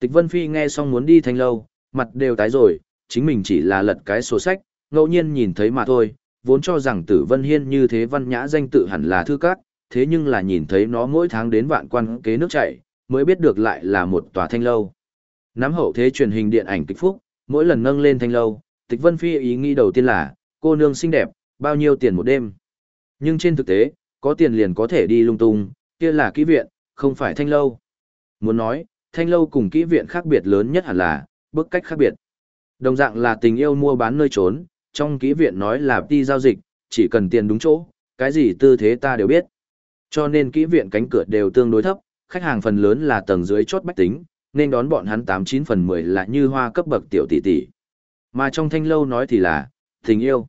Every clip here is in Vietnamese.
Tịch Vân Phi nghe xong muốn đi thanh lâu, mặt đều tái rồi, chính mình chỉ là lật cái sổ sách, ngẫu nhiên nhìn thấy mà thôi, vốn cho rằng tử Vân Hiên như thế văn nhã danh tự hẳn là thư cát, thế nhưng là nhìn thấy nó mỗi tháng đến vạn quan kế nước chảy, mới biết được lại là một tòa thanh lâu. Nắm hậu thế truyền hình điện ảnh kịch phúc, mỗi lần nâng lên thanh lâu, Tịch Vân Phi ý nghĩ đầu tiên là, cô nương xinh đẹp, bao nhiêu tiền một đêm. Nhưng trên thực tế, có tiền liền có thể đi lung tung, kia là kỹ viện, không phải thanh lâu. Muốn nói, thanh lâu cùng kỹ viện khác biệt lớn nhất hẳn là, bức cách khác biệt. Đồng dạng là tình yêu mua bán nơi trốn, trong kỹ viện nói là đi giao dịch, chỉ cần tiền đúng chỗ, cái gì tư thế ta đều biết. Cho nên kỹ viện cánh cửa đều tương đối thấp, khách hàng phần lớn là tầng dưới chốt bách tính, nên đón bọn hắn 89 phần 10 là như hoa cấp bậc tiểu tỷ tỷ. Mà trong thanh lâu nói thì là, tình yêu.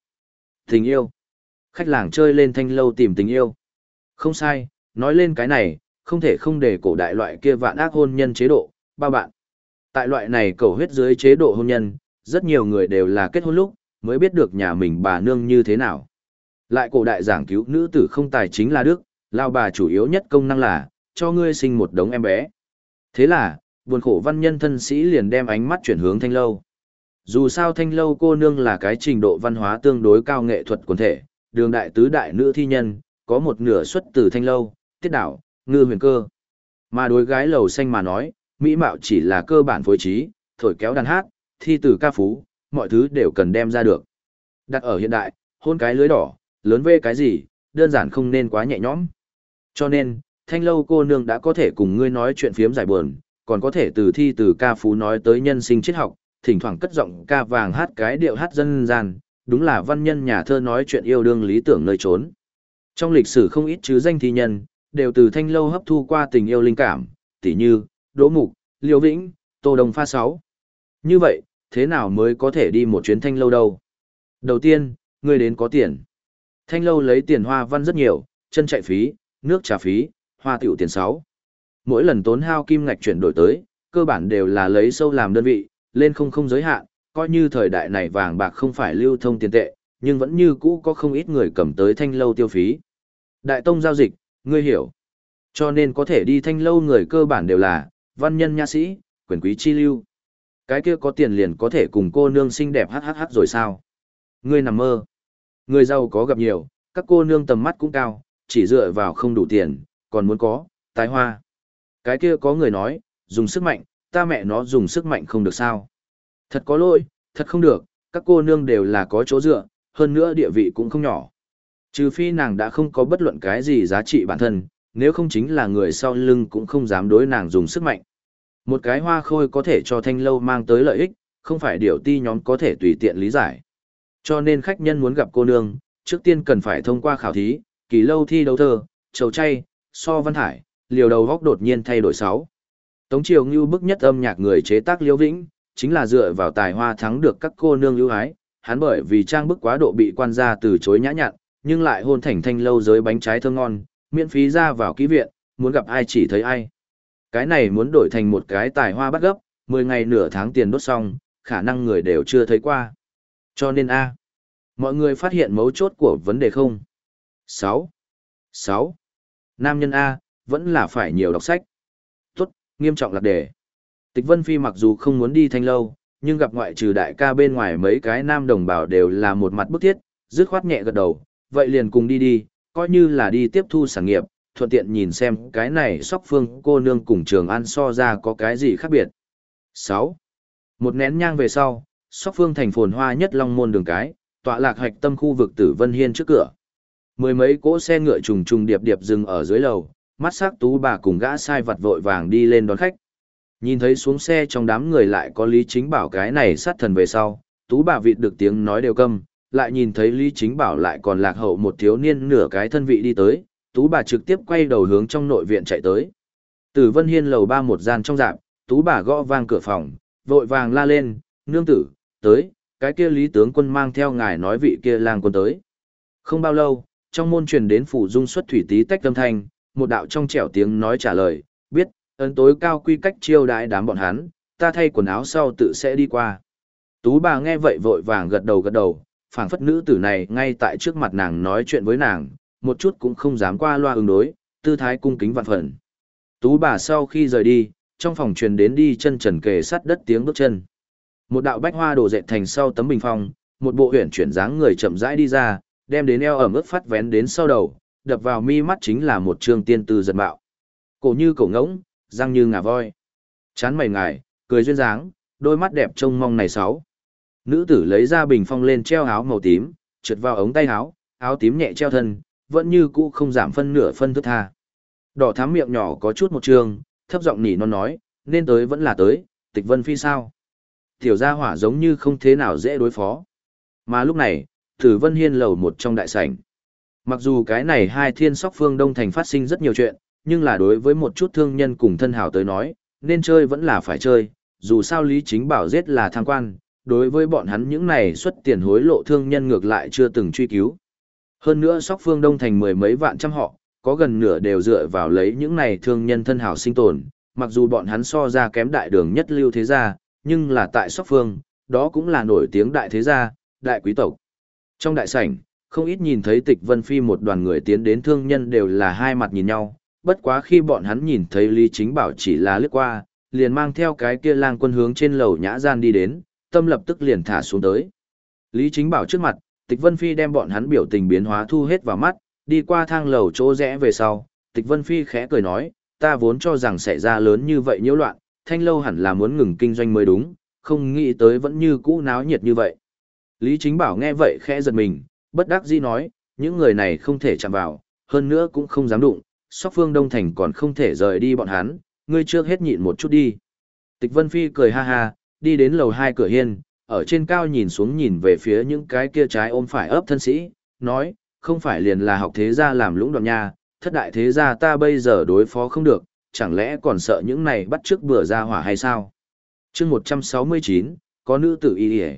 Tình yêu. Khách làng chơi lên thanh lâu tìm tình yêu. Không sai, nói lên cái này, không thể không để cổ đại loại kia vạn ác hôn nhân chế độ, ba bạn. Tại loại này cầu huyết dưới chế độ hôn nhân, rất nhiều người đều là kết hôn lúc, mới biết được nhà mình bà nương như thế nào. Lại cổ đại giảng cứu nữ tử không tài chính là đức, lao bà chủ yếu nhất công năng là, cho ngươi sinh một đống em bé. Thế là, buồn khổ văn nhân thân sĩ liền đem ánh mắt chuyển hướng thanh lâu. Dù sao thanh lâu cô nương là cái trình độ văn hóa tương đối cao nghệ thuật quần thể, đường đại tứ đại nữ thi nhân, có một nửa xuất từ thanh lâu, tiết đảo, ngư huyền cơ. Mà đối gái lầu xanh mà nói, mỹ mạo chỉ là cơ bản phối trí, thổi kéo đàn hát, thi từ ca phú, mọi thứ đều cần đem ra được. Đặt ở hiện đại, hôn cái lưới đỏ, lớn vê cái gì, đơn giản không nên quá nhẹ nhõm. Cho nên, thanh lâu cô nương đã có thể cùng ngươi nói chuyện phiếm giải buồn, còn có thể từ thi từ ca phú nói tới nhân sinh triết học, thỉnh thoảng cất giọng ca vàng hát cái điệu hát dân gian, đúng là văn nhân nhà thơ nói chuyện yêu đương lý tưởng nơi trốn. Trong lịch sử không ít chứ danh thi nhân, đều từ thanh lâu hấp thu qua tình yêu linh cảm, tỉ như, Đỗ Mục, Liêu Vĩnh, Tô Đồng Pha Sáu. Như vậy, thế nào mới có thể đi một chuyến thanh lâu đâu? Đầu tiên, ngươi đến có tiền. Thanh lâu lấy tiền hoa văn rất nhiều, chân chạy phí, nước trà phí, hoa tiểu tiền sáu. Mỗi lần tốn hao kim ngạch chuyển đổi tới, cơ bản đều là lấy sâu làm đơn vị, lên không không giới hạn, coi như thời đại này vàng bạc không phải lưu thông tiền tệ, nhưng vẫn như cũ có không ít người cầm tới thanh lâu tiêu phí. Đại tông giao dịch, ngươi hiểu. Cho nên có thể đi thanh lâu người cơ bản đều là, văn nhân nha sĩ, quyền quý chi lưu. Cái kia có tiền liền có thể cùng cô nương xinh đẹp hát hát hát rồi sao? Ngươi nằm mơ. Người giàu có gặp nhiều, các cô nương tầm mắt cũng cao, chỉ dựa vào không đủ tiền, còn muốn có, tái hoa. Cái kia có người nói, dùng sức mạnh, ta mẹ nó dùng sức mạnh không được sao. Thật có lỗi, thật không được, các cô nương đều là có chỗ dựa, hơn nữa địa vị cũng không nhỏ. Trừ phi nàng đã không có bất luận cái gì giá trị bản thân, nếu không chính là người sau lưng cũng không dám đối nàng dùng sức mạnh. Một cái hoa khôi có thể cho thanh lâu mang tới lợi ích, không phải điều ti nhóm có thể tùy tiện lý giải. Cho nên khách nhân muốn gặp cô nương, trước tiên cần phải thông qua khảo thí, kỳ lâu thi đấu thơ, trầu chay, so văn hải, liều đầu góc đột nhiên thay đổi sáu. Tống Triều như bức nhất âm nhạc người chế tác Liễu Vĩnh, chính là dựa vào tài hoa thắng được các cô nương ưu ái, hắn bởi vì trang bức quá độ bị quan gia từ chối nhã nhặn, nhưng lại hôn thành thanh lâu giới bánh trái thơm ngon, miễn phí ra vào ký viện, muốn gặp ai chỉ thấy ai. Cái này muốn đổi thành một cái tài hoa bắt gấp, 10 ngày nửa tháng tiền đốt xong, khả năng người đều chưa thấy qua. Cho nên A. Mọi người phát hiện mấu chốt của vấn đề không? 6. 6. Nam nhân A, vẫn là phải nhiều đọc sách. Tốt, nghiêm trọng lạc đề. Tịch Vân Phi mặc dù không muốn đi thanh lâu, nhưng gặp ngoại trừ đại ca bên ngoài mấy cái nam đồng bào đều là một mặt bức thiết, dứt khoát nhẹ gật đầu, vậy liền cùng đi đi, coi như là đi tiếp thu sản nghiệp, thuận tiện nhìn xem cái này sóc phương cô nương cùng trường an so ra có cái gì khác biệt. 6. Một nén nhang về sau, sóc phương thành phồn hoa nhất long môn đường cái, tọa lạc hạch tâm khu vực tử vân hiên trước cửa. Mười mấy cỗ xe ngựa trùng trùng điệp điệp dừng ở dưới lầu, mắt sắc tú bà cùng gã sai vặt vội vàng đi lên đón khách. Nhìn thấy xuống xe trong đám người lại có Lý Chính Bảo cái này sát thần về sau, tú bà vịt được tiếng nói đều câm, lại nhìn thấy Lý Chính Bảo lại còn lạc hậu một thiếu niên nửa cái thân vị đi tới, tú bà trực tiếp quay đầu hướng trong nội viện chạy tới. Tử Vân Hiên lầu ba một gian trong dạp, tú bà gõ vang cửa phòng, vội vàng la lên, nương tử, tới, cái kia Lý tướng quân mang theo ngài nói vị kia lang quân tới. Không bao lâu, trong môn truyền đến phủ dung xuất thủy tí tách âm thanh, một đạo trong trẻo tiếng nói trả lời, biết, ấn tối cao quy cách chiêu đãi đám bọn hắn, ta thay quần áo sau tự sẽ đi qua. Tú bà nghe vậy vội vàng gật đầu gật đầu, phảng phất nữ tử này ngay tại trước mặt nàng nói chuyện với nàng, một chút cũng không dám qua loa ứng đối, tư thái cung kính vạn phần. Tú bà sau khi rời đi, trong phòng truyền đến đi chân trần kề sát đất tiếng bước chân. Một đạo bách hoa đổ dệt thành sau tấm bình phong, một bộ huyền chuyển dáng người chậm rãi đi ra, đem đến eo ẩm ướt phát vén đến sau đầu, đập vào mi mắt chính là một trương tiên tư giật bạo. Cổ như cổ ngỗng, răng như ngà voi. Chán mày ngài, cười duyên dáng, đôi mắt đẹp trông mong này sáu. Nữ tử lấy ra bình phong lên treo áo màu tím, trượt vào ống tay áo, áo tím nhẹ treo thân, vẫn như cũ không giảm phân nửa phân thức tha. Đỏ thắm miệng nhỏ có chút một trường, thấp giọng nỉ non nói, nên tới vẫn là tới, tịch vân phi sao. Tiểu gia hỏa giống như không thế nào dễ đối phó. Mà lúc này, Tử Vân Hiên lầu một trong đại sảnh. Mặc dù cái này hai thiên sóc phương Đông Thành phát sinh rất nhiều chuyện, nhưng là đối với một chút thương nhân cùng thân hào tới nói, nên chơi vẫn là phải chơi, dù sao Lý Chính Bảo giết là tham quan, đối với bọn hắn những này xuất tiền hối lộ thương nhân ngược lại chưa từng truy cứu. Hơn nữa sóc phương Đông Thành mười mấy vạn trăm họ, có gần nửa đều dựa vào lấy những này thương nhân thân hào sinh tồn, mặc dù bọn hắn so ra kém đại đường nhất lưu thế gia, nhưng là tại sóc phương, đó cũng là nổi tiếng đại thế gia, đại quý tộc. Trong đại sảnh, không ít nhìn thấy tịch vân phi một đoàn người tiến đến thương nhân đều là hai mặt nhìn nhau, bất quá khi bọn hắn nhìn thấy Lý Chính Bảo chỉ là lướt qua, liền mang theo cái kia lang quân hướng trên lầu nhã gian đi đến, tâm lập tức liền thả xuống tới. Lý Chính Bảo trước mặt, Tịch Vân Phi đem bọn hắn biểu tình biến hóa thu hết vào mắt, đi qua thang lầu chỗ rẽ về sau, Tịch Vân Phi khẽ cười nói, ta vốn cho rằng sẽ ra lớn như vậy nhiễu loạn, thanh lâu hẳn là muốn ngừng kinh doanh mới đúng, không nghĩ tới vẫn như cũ náo nhiệt như vậy. Lý Chính Bảo nghe vậy khẽ giật mình, bất đắc dĩ nói, những người này không thể chạm vào, hơn nữa cũng không dám đụng, sóc phương Đông Thành còn không thể rời đi bọn hắn, ngươi trước hết nhịn một chút đi. Tịch Vân Phi cười ha ha, đi đến lầu hai cửa hiên, ở trên cao nhìn xuống nhìn về phía những cái kia trái ôm phải ấp thân sĩ, nói, không phải liền là học thế gia làm lũng đoạn nha, thất đại thế gia ta bây giờ đối phó không được, chẳng lẽ còn sợ những này bắt trước bữa ra hỏa hay sao? chương 169, có nữ tử y y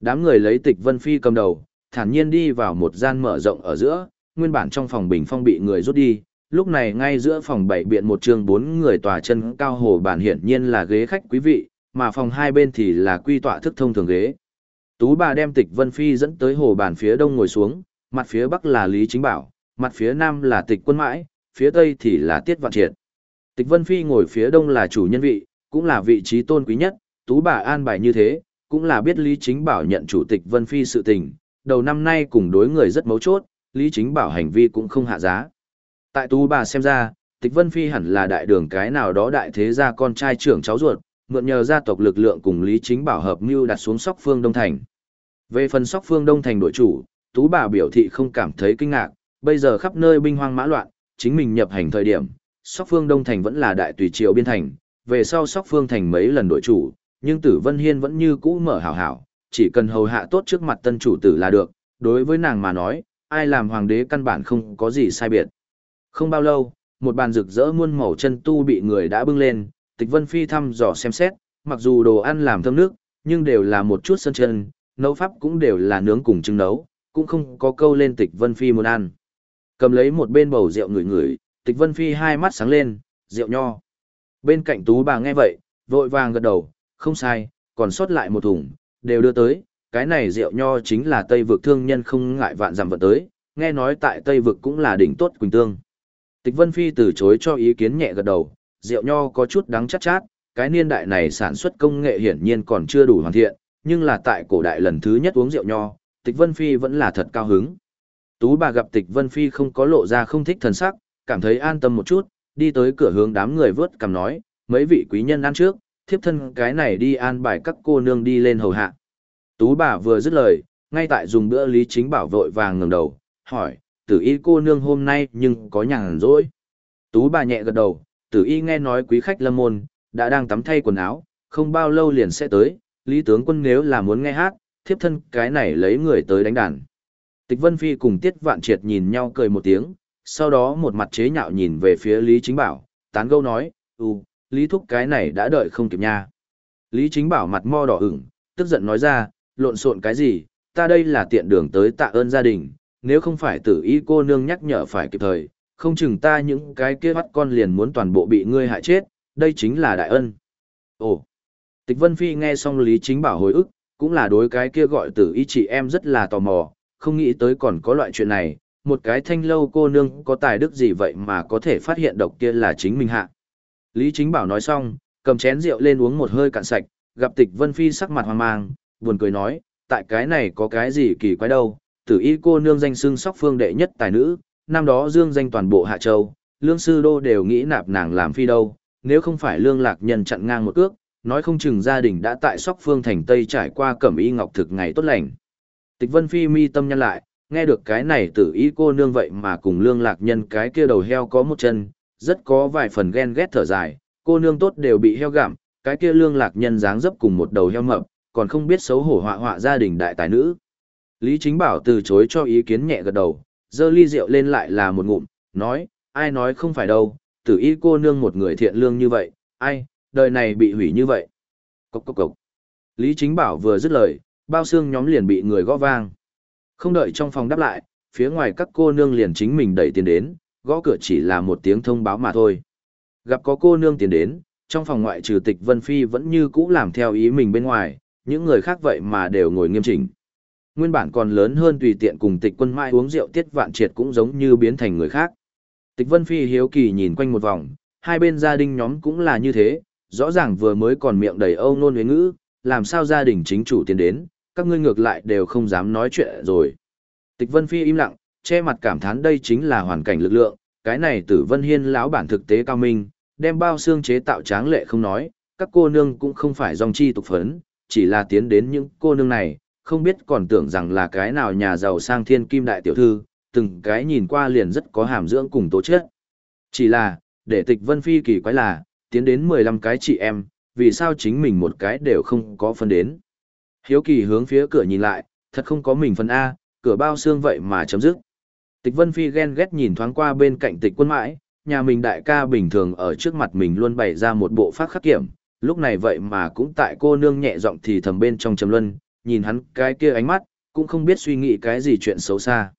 Đám người lấy tịch Vân Phi cầm đầu, thản nhiên đi vào một gian mở rộng ở giữa, nguyên bản trong phòng bình phong bị người rút đi, lúc này ngay giữa phòng bảy biện một trường bốn người tòa chân cao hồ bản hiển nhiên là ghế khách quý vị, mà phòng hai bên thì là quy tọa thức thông thường ghế. Tú bà đem tịch Vân Phi dẫn tới hồ bàn phía đông ngồi xuống, mặt phía bắc là Lý Chính Bảo, mặt phía nam là tịch quân mãi, phía tây thì là Tiết Vạn Triệt. Tịch Vân Phi ngồi phía đông là chủ nhân vị, cũng là vị trí tôn quý nhất, tú bà an bài như thế, cũng là biết Lý Chính Bảo nhận chủ tịch Vân Phi sự tình, đầu năm nay cùng đối người rất mấu chốt, Lý Chính Bảo hành vi cũng không hạ giá. Tại tú bà xem ra, tịch Vân Phi hẳn là đại đường cái nào đó đại thế gia con trai trưởng cháu ruột, mượn nhờ gia tộc lực lượng cùng Lý Chính Bảo hợp mưu đặt xuống sóc phương Đông Thành. Về phần sóc phương Đông Thành đội chủ, tú bà biểu thị không cảm thấy kinh ngạc, bây giờ khắp nơi binh hoang mã loạn, chính mình nhập hành thời điểm, sóc phương Đông Thành vẫn là đại tùy triều biên thành, về sau sóc phương thành mấy lần đội chủ, nhưng tử Vân Hiên vẫn như cũ mở hảo hảo, chỉ cần hầu hạ tốt trước mặt tân chủ tử là được, đối với nàng mà nói, ai làm hoàng đế căn bản không có gì sai biệt. Không bao lâu, một bàn rực rỡ muôn màu chân tu bị người đã bưng lên, tịch vân phi thăm dò xem xét, mặc dù đồ ăn làm thơm nước, nhưng đều là một chút sân chân, nấu pháp cũng đều là nướng cùng trứng nấu, cũng không có câu lên tịch vân phi muốn ăn. Cầm lấy một bên bầu rượu ngửi ngửi, tịch vân phi hai mắt sáng lên, rượu nho. Bên cạnh tú bà nghe vậy, vội vàng gật đầu, không sai, còn sót lại một thùng, đều đưa tới, cái này rượu nho chính là Tây vực thương nhân không ngại vạn dặm vận tới, nghe nói tại Tây vực cũng là đỉnh tốt quỳnh tương. Tịch Vân Phi từ chối cho ý kiến nhẹ gật đầu, rượu nho có chút đắng chát chát, cái niên đại này sản xuất công nghệ hiển nhiên còn chưa đủ hoàn thiện, nhưng là tại cổ đại lần thứ nhất uống rượu nho, Tịch Vân Phi vẫn là thật cao hứng. Tú bà gặp Tịch Vân Phi không có lộ ra không thích thần sắc, cảm thấy an tâm một chút, đi tới cửa hướng đám người vớt cầm nói, mấy vị quý nhân ăn trước, thiếp thân cái này đi an bài các cô nương đi lên hầu hạ. Tú bà vừa dứt lời, ngay tại dùng bữa Lý Chính Bảo vội vàng ngẩng đầu, hỏi, tử y cô nương hôm nay nhưng có nhàn rỗi. Tú bà nhẹ gật đầu, tử y nghe nói quý khách lâm môn, đã đang tắm thay quần áo, không bao lâu liền sẽ tới, Lý tướng quân nếu là muốn nghe hát, thiếp thân cái này lấy người tới đánh đàn. Tịch Vân Phi cùng Tiết Vạn Triệt nhìn nhau cười một tiếng, sau đó một mặt chế nhạo nhìn về phía Lý Chính Bảo, tán gẫu nói, ừ, Lý Thúc cái này đã đợi không kịp nha. Lý Chính Bảo mặt mo đỏ ửng, tức giận nói ra, lộn xộn cái gì, ta đây là tiện đường tới tạ ơn gia đình, nếu không phải tử y cô nương nhắc nhở phải kịp thời, không chừng ta những cái kia bắt con liền muốn toàn bộ bị ngươi hại chết, đây chính là đại ân. Ồ, Tịch Vân Phi nghe xong Lý Chính Bảo hồi ức, cũng là đối cái kia gọi tử y chị em rất là tò mò, không nghĩ tới còn có loại chuyện này, một cái thanh lâu cô nương có tài đức gì vậy mà có thể phát hiện độc kia là chính mình hạ. Lý Chính Bảo nói xong, Cầm chén rượu lên uống một hơi cạn sạch, gặp tịch Vân Phi sắc mặt hoang mang, buồn cười nói, tại cái này có cái gì kỳ quái đâu, tử y cô nương danh xưng sóc phương đệ nhất tài nữ, năm đó dương danh toàn bộ Hạ Châu, lương sư đô đều nghĩ nạp nàng làm phi đâu, nếu không phải lương lạc nhân chặn ngang một cước, nói không chừng gia đình đã tại sóc phương thành Tây trải qua cẩm y ngọc thực ngày tốt lành. Tịch Vân Phi mi tâm nhân lại, nghe được cái này tử ý cô nương vậy mà cùng lương lạc nhân cái kia đầu heo có một chân, rất có vài phần ghen ghét thở dài, cô nương tốt đều bị heo gặm, cái kia lương lạc nhân dáng dấp cùng một đầu heo mập, còn không biết xấu hổ họa họa gia đình đại tài nữ. Lý Chính Bảo từ chối cho ý kiến nhẹ gật đầu, dơ ly rượu lên lại là một ngụm, nói, ai nói không phải đâu, tử y cô nương một người thiện lương như vậy, ai, đời này bị hủy như vậy. Cốc cốc cốc. Lý Chính Bảo vừa dứt lời, bao xương nhóm liền bị người gõ vang. Không đợi trong phòng đáp lại, phía ngoài các cô nương liền chính mình đẩy tiền đến, gõ cửa chỉ là một tiếng thông báo mà thôi. Gặp có cô nương tiền đến, trong phòng ngoại trừ tịch Vân Phi vẫn như cũ làm theo ý mình bên ngoài, những người khác vậy mà đều ngồi nghiêm chỉnh. Nguyên bản còn lớn hơn tùy tiện cùng tịch quân mai uống rượu tiết vạn triệt cũng giống như biến thành người khác. Tịch Vân Phi hiếu kỳ nhìn quanh một vòng, hai bên gia đình nhóm cũng là như thế, rõ ràng vừa mới còn miệng đầy âu nôn huyến ngữ, làm sao gia đình chính chủ tiến đến, các ngươi ngược lại đều không dám nói chuyện rồi. Tịch Vân Phi im lặng, che mặt cảm thán đây chính là hoàn cảnh lực lượng, cái này tử Vân Hiên lão bản thực tế cao minh, đem bao xương chế tạo tráng lệ không nói, các cô nương cũng không phải dòng chi tục phấn, chỉ là tiến đến những cô nương này, không biết còn tưởng rằng là cái nào nhà giàu sang thiên kim đại tiểu thư, từng cái nhìn qua liền rất có hàm dưỡng cùng tố chất. Chỉ là, để tịch Vân Phi kỳ quái là, tiến đến 15 cái chị em, vì sao chính mình một cái đều không có phân đến. Hiếu kỳ hướng phía cửa nhìn lại, thật không có mình phân A, cửa bao xương vậy mà chấm dứt. Tịch Vân Phi ghen ghét nhìn thoáng qua bên cạnh tịch quân mãi, nhà mình đại ca bình thường ở trước mặt mình luôn bày ra một bộ phát khắc kiểm, lúc này vậy mà cũng tại cô nương nhẹ giọng thì thầm bên trong trầm luân, nhìn hắn cái kia ánh mắt, cũng không biết suy nghĩ cái gì chuyện xấu xa.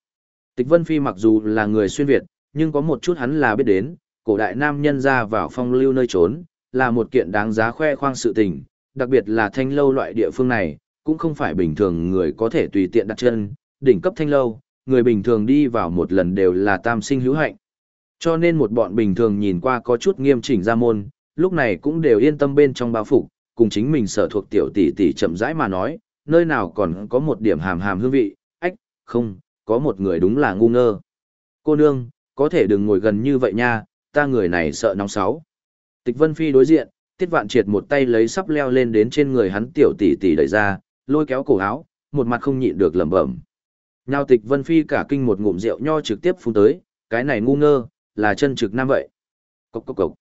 Tịch Vân Phi mặc dù là người xuyên Việt, nhưng có một chút hắn là biết đến, cổ đại nam nhân ra vào phong lưu nơi trốn, là một kiện đáng giá khoe khoang sự tình, đặc biệt là thanh lâu loại địa phương này, cũng không phải bình thường người có thể tùy tiện đặt chân, đỉnh cấp thanh lâu, người bình thường đi vào một lần đều là tam sinh hữu hạnh. Cho nên một bọn bình thường nhìn qua có chút nghiêm chỉnh ra môn, lúc này cũng đều yên tâm bên trong bao phục, cùng chính mình sở thuộc tiểu tỷ tỷ chậm rãi mà nói, nơi nào còn có một điểm hàm hàm hương vị, ách, không, có một người đúng là ngu ngơ. Cô nương, có thể đừng ngồi gần như vậy nha, ta người này sợ nóng sáu. Tịch Vân Phi đối diện, Tiết Vạn Triệt một tay lấy sắp leo lên đến trên người hắn tiểu tỷ tỷ đẩy ra, lôi kéo cổ áo, một mặt không nhịn được lẩm bẩm. Nhao Tịch Vân Phi cả kinh một ngụm rượu nho trực tiếp phun tới, cái này ngu ngơ, là chân trực nam vậy. Cốc cốc cốc.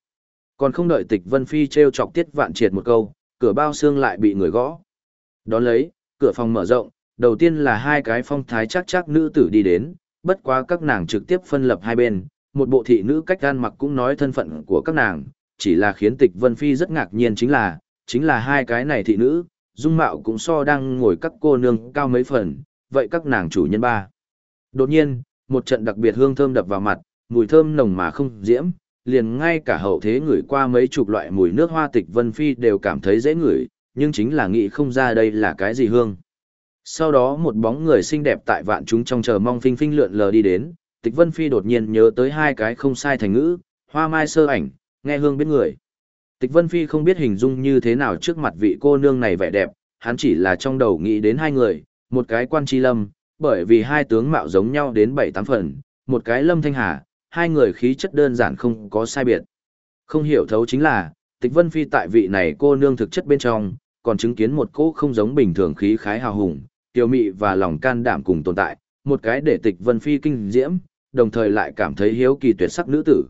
Còn không đợi Tịch Vân Phi trêu chọc Tiết Vạn Triệt một câu, cửa bao xương lại bị người gõ. Đón lấy, cửa phòng mở rộng, đầu tiên là hai cái phong thái chắc chắc nữ tử đi đến, bất quá các nàng trực tiếp phân lập hai bên, một bộ thị nữ cách gan mặc cũng nói thân phận của các nàng, chỉ là khiến tịch Vân Phi rất ngạc nhiên chính là, chính là hai cái này thị nữ, dung mạo cũng so đang ngồi các cô nương cao mấy phần, vậy các nàng chủ nhân ba. Đột nhiên, một trận đặc biệt hương thơm đập vào mặt, mùi thơm nồng mà không diễm, liền ngay cả hậu thế ngửi qua mấy chục loại mùi nước hoa tịch Vân Phi đều cảm thấy dễ ngửi, nhưng chính là nghĩ không ra đây là cái gì hương. Sau đó một bóng người xinh đẹp tại vạn chúng trong chờ mong phinh phinh lượn lờ đi đến, Tịch Vân Phi đột nhiên nhớ tới hai cái không sai thành ngữ, hoa mai sơ ảnh, nghe hương biết người. Tịch Vân Phi không biết hình dung như thế nào trước mặt vị cô nương này vẻ đẹp, hắn chỉ là trong đầu nghĩ đến hai người, một cái quan tri lâm, bởi vì hai tướng mạo giống nhau đến bảy tám phần, một cái lâm thanh hà, hai người khí chất đơn giản không có sai biệt. Không hiểu thấu chính là, Tịch Vân Phi tại vị này cô nương thực chất bên trong, còn chứng kiến một cô không giống bình thường khí khái hào hùng, tiểu mị và lòng can đảm cùng tồn tại, một cái để Tịch Vân Phi kinh diễm, đồng thời lại cảm thấy hiếu kỳ tuyệt sắc nữ tử.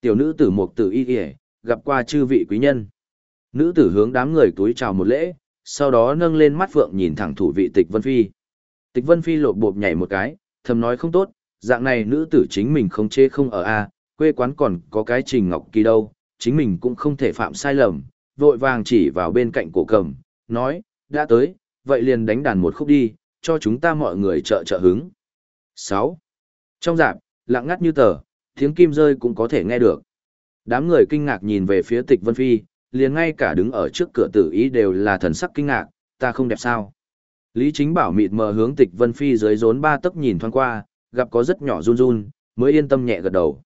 Tiểu nữ tử Mục Tử Y Y, gặp qua chư vị quý nhân. Nữ tử hướng đám người túi chào một lễ, sau đó nâng lên mắt vượng nhìn thẳng thủ vị Tịch Vân Phi. Tịch Vân Phi lột bộp nhảy một cái, thầm nói không tốt, dạng này nữ tử chính mình không chê không ở a, quê quán còn có cái Trình Ngọc Kỳ đâu, chính mình cũng không thể phạm sai lầm, vội vàng chỉ vào bên cạnh cổ cầm, nói, đã tới, vậy liền đánh đàn một khúc đi, cho chúng ta mọi người trợ trợ hứng. 6. Trong dạp, lặng ngắt như tờ, tiếng kim rơi cũng có thể nghe được. Đám người kinh ngạc nhìn về phía tịch Vân Phi, liền ngay cả đứng ở trước cửa tử ý đều là thần sắc kinh ngạc, ta không đẹp sao. Lý chính bảo mịt mờ hướng tịch Vân Phi dưới rốn ba tấc nhìn thoáng qua, gặp có rất nhỏ run run, mới yên tâm nhẹ gật đầu.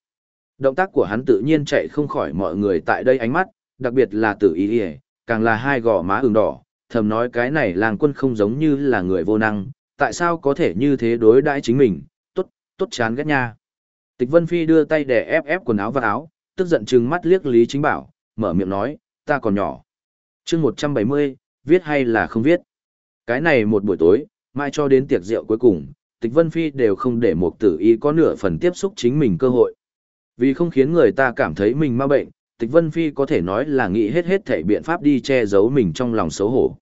Động tác của hắn tự nhiên chạy không khỏi mọi người tại đây ánh mắt, đặc biệt là tử y ỉa càng là hai gò má ửng đỏ, thầm nói cái này làng quân không giống như là người vô năng, tại sao có thể như thế đối đãi chính mình, tốt, tốt chán ghét nha. Tịch Vân Phi đưa tay để ép ép quần áo và áo, tức giận trừng mắt liếc Lý Chính Bảo, mở miệng nói, ta còn nhỏ. chương 170, viết hay là không viết. Cái này một buổi tối, mai cho đến tiệc rượu cuối cùng, Tịch Vân Phi đều không để một tử y có nửa phần tiếp xúc chính mình cơ hội. Vì không khiến người ta cảm thấy mình ma bệnh, Tịch Vân Phi có thể nói là nghĩ hết hết thể biện pháp đi che giấu mình trong lòng xấu hổ.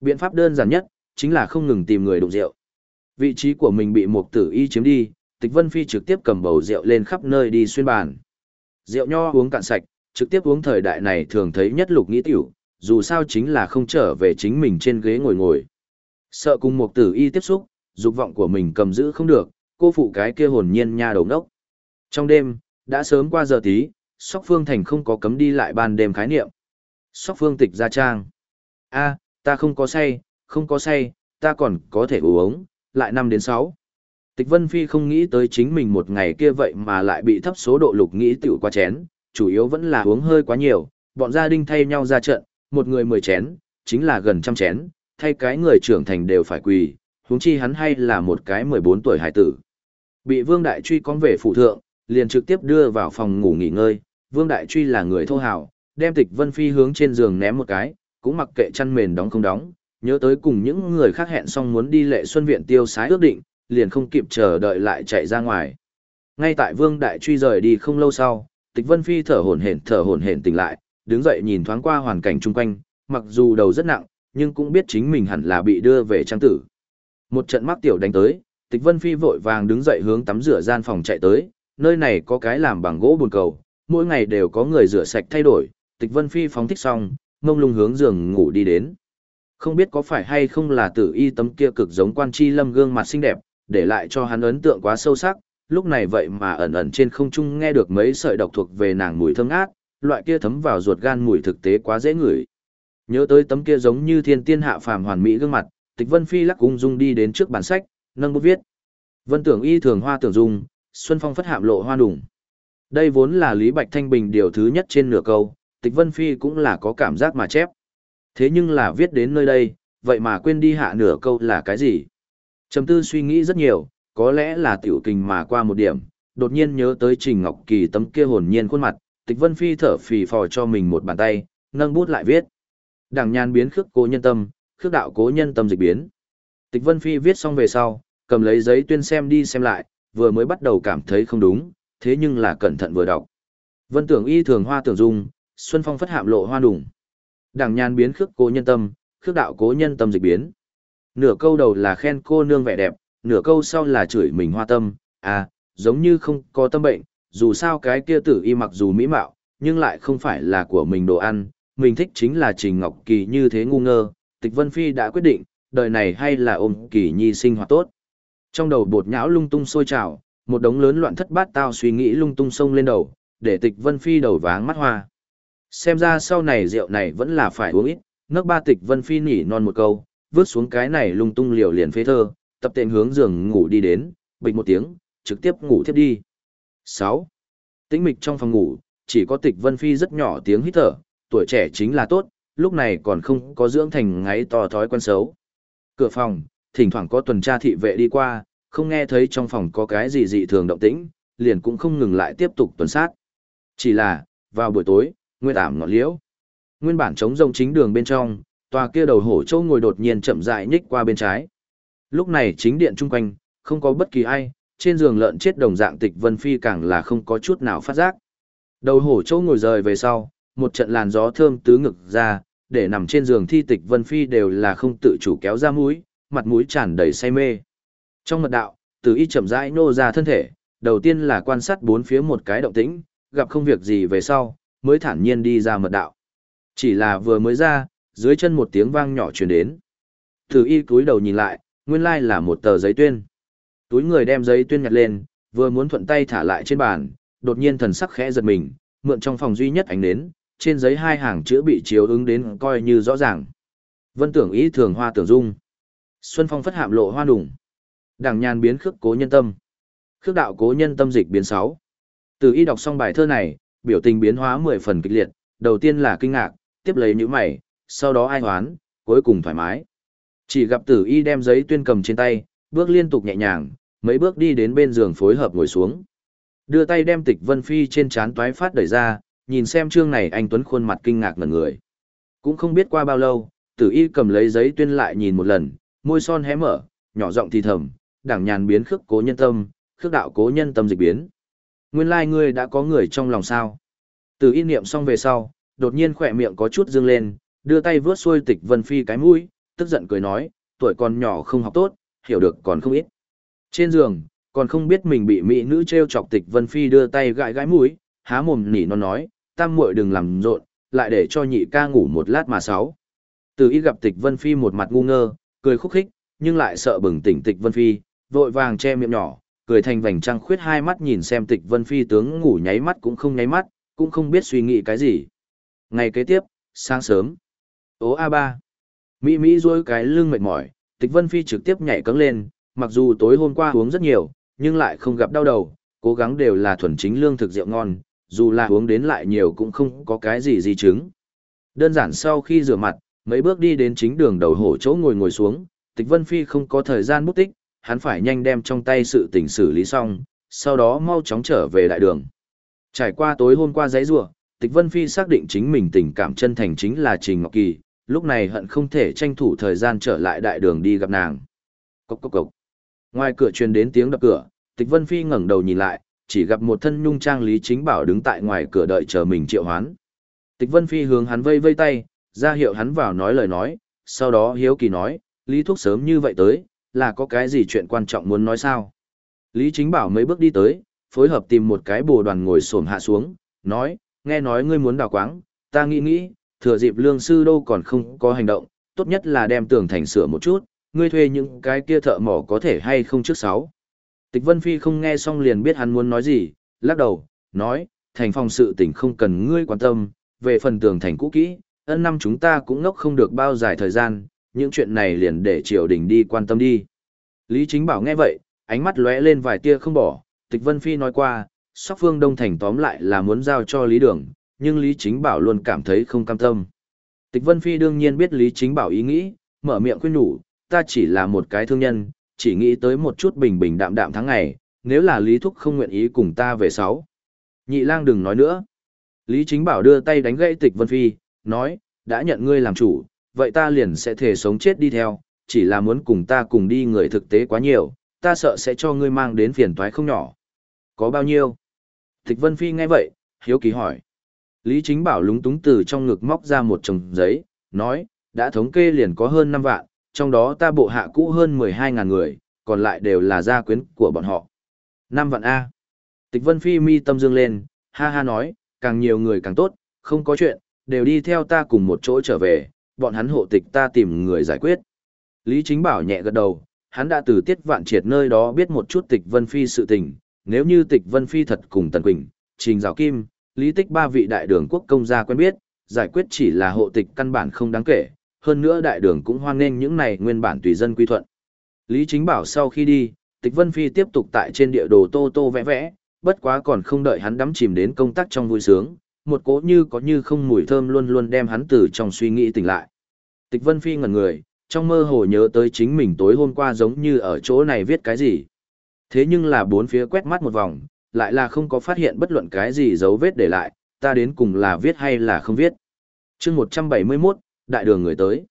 Biện pháp đơn giản nhất, chính là không ngừng tìm người đụng rượu. Vị trí của mình bị một tử y chiếm đi, Tịch Vân Phi trực tiếp cầm bầu rượu lên khắp nơi đi xuyên bàn. Rượu nho uống cạn sạch, trực tiếp uống thời đại này thường thấy nhất lục nghĩ tiểu, dù sao chính là không trở về chính mình trên ghế ngồi ngồi. Sợ cùng một tử y tiếp xúc, dục vọng của mình cầm giữ không được, cô phụ cái kia hồn nhiên nha đầu nốc. Trong đêm, đã sớm qua giờ tí, Sóc Phương Thành không có cấm đi lại ban đêm khái niệm. Sóc Phương tịch ra trang. a ta không có say, không có say, ta còn có thể uống, lại năm đến sáu. Tịch Vân Phi không nghĩ tới chính mình một ngày kia vậy mà lại bị thấp số độ lục nghĩ tiểu qua chén, chủ yếu vẫn là uống hơi quá nhiều, bọn gia đình thay nhau ra trận, một người mười chén, chính là gần trăm chén, thay cái người trưởng thành đều phải quỳ, huống chi hắn hay là một cái 14 tuổi hải tử. Bị Vương Đại Truy con về phụ thượng, liền trực tiếp đưa vào phòng ngủ nghỉ ngơi, Vương Đại Truy là người thô hào, đem Tịch Vân Phi hướng trên giường ném một cái, cũng mặc kệ chăn mền đóng không đóng, nhớ tới cùng những người khác hẹn xong muốn đi lệ xuân viện tiêu sái ước định, liền không kịp chờ đợi lại chạy ra ngoài. Ngay tại Vương Đại Truy rời đi không lâu sau, Tịch Vân Phi thở hổn hển thở hổn hển tỉnh lại, đứng dậy nhìn thoáng qua hoàn cảnh chung quanh, mặc dù đầu rất nặng, nhưng cũng biết chính mình hẳn là bị đưa về trang tử. Một trận mắc tiểu đánh tới, Tịch Vân Phi vội vàng đứng dậy hướng tắm rửa gian phòng chạy tới, nơi này có cái làm bằng gỗ buồn cầu, mỗi ngày đều có người rửa sạch thay đổi, Tịch Vân Phi phóng thích xong, mông lung hướng giường ngủ đi đến. Không biết có phải hay không là tử y tấm kia cực giống quan chi lâm gương mặt xinh đẹp, để lại cho hắn ấn tượng quá sâu sắc, lúc này vậy mà ẩn ẩn trên không trung nghe được mấy sợi độc thuộc về nàng mùi thơm ngát, loại kia thấm vào ruột gan mùi thực tế quá dễ ngửi. Nhớ tới tấm kia giống như thiên tiên hạ phàm hoàn mỹ gương mặt, Tịch Vân Phi lắc ung dung đi đến trước bản sách, nâng bút viết. Vân tưởng y thường hoa tưởng dung, xuân phong phất hạm lộ hoa đủng. Đây vốn là Lý Bạch Thanh Bình điều thứ nhất trên nửa câu, Tịch Vân Phi cũng là có cảm giác mà chép. Thế nhưng là viết đến nơi đây, vậy mà quên đi hạ nửa câu là cái gì? Trầm tư suy nghĩ rất nhiều, có lẽ là tiểu kình mà qua một điểm, đột nhiên nhớ tới Trình Ngọc Kỳ tấm kia hồn nhiên khuôn mặt, Tịch Vân Phi thở phì phò cho mình một bàn tay, nâng bút lại viết. Đảng nhan biến khước cố nhân tâm, khước đạo cố nhân tâm dịch biến. Tịch Vân Phi viết xong về sau, cầm lấy giấy tuyên xem đi xem lại, vừa mới bắt đầu cảm thấy không đúng, thế nhưng là cẩn thận vừa đọc. Vân tưởng y thường hoa tưởng dung, xuân phong phất hạm lộ hoa đủng. Đảng nhan biến khước cố nhân tâm, khước đạo cố nhân tâm dịch biến. Nửa câu đầu là khen cô nương vẻ đẹp, nửa câu sau là chửi mình hoa tâm, à, giống như không có tâm bệnh, dù sao cái kia tử y mặc dù mỹ mạo, nhưng lại không phải là của mình đồ ăn, mình thích chính là Trình Ngọc Kỳ như thế ngu ngơ, Tịch Vân Phi đã quyết định, đời này hay là ôm Kỳ Nhi sinh hoạt tốt. Trong đầu bột nhão lung tung sôi trào, một đống lớn loạn thất bát tao suy nghĩ lung tung sông lên đầu, để Tịch Vân Phi đầu váng mắt hoa. Xem ra sau này rượu này vẫn là phải uống ít, nước ba Tịch Vân Phi nỉ non một câu, vướt xuống cái này lung tung liều liền phế thơ, tập tện hướng giường ngủ đi đến, bịch một tiếng, trực tiếp ngủ tiếp đi. 6. Tĩnh mịch trong phòng ngủ, chỉ có Tịch Vân Phi rất nhỏ tiếng hít thở, tuổi trẻ chính là tốt, lúc này còn không có dưỡng thành ngáy to thói quen xấu. Cửa phòng, thỉnh thoảng có tuần tra thị vệ đi qua, không nghe thấy trong phòng có cái gì dị thường động tĩnh, liền cũng không ngừng lại tiếp tục tuần sát. Chỉ là, vào buổi tối, nguyên ảm ngọn liễu. Nguyên bản trống rông chính đường bên trong, tòa kia đầu hổ châu ngồi đột nhiên chậm rãi nhích qua bên trái. Lúc này chính điện chung quanh, không có bất kỳ ai, trên giường lợn chết đồng dạng tịch vân phi càng là không có chút nào phát giác. Đầu hổ châu ngồi rời về sau, một trận làn gió thơm tứ ngực ra, để nằm trên giường thi tịch Vân Phi đều là không tự chủ kéo ra mũi, mặt mũi tràn đầy say mê. Trong mật đạo, Tử y chậm rãi nô ra thân thể, đầu tiên là quan sát bốn phía một cái động tĩnh, gặp không việc gì về sau, mới thản nhiên đi ra mật đạo. Chỉ là vừa mới ra, dưới chân một tiếng vang nhỏ truyền đến. Tử y cúi đầu nhìn lại, nguyên lai là một tờ giấy tuyên. Túi người đem giấy tuyên nhặt lên, vừa muốn thuận tay thả lại trên bàn, đột nhiên thần sắc khẽ giật mình, mượn trong phòng duy nhất ánh nến, trên giấy hai hàng chữ bị chiếu ứng đến coi như rõ ràng. Vân tưởng ý thường hoa tưởng dung. Xuân phong phất hạm lộ hoa đủng. Đảng nhàn biến khước cố nhân tâm. Khước đạo cố nhân tâm dịch biến sáu. Từ y đọc xong bài thơ này, biểu tình biến hóa mười phần kịch liệt, đầu tiên là kinh ngạc, tiếp lấy những mày, sau đó ai hoán, cuối cùng thoải mái. Chỉ gặp tử y đem giấy tuyên cầm trên tay, bước liên tục nhẹ nhàng, mấy bước đi đến bên giường phối hợp ngồi xuống. Đưa tay đem tịch vân phi trên chán toái phát đẩy ra, nhìn xem chương này anh Tuấn khuôn mặt kinh ngạc ngần người. Cũng không biết qua bao lâu, tử y cầm lấy giấy tuyên lại nhìn một lần, môi son hé mở, nhỏ giọng thì thầm, đảng nhàn biến khước cố nhân tâm, khước đạo cố nhân tâm dịch biến. Nguyên lai like ngươi đã có người trong lòng sao. Từ ý niệm xong về sau, đột nhiên khỏe miệng có chút dương lên, đưa tay vướt xuôi tịch vân phi cái mũi, tức giận cười nói, tuổi còn nhỏ không học tốt, hiểu được còn không ít. Trên giường, còn không biết mình bị mỹ nữ treo chọc tịch vân phi đưa tay gãi gãi mũi, há mồm nỉ nó nói, tam muội đừng làm rộn, lại để cho nhị ca ngủ một lát mà sáu. Từ ý gặp tịch vân phi một mặt ngu ngơ, cười khúc khích, nhưng lại sợ bừng tỉnh tịch vân phi, vội vàng che miệng nhỏ, cười thành vành trăng khuyết hai mắt nhìn xem tịch vân phi tướng ngủ nháy mắt cũng không nháy mắt, cũng không biết suy nghĩ cái gì. Ngày kế tiếp, sáng sớm. Ố A3. Mỹ Mỹ dối cái lưng mệt mỏi, tịch vân phi trực tiếp nhảy cấng lên, mặc dù tối hôm qua uống rất nhiều, nhưng lại không gặp đau đầu, cố gắng đều là thuần chính lương thực rượu ngon, dù là uống đến lại nhiều cũng không có cái gì di chứng. Đơn giản sau khi rửa mặt, mấy bước đi đến chính đường đầu hổ chỗ ngồi ngồi xuống, Tịch Vân Phi không có thời gian bút tích, hắn phải nhanh đem trong tay sự tình xử lý xong, sau đó mau chóng trở về đại đường. Trải qua tối hôm qua giấy rủa, Tịch Vân Phi xác định chính mình tình cảm chân thành chính là Trình Ngọc Kỳ, lúc này hận không thể tranh thủ thời gian trở lại đại đường đi gặp nàng. Cốc cốc cốc. Ngoài cửa truyền đến tiếng đập cửa, Tịch Vân Phi ngẩng đầu nhìn lại, chỉ gặp một thân nhung trang Lý Chính Bảo đứng tại ngoài cửa đợi chờ mình triệu hoán. Tịch Vân Phi hướng hắn vây vây tay, ra hiệu hắn vào nói lời nói, sau đó hiếu kỳ nói, Lý Thúc sớm như vậy tới, là có cái gì chuyện quan trọng muốn nói sao? Lý Chính Bảo mấy bước đi tới, phối hợp tìm một cái bồ đoàn ngồi xổm hạ xuống, nói, nghe nói ngươi muốn đào quáng, ta nghĩ nghĩ, thừa dịp lương sư đâu còn không có hành động, tốt nhất là đem tường thành sửa một chút, ngươi thuê những cái kia thợ mỏ có thể hay không trước sáu. Tịch Vân Phi không nghe xong liền biết hắn muốn nói gì, lắc đầu, nói, thành phòng sự tỉnh không cần ngươi quan tâm, về phần tường thành cũ kỹ, ân năm chúng ta cũng ngốc không được bao dài thời gian, những chuyện này liền để triều đình đi quan tâm đi. Lý Chính Bảo nghe vậy, ánh mắt lóe lên vài tia không bỏ, Tịch Vân Phi nói qua, Sóc Phương Đông Thành tóm lại là muốn giao cho Lý Đường, nhưng Lý Chính Bảo luôn cảm thấy không cam tâm. Tịch Vân Phi đương nhiên biết Lý Chính Bảo ý nghĩ, mở miệng khuyên nhủ, ta chỉ là một cái thương nhân, chỉ nghĩ tới một chút bình bình đạm đạm tháng ngày, nếu là Lý Thúc không nguyện ý cùng ta về sáu. Nhị lang đừng nói nữa. Lý Chính Bảo đưa tay đánh gãy Tịch Vân Phi, nói, đã nhận ngươi làm chủ, vậy ta liền sẽ thể sống chết đi theo, chỉ là muốn cùng ta cùng đi người thực tế quá nhiều, ta sợ sẽ cho ngươi mang đến phiền toái không nhỏ. Có bao nhiêu? Tịch Vân Phi nghe vậy, hiếu kỳ hỏi. Lý Chính Bảo lúng túng từ trong ngực móc ra một chồng giấy, nói, đã thống kê liền có hơn 5 vạn, trong đó ta bộ hạ cũ hơn 12.000 người, còn lại đều là gia quyến của bọn họ. 5 vạn A. Tịch Vân Phi mi tâm dương lên, ha ha nói, càng nhiều người càng tốt, không có chuyện, đều đi theo ta cùng một chỗ trở về, bọn hắn hộ tịch ta tìm người giải quyết. Lý Chính Bảo nhẹ gật đầu, hắn đã từ tiết vạn triệt nơi đó biết một chút tịch Vân Phi sự tình, nếu như tịch Vân Phi thật cùng Tần Quỳnh, Trình Giáo Kim, Lý Tích ba vị đại đường quốc công gia quen biết, giải quyết chỉ là hộ tịch căn bản không đáng kể, hơn nữa đại đường cũng hoan nghênh những này nguyên bản tùy dân quy thuận. Lý Chính Bảo sau khi đi, Tịch Vân Phi tiếp tục tại trên địa đồ tô tô vẽ vẽ, bất quá còn không đợi hắn đắm chìm đến công tác trong vui sướng, một cỗ như có như không mùi thơm luôn luôn đem hắn từ trong suy nghĩ tỉnh lại. Tịch Vân Phi ngẩn người, trong mơ hồ nhớ tới chính mình tối hôm qua giống như ở chỗ này viết cái gì. Thế nhưng là bốn phía quét mắt một vòng, lại là không có phát hiện bất luận cái gì dấu vết để lại, ta đến cùng là viết hay là không viết. chương 171, đại đường người tới.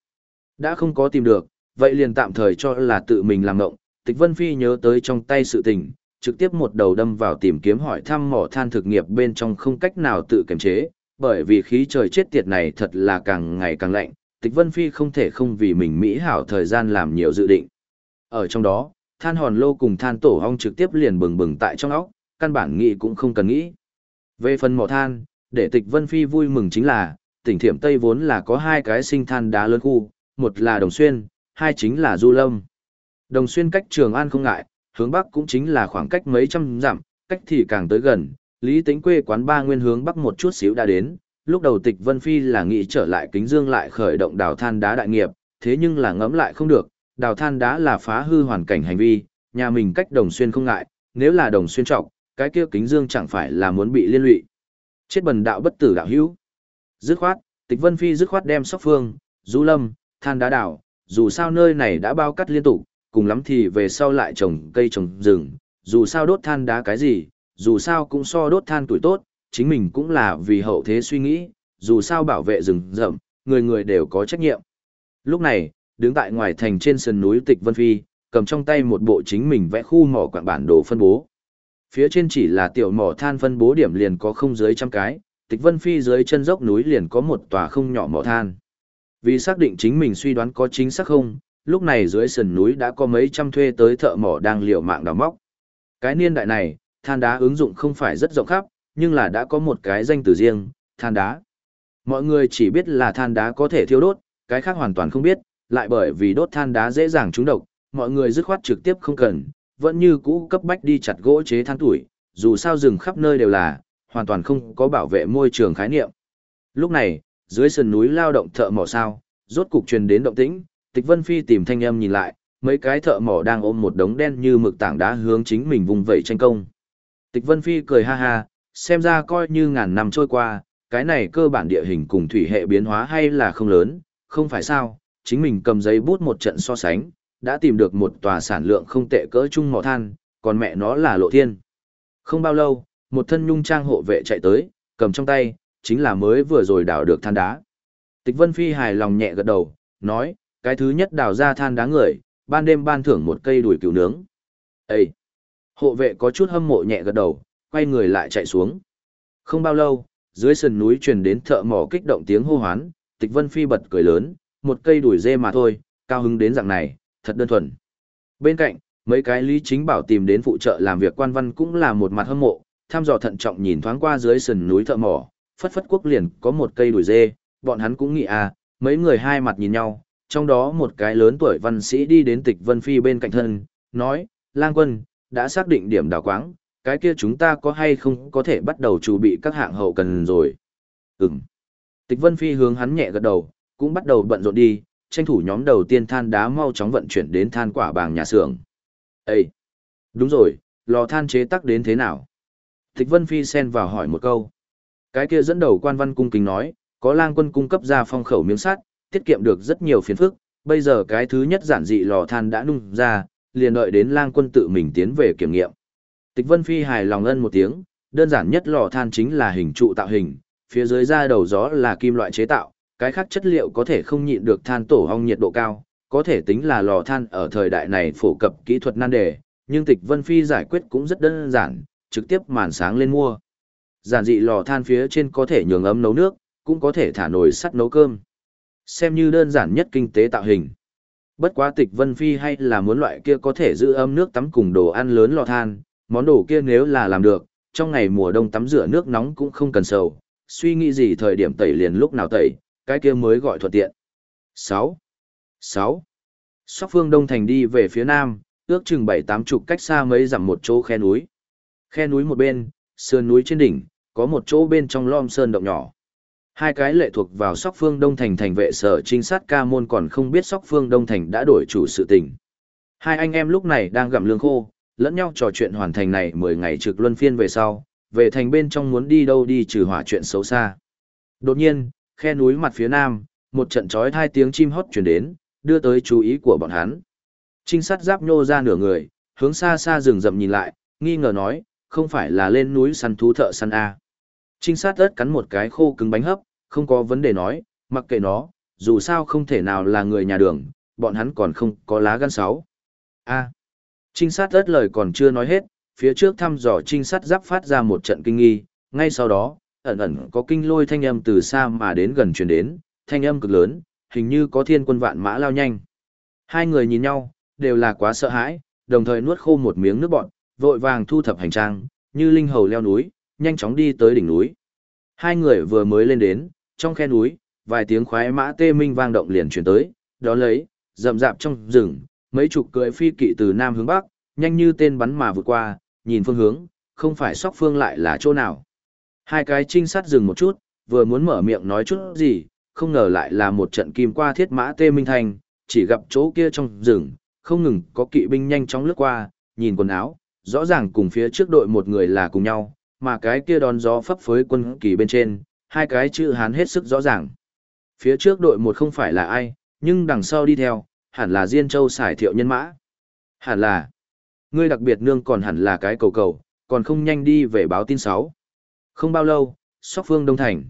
Đã không có tìm được, vậy liền tạm thời cho là tự mình làm ngộng. Tịch Vân Phi nhớ tới trong tay sự tình, trực tiếp một đầu đâm vào tìm kiếm hỏi thăm mỏ than thực nghiệp bên trong không cách nào tự kiềm chế, bởi vì khí trời chết tiệt này thật là càng ngày càng lạnh, Tịch Vân Phi không thể không vì mình mỹ hảo thời gian làm nhiều dự định. Ở trong đó, than hòn lô cùng than tổ ong trực tiếp liền bừng bừng tại trong óc, căn bản nghĩ cũng không cần nghĩ. Về phần mỏ than, để Tịch Vân Phi vui mừng chính là, tỉnh Thiểm Tây vốn là có hai cái sinh than đá lớn khu, một là Đồng Xuyên, hai chính là Du Lâm. Đồng Xuyên cách Trường An không ngại, hướng Bắc cũng chính là khoảng cách mấy trăm dặm, cách thì càng tới gần, Lý Tĩnh quê quán ba nguyên hướng Bắc một chút xíu đã đến, lúc đầu Tịch Vân Phi là nghĩ trở lại Kính Dương lại khởi động đào than đá đại nghiệp, thế nhưng là ngẫm lại không được, đào than đá là phá hư hoàn cảnh hành vi, nhà mình cách Đồng Xuyên không ngại, nếu là Đồng Xuyên trọng, cái kia Kính Dương chẳng phải là muốn bị liên lụy. Chết bần đạo bất tử đạo hữu. Dứt khoát, Tịch Vân Phi dứt khoát đem Sóc Phương, Du Lâm, Than Đá Đảo, dù sao nơi này đã bao cắt liên tục, cùng lắm thì về sau lại trồng cây trồng rừng, dù sao đốt than đá cái gì, dù sao cũng so đốt than tuổi tốt, chính mình cũng là vì hậu thế suy nghĩ, dù sao bảo vệ rừng rậm, người người đều có trách nhiệm. Lúc này, đứng tại ngoài thành trên sườn núi Tịch Vân Phi, cầm trong tay một bộ chính mình vẽ khu mỏ quảng bản đồ phân bố. Phía trên chỉ là tiểu mỏ than phân bố điểm liền có không dưới trăm cái, Tịch Vân Phi dưới chân dốc núi liền có một tòa không nhỏ mỏ than. Vì xác định chính mình suy đoán có chính xác không, lúc này dưới sườn núi đã có mấy trăm thuê tới thợ mỏ đang liều mạng đào móc. Cái niên đại này, than đá ứng dụng không phải rất rộng khắp, nhưng là đã có một cái danh từ riêng, than đá. Mọi người chỉ biết là than đá có thể thiêu đốt, cái khác hoàn toàn không biết, lại bởi vì đốt than đá dễ dàng trúng độc, mọi người dứt khoát trực tiếp không cần, vẫn như cũ cấp bách đi chặt gỗ chế than tuổi, dù sao rừng khắp nơi đều là, hoàn toàn không có bảo vệ môi trường khái niệm. Lúc này, dưới sườn núi lao động thợ mỏ sao, rốt cục truyền đến động tĩnh, Tịch Vân Phi tìm thanh âm nhìn lại, mấy cái thợ mỏ đang ôm một đống đen như mực tảng đá hướng chính mình vùng vẩy tranh công. Tịch Vân Phi cười ha ha, xem ra coi như ngàn năm trôi qua, cái này cơ bản địa hình cùng thủy hệ biến hóa hay là không lớn, không phải sao, chính mình cầm giấy bút một trận so sánh, đã tìm được một tòa sản lượng không tệ cỡ chung mỏ than, còn mẹ nó là lộ thiên. Không bao lâu, một thân nhung trang hộ vệ chạy tới, cầm trong tay, chính là mới vừa rồi đào được than đá. Tịch Vân Phi hài lòng nhẹ gật đầu, nói, cái thứ nhất đào ra than đá người, ban đêm ban thưởng một cây đùi cừu nướng. Ê! Hộ vệ có chút hâm mộ nhẹ gật đầu, quay người lại chạy xuống. Không bao lâu, dưới sườn núi truyền đến thợ mỏ kích động tiếng hô hoán, Tịch Vân Phi bật cười lớn, một cây đùi dê mà thôi, cao hứng đến dạng này, thật đơn thuần. Bên cạnh, mấy cái lý chính bảo tìm đến phụ trợ làm việc quan văn cũng là một mặt hâm mộ, tham dò thận trọng nhìn thoáng qua dưới sườn núi thợ mỏ, phất phất quốc liền có một cây đùi dê, bọn hắn cũng nghĩ à, mấy người hai mặt nhìn nhau, trong đó một cái lớn tuổi văn sĩ đi đến tịch vân phi bên cạnh thân, nói, lang quân, đã xác định điểm đào quáng, cái kia chúng ta có hay không có thể bắt đầu chuẩn bị các hạng hậu cần rồi. Ừm. Tịch vân phi hướng hắn nhẹ gật đầu, cũng bắt đầu bận rộn đi, tranh thủ nhóm đầu tiên than đá mau chóng vận chuyển đến than quả bàng nhà xưởng. Ê! Đúng rồi, lò than chế tắc đến thế nào? Tịch vân phi xen vào hỏi một câu. Cái kia dẫn đầu quan văn cung kính nói, có lang quân cung cấp ra phong khẩu miếng sắt, tiết kiệm được rất nhiều phiền phức, bây giờ cái thứ nhất giản dị lò than đã nung ra, liền đợi đến lang quân tự mình tiến về kiểm nghiệm. Tịch Vân Phi hài lòng ân một tiếng, đơn giản nhất lò than chính là hình trụ tạo hình, phía dưới da đầu gió là kim loại chế tạo, cái khác chất liệu có thể không nhịn được than tổ ong nhiệt độ cao, có thể tính là lò than ở thời đại này phổ cập kỹ thuật nan đề, nhưng Tịch Vân Phi giải quyết cũng rất đơn giản, trực tiếp màn sáng lên mua. Giản dị lò than phía trên có thể nhường ấm nấu nước, cũng có thể thả nồi sắt nấu cơm. Xem như đơn giản nhất kinh tế tạo hình. Bất quá tịch Vân Phi hay là muốn loại kia có thể giữ ấm nước tắm cùng đồ ăn lớn lò than, món đồ kia nếu là làm được, trong ngày mùa đông tắm rửa nước nóng cũng không cần sầu, suy nghĩ gì thời điểm tẩy liền lúc nào tẩy, cái kia mới gọi thuận tiện. 6. 6. Sóc phương Đông Thành đi về phía nam, ước chừng 7-8 chục cách xa mấy dặm một chỗ khe núi. Khe núi một bên, sườn núi trên đỉnh, có một chỗ bên trong lom sơn động nhỏ. Hai cái lệ thuộc vào Sóc Phương Đông Thành thành vệ sở trinh sát ca môn còn không biết Sóc Phương Đông Thành đã đổi chủ sự tình. Hai anh em lúc này đang gặm lương khô, lẫn nhau trò chuyện hoàn thành này 10 ngày trực luân phiên về sau, về thành bên trong muốn đi đâu đi trừ hỏa chuyện xấu xa. Đột nhiên, khe núi mặt phía nam, một trận chói hai tiếng chim hót chuyển đến, đưa tới chú ý của bọn hắn. Trinh sát giáp nhô ra nửa người, hướng xa xa rừng rậm nhìn lại, nghi ngờ nói, không phải là lên núi săn thú thợ săn A. Trinh sát ớt cắn một cái khô cứng bánh hấp, không có vấn đề nói, mặc kệ nó, dù sao không thể nào là người nhà đường, bọn hắn còn không có lá gan sáu. A. À, trinh sát ớt lời còn chưa nói hết, phía trước thăm dò trinh sát giáp phát ra một trận kinh nghi, ngay sau đó, ẩn ẩn có kinh lôi thanh âm từ xa mà đến gần truyền đến, thanh âm cực lớn, hình như có thiên quân vạn mã lao nhanh. Hai người nhìn nhau, đều là quá sợ hãi, đồng thời nuốt khô một miếng nước bọn, vội vàng thu thập hành trang, như linh hầu leo núi, nhanh chóng đi tới đỉnh núi. Hai người vừa mới lên đến, trong khe núi, vài tiếng khoái mã tê minh vang động liền chuyển tới, đó lấy, rậm rạp trong rừng, mấy chục cưỡi phi kỵ từ nam hướng bắc, nhanh như tên bắn mà vượt qua, nhìn phương hướng, không phải sóc phương lại là chỗ nào. Hai cái trinh sát dừng một chút, vừa muốn mở miệng nói chút gì, không ngờ lại là một trận kim qua thiết mã tê minh thành, chỉ gặp chỗ kia trong rừng, không ngừng có kỵ binh nhanh chóng lướt qua, nhìn quần áo, rõ ràng cùng phía trước đội một người là cùng nhau, mà cái kia đón gió phấp phới quân kỳ bên trên, hai cái chữ Hán hết sức rõ ràng. Phía trước đội một không phải là ai, nhưng đằng sau đi theo, hẳn là Diên Châu xài thiệu nhân mã. Hẳn là, ngươi đặc biệt nương còn hẳn là cái cầu cầu, còn không nhanh đi về báo tin sáu. Không bao lâu, sóc phương Đông Thành.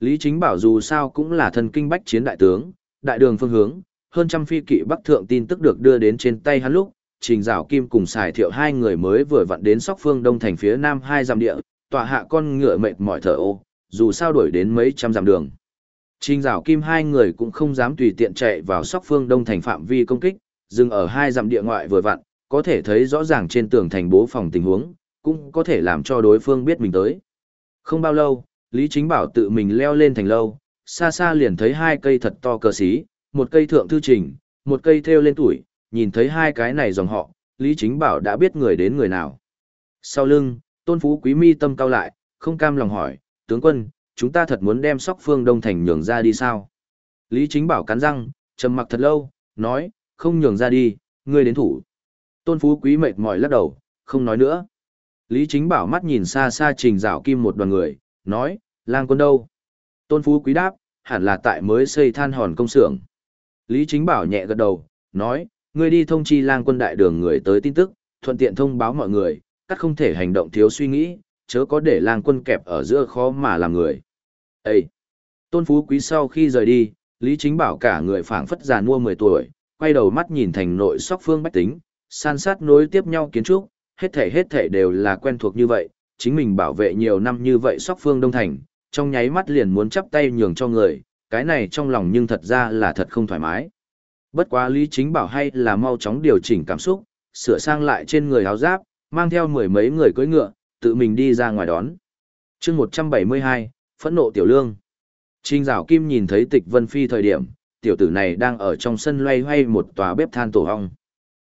Lý Chính Bảo dù sao cũng là thần kinh bách chiến đại tướng, đại đường phương hướng, hơn trăm phi kỵ bắc thượng tin tức được đưa đến trên tay hắn lúc, trình dạo kim cùng xài thiệu hai người mới vừa vặn đến sóc phương Đông Thành phía nam hai dặm địa, tòa hạ con ngựa mệt mỏi thở ô, dù sao đuổi đến mấy trăm dặm đường. Trình rào kim hai người cũng không dám tùy tiện chạy vào sóc phương Đông Thành phạm vi công kích, dừng ở hai dặm địa ngoại vừa vặn, có thể thấy rõ ràng trên tường thành bố phòng tình huống, cũng có thể làm cho đối phương biết mình tới. Không bao lâu, Lý Chính Bảo tự mình leo lên thành lâu, xa xa liền thấy hai cây thật to cờ xí, một cây thượng thư trình, một cây theo lên tuổi, nhìn thấy hai cái này dòng họ, Lý Chính Bảo đã biết người đến người nào. Sau lưng, tôn phú quý mi tâm cao lại, không cam lòng hỏi, tướng quân, chúng ta thật muốn đem sóc phương đông thành nhường ra đi sao? Lý Chính Bảo cắn răng, trầm mặc thật lâu, nói, không nhường ra đi, ngươi đến thủ. Tôn phú quý mệt mỏi lắc đầu, không nói nữa. Lý Chính Bảo mắt nhìn xa xa trình rào kim một đoàn người, nói, lang quân đâu? Tôn phú quý đáp, hẳn là tại mới xây than hòn công xưởng. Lý Chính Bảo nhẹ gật đầu, nói, ngươi đi thông chi lang quân đại đường người tới tin tức, thuận tiện thông báo mọi người, các không thể hành động thiếu suy nghĩ, chớ có để lang quân kẹp ở giữa khó mà làm người. Ê! Tôn Phú Quý sau khi rời đi, Lý Chính Bảo cả người phảng phất già mua 10 tuổi, quay đầu mắt nhìn thành nội sóc phương bách tính, san sát nối tiếp nhau kiến trúc, hết thể hết thể đều là quen thuộc như vậy, chính mình bảo vệ nhiều năm như vậy sóc phương đông thành, trong nháy mắt liền muốn chắp tay nhường cho người, cái này trong lòng nhưng thật ra là thật không thoải mái. Bất quá Lý Chính Bảo hay là mau chóng điều chỉnh cảm xúc, sửa sang lại trên người áo giáp, mang theo mười mấy người cưỡi ngựa, tự mình đi ra ngoài đón. chương 172, phẫn nộ tiểu lương. Trình Dạo Kim nhìn thấy tịch Vân Phi thời điểm, tiểu tử này đang ở trong sân loay hoay một tòa bếp than tổ hong.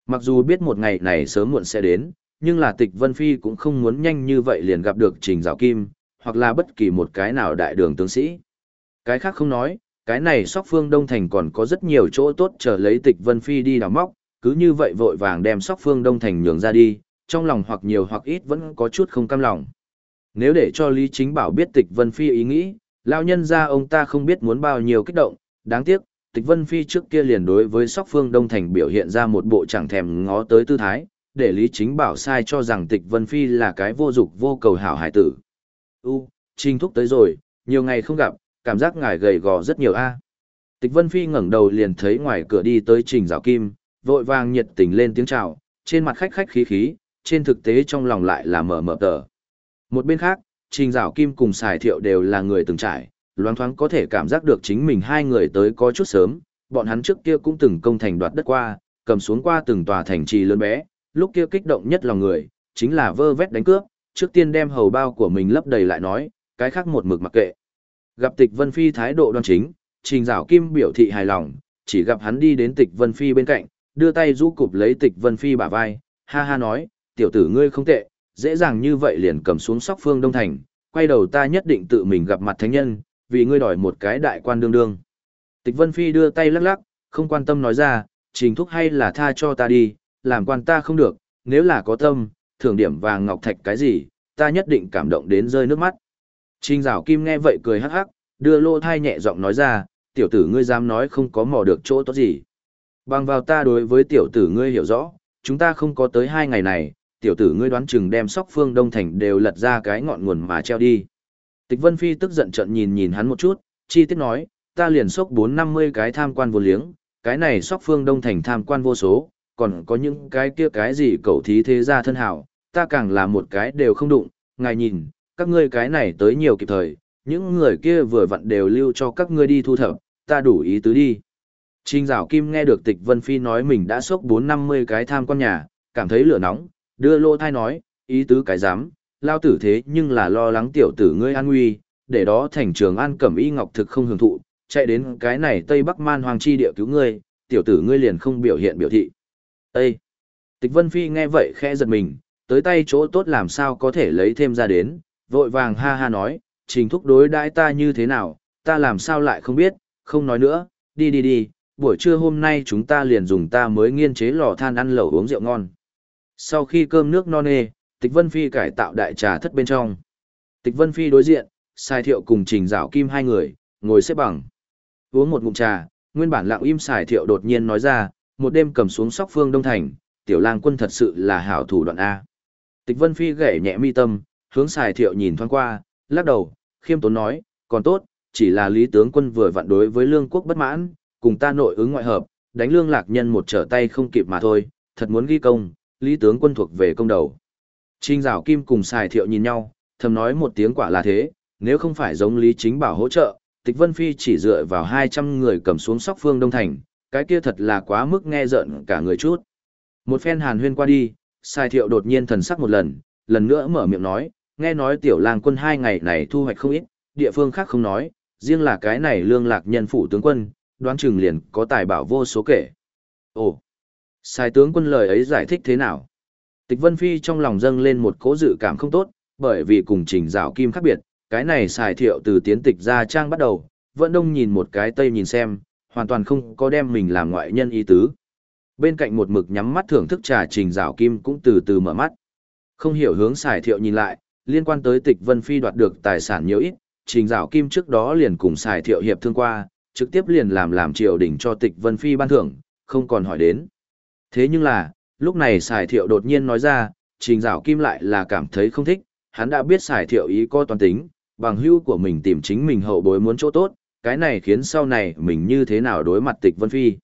Mặc dù biết một ngày này sớm muộn sẽ đến, nhưng là tịch Vân Phi cũng không muốn nhanh như vậy liền gặp được Trình Dạo Kim, hoặc là bất kỳ một cái nào đại đường tướng sĩ. Cái khác không nói, cái này sóc phương Đông Thành còn có rất nhiều chỗ tốt chờ lấy tịch Vân Phi đi đào móc, cứ như vậy vội vàng đem sóc phương Đông Thành nhường ra đi, trong lòng hoặc nhiều hoặc ít vẫn có chút không cam lòng. Nếu để cho Lý Chính Bảo biết tịch Vân Phi ý nghĩ, lão nhân ra ông ta không biết muốn bao nhiêu kích động, đáng tiếc, tịch Vân Phi trước kia liền đối với sóc phương Đông Thành biểu hiện ra một bộ chẳng thèm ngó tới tư thái, để Lý Chính Bảo sai cho rằng tịch Vân Phi là cái vô dục vô cầu hảo hải tử. U, Trình Thúc tới rồi, nhiều ngày không gặp, cảm giác ngài gầy gò rất nhiều a. Tịch Vân Phi ngẩng đầu liền thấy ngoài cửa đi tới Trình Giảo Kim, vội vàng nhiệt tình lên tiếng chào, trên mặt khách khách khí khí, trên thực tế trong lòng lại là mở mở tờ. Một bên khác, Trình Giảo Kim cùng Sài Thiệu đều là người từng trải, loáng thoáng có thể cảm giác được chính mình hai người tới có chút sớm, bọn hắn trước kia cũng từng công thành đoạt đất qua, cầm xuống qua từng tòa thành trì lớn bé, lúc kia kích động nhất lòng người, chính là vơ vét đánh cướp, trước tiên đem hầu bao của mình lấp đầy lại nói, cái khác một mực mặc kệ. Gặp tịch Vân Phi thái độ đoan chính, trình Giảo kim biểu thị hài lòng, chỉ gặp hắn đi đến tịch Vân Phi bên cạnh, đưa tay rũ cụp lấy tịch Vân Phi bả vai, ha ha nói, tiểu tử ngươi không tệ, dễ dàng như vậy liền cầm xuống sóc phương Đông Thành, quay đầu ta nhất định tự mình gặp mặt thánh nhân, vì ngươi đòi một cái đại quan đương đương. Tịch Vân Phi đưa tay lắc lắc, không quan tâm nói ra, trình thúc hay là tha cho ta đi, làm quan ta không được, nếu là có tâm, thưởng điểm vàng ngọc thạch cái gì, ta nhất định cảm động đến rơi nước mắt. Trình Dạo Kim nghe vậy cười hắc hắc, đưa lô thai nhẹ giọng nói ra, tiểu tử ngươi dám nói không có mò được chỗ tốt gì. Bằng vào ta đối với tiểu tử ngươi hiểu rõ, chúng ta không có tới hai ngày này, tiểu tử ngươi đoán chừng đem sóc phương Đông Thành đều lật ra cái ngọn nguồn mà treo đi. Tịch Vân Phi tức giận trận nhìn nhìn hắn một chút, chi tiết nói, ta liền sóc bốn năm mươi cái tham quan vô liếng, cái này sóc phương Đông Thành tham quan vô số, còn có những cái kia cái gì cậu thí thế gia thân hảo, ta càng là một cái đều không đụng, ngài nhìn, các ngươi cái này tới nhiều kịp thời, những người kia vừa vặn đều lưu cho các ngươi đi thu thập, ta đủ ý tứ đi. Trình Dạo Kim nghe được Tịch Vân Phi nói mình đã sốc 450 cái tham quan nhà, cảm thấy lửa nóng, đưa lô thai nói, ý tứ cái dám, lao tử thế nhưng là lo lắng tiểu tử ngươi an nguy, để đó thành trường an cẩm y ngọc thực không hưởng thụ, chạy đến cái này Tây Bắc Man Hoàng Chi địa cứu ngươi, tiểu tử ngươi liền không biểu hiện biểu thị. Ê! Tịch Vân Phi nghe vậy khẽ giật mình, tới tay chỗ tốt làm sao có thể lấy thêm ra đến, vội vàng ha ha nói, trình thúc đối đãi ta như thế nào, ta làm sao lại không biết, không nói nữa, đi đi đi, buổi trưa hôm nay chúng ta liền dùng ta mới nghiên chế lò than ăn lẩu uống rượu ngon. Sau khi cơm nước no nê, Tịch Vân Phi cải tạo đại trà thất bên trong. Tịch Vân Phi đối diện, Sai Thiệu cùng Trình Dạo Kim hai người, ngồi xếp bằng. Uống một ngụm trà, nguyên bản lặng im Sài Thiệu đột nhiên nói ra, một đêm cầm xuống sóc phương Đông Thành, tiểu lang quân thật sự là hảo thủ đoạn A. Tịch Vân Phi gảy nhẹ mi tâm, hướng Sài Thiệu nhìn thoáng qua, lắc đầu, khiêm tốn nói, còn tốt, chỉ là lý tướng quân vừa vặn đối với lương quốc bất mãn, cùng ta nội ứng ngoại hợp, đánh lương lạc nhân một trở tay không kịp mà thôi, thật muốn ghi công, lý tướng quân thuộc về công đầu. Trinh rào kim cùng Sài thiệu nhìn nhau, thầm nói một tiếng quả là thế, nếu không phải giống lý chính bảo hỗ trợ, tịch vân phi chỉ dựa vào 200 người cầm xuống sóc phương đông thành, cái kia thật là quá mức nghe giận cả người chút. Một phen hàn huyên qua đi, Sai thiệu đột nhiên thần sắc một lần, lần nữa mở miệng nói, nghe nói tiểu lang quân hai ngày này thu hoạch không ít, địa phương khác không nói, riêng là cái này lương lạc nhân phủ tướng quân, đoán chừng liền có tài bảo vô số kể. Ồ, sai tướng quân lời ấy giải thích thế nào? Tịch Vân Phi trong lòng dâng lên một cố dự cảm không tốt, bởi vì cùng trình rào kim khác biệt, cái này xài thiệu từ tiến tịch ra trang bắt đầu, vẫn đông nhìn một cái tây nhìn xem, hoàn toàn không có đem mình làm ngoại nhân ý tứ. Bên cạnh một mực nhắm mắt thưởng thức trà trình rào kim cũng từ từ mở mắt. Không hiểu hướng xài thiệu nhìn lại, liên quan tới tịch Vân Phi đoạt được tài sản nhiều ít, trình rào kim trước đó liền cùng xài thiệu hiệp thương qua, trực tiếp liền làm làm triều đình cho tịch Vân Phi ban thưởng, không còn hỏi đến. Thế nhưng là, lúc này xài thiệu đột nhiên nói ra, trình rào kim lại là cảm thấy không thích, hắn đã biết xài thiệu ý có toàn tính, bằng hưu của mình tìm chính mình hậu bối muốn chỗ tốt, cái này khiến sau này mình như thế nào đối mặt tịch Vân Phi.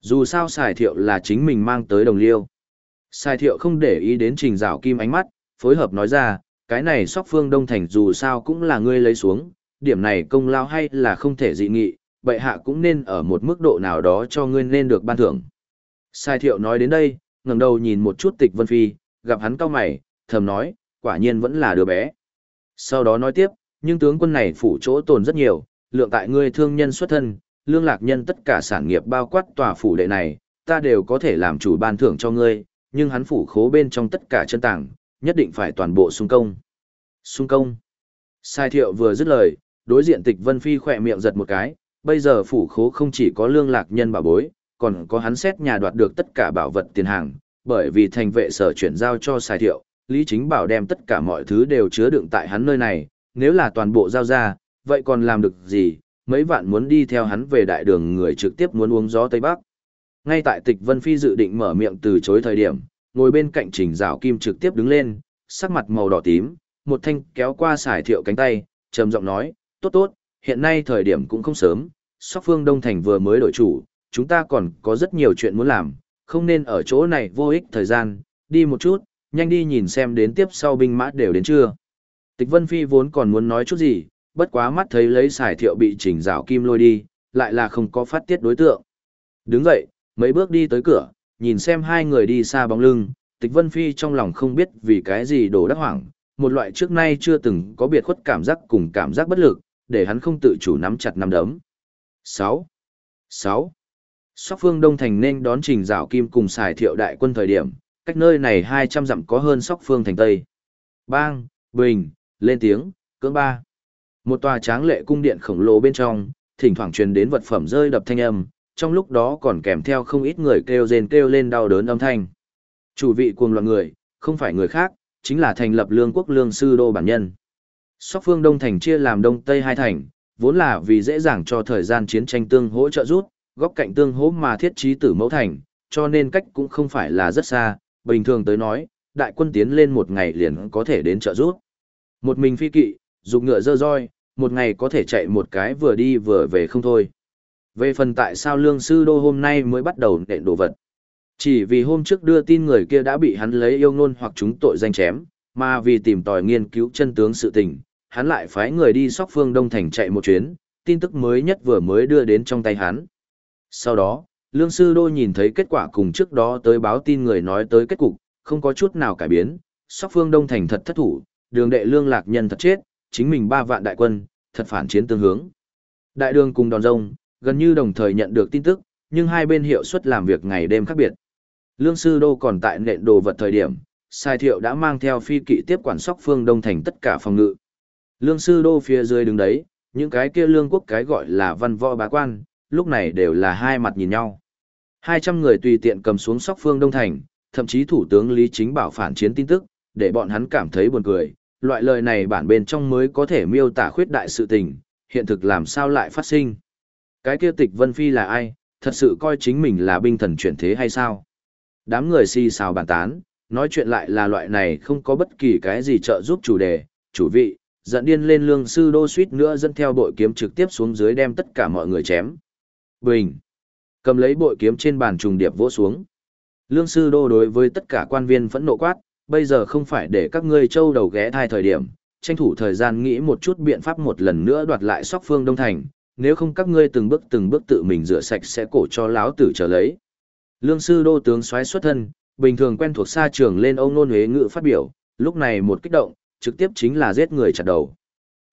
Dù sao xài thiệu là chính mình mang tới đồng liêu. Xài thiệu không để ý đến trình rào kim ánh mắt, phối hợp nói ra, cái này sóc phương đông thành dù sao cũng là ngươi lấy xuống, điểm này công lao hay là không thể dị nghị, bệ hạ cũng nên ở một mức độ nào đó cho ngươi nên được ban thưởng. Sai thiệu nói đến đây, ngẩng đầu nhìn một chút tịch vân phi, gặp hắn cao mày, thầm nói, quả nhiên vẫn là đứa bé. Sau đó nói tiếp, nhưng tướng quân này phủ chỗ tồn rất nhiều, lượng tại ngươi thương nhân xuất thân, lương lạc nhân tất cả sản nghiệp bao quát tòa phủ đệ này, ta đều có thể làm chủ ban thưởng cho ngươi, nhưng hắn phủ khố bên trong tất cả chân tảng, nhất định phải toàn bộ xung công. Xung công. Sai thiệu vừa dứt lời, đối diện tịch Vân Phi khỏe miệng giật một cái, bây giờ phủ khố không chỉ có lương lạc nhân bảo bối, còn có hắn xét nhà đoạt được tất cả bảo vật tiền hàng, bởi vì thành vệ sở chuyển giao cho xài thiệu, Lý Chính Bảo đem tất cả mọi thứ đều chứa đựng tại hắn nơi này, nếu là toàn bộ giao ra, vậy còn làm được gì, mấy vạn muốn đi theo hắn về đại đường người trực tiếp muốn uống gió Tây Bắc. Ngay tại tịch Vân Phi dự định mở miệng từ chối thời điểm, ngồi bên cạnh trình rào kim trực tiếp đứng lên, sắc mặt màu đỏ tím, một thanh kéo qua xài thiệu cánh tay, trầm giọng nói, tốt tốt, hiện nay thời điểm cũng không sớm, sóc phương Đông Thành vừa mới đổi chủ, chúng ta còn có rất nhiều chuyện muốn làm, không nên ở chỗ này vô ích thời gian, đi một chút, nhanh đi nhìn xem đến tiếp sau binh mã đều đến chưa. Tịch Vân Phi vốn còn muốn nói chút gì, bất quá mắt thấy lấy xài thiệu bị chỉnh rào kim lôi đi, lại là không có phát tiết đối tượng. Đứng dậy, mấy bước đi tới cửa, nhìn xem hai người đi xa bóng lưng, Tịch Vân Phi trong lòng không biết vì cái gì đổ đắc hoảng, một loại trước nay chưa từng có biệt khuất cảm giác cùng cảm giác bất lực, để hắn không tự chủ nắm chặt nắm đấm. 6. 6. Sóc phương Đông Thành nên đón trình rào kim cùng xài thiệu đại quân thời điểm, cách nơi này 200 dặm có hơn sóc phương thành Tây. Bang, bình, lên tiếng, cưỡng ba. Một tòa tráng lệ cung điện khổng lồ bên trong, thỉnh thoảng truyền đến vật phẩm rơi đập thanh âm, trong lúc đó còn kèm theo không ít người kêu rên kêu lên đau đớn âm thanh. Chủ vị cuồng loạn người, không phải người khác, chính là thành lập lương quốc lương sư đô bản nhân. Sóc phương Đông Thành chia làm Đông Tây hai thành, vốn là vì dễ dàng cho thời gian chiến tranh tương hỗ trợ rút, góc cạnh tương hỗ mà thiết trí tử mẫu thành, cho nên cách cũng không phải là rất xa, bình thường tới nói, đại quân tiến lên một ngày liền có thể đến trợ rút. Một mình phi kỵ, dùng ngựa dơ roi, một ngày có thể chạy một cái vừa đi vừa về không thôi. Về phần tại sao lương sư đô hôm nay mới bắt đầu nện đồ vật. Chỉ vì hôm trước đưa tin người kia đã bị hắn lấy yêu ngôn hoặc chúng tội danh chém, mà vì tìm tòi nghiên cứu chân tướng sự tình, hắn lại phái người đi sóc phương Đông Thành chạy một chuyến, tin tức mới nhất vừa mới đưa đến trong tay hắn. Sau đó, Lương Sư Đô nhìn thấy kết quả cùng trước đó tới báo tin người nói tới kết cục, không có chút nào cải biến, sóc phương Đông Thành thật thất thủ, đường đệ lương lạc nhân thật chết, chính mình ba vạn đại quân, thật phản chiến tương hướng. Đại đường cùng đòn rông, gần như đồng thời nhận được tin tức, nhưng hai bên hiệu suất làm việc ngày đêm khác biệt. Lương Sư Đô còn tại nện đồ vật thời điểm, Sai Thiệu đã mang theo phi kỵ tiếp quản sóc phương Đông Thành tất cả phòng ngự. Lương Sư Đô phía dưới đứng đấy, những cái kia lương quốc cái gọi là văn võ bá quan, lúc này đều là hai mặt nhìn nhau. 200 người tùy tiện cầm xuống sóc phương Đông Thành, thậm chí Thủ tướng Lý Chính Bảo phản chiến tin tức, để bọn hắn cảm thấy buồn cười. loại lời này bản bên trong mới có thể miêu tả khuyết đại sự tình, hiện thực làm sao lại phát sinh. Cái kia tịch Vân Phi là ai, thật sự coi chính mình là binh thần chuyển thế hay sao? Đám người si xào bàn tán, nói chuyện lại là loại này không có bất kỳ cái gì trợ giúp chủ đề, chủ vị, giận điên lên lương sư đô suýt nữa dẫn theo bội kiếm trực tiếp xuống dưới đem tất cả mọi người chém. Bình! Cầm lấy bội kiếm trên bàn trùng điệp vỗ xuống. Lương sư đô đối với tất cả quan viên phẫn nộ quát, bây giờ không phải để các ngươi châu đầu ghé thai thời điểm, tranh thủ thời gian nghĩ một chút biện pháp một lần nữa đoạt lại sóc phương Đông Thành, nếu không các ngươi từng bước từng bước tự mình rửa sạch sẽ cổ cho láo tử trở lấy. Lương sư đô tướng xoáy xuất thân, bình thường quen thuộc xa trường lên ông nôn huế ngự phát biểu, lúc này một kích động, trực tiếp chính là giết người chặt đầu.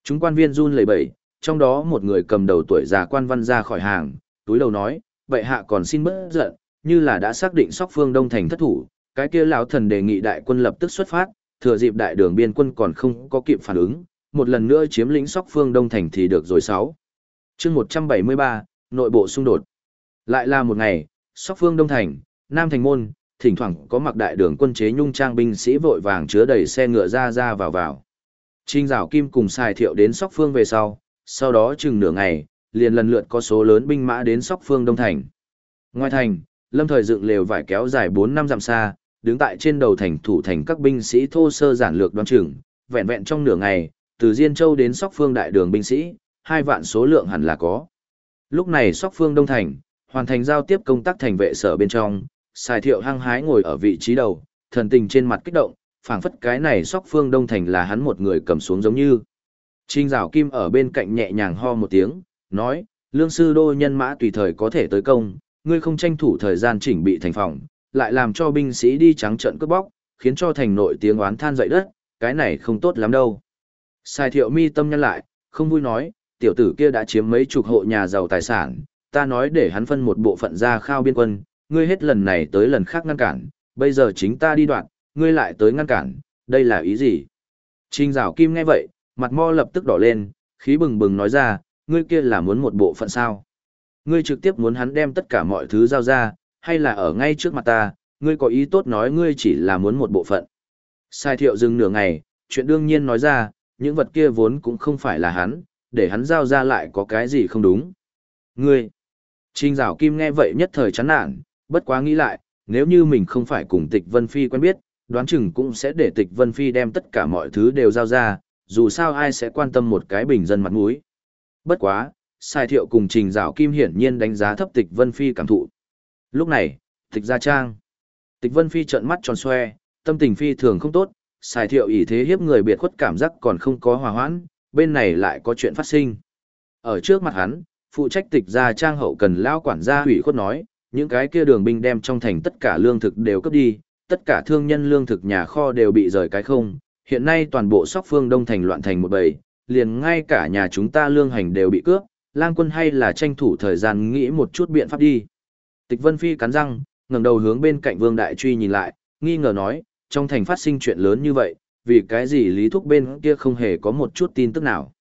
Chúng quan viên run lẩy bẩy, trong đó một người cầm đầu tuổi già quan văn ra khỏi hàng, túi đầu nói, vậy hạ còn xin bớt giận, như là đã xác định sóc phương đông thành thất thủ, cái kia lão thần đề nghị đại quân lập tức xuất phát, thừa dịp đại đường biên quân còn không có kịp phản ứng, một lần nữa chiếm lĩnh sóc phương đông thành thì được rồi sáu. chương 173, nội bộ xung đột. Lại là một ngày, sóc phương đông thành, nam thành môn, thỉnh thoảng có mặc đại đường quân chế nhung trang binh sĩ vội vàng chứa đầy xe ngựa ra ra vào vào. Trinh rào kim cùng xài thiệu đến sóc phương về sau, sau đó chừng nửa ngày, liền lần lượt có số lớn binh mã đến sóc phương đông thành. Ngoài thành, lâm thời dựng lều vải kéo dài 4 năm dặm xa, đứng tại trên đầu thành thủ thành các binh sĩ thô sơ giản lược đoán chừng, vẹn vẹn trong nửa ngày, từ Diên Châu đến Sóc Phương đại đường binh sĩ, hai vạn số lượng hẳn là có. Lúc này Sóc Phương Đông Thành, hoàn thành giao tiếp công tác thành vệ sở bên trong, xài Thiệu hăng hái ngồi ở vị trí đầu, thần tình trên mặt kích động, phảng phất cái này Sóc Phương Đông Thành là hắn một người cầm xuống giống như. Trinh rào Kim ở bên cạnh nhẹ nhàng ho một tiếng, nói, lương sư đô nhân mã tùy thời có thể tới công, ngươi không tranh thủ thời gian chỉnh bị thành phòng, lại làm cho binh sĩ đi trắng trận cướp bóc, khiến cho thành nội tiếng oán than dậy đất, cái này không tốt lắm đâu. Sai thiệu mi tâm nhân lại, không vui nói, tiểu tử kia đã chiếm mấy chục hộ nhà giàu tài sản, ta nói để hắn phân một bộ phận ra khao biên quân, ngươi hết lần này tới lần khác ngăn cản, bây giờ chính ta đi đoạn, ngươi lại tới ngăn cản, đây là ý gì? Trình rào kim nghe vậy, mặt mo lập tức đỏ lên, khí bừng bừng nói ra, ngươi kia là muốn một bộ phận sao? Ngươi trực tiếp muốn hắn đem tất cả mọi thứ giao ra, hay là ở ngay trước mặt ta, ngươi có ý tốt nói ngươi chỉ là muốn một bộ phận. Sai thiệu dừng nửa ngày, chuyện đương nhiên nói ra, những vật kia vốn cũng không phải là hắn, để hắn giao ra lại có cái gì không đúng. Ngươi, Trình Giảo Kim nghe vậy nhất thời chán nản, bất quá nghĩ lại, nếu như mình không phải cùng Tịch Vân Phi quen biết, đoán chừng cũng sẽ để Tịch Vân Phi đem tất cả mọi thứ đều giao ra, dù sao ai sẽ quan tâm một cái bình dân mặt mũi. Bất quá, Sai Thiệu cùng Trình Giảo Kim hiển nhiên đánh giá thấp Tịch Vân Phi cảm thụ. Lúc này, Tịch Gia Trang. Tịch Vân Phi trợn mắt tròn xoe, tâm tình phi thường không tốt, Sai Thiệu ý thế hiếp người biệt khuất cảm giác còn không có hòa hoãn, bên này lại có chuyện phát sinh. Ở trước mặt hắn, phụ trách Tịch Gia Trang hậu cần lao quản gia hủy khuất nói, những cái kia đường binh đem trong thành tất cả lương thực đều cướp đi, tất cả thương nhân lương thực nhà kho đều bị rời cái không, hiện nay toàn bộ sóc phương đông thành loạn thành một bầy, liền ngay cả nhà chúng ta lương hành đều bị cướp, lang quân hay là tranh thủ thời gian nghĩ một chút biện pháp đi. Tịch Vân Phi cắn răng, ngẩng đầu hướng bên cạnh Vương Đại Truy nhìn lại, nghi ngờ nói, trong thành phát sinh chuyện lớn như vậy, vì cái gì Lý Thúc bên kia không hề có một chút tin tức nào.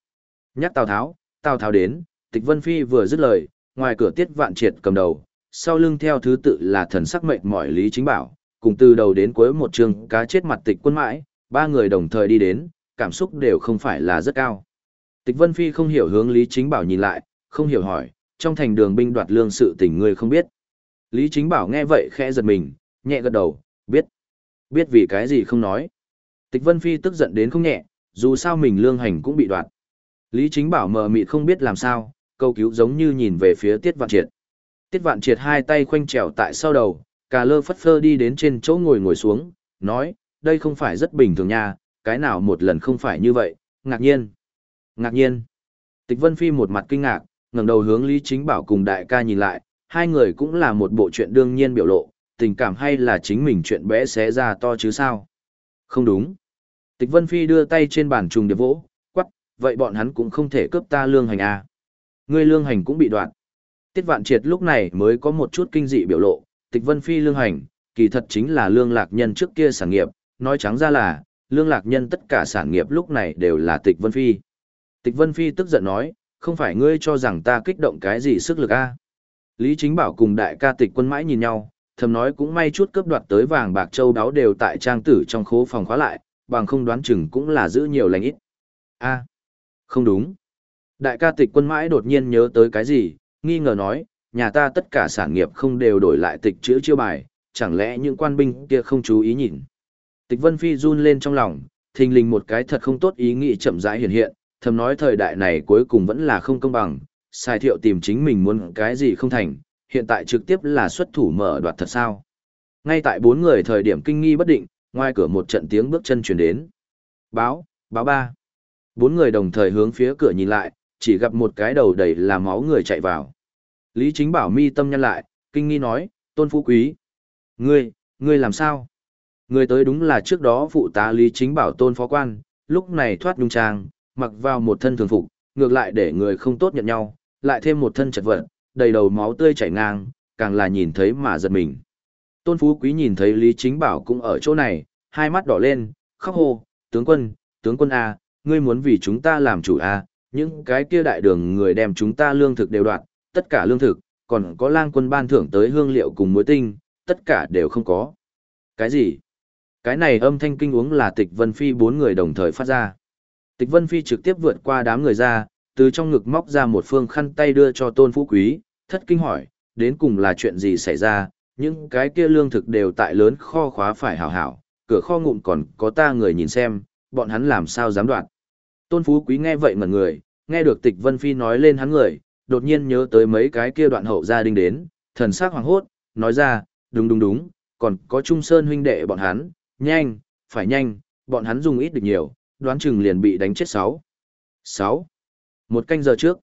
Nhắc Tào Tháo, Tào Tháo đến, Tịch Vân Phi vừa dứt lời, ngoài cửa tiết vạn triệt cầm đầu, sau lưng theo thứ tự là thần sắc mệnh mỏi Lý Chính Bảo, cùng từ đầu đến cuối một trường cá chết mặt tịch quân mãi, ba người đồng thời đi đến, cảm xúc đều không phải là rất cao. Tịch Vân Phi không hiểu hướng Lý Chính Bảo nhìn lại, không hiểu hỏi, trong thành đường binh đoạt lương sự tình người không biết. Lý Chính Bảo nghe vậy khẽ giật mình, nhẹ gật đầu, biết. Biết vì cái gì không nói. Tịch Vân Phi tức giận đến không nhẹ, dù sao mình lương hành cũng bị đoạt. Lý Chính Bảo mờ mịt không biết làm sao, câu cứu giống như nhìn về phía Tiết Vạn Triệt. Tiết Vạn Triệt hai tay khoanh trèo tại sau đầu, cà lơ phất phơ đi đến trên chỗ ngồi ngồi xuống, nói, đây không phải rất bình thường nha, cái nào một lần không phải như vậy, ngạc nhiên. Ngạc nhiên. Tịch Vân Phi một mặt kinh ngạc, ngẩng đầu hướng Lý Chính Bảo cùng đại ca nhìn lại, hai người cũng là một bộ chuyện đương nhiên biểu lộ, tình cảm hay là chính mình chuyện bé xé ra to chứ sao? Không đúng. Tịch Vân Phi đưa tay trên bàn trùng điệp vỗ, quắc, vậy bọn hắn cũng không thể cướp ta lương hành à. Ngươi lương hành cũng bị đoạn. Tiết Vạn Triệt lúc này mới có một chút kinh dị biểu lộ, Tịch Vân Phi lương hành, kỳ thật chính là lương lạc nhân trước kia sản nghiệp, nói trắng ra là, lương lạc nhân tất cả sản nghiệp lúc này đều là Tịch Vân Phi. Tịch Vân Phi tức giận nói, không phải ngươi cho rằng ta kích động cái gì sức lực a? Lý Chính Bảo cùng đại ca tịch quân mãi nhìn nhau, thầm nói cũng may chút cướp đoạt tới vàng bạc châu đáo đều tại trang tử trong khố phòng khóa lại, bằng không đoán chừng cũng là giữ nhiều lành ít. a không đúng. Đại ca tịch quân mãi đột nhiên nhớ tới cái gì, nghi ngờ nói, nhà ta tất cả sản nghiệp không đều đổi lại tịch chữ chiêu bài, chẳng lẽ những quan binh kia không chú ý nhìn. Tịch Vân Phi run lên trong lòng, thình lình một cái thật không tốt ý nghĩ chậm rãi hiện hiện, thầm nói thời đại này cuối cùng vẫn là không công bằng, sai thiệu tìm chính mình muốn cái gì không thành, hiện tại trực tiếp là xuất thủ mở đoạt thật sao. Ngay tại bốn người thời điểm kinh nghi bất định, ngoài cửa một trận tiếng bước chân chuyển đến. Báo, báo ba. Bốn người đồng thời hướng phía cửa nhìn lại, chỉ gặp một cái đầu đầy là máu người chạy vào. Lý Chính Bảo mi tâm nhăn lại, kinh nghi nói, tôn phú quý. Ngươi, ngươi làm sao? Người tới đúng là trước đó phụ tá Lý Chính Bảo tôn phó quan, lúc này thoát nhung trang, mặc vào một thân thường phục, ngược lại để người không tốt nhận nhau, lại thêm một thân chật vật, đầy đầu máu tươi chảy ngang, càng là nhìn thấy mà giật mình. Tôn Phú Quý nhìn thấy Lý Chính Bảo cũng ở chỗ này, hai mắt đỏ lên, khóc hô, tướng quân, tướng quân A, ngươi muốn vì chúng ta làm chủ A, những cái kia đại đường người đem chúng ta lương thực đều đoạt, tất cả lương thực, còn có lang quân ban thưởng tới hương liệu cùng muối tinh, tất cả đều không có. Cái gì? Cái này âm thanh kinh uống là tịch Vân Phi bốn người đồng thời phát ra. Tịch Vân Phi trực tiếp vượt qua đám người ra, từ trong ngực móc ra một phương khăn tay đưa cho Tôn Phú Quý, thất kinh hỏi, đến cùng là chuyện gì xảy ra, những cái kia lương thực đều tại lớn kho khóa phải hảo hảo, cửa kho ngụm còn có ta người nhìn xem, bọn hắn làm sao dám đoạt. Tôn Phú Quý nghe vậy ngẩn người, nghe được Tịch Vân Phi nói lên hắn người, đột nhiên nhớ tới mấy cái kia đoạn hậu gia đình đến, thần sắc hoàng hốt, nói ra, đúng đúng đúng, còn có Trung Sơn huynh đệ bọn hắn, nhanh, phải nhanh, bọn hắn dùng ít được nhiều, đoán chừng liền bị đánh chết sáu. Sáu. Một canh giờ trước,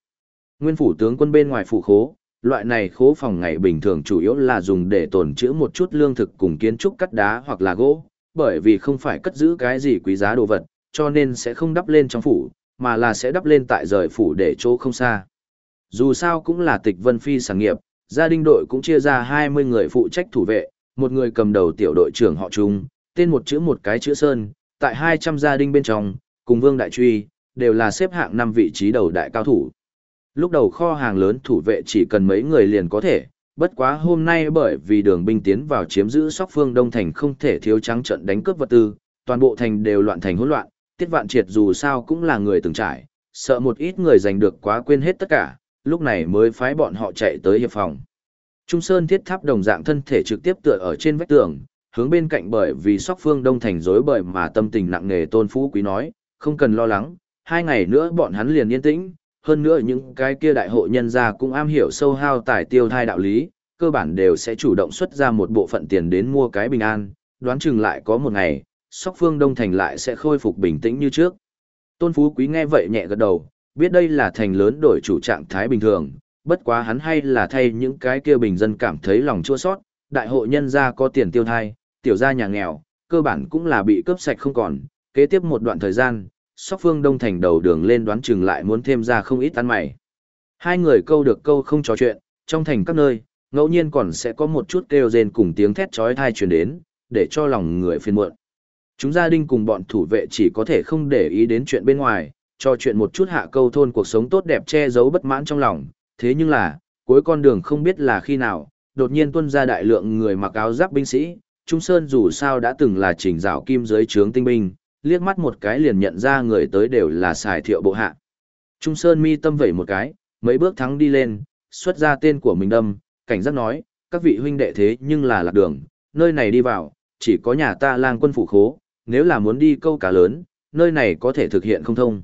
nguyên phủ tướng quân bên ngoài phủ khố, loại này khố phòng ngày bình thường chủ yếu là dùng để tồn trữ một chút lương thực cùng kiến trúc cắt đá hoặc là gỗ, bởi vì không phải cất giữ cái gì quý giá đồ vật, cho nên sẽ không đắp lên trong phủ, mà là sẽ đắp lên tại rời phủ để chỗ không xa. Dù sao cũng là tịch vân phi sản nghiệp, gia đình đội cũng chia ra 20 người phụ trách thủ vệ, một người cầm đầu tiểu đội trưởng họ Trung, tên một chữ một cái chữ Sơn, tại 200 gia đình bên trong, cùng Vương Đại Truy, đều là xếp hạng 5 vị trí đầu đại cao thủ. Lúc đầu kho hàng lớn thủ vệ chỉ cần mấy người liền có thể, bất quá hôm nay bởi vì đường binh tiến vào chiếm giữ sóc phương Đông Thành không thể thiếu trắng trận đánh cướp vật tư, toàn bộ thành đều loạn thành hỗn loạn, tiết vạn triệt dù sao cũng là người từng trải, sợ một ít người giành được quá quên hết tất cả, lúc này mới phái bọn họ chạy tới hiệp phòng. Trung Sơn thiết tháp đồng dạng thân thể trực tiếp tựa ở trên vách tường, hướng bên cạnh bởi vì sóc phương Đông Thành rối bời mà tâm tình nặng nề tôn phú quý nói, không cần lo lắng, hai ngày nữa bọn hắn liền yên tĩnh, hơn nữa những cái kia đại hộ nhân gia cũng am hiểu sâu hao tài tiêu thai đạo lý, cơ bản đều sẽ chủ động xuất ra một bộ phận tiền đến mua cái bình an, đoán chừng lại có một ngày, sóc phương Đông Thành lại sẽ khôi phục bình tĩnh như trước. Tôn Phú Quý nghe vậy nhẹ gật đầu, biết đây là thành lớn đổi chủ trạng thái bình thường, bất quá hắn hay là thay những cái kia bình dân cảm thấy lòng chua sót, đại hộ nhân gia có tiền tiêu thai, tiểu gia nhà nghèo, cơ bản cũng là bị cướp sạch không còn, kế tiếp một đoạn thời gian, sóc phương đông thành đầu đường lên đoán chừng lại muốn thêm ra không ít ăn mày. Hai người câu được câu không trò chuyện, trong thành các nơi, ngẫu nhiên còn sẽ có một chút kêu rên cùng tiếng thét chói tai truyền đến, để cho lòng người phiền muộn. Chúng gia đình cùng bọn thủ vệ chỉ có thể không để ý đến chuyện bên ngoài, cho chuyện một chút hạ câu thôn cuộc sống tốt đẹp che giấu bất mãn trong lòng, thế nhưng là, cuối con đường không biết là khi nào, đột nhiên tuân ra đại lượng người mặc áo giáp binh sĩ, Trung Sơn dù sao đã từng là chỉnh rào kim dưới trướng tinh binh, liếc mắt một cái liền nhận ra người tới đều là xài thiệu bộ hạ. Trung Sơn mi tâm vẩy một cái, mấy bước thắng đi lên, xuất ra tên của mình đâm, cảnh giác nói, các vị huynh đệ thế nhưng là lạc đường, nơi này đi vào, chỉ có nhà ta lang quân phủ khố, nếu là muốn đi câu cá lớn, nơi này có thể thực hiện không thông.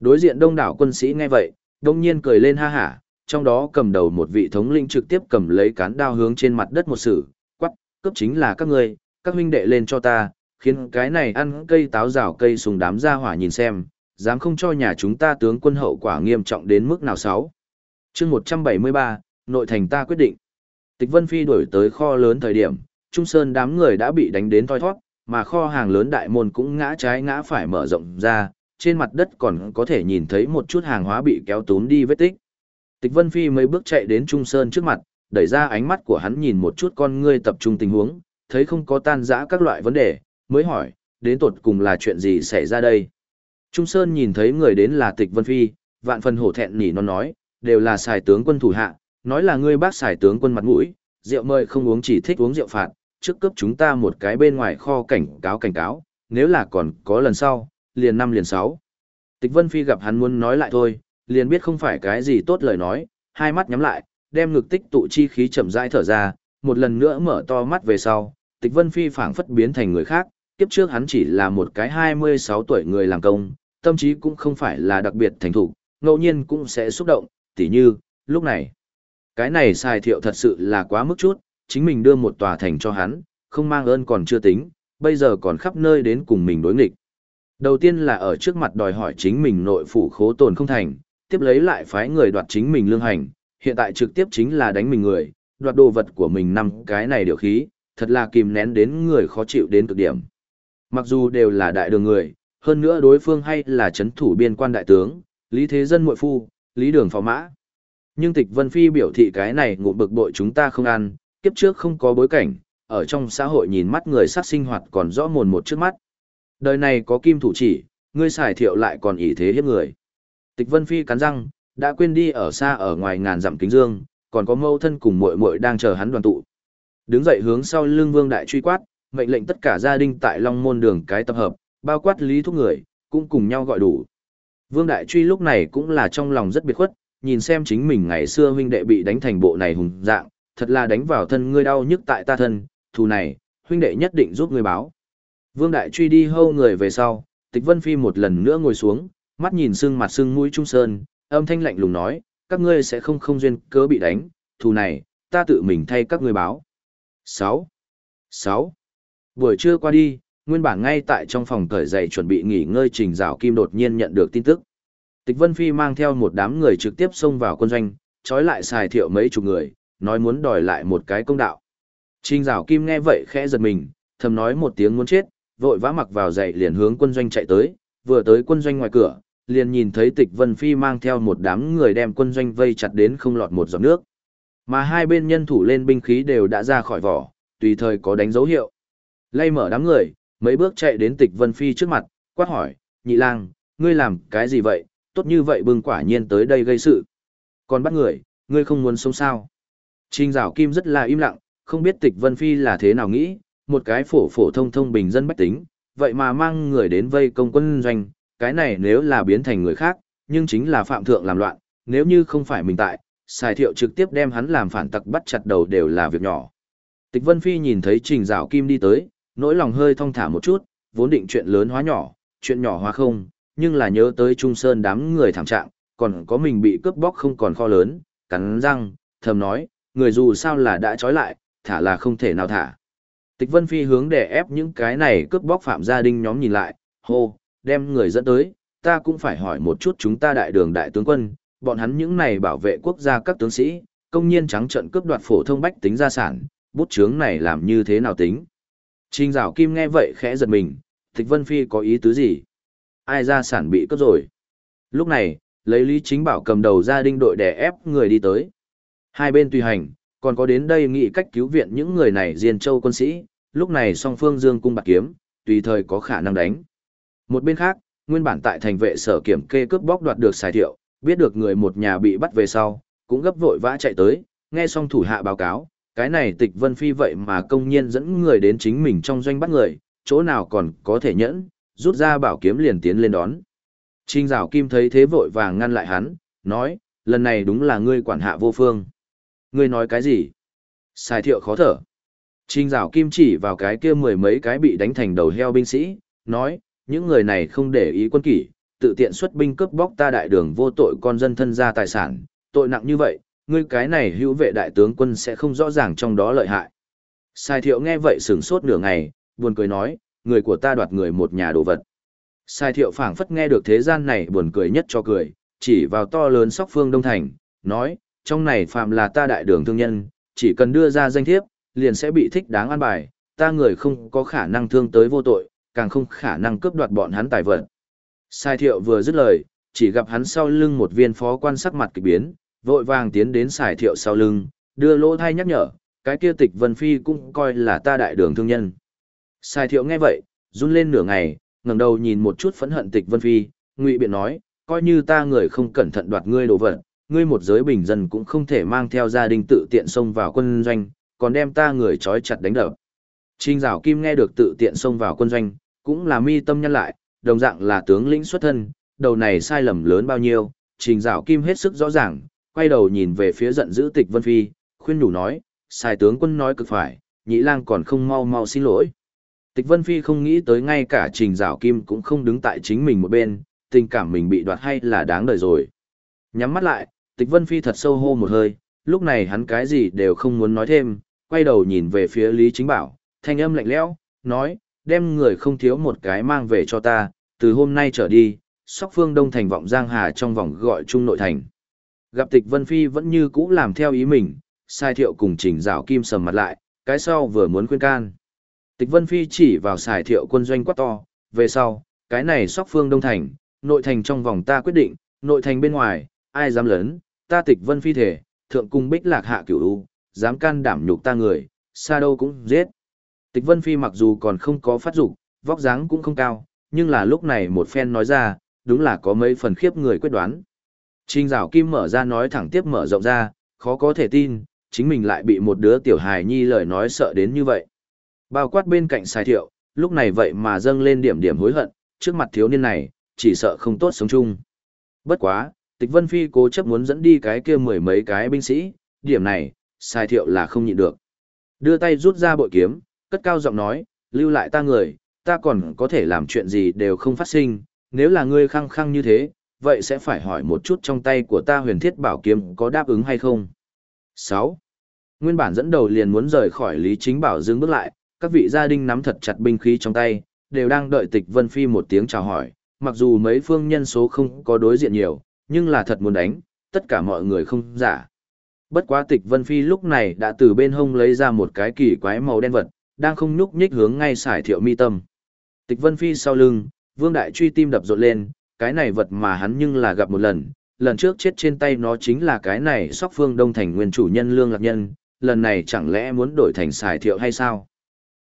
Đối diện đông đảo quân sĩ nghe vậy, đông nhiên cười lên ha hả, trong đó cầm đầu một vị thống lĩnh trực tiếp cầm lấy cán đao hướng trên mặt đất một sử, cấp chính là các ngươi, các huynh đệ lên cho ta, khiến cái này ăn cây táo rào cây sùng đám ra hỏa nhìn xem, dám không cho nhà chúng ta tướng quân hậu quả nghiêm trọng đến mức nào sáu. chương 173, nội thành ta quyết định. Tịch Vân Phi đuổi tới kho lớn thời điểm, Trung Sơn đám người đã bị đánh đến thoi thoát, mà kho hàng lớn đại môn cũng ngã trái ngã phải mở rộng ra, trên mặt đất còn có thể nhìn thấy một chút hàng hóa bị kéo tốn đi vết tích. Tịch Vân Phi mấy bước chạy đến Trung Sơn trước mặt, đẩy ra ánh mắt của hắn nhìn một chút con ngươi tập trung tình huống, thấy không có tan rã các loại vấn đề, mới hỏi, đến tột cùng là chuyện gì xảy ra đây? Trung Sơn nhìn thấy người đến là Tịch Vân Phi, vạn phần hổ thẹn nỉ nó nói, đều là xài tướng quân thủ hạ, nói là ngươi bác xài tướng quân mặt mũi, rượu mời không uống chỉ thích uống rượu phạt, trước cấp chúng ta một cái bên ngoài kho cảnh cáo cảnh cáo, nếu là còn có lần sau, liền năm liền sáu. Tịch Vân Phi gặp hắn muốn nói lại thôi, liền biết không phải cái gì tốt lời nói, hai mắt nhắm lại, đem ngực tích tụ chi khí chậm rãi thở ra, một lần nữa mở to mắt về sau, Tịch Vân Phi phảng phất biến thành người khác, kiếp trước hắn chỉ là một cái 26 tuổi người làm công, tâm trí cũng không phải là đặc biệt thành thục, ngẫu nhiên cũng sẽ xúc động, tỉ như, lúc này. Cái này xài thiệu thật sự là quá mức chút, chính mình đưa một tòa thành cho hắn, không mang ơn còn chưa tính, bây giờ còn khắp nơi đến cùng mình đối nghịch. Đầu tiên là ở trước mặt đòi hỏi chính mình nội phủ khố tồn không thành, tiếp lấy lại phái người đoạt chính mình lương hành, hiện tại trực tiếp chính là đánh mình người, đoạt đồ vật của mình năm cái này điều khí, thật là kìm nén đến người khó chịu đến cực điểm. Mặc dù đều là đại đường người, hơn nữa đối phương hay là chấn thủ biên quan đại tướng, Lý Thế Dân muội phu, Lý Đường phò mã. Nhưng Tịch Vân Phi biểu thị cái này ngụ bực bội chúng ta không ăn, kiếp trước không có bối cảnh, ở trong xã hội nhìn mắt người sát sinh hoạt còn rõ mồn một trước mắt. Đời này có kim thủ chỉ, ngươi xài thiệu lại còn ý thế hiếp người. Tịch Vân Phi cắn răng, đã quên đi ở xa ở ngoài ngàn dặm kính dương, còn có mâu thân cùng muội muội đang chờ hắn đoàn tụ. Đứng dậy hướng sau lưng Vương đại truy quát, mệnh lệnh tất cả gia đình tại Long Môn đường cái tập hợp, bao quát lý thúc người, cũng cùng nhau gọi đủ. Vương đại truy lúc này cũng là trong lòng rất biệt khuất, nhìn xem chính mình ngày xưa huynh đệ bị đánh thành bộ này hùng dạng, thật là đánh vào thân ngươi đau nhức tại ta thân, thù này, huynh đệ nhất định giúp ngươi báo. Vương đại truy đi hâu người về sau, Tịch Vân Phi một lần nữa ngồi xuống, mắt nhìn sưng mặt sưng mũi trung sơn, âm thanh lạnh lùng nói, các ngươi sẽ không không duyên cớ bị đánh, thù này, ta tự mình thay các ngươi báo. 6. 6. Buổi trưa qua đi, nguyên bản ngay tại trong phòng cởi giày chuẩn bị nghỉ ngơi trình rào kim đột nhiên nhận được tin tức. Tịch Vân Phi mang theo một đám người trực tiếp xông vào quân doanh, trói lại xài thiệu mấy chục người, nói muốn đòi lại một cái công đạo. Trình rào kim nghe vậy khẽ giật mình, thầm nói một tiếng muốn chết, vội vã mặc vào giày liền hướng quân doanh chạy tới, vừa tới quân doanh ngoài cửa, liền nhìn thấy Tịch Vân Phi mang theo một đám người đem quân doanh vây chặt đến không lọt một giọt nước. Mà hai bên nhân thủ lên binh khí đều đã ra khỏi vỏ, tùy thời có đánh dấu hiệu. Lay mở đám người, mấy bước chạy đến Tịch Vân Phi trước mặt, quát hỏi, nhị lang, ngươi làm cái gì vậy, tốt như vậy bưng quả nhiên tới đây gây sự. Còn bắt người, ngươi không muốn sống sao. Trình Dạo Kim rất là im lặng, không biết Tịch Vân Phi là thế nào nghĩ, một cái phổ phổ thông thông bình dân bách tính, vậy mà mang người đến vây công quân doanh, cái này nếu là biến thành người khác, nhưng chính là phạm thượng làm loạn, nếu như không phải mình tại, xài thiệu trực tiếp đem hắn làm phản tặc bắt chặt đầu đều là việc nhỏ. Tịch Vân Phi nhìn thấy Trình rào Kim đi tới, nỗi lòng hơi thong thả một chút, vốn định chuyện lớn hóa nhỏ, chuyện nhỏ hóa không, nhưng là nhớ tới Trung Sơn đám người thảm trạng, còn có mình bị cướp bóc không còn kho lớn, cắn răng, thầm nói, người dù sao là đã trói lại, thả là không thể nào thả. Tịch Vân Phi hướng để ép những cái này cướp bóc phạm gia đình nhóm nhìn lại, hô, đem người dẫn tới, ta cũng phải hỏi một chút chúng ta đại đường đại tướng quân, bọn hắn những này bảo vệ quốc gia các tướng sĩ, công nhiên trắng trận cướp đoạt phổ thông bách tính gia sản, bút chướng này làm như thế nào tính. Trình Dạo Kim nghe vậy khẽ giật mình, Tịch Vân Phi có ý tứ gì? Ai gia sản bị cướp rồi? Lúc này, lấy Lý Chính Bảo cầm đầu gia đình đội đè ép người đi tới. Hai bên tùy hành, còn có đến đây nghĩ cách cứu viện những người này diên châu quân sĩ, lúc này song phương dương cung bạc kiếm, tùy thời có khả năng đánh. Một bên khác, nguyên bản tại thành vệ sở kiểm kê cướp bóc đoạt được xài thiệu, biết được người một nhà bị bắt về sau, cũng gấp vội vã chạy tới, nghe xong thủ hạ báo cáo, cái này tịch vân phi vậy mà công nhiên dẫn người đến chính mình trong doanh bắt người, chỗ nào còn có thể nhẫn, rút ra bảo kiếm liền tiến lên đón. Trinh rào kim thấy thế vội vàng ngăn lại hắn, nói, lần này đúng là ngươi quản hạ vô phương. Ngươi nói cái gì? Xài thiệu khó thở. Trinh rào kim chỉ vào cái kia mười mấy cái bị đánh thành đầu heo binh sĩ, nói, những người này không để ý quân kỷ, tự tiện xuất binh cướp bóc ta đại đường vô tội con dân thân gia tài sản, tội nặng như vậy, ngươi cái này hữu vệ đại tướng quân sẽ không rõ ràng trong đó lợi hại. Sai thiệu nghe vậy sửng sốt nửa ngày, buồn cười nói, người của ta đoạt người một nhà đồ vật. Sai thiệu phảng phất nghe được thế gian này buồn cười nhất cho cười, chỉ vào to lớn sóc phương Đông Thành, nói, trong này phạm là ta đại đường thương nhân, chỉ cần đưa ra danh thiếp, liền sẽ bị thích đáng an bài, ta người không có khả năng thương tới vô tội, càng không khả năng cướp đoạt bọn hắn tài vật. Sai thiệu vừa dứt lời, chỉ gặp hắn sau lưng một viên phó quan sắc mặt kỳ biến, vội vàng tiến đến xài thiệu sau lưng, đưa lỗ thai nhắc nhở, cái kia tịch vân phi cũng coi là ta đại đường thương nhân. Sai thiệu nghe vậy, run lên nửa ngày, ngẩng đầu nhìn một chút phẫn hận tịch vân phi, ngụy biện nói, coi như ta người không cẩn thận đoạt ngươi đồ vật, ngươi một giới bình dân cũng không thể mang theo gia đình tự tiện xông vào quân doanh, còn đem ta người trói chặt đánh đập. Trinh Giảo Kim nghe được tự tiện xông vào quân doanh, cũng là mi tâm nhân lại, đồng dạng là tướng lĩnh xuất thân, đầu này sai lầm lớn bao nhiêu, trình dạo kim hết sức rõ ràng, quay đầu nhìn về phía giận dữ tịch Vân Phi, khuyên nhủ nói, sai tướng quân nói cực phải, nhị lang còn không mau mau xin lỗi. Tịch Vân Phi không nghĩ tới ngay cả trình dạo kim cũng không đứng tại chính mình một bên, tình cảm mình bị đoạt hay là đáng đời rồi. Nhắm mắt lại, tịch Vân Phi thật sâu hô một hơi, lúc này hắn cái gì đều không muốn nói thêm, quay đầu nhìn về phía Lý Chính Bảo, thanh âm lạnh lẽo, nói, đem người không thiếu một cái mang về cho ta, từ hôm nay trở đi, sóc phương đông thành vọng giang hà trong vòng gọi trung nội thành. Gặp tịch Vân Phi vẫn như cũ làm theo ý mình, sai thiệu cùng Trình rào kim sầm mặt lại, cái sau vừa muốn khuyên can. Tịch Vân Phi chỉ vào xài thiệu quân doanh quát to, về sau, cái này sóc phương đông thành, nội thành trong vòng ta quyết định, nội thành bên ngoài, ai dám lớn, ta tịch Vân Phi thể, thượng cung bích lạc hạ cửu u, dám can đảm nhục ta người, xa đâu cũng giết. Tịch Vân Phi mặc dù còn không có phát dục, vóc dáng cũng không cao, nhưng là lúc này một phen nói ra, đúng là có mấy phần khiếp người quyết đoán. Trình Giảo kim mở ra nói thẳng tiếp mở rộng ra, khó có thể tin, chính mình lại bị một đứa tiểu hài nhi lời nói sợ đến như vậy. Bao quát bên cạnh xài thiệu, lúc này vậy mà dâng lên điểm điểm hối hận, trước mặt thiếu niên này, chỉ sợ không tốt sống chung. Bất quá, tịch vân phi cố chấp muốn dẫn đi cái kia mười mấy cái binh sĩ, điểm này, xài thiệu là không nhịn được. Đưa tay rút ra bội kiếm, cất cao giọng nói, lưu lại ta người, ta còn có thể làm chuyện gì đều không phát sinh, nếu là ngươi khăng khăng như thế, vậy sẽ phải hỏi một chút trong tay của ta huyền thiết bảo kiếm có đáp ứng hay không. 6. Nguyên bản dẫn đầu liền muốn rời khỏi Lý Chính Bảo dừng bước lại, các vị gia đình nắm thật chặt binh khí trong tay, đều đang đợi tịch Vân Phi một tiếng chào hỏi, mặc dù mấy phương nhân số không có đối diện nhiều, nhưng là thật muốn đánh, tất cả mọi người không giả. Bất quá tịch Vân Phi lúc này đã từ bên hông lấy ra một cái kỳ quái màu đen vật, đang không nhúc nhích hướng ngay xài thiệu mi tâm. Tịch Vân Phi sau lưng, Vương Đại Truy tim đập rộn lên, cái này vật mà hắn nhưng là gặp một lần, lần trước chết trên tay nó chính là cái này sóc phương đông thành nguyên chủ nhân lương lạc nhân, lần này chẳng lẽ muốn đổi thành xài thiệu hay sao?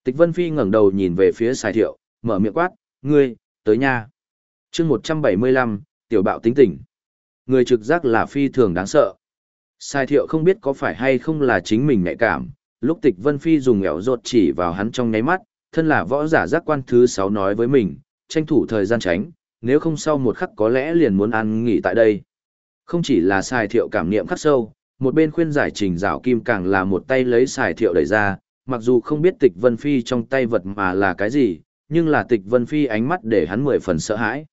Tịch Vân Phi ngẩng đầu nhìn về phía xài thiệu, mở miệng quát, ngươi, tới nha. chương 175, tiểu bạo tính tỉnh. Người trực giác là phi thường đáng sợ. Sai thiệu không biết có phải hay không là chính mình nhạy cảm, lúc tịch Vân Phi dùng ẻo rột chỉ vào hắn trong nháy mắt, thân là võ giả giác quan thứ sáu nói với mình, tranh thủ thời gian tránh, nếu không sau một khắc có lẽ liền muốn ăn nghỉ tại đây. Không chỉ là xài thiệu cảm niệm khắc sâu, một bên khuyên giải trình rảo kim càng là một tay lấy xài thiệu đẩy ra, mặc dù không biết tịch Vân Phi trong tay vật mà là cái gì, nhưng là tịch Vân Phi ánh mắt để hắn mười phần sợ hãi.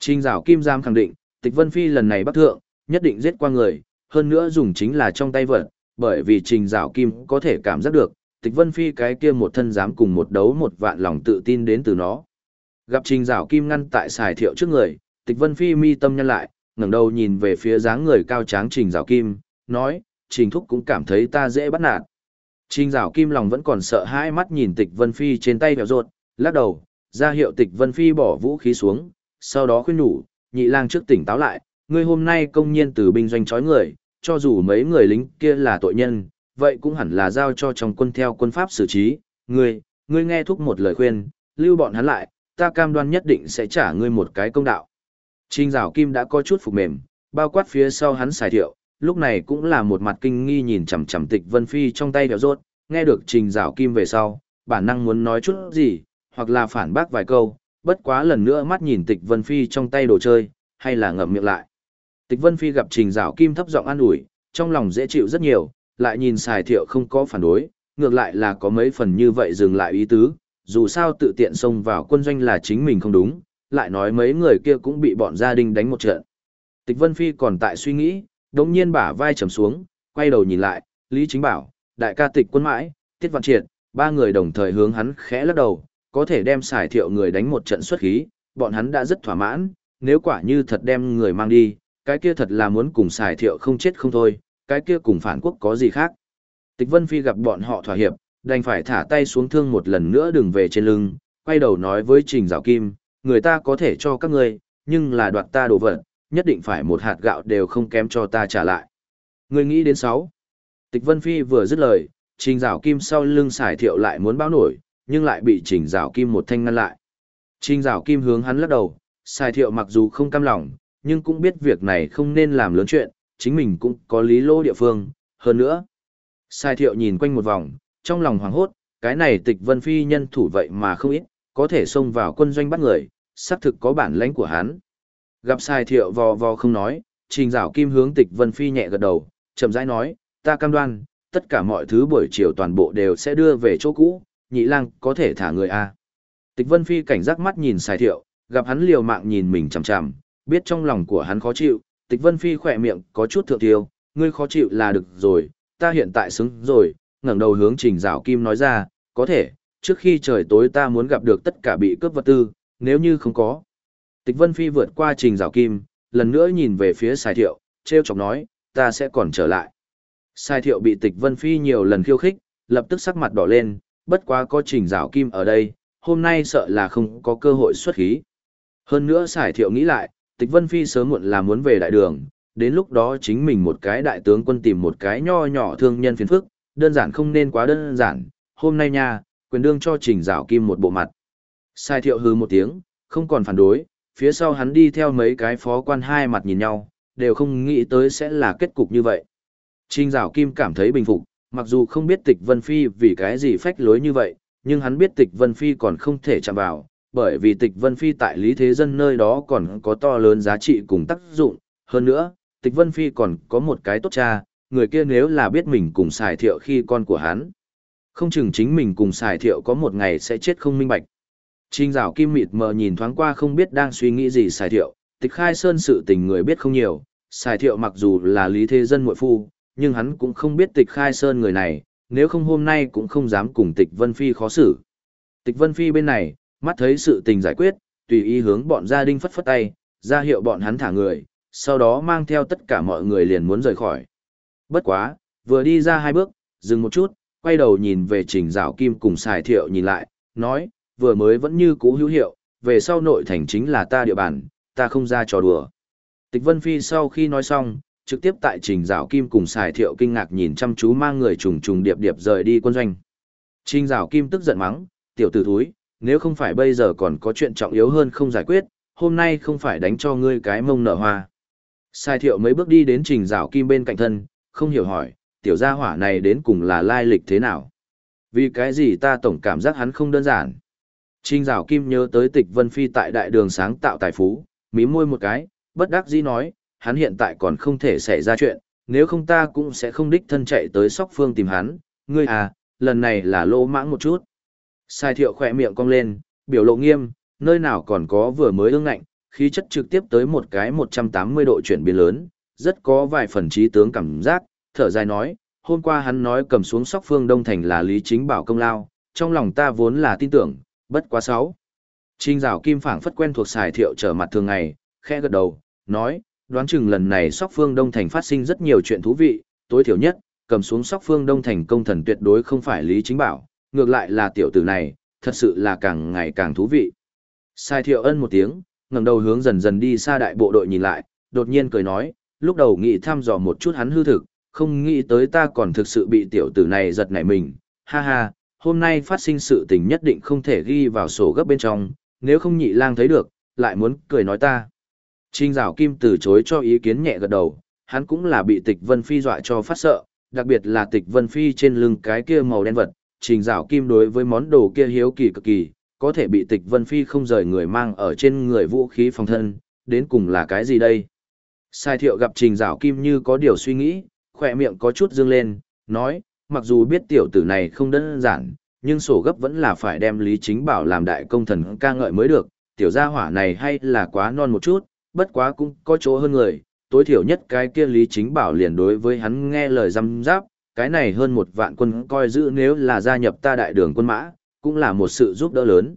Trình rảo kim giam khẳng định, tịch Vân Phi lần này bắt thượng, nhất định giết qua người, hơn nữa dùng chính là trong tay vật, bởi vì trình dạo kim có thể cảm giác được, tịch Vân Phi cái kia một thân dám cùng một đấu một vạn lòng tự tin đến từ nó. Gặp trình dạo kim ngăn tại xài thiệu trước người, tịch Vân Phi mi tâm nhân lại, ngẩng đầu nhìn về phía dáng người cao tráng trình dạo kim, nói, trình thúc cũng cảm thấy ta dễ bắt nạt. Trình dạo kim lòng vẫn còn sợ hãi mắt nhìn tịch Vân Phi trên tay vẹo rột, lắc đầu, ra hiệu tịch Vân Phi bỏ vũ khí xuống, sau đó khuyên nhủ, nhị lang trước tỉnh táo lại, ngươi hôm nay công nhiên từ binh doanh chói người, cho dù mấy người lính kia là tội nhân, vậy cũng hẳn là giao cho trong quân theo quân pháp xử trí, ngươi, ngươi nghe thúc một lời khuyên, lưu bọn hắn lại, ta cam đoan nhất định sẽ trả ngươi một cái công đạo. Trình rào kim đã có chút phục mềm, bao quát phía sau hắn xài thiệu, lúc này cũng là một mặt kinh nghi nhìn chằm chằm tịch vân phi trong tay đeo rốt, nghe được trình rào kim về sau, bản năng muốn nói chút gì, hoặc là phản bác vài câu, bất quá lần nữa mắt nhìn tịch vân phi trong tay đồ chơi, hay là ngậm miệng lại. Tịch vân phi gặp trình rào kim thấp giọng an ủi, trong lòng dễ chịu rất nhiều, lại nhìn xài thiệu không có phản đối, ngược lại là có mấy phần như vậy dừng lại ý tứ, dù sao tự tiện xông vào quân doanh là chính mình không đúng, lại nói mấy người kia cũng bị bọn gia đình đánh một trận. Tịch Vân Phi còn tại suy nghĩ, đống nhiên bả vai trầm xuống, quay đầu nhìn lại, Lý Chính bảo, đại ca tịch quân mãi, Tiết Văn Triệt, ba người đồng thời hướng hắn khẽ lắc đầu, có thể đem xài thiệu người đánh một trận xuất khí, bọn hắn đã rất thỏa mãn, nếu quả như thật đem người mang đi, cái kia thật là muốn cùng xài thiệu không chết không thôi, cái kia cùng phản quốc có gì khác. Tịch Vân Phi gặp bọn họ thỏa hiệp, đành phải thả tay xuống thương một lần nữa đừng về trên lưng, quay đầu nói với Trình Giảo Kim, người ta có thể cho các ngươi, nhưng là đoạt ta đồ vật, nhất định phải một hạt gạo đều không kém cho ta trả lại. Ngươi nghĩ đến sáu. Tịch Vân Phi vừa dứt lời, Trình Giảo Kim sau lưng xài thiệu lại muốn báo nổi, nhưng lại bị Trình Giảo Kim một thanh ngăn lại. Trình Giảo Kim hướng hắn lắc đầu, xài thiệu mặc dù không cam lòng, nhưng cũng biết việc này không nên làm lớn chuyện, chính mình cũng có lý lô địa phương, hơn nữa. Sai thiệu nhìn quanh một vòng, trong lòng hoảng hốt, cái này tịch vân phi nhân thủ vậy mà không ít, có thể xông vào quân doanh bắt người, xác thực có bản lãnh của hắn. Gặp sai thiệu vò vò không nói, trình dạo kim hướng tịch vân phi nhẹ gật đầu, chậm rãi nói, ta cam đoan, tất cả mọi thứ buổi chiều toàn bộ đều sẽ đưa về chỗ cũ, nhị lang có thể thả người a. Tịch vân phi cảnh giác mắt nhìn sai thiệu, gặp hắn liều mạng nhìn mình chằm chằm, biết trong lòng của hắn khó chịu, tịch vân phi khỏe miệng có chút thượng tiêu, ngươi khó chịu là được rồi, ta hiện tại xứng rồi, ngẩng đầu hướng trình dạo kim nói ra, có thể, trước khi trời tối ta muốn gặp được tất cả bị cướp vật tư, nếu như không có. Tịch Vân Phi vượt qua trình rào kim, lần nữa nhìn về phía xài Thiệu, treo chọc nói, ta sẽ còn trở lại. Sai Thiệu bị Tịch Vân Phi nhiều lần khiêu khích, lập tức sắc mặt đỏ lên, bất quá có trình rào kim ở đây, hôm nay sợ là không có cơ hội xuất khí. Hơn nữa Sải Thiệu nghĩ lại, Tịch Vân Phi sớm muộn là muốn về đại đường, đến lúc đó chính mình một cái đại tướng quân tìm một cái nho nhỏ thương nhân phiền phức, đơn giản không nên quá đơn giản, hôm nay nha, quyền đương cho trình rào kim một bộ mặt. Sai thiệu hư một tiếng, không còn phản đối, phía sau hắn đi theo mấy cái phó quan hai mặt nhìn nhau, đều không nghĩ tới sẽ là kết cục như vậy. Trình rào kim cảm thấy bình phục, mặc dù không biết tịch Vân Phi vì cái gì phách lối như vậy, nhưng hắn biết tịch Vân Phi còn không thể chạm vào, bởi vì tịch Vân Phi tại lý thế dân nơi đó còn có to lớn giá trị cùng tác dụng. Hơn nữa, tịch Vân Phi còn có một cái tốt cha, người kia nếu là biết mình cùng xài thiệu khi con của hắn. Không chừng chính mình cùng xài thiệu có một ngày sẽ chết không minh bạch. trinh rào kim mịt mờ nhìn thoáng qua không biết đang suy nghĩ gì xài thiệu, tịch khai sơn sự tình người biết không nhiều, xài thiệu mặc dù là lý thế dân muội phu, nhưng hắn cũng không biết tịch khai sơn người này, nếu không hôm nay cũng không dám cùng tịch Vân Phi khó xử. Tịch Vân Phi bên này, mắt thấy sự tình giải quyết, tùy ý hướng bọn gia đình phất phất tay, ra hiệu bọn hắn thả người, sau đó mang theo tất cả mọi người liền muốn rời khỏi. Bất quá, vừa đi ra hai bước, dừng một chút, quay đầu nhìn về trình rào kim cùng xài thiệu nhìn lại, nói, vừa mới vẫn như cũ hữu hiệu, về sau nội thành chính là ta địa bàn, ta không ra trò đùa. Tịch Vân Phi sau khi nói xong, trực tiếp tại trình rào kim cùng xài thiệu kinh ngạc nhìn chăm chú mang người trùng trùng điệp điệp rời đi quân doanh. Trình rào kim tức giận mắng, tiểu tử thúi, nếu không phải bây giờ còn có chuyện trọng yếu hơn không giải quyết, hôm nay không phải đánh cho ngươi cái mông nở hoa. Sai thiệu mấy bước đi đến trình rào kim bên cạnh thân, không hiểu hỏi, tiểu gia hỏa này đến cùng là lai lịch thế nào? Vì cái gì ta tổng cảm giác hắn không đơn giản? Trình rào Kim nhớ tới Tịch Vân Phi tại đại đường sáng tạo tài phú, mí môi một cái, bất đắc dĩ nói, hắn hiện tại còn không thể xảy ra chuyện, nếu không ta cũng sẽ không đích thân chạy tới Sóc Phương tìm hắn, ngươi à, lần này là lỗ mãng một chút. Sai thiệu khỏe miệng cong lên, biểu lộ nghiêm, nơi nào còn có vừa mới ương ngạnh, khí chất trực tiếp tới một cái 180 độ chuyển biến lớn, rất có vài phần trí tướng cảm giác, thở dài nói, hôm qua hắn nói cầm xuống sóc phương Đông Thành là Lý Chính Bảo công lao, trong lòng ta vốn là tin tưởng, bất quá sáu. Trinh rào kim phảng phất quen thuộc xài thiệu trở mặt thường ngày, khẽ gật đầu, nói, đoán chừng lần này sóc phương Đông Thành phát sinh rất nhiều chuyện thú vị, tối thiểu nhất, cầm xuống sóc phương Đông Thành công thần tuyệt đối không phải Lý Chính Bảo, ngược lại là tiểu tử này, thật sự là càng ngày càng thú vị. Sai thiệu ân một tiếng, ngẩng đầu hướng dần dần đi xa đại bộ đội nhìn lại, đột nhiên cười nói, lúc đầu nghĩ thăm dò một chút hắn hư thực, không nghĩ tới ta còn thực sự bị tiểu tử này giật nảy mình, ha ha, hôm nay phát sinh sự tình nhất định không thể ghi vào sổ gấp bên trong, nếu không nhị lang thấy được, lại muốn cười nói ta. Trinh rào kim từ chối cho ý kiến nhẹ gật đầu, hắn cũng là bị tịch vân phi dọa cho phát sợ, đặc biệt là tịch vân phi trên lưng cái kia màu đen vật, trình rào kim đối với món đồ kia hiếu kỳ cực kỳ, có thể bị tịch vân phi không rời người mang ở trên người vũ khí phòng thân, đến cùng là cái gì đây? Sai thiệu gặp trình rào kim như có điều suy nghĩ, khỏe miệng có chút dương lên, nói, mặc dù biết tiểu tử này không đơn giản, nhưng sổ gấp vẫn là phải đem Lý Chính Bảo làm đại công thần ca ngợi mới được, tiểu gia hỏa này hay là quá non một chút, bất quá cũng có chỗ hơn người, tối thiểu nhất cái kia Lý Chính Bảo liền đối với hắn nghe lời răm giáp, cái này hơn một vạn quân coi giữ nếu là gia nhập ta đại đường quân mã, cũng là một sự giúp đỡ lớn.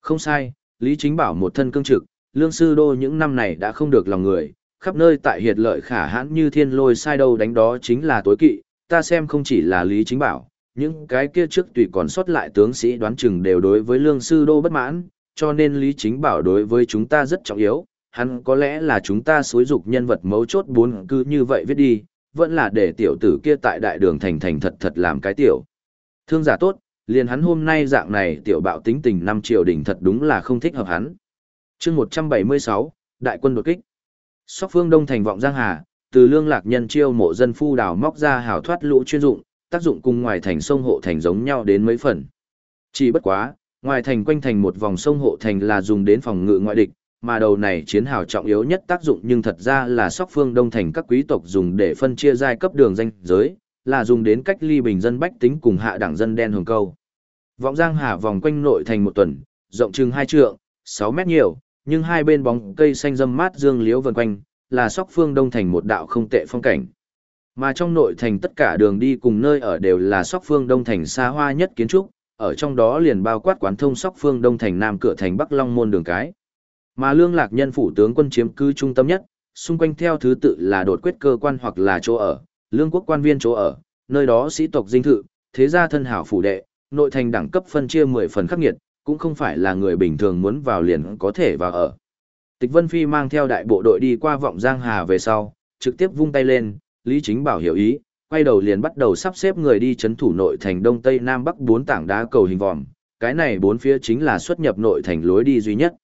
Không sai, Lý Chính Bảo một thân cương trực, lương sư đô những năm này đã không được lòng người, khắp nơi tại hiệt lợi khả hãn như thiên lôi sai đâu đánh đó chính là tối kỵ, ta xem không chỉ là Lý Chính Bảo, những cái kia trước tùy còn sót lại tướng sĩ đoán chừng đều đối với lương sư đô bất mãn, cho nên Lý Chính Bảo đối với chúng ta rất trọng yếu, hắn có lẽ là chúng ta xối dục nhân vật mấu chốt bốn cứ như vậy viết đi, vẫn là để tiểu tử kia tại đại đường thành thành thật thật làm cái tiểu. Thương giả tốt, liền hắn hôm nay dạng này tiểu bạo tính tình năm triều đình thật đúng là không thích hợp hắn. chương 176, Đại quân đột kích. Sóc phương Đông thành vọng Giang Hà, từ lương lạc nhân chiêu mộ dân phu đào móc ra hào thoát lũ chuyên dụng, tác dụng cùng ngoài thành sông hộ thành giống nhau đến mấy phần. Chỉ bất quá, Ngoài thành quanh thành một vòng sông hộ thành là dùng đến phòng ngự ngoại địch, mà đầu này chiến hào trọng yếu nhất tác dụng nhưng thật ra là sóc phương đông thành các quý tộc dùng để phân chia giai cấp đường danh giới, là dùng đến cách ly bình dân bách tính cùng hạ đẳng dân đen hồng câu. Vọng Giang Hà vòng quanh nội thành một tuần, rộng chừng hai trượng, 6 mét nhiều, nhưng hai bên bóng cây xanh râm mát dương liễu vần quanh, là sóc phương đông thành một đạo không tệ phong cảnh. Mà trong nội thành tất cả đường đi cùng nơi ở đều là sóc phương đông thành xa hoa nhất kiến trúc, ở trong đó liền bao quát quán thông sóc phương đông thành nam cửa thành Bắc Long môn đường cái. Mà lương lạc nhân phủ tướng quân chiếm cứ trung tâm nhất, xung quanh theo thứ tự là đột quyết cơ quan hoặc là chỗ ở, lương quốc quan viên chỗ ở, nơi đó sĩ tộc dinh thự, thế gia thân hảo phủ đệ, nội thành đẳng cấp phân chia 10 phần khắc nghiệt, cũng không phải là người bình thường muốn vào liền có thể vào ở. Tịch Vân Phi mang theo đại bộ đội đi qua vọng Giang Hà về sau, trực tiếp vung tay lên, Lý Chính Bảo hiểu ý, quay đầu liền bắt đầu sắp xếp người đi chấn thủ nội thành Đông Tây Nam Bắc bốn tảng đá cầu hình vòm, cái này bốn phía chính là xuất nhập nội thành lối đi duy nhất.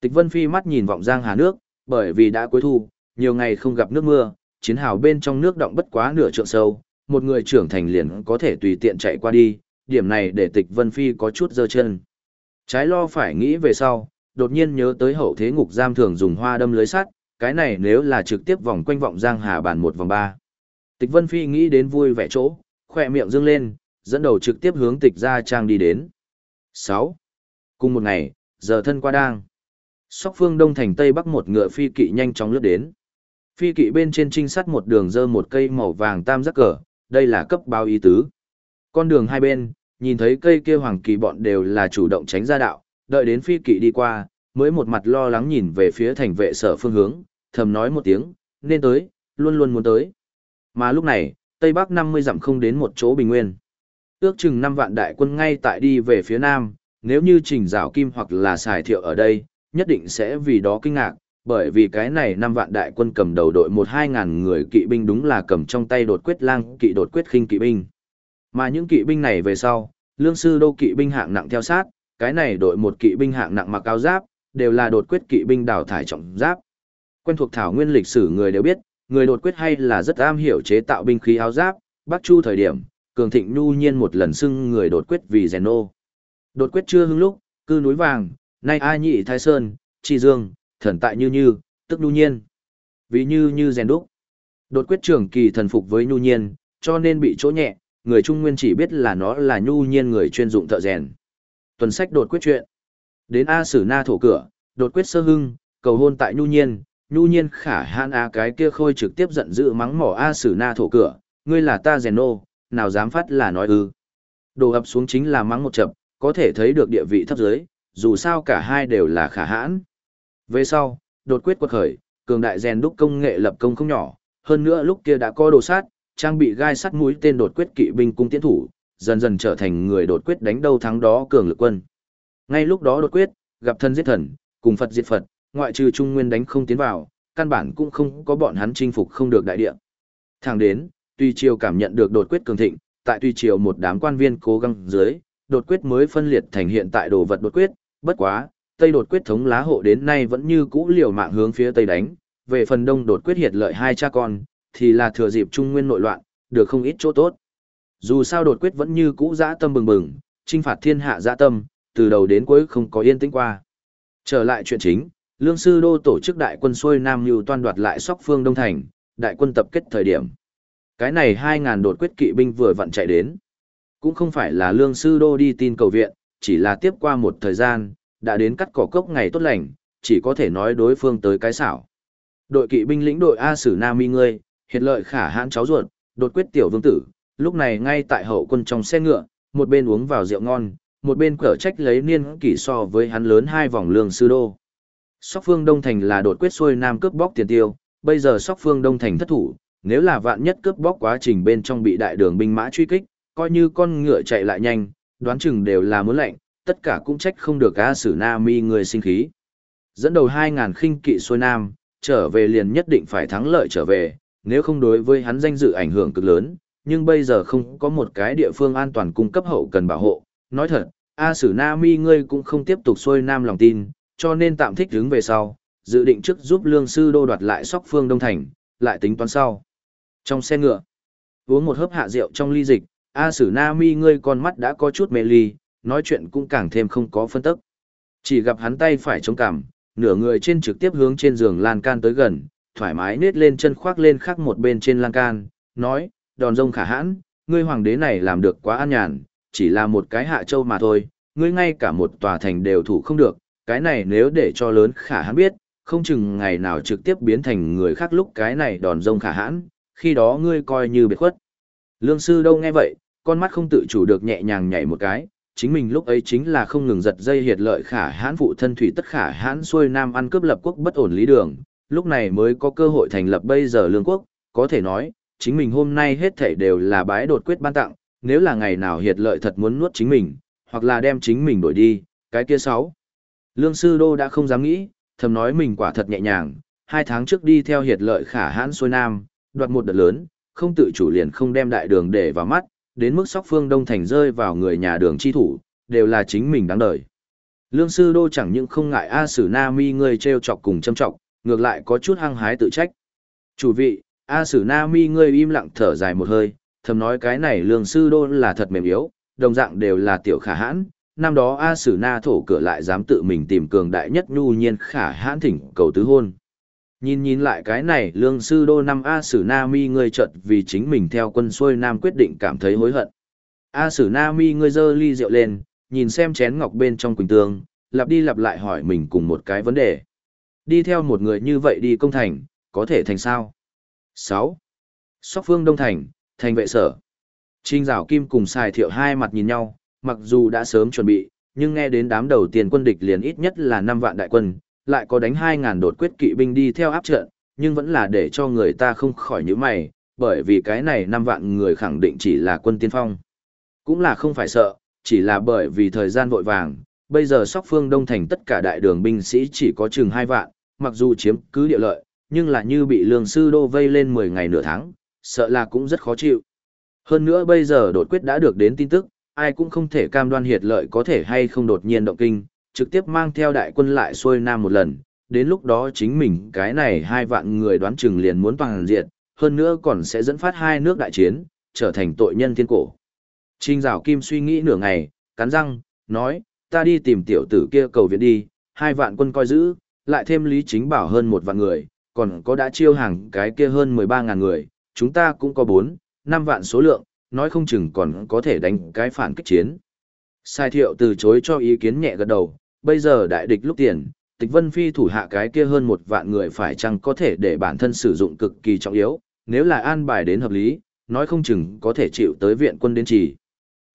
Tịch Vân Phi mắt nhìn vọng giang hà nước, bởi vì đã cuối thu, nhiều ngày không gặp nước mưa, chiến hào bên trong nước động bất quá nửa trượng sâu, một người trưởng thành liền có thể tùy tiện chạy qua đi, điểm này để Tịch Vân Phi có chút dơ chân. Trái lo phải nghĩ về sau, đột nhiên nhớ tới hậu thế ngục giam thường dùng hoa đâm lưới sắt, cái này nếu là trực tiếp vòng quanh vọng giang hà bàn một vòng ba. Tịch Vân Phi nghĩ đến vui vẻ chỗ, khỏe miệng dương lên, dẫn đầu trực tiếp hướng tịch gia trang đi đến. 6. Cùng một ngày, giờ thân qua đang. Sóc phương đông thành tây bắc một ngựa phi kỵ nhanh chóng lướt đến. Phi kỵ bên trên trinh sát một đường dơ một cây màu vàng tam giác cờ, đây là cấp báo ý tứ. Con đường hai bên, nhìn thấy cây kia hoàng kỳ bọn đều là chủ động tránh ra đạo, đợi đến phi kỵ đi qua, mới một mặt lo lắng nhìn về phía thành vệ sở phương hướng, thầm nói một tiếng, nên tới, luôn luôn muốn tới. Mà lúc này, Tây Bắc 50 dặm không đến một chỗ bình nguyên. Ước chừng 5 vạn đại quân ngay tại đi về phía Nam, nếu như trình rào kim hoặc là xài thiệu ở đây, nhất định sẽ vì đó kinh ngạc, bởi vì cái này 5 vạn đại quân cầm đầu đội 1-2 ngàn người kỵ binh đúng là cầm trong tay đột quyết lang kỵ đột quyết khinh kỵ binh. Mà những kỵ binh này về sau, lương sư đô kỵ binh hạng nặng theo sát, cái này đội một kỵ binh hạng nặng mặc áo giáp, đều là đột quyết kỵ binh đào thải trọng giáp. Quen thuộc thảo nguyên lịch sử người đều biết, người đột quyết hay là rất am hiểu chế tạo binh khí áo giáp, Bắc Chu thời điểm, cường thịnh nhu nhiên một lần xưng người đột quyết vì rèn. Đột quyết chưa hưng lúc, cư núi vàng, nay ai nhị thái sơn, tri dương, thần tại như như, tức nhu nhiên. Vì như như rèn đúc. Đột quyết trưởng kỳ thần phục với nhu nhiên, cho nên bị chỗ nhẹ, người Trung Nguyên chỉ biết là nó là nhu nhiên người chuyên dụng thợ rèn. Tuần sách đột quyết chuyện. Đến A Sử Na thổ cửa, đột quyết sơ hưng, cầu hôn tại nhu nhiên, nhu nhiên khả hãn a cái kia khôi trực tiếp giận dữ mắng mỏ a sử na thổ cửa ngươi là ta rèn nô nào dám phát là nói ư đồ ập xuống chính là mắng một chập có thể thấy được địa vị thấp dưới dù sao cả hai đều là khả hãn. Về sau đột quyết quật khởi cường đại rèn đúc công nghệ lập công không nhỏ. Hơn nữa lúc kia đã có đồ sát trang bị gai sắt mũi tên đột quyết kỵ binh cung tiến thủ dần dần trở thành người đột quyết đánh đâu thắng đó cường lực quân. Ngay lúc đó đột quyết gặp thân giết thần cùng phật diệt phật ngoại trừ Trung Nguyên đánh không tiến vào, căn bản cũng không có bọn hắn chinh phục không được đại địa. Thẳng đến, Tuy Triều cảm nhận được đột quyết cường thịnh, tại Tuy Triều một đám quan viên cố gắng dưới, đột quyết mới phân liệt thành hiện tại đồ vật đột quyết, bất quá, Tây đột quyết thống lá hộ đến nay vẫn như cũ liều mạng hướng phía Tây đánh, về phần Đông đột quyết hiệt lợi hai cha con, thì là thừa dịp Trung Nguyên nội loạn, được không ít chỗ tốt. Dù sao đột quyết vẫn như cũ dã tâm bừng bừng, trinh phạt thiên hạ dã tâm, từ đầu đến cuối không có yên tĩnh qua. Trở lại chuyện chính, Lương Sư Đô tổ chức đại quân xuôi Nam Nhu toan đoạt lại sóc phương Đông Thành, đại quân tập kết thời điểm. Cái này 2.000 đột quyết kỵ binh vừa vặn chạy đến. Cũng không phải là Lương Sư Đô đi tin cầu viện, chỉ là tiếp qua một thời gian, đã đến cắt cỏ cốc ngày tốt lành, chỉ có thể nói đối phương tới cái xảo. Đội kỵ binh lĩnh đội A Sử Nam Mi ngươi, hiện lợi khả hãn cháu ruột, đột quyết tiểu vương tử, lúc này ngay tại hậu quân trong xe ngựa, một bên uống vào rượu ngon, một bên cở trách lấy niên kỷ so với hắn lớn hai vòng lương sư đô. Sóc phương Đông Thành là đột quyết xuôi nam cướp bóc tiền tiêu, bây giờ sóc phương Đông Thành thất thủ, nếu là vạn nhất cướp bóc quá trình bên trong bị đại đường binh mã truy kích, coi như con ngựa chạy lại nhanh, đoán chừng đều là muốn lệnh, tất cả cũng trách không được A Sử Na Mi người sinh khí. Dẫn đầu 2.000 khinh kỵ xuôi nam, trở về liền nhất định phải thắng lợi trở về, nếu không đối với hắn danh dự ảnh hưởng cực lớn, nhưng bây giờ không có một cái địa phương an toàn cung cấp hậu cần bảo hộ. Nói thật, A Sử Na Mi ngươi cũng không tiếp tục xuôi nam lòng tin, cho nên tạm thích đứng về sau, dự định trước giúp lương sư đô đoạt lại sóc phương Đông Thành, lại tính toán sau. Trong xe ngựa, uống một hớp hạ rượu trong ly dịch, A Sử Na Mi ngươi con mắt đã có chút mê ly, nói chuyện cũng càng thêm không có phân tức. Chỉ gặp hắn tay phải chống cằm, nửa người trên trực tiếp hướng trên giường lan can tới gần, thoải mái nết lên chân khoác lên khắc một bên trên lan can, nói, đòn rông khả hãn, ngươi hoàng đế này làm được quá an nhàn, chỉ là một cái hạ châu mà thôi, ngươi ngay cả một tòa thành đều thủ không được, cái này nếu để cho lớn khả hãn biết, không chừng ngày nào trực tiếp biến thành người khác lúc cái này đòn rông khả hãn, khi đó ngươi coi như biệt khuất. Lương sư đâu nghe vậy, con mắt không tự chủ được nhẹ nhàng nhảy một cái, chính mình lúc ấy chính là không ngừng giật dây hiệt lợi khả hãn phụ thân thủy tất khả hãn xuôi nam ăn cướp lập quốc bất ổn lý đường, lúc này mới có cơ hội thành lập bây giờ lương quốc, có thể nói, chính mình hôm nay hết thảy đều là bái đột quyết ban tặng, nếu là ngày nào hiệt lợi thật muốn nuốt chính mình, hoặc là đem chính mình đổi đi, cái kia sáu. Lương sư đô đã không dám nghĩ, thầm nói mình quả thật nhẹ nhàng, hai tháng trước đi theo hiệt lợi khả hãn xuôi nam, đoạt một đợt lớn, không tự chủ liền không đem đại đường để vào mắt, đến mức sóc phương đông thành rơi vào người nhà đường chi thủ, đều là chính mình đáng đời. Lương sư đô chẳng những không ngại A Sử Na Mi ngươi treo chọc cùng châm trọng, ngược lại có chút hăng hái tự trách. Chủ vị, A Sử Na Mi ngươi im lặng thở dài một hơi, thầm nói cái này lương sư đô là thật mềm yếu, đồng dạng đều là tiểu khả hãn. Năm đó A Sử Na thổ cửa lại dám tự mình tìm cường đại nhất nhu nhiên khả hãn thỉnh cầu tứ hôn. Nhìn nhìn lại cái này lương sư đô năm A Sử Na Mi ngươi chợt vì chính mình theo quân xuôi nam quyết định cảm thấy hối hận. A Sử Na Mi ngươi dơ ly rượu lên, nhìn xem chén ngọc bên trong quỳnh tương, lặp đi lặp lại hỏi mình cùng một cái vấn đề. Đi theo một người như vậy đi công thành, có thể thành sao? 6. Sóc phương Đông Thành, thành vệ sở. Trinh Giảo Kim cùng xài thiệu hai mặt nhìn nhau, mặc dù đã sớm chuẩn bị, nhưng nghe đến đám đầu tiên quân địch liền ít nhất là 5 vạn đại quân, lại có đánh 2.000 đột quyết kỵ binh đi theo áp trận, nhưng vẫn là để cho người ta không khỏi nhíu mày, bởi vì cái này 5 vạn người khẳng định chỉ là quân tiên phong. Cũng là không phải sợ, chỉ là bởi vì thời gian vội vàng, bây giờ sóc phương đông thành tất cả đại đường binh sĩ chỉ có chừng 2 vạn, mặc dù chiếm cứ địa lợi, nhưng là như bị lương sư đô vây lên 10 ngày nửa tháng, sợ là cũng rất khó chịu. Hơn nữa bây giờ đột quyết đã được đến tin tức, ai cũng không thể cam đoan hiệt lợi có thể hay không đột nhiên động kinh, trực tiếp mang theo đại quân lại xuôi nam một lần, đến lúc đó chính mình cái này hai vạn người đoán chừng liền muốn toàn diệt, hơn nữa còn sẽ dẫn phát hai nước đại chiến, trở thành tội nhân thiên cổ. Trình Dạo Kim suy nghĩ nửa ngày, cắn răng, nói, ta đi tìm tiểu tử kia cầu viện đi, hai vạn quân coi giữ, lại thêm lý chính bảo hơn một vạn người, còn có đã chiêu hàng cái kia hơn 13 ngàn người, chúng ta cũng có 4, 5 vạn số lượng, nói không chừng còn có thể đánh cái phản kích chiến. Sai thiệu từ chối cho ý kiến nhẹ gật đầu, bây giờ đại địch lúc tiền, tịch vân phi thủ hạ cái kia hơn một vạn người phải chăng có thể để bản thân sử dụng cực kỳ trọng yếu, nếu là an bài đến hợp lý, nói không chừng có thể chịu tới viện quân đến trì.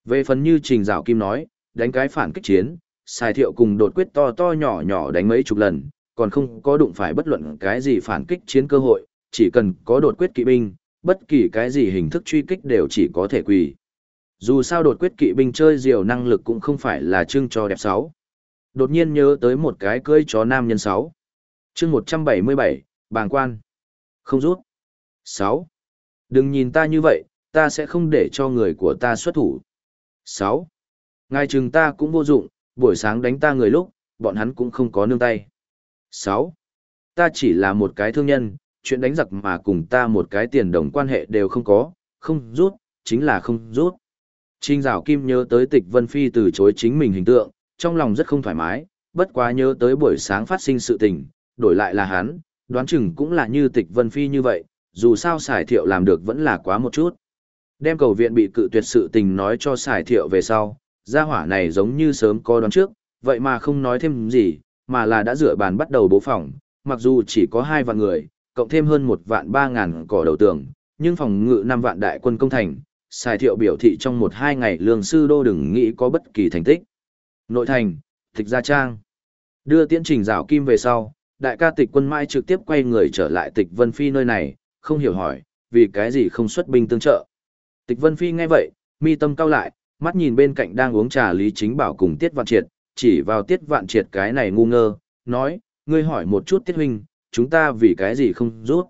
Về phần như trình rào kim nói, đánh cái phản kích chiến, xài thiệu cùng đột quyết to to nhỏ nhỏ đánh mấy chục lần, còn không có đụng phải bất luận cái gì phản kích chiến cơ hội, chỉ cần có đột quyết kỵ binh, bất kỳ cái gì hình thức truy kích đều chỉ có thể quỳ. Dù sao đột quyết kỵ binh chơi diều năng lực cũng không phải là chương cho đẹp sáu. Đột nhiên nhớ tới một cái cưới chó nam nhân sáu. Chương 177, bàng quan. Không rút. 6. Đừng nhìn ta như vậy, ta sẽ không để cho người của ta xuất thủ. 6. Ngài chừng ta cũng vô dụng, buổi sáng đánh ta người lúc, bọn hắn cũng không có nương tay. 6. Ta chỉ là một cái thương nhân, chuyện đánh giặc mà cùng ta một cái tiền đồng quan hệ đều không có, không rút, chính là không rút. Trinh Giảo Kim nhớ tới tịch Vân Phi từ chối chính mình hình tượng, trong lòng rất không thoải mái, bất quá nhớ tới buổi sáng phát sinh sự tình, đổi lại là hắn, đoán chừng cũng là như tịch Vân Phi như vậy, dù sao xài thiệu làm được vẫn là quá một chút. Đem cầu viện bị cự tuyệt sự tình nói cho xài thiệu về sau, gia hỏa này giống như sớm có đoán trước, vậy mà không nói thêm gì, mà là đã rửa bàn bắt đầu bố phòng, mặc dù chỉ có hai vạn người, cộng thêm hơn một vạn ba ngàn cỏ đầu tường, nhưng phòng ngự năm vạn đại quân công thành, xài thiệu biểu thị trong một hai ngày lương sư đô đừng nghĩ có bất kỳ thành tích. Nội thành, tịch gia trang. Đưa tiễn trình rào kim về sau, đại ca tịch quân mai trực tiếp quay người trở lại tịch vân phi nơi này, không hiểu hỏi, vì cái gì không xuất binh tương trợ. Tịch vân phi nghe vậy, mi tâm cao lại, mắt nhìn bên cạnh đang uống trà lý chính bảo cùng tiết vạn triệt, chỉ vào tiết vạn triệt cái này ngu ngơ, nói, ngươi hỏi một chút tiết huynh, chúng ta vì cái gì không rút.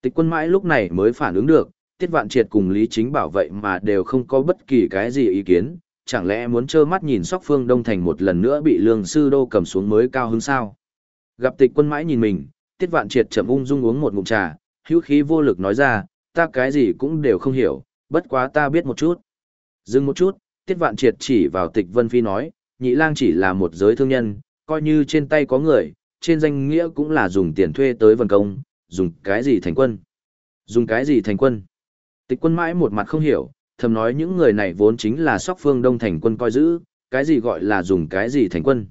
Tịch quân mãi lúc này mới phản ứng được, tiết vạn triệt cùng lý chính bảo vậy mà đều không có bất kỳ cái gì ý kiến, chẳng lẽ muốn trơ mắt nhìn sóc phương đông thành một lần nữa bị lương sư đô cầm xuống mới cao hứng sao? Gặp tịch quân mãi nhìn mình, tiết vạn triệt chậm ung dung uống một ngụm trà, hữu khí vô lực nói ra, ta cái gì cũng đều không hiểu, bất quá ta biết một chút. Dừng một chút, Tiết Vạn Triệt chỉ vào Tịch Vân Phi nói, nhị lang chỉ là một giới thương nhân, coi như trên tay có người, trên danh nghĩa cũng là dùng tiền thuê tới vân công, dùng cái gì thành quân. Dùng cái gì thành quân? Tịch quân mãi một mặt không hiểu, thầm nói những người này vốn chính là sóc phương đông thành quân coi giữ, cái gì gọi là dùng cái gì thành quân.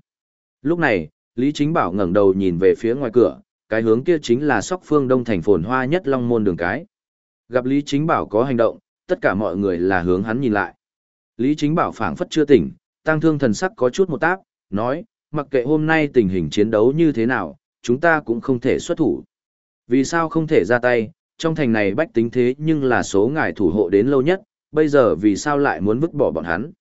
Lúc này, Lý Chính Bảo ngẩng đầu nhìn về phía ngoài cửa, cái hướng kia chính là sóc phương đông thành phồn hoa nhất long môn đường cái. Gặp Lý Chính Bảo có hành động, tất cả mọi người là hướng hắn nhìn lại. Lý Chính Bảo phảng phất chưa tỉnh, tăng thương thần sắc có chút một tác, nói, mặc kệ hôm nay tình hình chiến đấu như thế nào, chúng ta cũng không thể xuất thủ. Vì sao không thể ra tay, trong thành này bách tính thế nhưng là số ngài thủ hộ đến lâu nhất, bây giờ vì sao lại muốn vứt bỏ bọn hắn.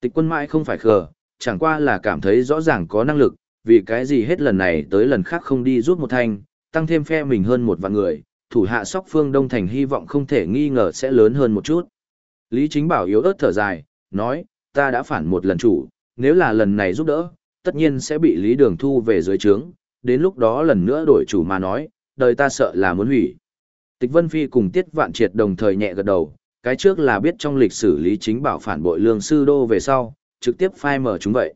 Tịch quân mãi không phải khờ, chẳng qua là cảm thấy rõ ràng có năng lực, vì cái gì hết lần này tới lần khác không đi rút một thanh, tăng thêm phe mình hơn một vạn người, thủ hạ sóc phương Đông Thành hy vọng không thể nghi ngờ sẽ lớn hơn một chút. Lý Chính Bảo yếu ớt thở dài, nói, ta đã phản một lần chủ, nếu là lần này giúp đỡ, tất nhiên sẽ bị Lý Đường thu về dưới trướng, đến lúc đó lần nữa đổi chủ mà nói, đời ta sợ là muốn hủy. Tịch Vân Phi cùng Tiết Vạn Triệt đồng thời nhẹ gật đầu, cái trước là biết trong lịch sử Lý Chính Bảo phản bội lương sư đô về sau, trực tiếp phai mở chúng vậy.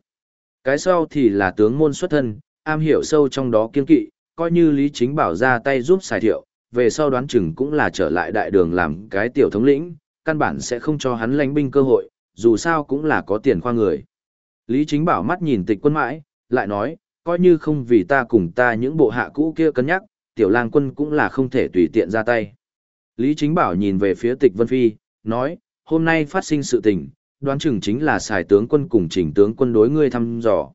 Cái sau thì là tướng môn xuất thân, am hiểu sâu trong đó kiên kỵ, coi như Lý Chính Bảo ra tay giúp xài thiệu, về sau đoán chừng cũng là trở lại đại đường làm cái tiểu thống lĩnh, căn bản sẽ không cho hắn lãnh binh cơ hội, dù sao cũng là có tiền khoa người. Lý Chính Bảo mắt nhìn tịch quân mãi, lại nói, coi như không vì ta cùng ta những bộ hạ cũ kia cân nhắc, tiểu lang quân cũng là không thể tùy tiện ra tay. Lý Chính Bảo nhìn về phía tịch Vân Phi, nói, hôm nay phát sinh sự tình, đoán chừng chính là xài tướng quân cùng chỉnh tướng quân đối ngươi thăm dò.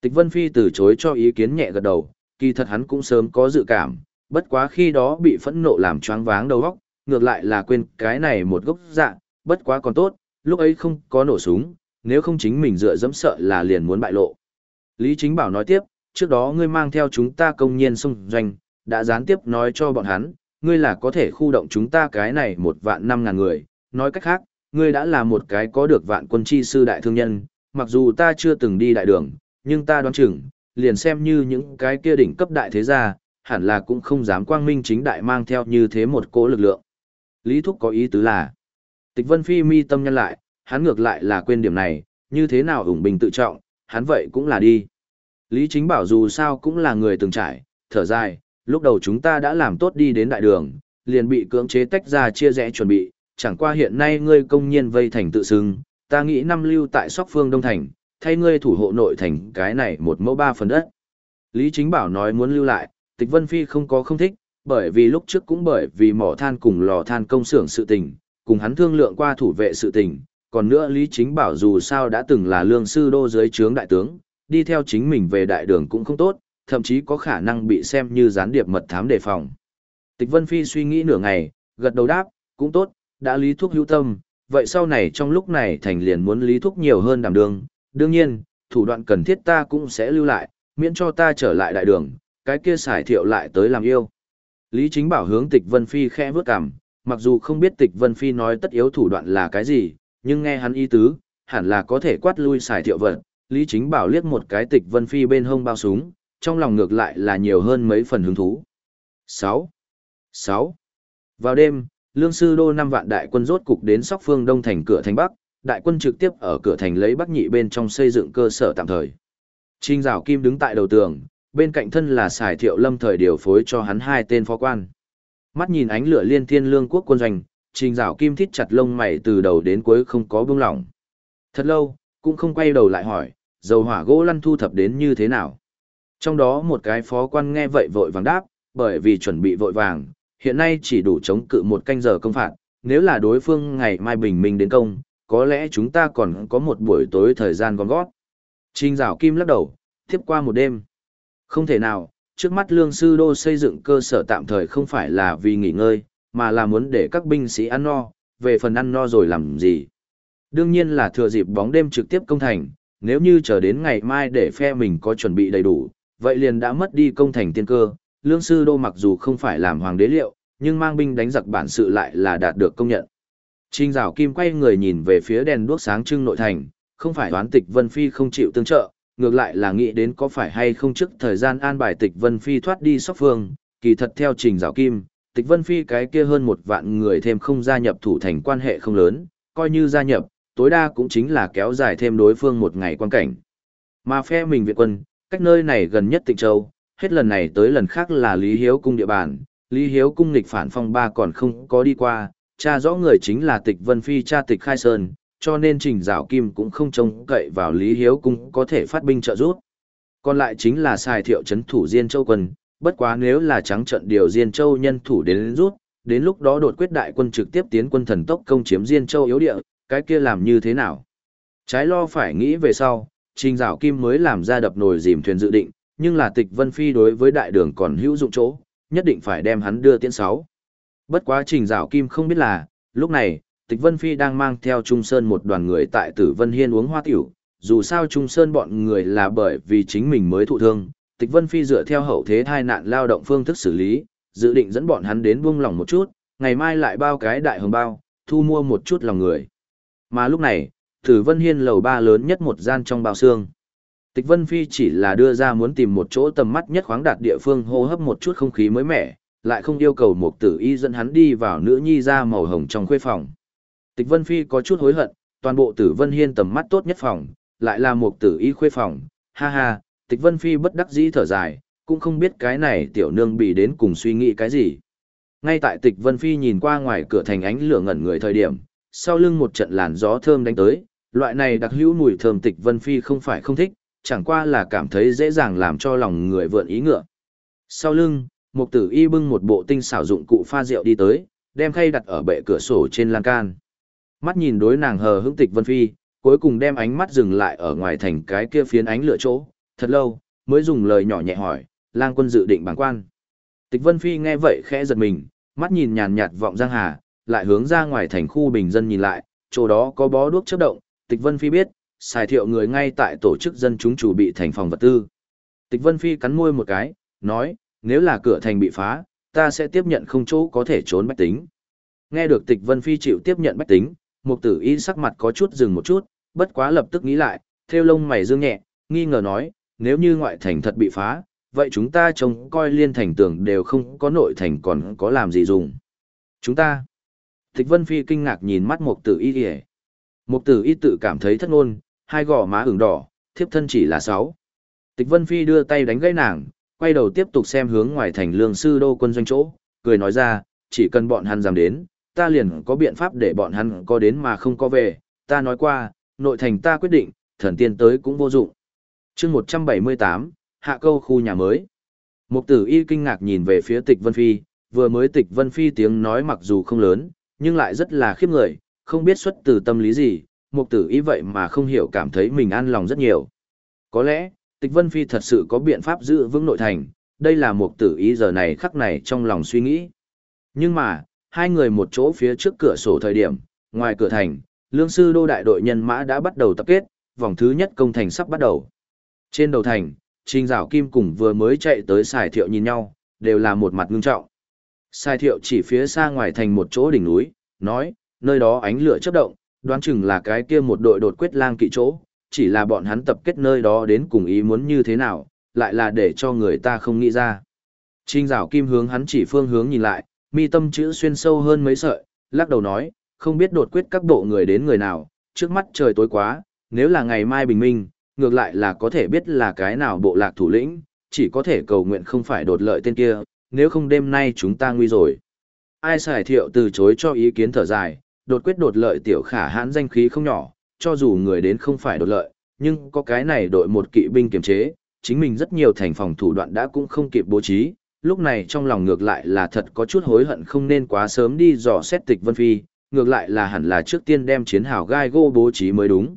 Tịch Vân Phi từ chối cho ý kiến nhẹ gật đầu, kỳ thật hắn cũng sớm có dự cảm, bất quá khi đó bị phẫn nộ làm choáng váng đầu óc, ngược lại là quên cái này một gốc dạ, bất quá còn tốt, lúc ấy không có nổ súng, nếu không chính mình dựa dẫm sợ là liền muốn bại lộ. Lý Chính Bảo nói tiếp, trước đó ngươi mang theo chúng ta công nhiên xung doanh, đã gián tiếp nói cho bọn hắn, ngươi là có thể khu động chúng ta cái này một vạn năm ngàn người, nói cách khác, ngươi đã là một cái có được vạn quân chi sư đại thương nhân, mặc dù ta chưa từng đi đại đường, nhưng ta đoán chừng, liền xem như những cái kia đỉnh cấp đại thế gia, hẳn là cũng không dám quang minh chính đại mang theo như thế một cỗ lực lượng. Lý Thúc có ý tứ là, tịch vân phi mi tâm nhân lại, hắn ngược lại là quên điểm này, như thế nào ủng bình tự trọng, hắn vậy cũng là đi. Lý Chính Bảo dù sao cũng là người từng trải, thở dài, lúc đầu chúng ta đã làm tốt đi đến đại đường, liền bị cưỡng chế tách ra chia rẽ chuẩn bị, chẳng qua hiện nay ngươi công nhiên vây thành tự xưng, ta nghĩ năm lưu tại sóc phương Đông Thành, thay ngươi thủ hộ nội thành cái này một mẫu ba phần đất. Lý Chính Bảo nói muốn lưu lại, Tịch Vân Phi không có không thích, bởi vì lúc trước cũng bởi vì mỏ than cùng lò than công xưởng sự tình, cùng hắn thương lượng qua thủ vệ sự tình, còn nữa Lý Chính Bảo dù sao đã từng là lương sư đô dưới trướng đại tướng, đi theo chính mình về đại đường cũng không tốt, thậm chí có khả năng bị xem như gián điệp mật thám đề phòng. Tịch Vân Phi suy nghĩ nửa ngày, gật đầu đáp, cũng tốt, đã lý thuốc hữu tâm, vậy sau này trong lúc này thành liền muốn lý thuốc nhiều hơn đảm đường, đương nhiên, thủ đoạn cần thiết ta cũng sẽ lưu lại, miễn cho ta trở lại đại đường, cái kia xài thiệu lại tới làm yêu. Lý Chính Bảo hướng Tịch Vân Phi khẽ vướt cằm, mặc dù không biết Tịch Vân Phi nói tất yếu thủ đoạn là cái gì, nhưng nghe hắn ý tứ, hẳn là có thể quát lui xài thiệu vật. Lý Chính Bảo liếc một cái Tịch Vân Phi bên hông bao súng, trong lòng ngược lại là nhiều hơn mấy phần hứng thú. 6. 6. Vào đêm, Lương Sư Đô năm vạn đại quân rốt cục đến Sóc Phương Đông thành cửa thành Bắc, đại quân trực tiếp ở cửa thành lấy Bắc Nhị bên trong xây dựng cơ sở tạm thời. Trình Dạo Kim đứng tại đầu tường, bên cạnh thân là Sài Thiệu Lâm thời điều phối cho hắn hai tên phó quan. Mắt nhìn ánh lửa liên thiên lương quốc quân doanh, Trình Dạo Kim thít chặt lông mày từ đầu đến cuối không có buông lỏng. Thật lâu, cũng không quay đầu lại hỏi, dầu hỏa gỗ lăn thu thập đến như thế nào. Trong đó một cái phó quan nghe vậy vội vàng đáp, bởi vì chuẩn bị vội vàng, hiện nay chỉ đủ chống cự một canh giờ công phạt, nếu là đối phương ngày mai bình minh đến công, có lẽ chúng ta còn có một buổi tối thời gian gom gót. Trình rào kim lắc đầu, tiếp qua một đêm. Không thể nào, trước mắt lương sư đô xây dựng cơ sở tạm thời không phải là vì nghỉ ngơi, mà là muốn để các binh sĩ ăn no, về phần ăn no rồi làm gì. Đương nhiên là thừa dịp bóng đêm trực tiếp công thành, nếu như chờ đến ngày mai để phe mình có chuẩn bị đầy đủ, vậy liền đã mất đi công thành tiên cơ. Lương sư đô mặc dù không phải làm hoàng đế liệu, nhưng mang binh đánh giặc bản sự lại là đạt được công nhận. Trình rào kim quay người nhìn về phía đèn đuốc sáng trưng nội thành, không phải đoán tịch Vân Phi không chịu tương trợ, ngược lại là nghĩ đến có phải hay không trước thời gian an bài tịch Vân Phi thoát đi sóc phương, kỳ thật theo trình rào kim, tịch Vân Phi cái kia hơn một vạn người thêm không gia nhập thủ thành quan hệ không lớn, coi như gia nhập, tối đa cũng chính là kéo dài thêm đối phương một ngày quan cảnh. Mà phe mình viện quân, cách nơi này gần nhất Tịnh Châu, hết lần này tới lần khác là Lý Hiếu cung địa bàn, Lý Hiếu cung nghịch phản phong ba còn không có đi qua, cha rõ người chính là Tịch Vân Phi cha Tịch Khai Sơn, cho nên Trình Dạo Kim cũng không trông cậy vào Lý Hiếu cung có thể phát binh trợ giúp. Còn lại chính là xài thiệu chấn thủ Diên Châu quân, bất quá nếu là trắng trận điều Diên Châu nhân thủ đến rút, đến lúc đó đột quyết đại quân trực tiếp tiến quân thần tốc công chiếm Diên Châu yếu địa, cái kia làm như thế nào? Trái lo phải nghĩ về sau, Trình Dạo Kim mới làm ra đập nồi dìm thuyền dự định, nhưng là Tịch Vân Phi đối với đại đường còn hữu dụng chỗ, nhất định phải đem hắn đưa tiễn sáu. Bất quá Trình Dạo Kim không biết là, lúc này, Tịch Vân Phi đang mang theo Trung Sơn một đoàn người tại Tử Vân Hiên uống hoa tiểu, dù sao Trung Sơn bọn người là bởi vì chính mình mới thụ thương, Tịch Vân Phi dựa theo hậu thế thai nạn lao động phương thức xử lý, dự định dẫn bọn hắn đến buông lòng một chút, ngày mai lại bao cái đại hồng bao, thu mua một chút lòng người. Mà lúc này, Tử Vân Hiên lầu ba lớn nhất một gian trong bao xương. Tịch Vân Phi chỉ là đưa ra muốn tìm một chỗ tầm mắt nhất khoáng đạt địa phương hô hấp một chút không khí mới mẻ, lại không yêu cầu một tử y dẫn hắn đi vào nữ nhi ra màu hồng trong khuê phòng. Tịch Vân Phi có chút hối hận, toàn bộ Tử Vân Hiên tầm mắt tốt nhất phòng, lại là một tử y khuê phòng, ha ha, Tịch Vân Phi bất đắc dĩ thở dài, cũng không biết cái này tiểu nương bị đến cùng suy nghĩ cái gì. Ngay tại Tịch Vân Phi nhìn qua ngoài cửa thành ánh lửa ngẩn người thời điểm, sau lưng một trận làn gió thơm đánh tới, loại này đặc hữu mùi thơm Tịch Vân Phi không phải không thích, chẳng qua là cảm thấy dễ dàng làm cho lòng người vượn ý ngựa. Sau lưng, một tử y bưng một bộ tinh xảo dụng cụ pha rượu đi tới, đem khay đặt ở bệ cửa sổ trên lan can. Mắt nhìn đối nàng hờ hững tịch vân phi, cuối cùng đem ánh mắt dừng lại ở ngoài thành cái kia phiến ánh lửa chỗ, thật lâu, mới dùng lời nhỏ nhẹ hỏi, lang quân dự định bằng quan. Tịch vân phi nghe vậy khẽ giật mình, mắt nhìn nhàn nhạt vọng giang hà, lại hướng ra ngoài thành khu bình dân nhìn lại, chỗ đó có bó đuốc chớp động, tịch vân phi biết, xài thiệu người ngay tại tổ chức dân chúng chủ bị thành phòng vật tư. Tịch Vân Phi cắn môi một cái, nói, nếu là cửa thành bị phá, ta sẽ tiếp nhận không chỗ có thể trốn bách tính. Nghe được Tịch Vân Phi chịu tiếp nhận bách tính, Mục Tử Y sắc mặt có chút dừng một chút, bất quá lập tức nghĩ lại, theo lông mày dương nhẹ, nghi ngờ nói, nếu như ngoại thành thật bị phá, vậy chúng ta trông coi liên thành tưởng đều không có nội thành còn có làm gì dùng. Chúng ta. Tịch Vân Phi kinh ngạc nhìn mắt Mục Tử Y kìa. Mục Tử Y tự cảm thấy thất ngôn, hai gò má ửng đỏ, thiếp thân chỉ là sáu. Tịch Vân Phi đưa tay đánh gãy nàng, quay đầu tiếp tục xem hướng ngoài thành lương sư đô quân doanh chỗ, cười nói ra, chỉ cần bọn hắn dám đến, ta liền có biện pháp để bọn hắn có đến mà không có về, ta nói qua, nội thành ta quyết định, thần tiên tới cũng vô dụng. chương 178, hạ câu khu nhà mới. Mục tử y kinh ngạc nhìn về phía tịch Vân Phi, vừa mới tịch Vân Phi tiếng nói mặc dù không lớn, nhưng lại rất là khiếp người, không biết xuất từ tâm lý gì, mục tử ý vậy mà không hiểu cảm thấy mình an lòng rất nhiều. Có lẽ, tịch vân phi thật sự có biện pháp giữ vững nội thành, đây là mục tử ý giờ này khắc này trong lòng suy nghĩ. Nhưng mà, hai người một chỗ phía trước cửa sổ thời điểm, ngoài cửa thành, lương sư đô đại đội nhân mã đã bắt đầu tập kết, vòng thứ nhất công thành sắp bắt đầu. Trên đầu thành, Trình Dạo Kim cùng vừa mới chạy tới xài thiệu nhìn nhau, đều là một mặt ngưng trọng. Sai thiệu chỉ phía xa ngoài thành một chỗ đỉnh núi, nói, nơi đó ánh lửa chớp động, đoán chừng là cái kia một đội đột quyết lang kỵ chỗ, chỉ là bọn hắn tập kết nơi đó đến cùng ý muốn như thế nào, lại là để cho người ta không nghĩ ra. Trinh rào kim hướng hắn chỉ phương hướng nhìn lại, mi tâm chữ xuyên sâu hơn mấy sợi, lắc đầu nói, không biết đột quyết các bộ người đến người nào, trước mắt trời tối quá, nếu là ngày mai bình minh, ngược lại là có thể biết là cái nào bộ lạc thủ lĩnh, chỉ có thể cầu nguyện không phải đột lợi tên kia, nếu không đêm nay chúng ta nguy rồi. Ai xài thiệu từ chối cho ý kiến thở dài, đột quyết đột lợi tiểu khả hãn danh khí không nhỏ, cho dù người đến không phải đột lợi, nhưng có cái này đội một kỵ binh kiềm chế, chính mình rất nhiều thành phòng thủ đoạn đã cũng không kịp bố trí, lúc này trong lòng ngược lại là thật có chút hối hận không nên quá sớm đi dò xét tịch Vân Phi, ngược lại là hẳn là trước tiên đem chiến hào gai gô bố trí mới đúng.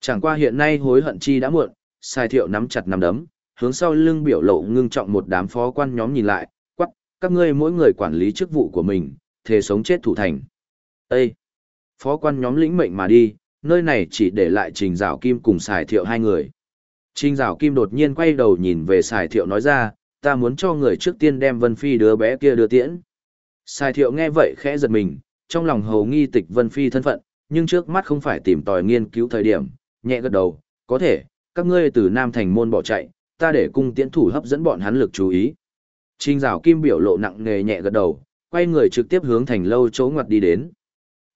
Chẳng qua hiện nay hối hận chi đã muộn, sai thiệu nắm chặt nắm đấm, hướng sau lưng biểu lộ ngưng trọng một đám phó quan nhóm nhìn lại, quắc, các ngươi mỗi người quản lý chức vụ của mình, thề sống chết thủ thành. Ê! Phó quan nhóm lĩnh mệnh mà đi, nơi này chỉ để lại trình Dạo kim cùng Sài thiệu hai người. Trình Dạo kim đột nhiên quay đầu nhìn về Sài thiệu nói ra, ta muốn cho người trước tiên đem Vân Phi đứa bé kia đưa tiễn. Sài thiệu nghe vậy khẽ giật mình, trong lòng hầu nghi tịch Vân Phi thân phận, nhưng trước mắt không phải tìm tòi nghiên cứu thời điểm, nhẹ gật đầu, có thể, các ngươi từ Nam Thành môn bỏ chạy, ta để cung tiễn thủ hấp dẫn bọn hắn lực chú ý. Trình Dạo kim biểu lộ nặng nề nhẹ gật đầu, quay người trực tiếp hướng thành lâu chỗ ngoặt đi đến.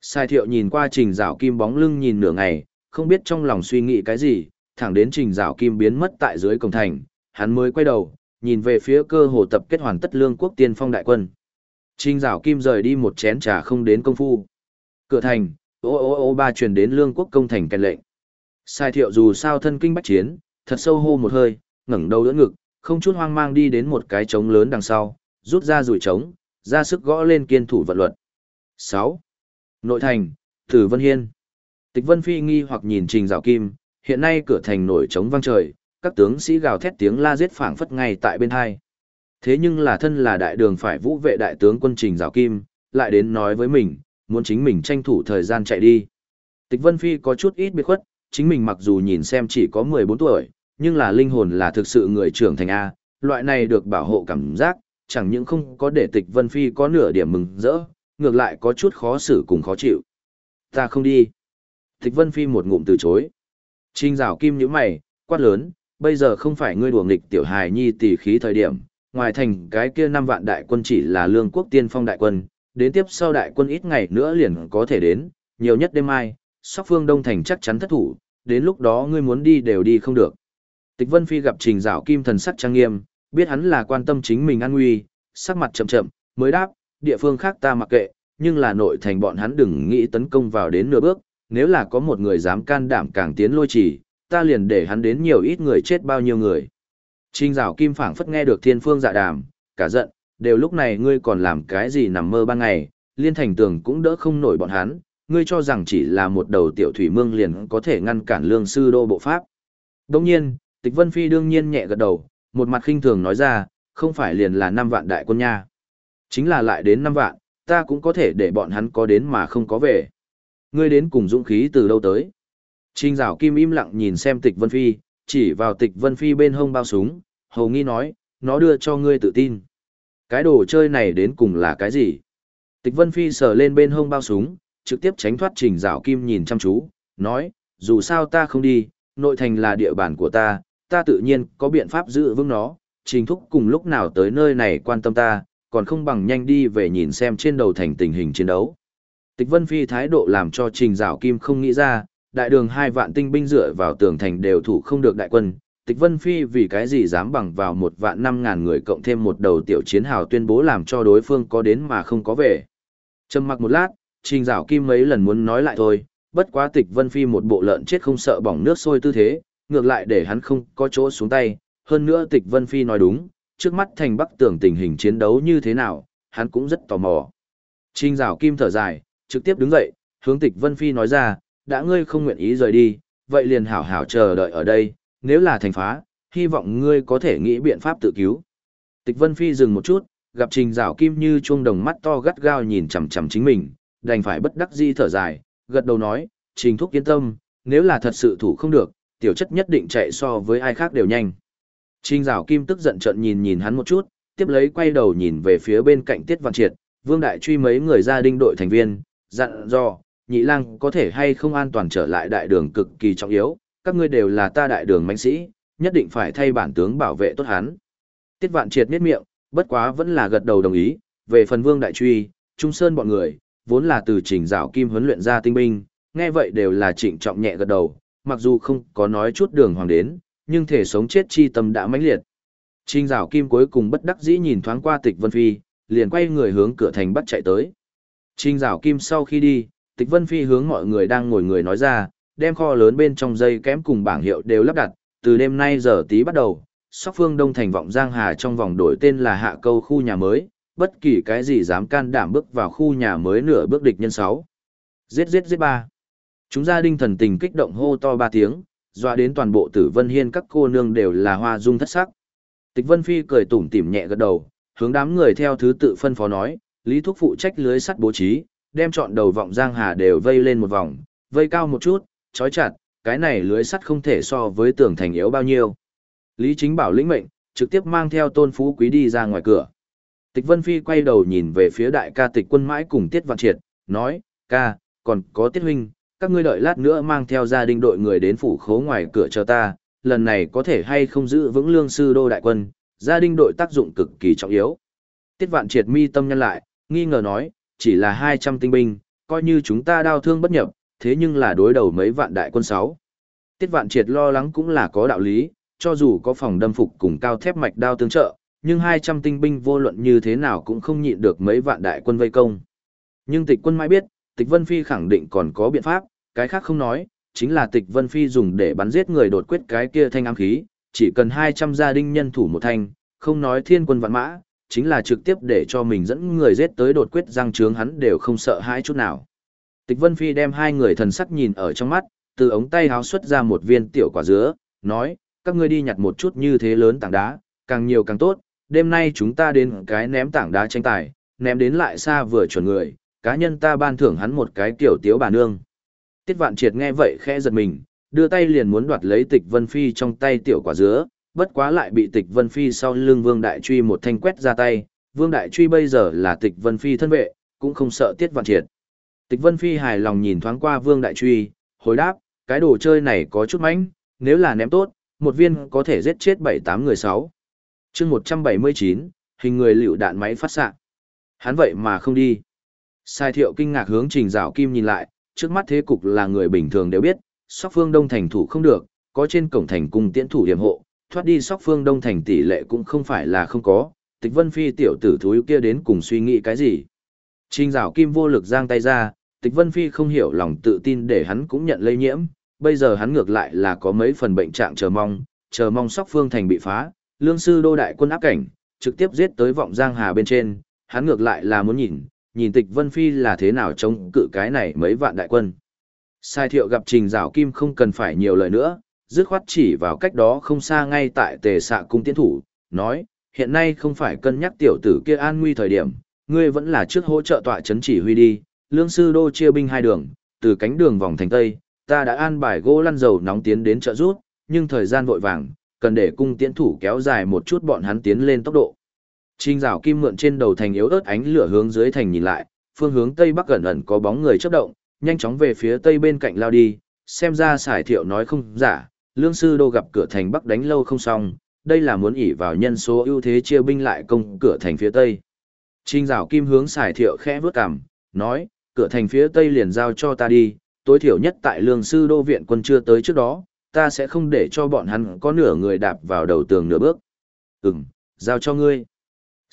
Sai thiệu nhìn qua trình rào kim bóng lưng nhìn nửa ngày, không biết trong lòng suy nghĩ cái gì, thẳng đến trình rào kim biến mất tại dưới cổng thành, hắn mới quay đầu, nhìn về phía cơ hồ tập kết hoàn tất lương quốc tiên phong đại quân. Trình rào kim rời đi một chén trà không đến công phu. Cửa thành, ô ô ô ba truyền đến lương quốc công thành kèn lệnh. Sai thiệu dù sao thân kinh bách chiến, thật sâu hô một hơi, ngẩng đầu đỡ ngực, không chút hoang mang đi đến một cái trống lớn đằng sau, rút ra rủi trống, ra sức gõ lên kiên thủ vận luật. 6. Nội thành, Tử Vân Hiên. Tịch Vân Phi nghi hoặc nhìn Trình Dạo Kim, hiện nay cửa thành nổi trống vang trời, các tướng sĩ gào thét tiếng la giết phảng phất ngay tại bên hai. Thế nhưng là thân là đại đường phải vũ vệ đại tướng quân Trình Dạo Kim, lại đến nói với mình, muốn chính mình tranh thủ thời gian chạy đi. Tịch Vân Phi có chút ít biệt khuất, chính mình mặc dù nhìn xem chỉ có 14 tuổi, nhưng là linh hồn là thực sự người trưởng thành A, loại này được bảo hộ cảm giác, chẳng những không có để tịch Vân Phi có nửa điểm mừng rỡ, ngược lại có chút khó xử cùng khó chịu. Ta không đi. Tịch Vân Phi một ngụm từ chối. Trình rào kim nhíu mày, quát lớn, bây giờ không phải ngươi đùa nghịch tiểu hài nhi tỷ khí thời điểm, ngoài thành cái kia năm vạn đại quân chỉ là lương quốc tiên phong đại quân, đến tiếp sau đại quân ít ngày nữa liền có thể đến, nhiều nhất đêm mai, sóc phương đông thành chắc chắn thất thủ, đến lúc đó ngươi muốn đi đều đi không được. Tịch Vân Phi gặp Trình Dạo Kim thần sắc trang nghiêm, biết hắn là quan tâm chính mình an nguy, sắc mặt chậm chậm, mới đáp, địa phương khác ta mặc kệ, nhưng là nội thành bọn hắn đừng nghĩ tấn công vào đến nửa bước, nếu là có một người dám can đảm càng tiến lôi trì, ta liền để hắn đến nhiều ít người chết bao nhiêu người. Trình rào Kim phảng phất nghe được thiên phương dạ đàm, cả giận, đều lúc này ngươi còn làm cái gì nằm mơ ban ngày, liên thành tường cũng đỡ không nổi bọn hắn, ngươi cho rằng chỉ là một đầu tiểu thủy mương liền có thể ngăn cản lương sư đô bộ pháp. Đồng nhiên, Tịch Vân Phi đương nhiên nhẹ gật đầu, một mặt khinh thường nói ra, không phải liền là năm vạn đại quân nha. Chính là lại đến năm vạn, ta cũng có thể để bọn hắn có đến mà không có về. Ngươi đến cùng dũng khí từ đâu tới? Trình rào Kim im lặng nhìn xem Tịch Vân Phi, chỉ vào Tịch Vân Phi bên hông bao súng, hầu nghi nói, nó đưa cho ngươi tự tin. Cái đồ chơi này đến cùng là cái gì? Tịch Vân Phi sờ lên bên hông bao súng, trực tiếp tránh thoát Trình rào Kim nhìn chăm chú, nói, dù sao ta không đi, nội thành là địa bàn của ta, ta tự nhiên có biện pháp giữ vững nó, trình thúc cùng lúc nào tới nơi này quan tâm ta, còn không bằng nhanh đi về nhìn xem trên đầu thành tình hình chiến đấu. Tịch Vân Phi thái độ làm cho Trình Giảo Kim không nghĩ ra, đại đường hai vạn tinh binh dựa vào tường thành đều thủ không được đại quân. Tịch Vân Phi vì cái gì dám bằng vào một vạn năm ngàn người cộng thêm một đầu tiểu chiến hào tuyên bố làm cho đối phương có đến mà không có về. Trầm mặc một lát, Trình Giảo Kim mấy lần muốn nói lại thôi, bất quá Tịch Vân Phi một bộ lợn chết không sợ bỏng nước sôi tư thế, ngược lại để hắn không có chỗ xuống tay. Hơn nữa Tịch Vân Phi nói đúng, trước mắt thành bắc tưởng tình hình chiến đấu như thế nào, hắn cũng rất tò mò. Trình rào kim thở dài, trực tiếp đứng dậy, hướng Tịch Vân Phi nói ra, đã ngươi không nguyện ý rời đi, vậy liền hảo hảo chờ đợi ở đây, nếu là thành phá, hy vọng ngươi có thể nghĩ biện pháp tự cứu. Tịch Vân Phi dừng một chút, gặp Trình rào Kim như chuông đồng mắt to gắt gao nhìn chằm chằm chính mình, đành phải bất đắc dĩ thở dài, gật đầu nói, Trình Thúc yên tâm, nếu là thật sự thủ không được, tiểu chất nhất định chạy so với ai khác đều nhanh. Trình Dạo Kim tức giận trợn nhìn nhìn hắn một chút, tiếp lấy quay đầu nhìn về phía bên cạnh Tiết Văn Triệt, Vương Đại truy mấy người gia đình đội thành viên, dặn dò, nhị lang có thể hay không an toàn trở lại đại đường cực kỳ trọng yếu, các ngươi đều là ta đại đường mãnh sĩ, nhất định phải thay bản tướng bảo vệ tốt hắn. Tiết Vạn Triệt miết miệng, bất quá vẫn là gật đầu đồng ý, về phần Vương Đại truy, Trung Sơn bọn người, vốn là từ Trình rào Kim huấn luyện ra tinh binh, nghe vậy đều là trịnh trọng nhẹ gật đầu, mặc dù không có nói chút đường hoàng đến, nhưng thể sống chết chi tâm đã mãnh liệt. Trình rào kim cuối cùng bất đắc dĩ nhìn thoáng qua tịch Vân Phi, liền quay người hướng cửa thành bắt chạy tới. Trình rào kim sau khi đi, tịch Vân Phi hướng mọi người đang ngồi người nói ra, đem kho lớn bên trong dây kém cùng bảng hiệu đều lắp đặt, từ đêm nay giờ tí bắt đầu, sóc phương đông thành vọng Giang Hà trong vòng đổi tên là hạ câu khu nhà mới, bất kỳ cái gì dám can đảm bước vào khu nhà mới nửa bước địch nhân sáu. Giết giết giết ba. Chúng gia đình thần tình kích động hô to ba tiếng, dọa đến toàn bộ tử vân hiên các cô nương đều là hoa dung thất sắc. Tịch Vân Phi cười tủm tỉm nhẹ gật đầu, hướng đám người theo thứ tự phân phó nói, Lý Thúc phụ trách lưới sắt bố trí, đem chọn đầu vọng giang hà đều vây lên một vòng, vây cao một chút, chói chặt, cái này lưới sắt không thể so với tường thành yếu bao nhiêu. Lý Chính Bảo lĩnh mệnh, trực tiếp mang theo Tôn Phú Quý đi ra ngoài cửa. Tịch Vân Phi quay đầu nhìn về phía đại ca tịch quân mãi cùng Tiết Vạn Triệt, nói, ca, còn có Tiết Huynh, các ngươi đợi lát nữa mang theo gia đình đội người đến phủ khố ngoài cửa chờ ta, lần này có thể hay không giữ vững lương sư đô đại quân, gia đình đội tác dụng cực kỳ trọng yếu. Tiết vạn triệt mi tâm nhân lại, nghi ngờ nói, chỉ là 200 tinh binh, coi như chúng ta đau thương bất nhập, thế nhưng là đối đầu mấy vạn đại quân sáu. Tiết vạn triệt lo lắng cũng là có đạo lý, cho dù có phòng đâm phục cùng cao thép mạch đao tương trợ, nhưng 200 tinh binh vô luận như thế nào cũng không nhịn được mấy vạn đại quân vây công. Nhưng tịch quân mãi biết, tịch Vân Phi khẳng định còn có biện pháp, cái khác không nói, chính là tịch Vân Phi dùng để bắn giết người đột quyết cái kia thanh ám khí, chỉ cần 200 gia đình nhân thủ một thanh, không nói thiên quân vạn mã, chính là trực tiếp để cho mình dẫn người giết tới đột quyết răng trướng hắn đều không sợ hãi chút nào. Tịch Vân Phi đem hai người thần sắc nhìn ở trong mắt, từ ống tay háo xuất ra một viên tiểu quả dứa, nói, các ngươi đi nhặt một chút như thế lớn tảng đá, càng nhiều càng tốt, đêm nay chúng ta đến cái ném tảng đá tranh tài, ném đến lại xa vừa chuẩn người, cá nhân ta ban thưởng hắn một cái tiểu tiếu bà nương. Tiết vạn triệt nghe vậy khẽ giật mình, đưa tay liền muốn đoạt lấy tịch Vân Phi trong tay tiểu quả dứa, bất quá lại bị tịch Vân Phi sau lưng Vương Đại Truy một thanh quét ra tay, Vương Đại Truy bây giờ là tịch Vân Phi thân vệ, cũng không sợ Tiết vạn triệt. Tịch Vân Phi hài lòng nhìn thoáng qua Vương Đại Truy, hồi đáp, cái đồ chơi này có chút mánh, nếu là ném tốt, một viên có thể giết chết 7-8 người 6. chương 179, hình người liệu đạn máy phát xạ Hắn vậy mà không đi. Sai thiệu kinh ngạc hướng trình rào kim nhìn lại, trước mắt thế cục là người bình thường đều biết, sóc phương đông thành thủ không được, có trên cổng thành cung tiễn thủ điểm hộ, thoát đi sóc phương đông thành tỷ lệ cũng không phải là không có, tịch vân phi tiểu tử thúi kia đến cùng suy nghĩ cái gì. Trình rào kim vô lực giang tay ra, tịch vân phi không hiểu lòng tự tin để hắn cũng nhận lây nhiễm, bây giờ hắn ngược lại là có mấy phần bệnh trạng chờ mong, chờ mong sóc phương thành bị phá, lương sư đô đại quân áp cảnh, trực tiếp giết tới vọng giang hà bên trên, hắn ngược lại là muốn nhìn, nhìn tịch vân phi là thế nào chống cự cái này mấy vạn đại quân. Sai thiệu gặp trình rào kim không cần phải nhiều lời nữa, dứt khoát chỉ vào cách đó không xa ngay tại tề xạ cung tiến thủ, nói, hiện nay không phải cân nhắc tiểu tử kia an nguy thời điểm, ngươi vẫn là trước hỗ trợ tọa chấn chỉ huy đi, lương sư đô chia binh hai đường, từ cánh đường vòng thành tây, ta đã an bài gỗ lăn dầu nóng tiến đến trợ rút, nhưng thời gian vội vàng, cần để cung tiến thủ kéo dài một chút bọn hắn tiến lên tốc độ. Trình rào kim mượn trên đầu thành yếu ớt ánh lửa hướng dưới thành nhìn lại, phương hướng tây bắc gần ẩn có bóng người chấp động, nhanh chóng về phía tây bên cạnh lao đi, xem ra xài thiệu nói không giả, lương sư đô gặp cửa thành bắc đánh lâu không xong, đây là muốn ỉ vào nhân số ưu thế chia binh lại công cửa thành phía tây. Trình rào kim hướng xài thiệu khẽ vướt cằm, nói, cửa thành phía tây liền giao cho ta đi, tối thiểu nhất tại lương sư đô viện quân chưa tới trước đó, ta sẽ không để cho bọn hắn có nửa người đạp vào đầu tường nửa bước. Ừm, giao cho ngươi.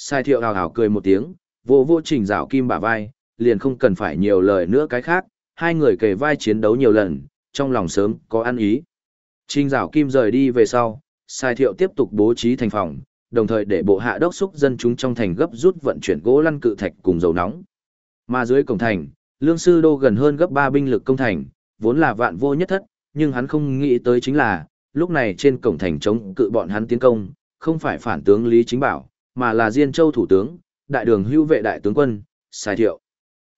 Sai thiệu hào hào cười một tiếng, vô vô trình rào kim bả vai, liền không cần phải nhiều lời nữa cái khác, hai người kề vai chiến đấu nhiều lần, trong lòng sớm có ăn ý. Trình rào kim rời đi về sau, sai thiệu tiếp tục bố trí thành phòng, đồng thời để bộ hạ đốc xúc dân chúng trong thành gấp rút vận chuyển gỗ lăn cự thạch cùng dầu nóng. Mà dưới cổng thành, lương sư đô gần hơn gấp 3 binh lực công thành, vốn là vạn vô nhất thất, nhưng hắn không nghĩ tới chính là, lúc này trên cổng thành chống cự bọn hắn tiến công, không phải phản tướng Lý Chính Bảo, mà là Diên Châu thủ tướng, đại đường hưu vệ đại tướng quân, Sai Thiệu.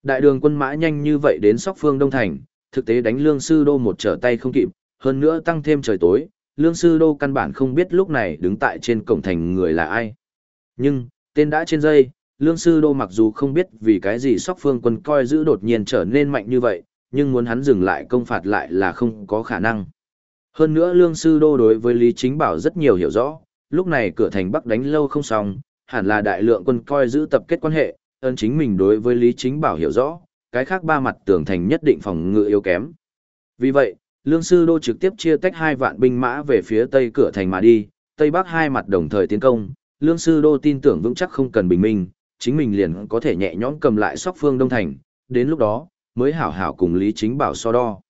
Đại đường quân mã nhanh như vậy đến sóc phương Đông Thành, thực tế đánh lương sư đô một trở tay không kịp, hơn nữa tăng thêm trời tối, lương sư đô căn bản không biết lúc này đứng tại trên cổng thành người là ai. Nhưng, tên đã trên dây, lương sư đô mặc dù không biết vì cái gì sóc phương quân coi giữ đột nhiên trở nên mạnh như vậy, nhưng muốn hắn dừng lại công phạt lại là không có khả năng. Hơn nữa lương sư đô đối với Lý Chính Bảo rất nhiều hiểu rõ, lúc này cửa thành Bắc đánh lâu không xong, hẳn là đại lượng quân coi giữ tập kết quan hệ, ơn chính mình đối với Lý Chính Bảo hiểu rõ, cái khác ba mặt tường thành nhất định phòng ngự yếu kém. Vì vậy, lương sư đô trực tiếp chia tách hai vạn binh mã về phía tây cửa thành mà đi, tây bắc hai mặt đồng thời tiến công, lương sư đô tin tưởng vững chắc không cần bình minh, chính mình liền có thể nhẹ nhõm cầm lại sóc phương đông thành, đến lúc đó, mới hảo hảo cùng Lý Chính Bảo so đo.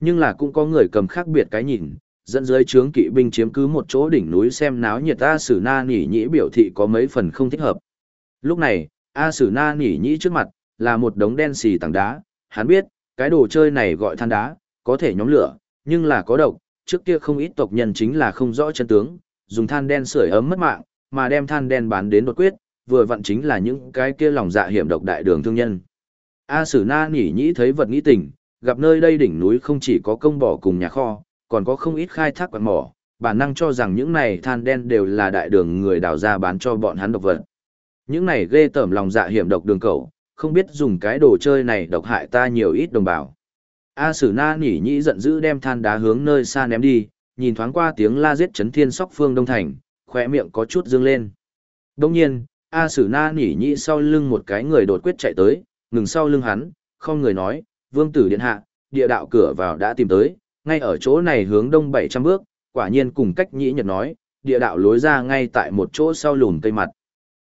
Nhưng là cũng có người cầm khác biệt cái nhìn, dẫn dưới trướng kỵ binh chiếm cứ một chỗ đỉnh núi xem náo nhiệt A Sử Na Nỉ Nhĩ biểu thị có mấy phần không thích hợp. Lúc này, A Sử Na Nỉ Nhĩ trước mặt, là một đống đen xì tảng đá, hắn biết, cái đồ chơi này gọi than đá, có thể nhóm lửa, nhưng là có độc, trước kia không ít tộc nhân chính là không rõ chân tướng, dùng than đen sưởi ấm mất mạng, mà đem than đen bán đến đột quyết, vừa vặn chính là những cái kia lòng dạ hiểm độc đại đường thương nhân. A Sử Na Nỉ Nhĩ thấy vật nghĩ tình, gặp nơi đây đỉnh núi không chỉ có công bỏ cùng nhà kho, còn có không ít khai thác quặng mỏ, bản năng cho rằng những này than đen đều là đại đường người đào ra bán cho bọn hắn độc vật. Những này ghê tởm lòng dạ hiểm độc đường cầu, không biết dùng cái đồ chơi này độc hại ta nhiều ít đồng bào. A Sử Na Nỉ Nhĩ giận dữ đem than đá hướng nơi xa ném đi, nhìn thoáng qua tiếng la giết chấn thiên sóc phương đông thành, khỏe miệng có chút dương lên. Đông nhiên, A Sử Na Nỉ Nhĩ sau lưng một cái người đột quyết chạy tới, ngừng sau lưng hắn, không người nói, vương tử điện hạ, địa đạo cửa vào đã tìm tới, ngay ở chỗ này hướng đông 700 bước, quả nhiên cùng cách nhĩ nhật nói, địa đạo lối ra ngay tại một chỗ sau lùn cây mặt.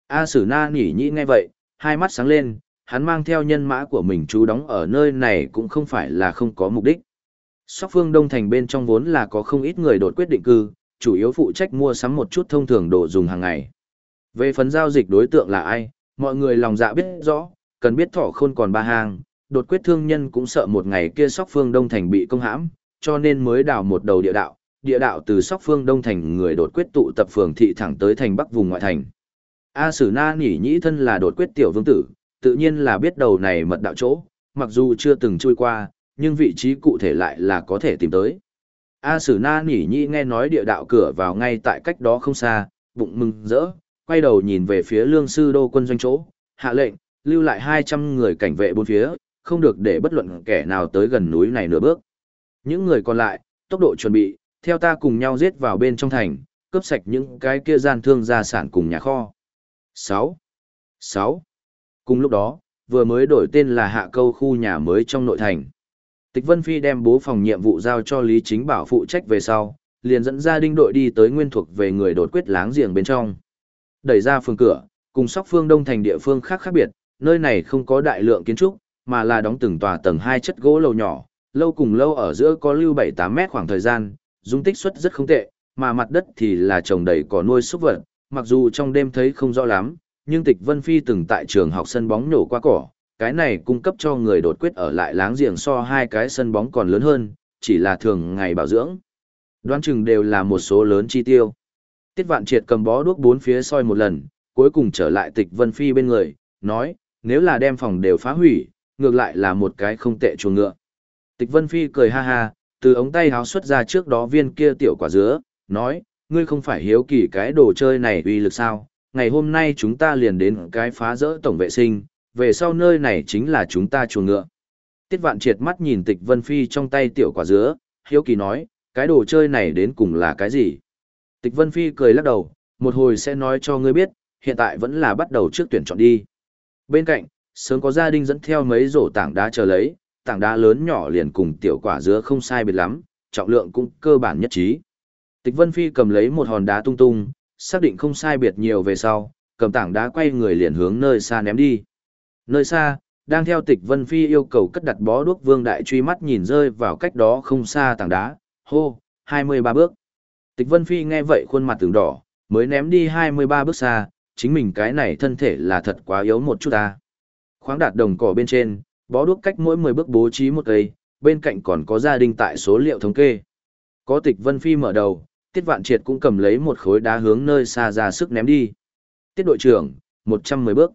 A Sử Na nhỉ nhĩ nghe vậy, hai mắt sáng lên, hắn mang theo nhân mã của mình trú đóng ở nơi này cũng không phải là không có mục đích. Sóc phương Đông Thành bên trong vốn là có không ít người đột quyết định cư, chủ yếu phụ trách mua sắm một chút thông thường đồ dùng hàng ngày. Về phần giao dịch đối tượng là ai, mọi người lòng dạ biết rõ, cần biết thỏ khôn còn ba hàng, đột quyết thương nhân cũng sợ một ngày kia sóc phương Đông Thành bị công hãm, cho nên mới đào một đầu địa đạo, địa đạo từ sóc phương Đông Thành người đột quyết tụ tập phường thị thẳng tới thành Bắc vùng ngoại thành. A Sử Na nhỉ nhĩ thân là đột quyết tiểu vương tử, tự nhiên là biết đầu này mật đạo chỗ, mặc dù chưa từng chui qua, nhưng vị trí cụ thể lại là có thể tìm tới. A Sử Na nhỉ nhĩ nghe nói địa đạo cửa vào ngay tại cách đó không xa, bụng mừng rỡ, quay đầu nhìn về phía lương sư đô quân doanh chỗ, hạ lệnh, lưu lại 200 người cảnh vệ bốn phía, không được để bất luận kẻ nào tới gần núi này nửa bước. Những người còn lại, tốc độ chuẩn bị, theo ta cùng nhau giết vào bên trong thành, cướp sạch những cái kia gian thương gia sản cùng nhà kho. 6. 6. Cùng lúc đó, vừa mới đổi tên là hạ câu khu nhà mới trong nội thành. Tịch Vân Phi đem bố phòng nhiệm vụ giao cho Lý Chính Bảo phụ trách về sau, liền dẫn gia đinh đội đi tới nguyên thuộc về người đột quyết láng giềng bên trong. Đẩy ra phương cửa, cùng sóc phương đông thành địa phương khác khác biệt, nơi này không có đại lượng kiến trúc, mà là đóng từng tòa tầng hai chất gỗ lầu nhỏ, lâu cùng lâu ở giữa có lưu 7-8 mét khoảng thời gian, dung tích suất rất không tệ, mà mặt đất thì là trồng đầy cỏ nuôi súc vật, mặc dù trong đêm thấy không rõ lắm, nhưng Tịch Vân Phi từng tại trường học sân bóng nổ qua cỏ, cái này cung cấp cho người đột quyết ở lại láng giềng so hai cái sân bóng còn lớn hơn, chỉ là thường ngày bảo dưỡng. Đoán chừng đều là một số lớn chi tiêu. Tiết Vạn Triệt cầm bó đuốc bốn phía soi một lần, cuối cùng trở lại Tịch Vân Phi bên người, nói, nếu là đem phòng đều phá hủy, ngược lại là một cái không tệ chuồng ngựa. Tịch Vân Phi cười ha ha, từ ống tay háo xuất ra trước đó viên kia tiểu quả dứa, nói, ngươi không phải hiếu kỳ cái đồ chơi này uy lực sao, ngày hôm nay chúng ta liền đến cái phá rỡ tổng vệ sinh, về sau nơi này chính là chúng ta chuồng ngựa. Tiết vạn triệt mắt nhìn tịch Vân Phi trong tay tiểu quả dứa, hiếu kỳ nói, cái đồ chơi này đến cùng là cái gì? Tịch Vân Phi cười lắc đầu, một hồi sẽ nói cho ngươi biết, hiện tại vẫn là bắt đầu trước tuyển chọn đi. Bên cạnh, sớm có gia đình dẫn theo mấy rổ tảng đá chờ lấy, tảng đá lớn nhỏ liền cùng tiểu quả dứa không sai biệt lắm, trọng lượng cũng cơ bản nhất trí. Tịch Vân Phi cầm lấy một hòn đá tung tung, xác định không sai biệt nhiều về sau, cầm tảng đá quay người liền hướng nơi xa ném đi. Nơi xa, đang theo Tịch Vân Phi yêu cầu cất đặt bó đuốc vương đại truy mắt nhìn rơi vào cách đó không xa tảng đá, hô, 23 bước. Tịch Vân Phi nghe vậy khuôn mặt từng đỏ, mới ném đi 23 bước xa, chính mình cái này thân thể là thật quá yếu một chút ta. Khoáng đạt đồng cỏ bên trên, bó đuốc cách mỗi 10 bước bố trí một cây, bên cạnh còn có gia đình tại số liệu thống kê. Có tịch Vân Phi mở đầu, Tiết Vạn Triệt cũng cầm lấy một khối đá hướng nơi xa ra sức ném đi. Tiết đội trưởng, 110 bước.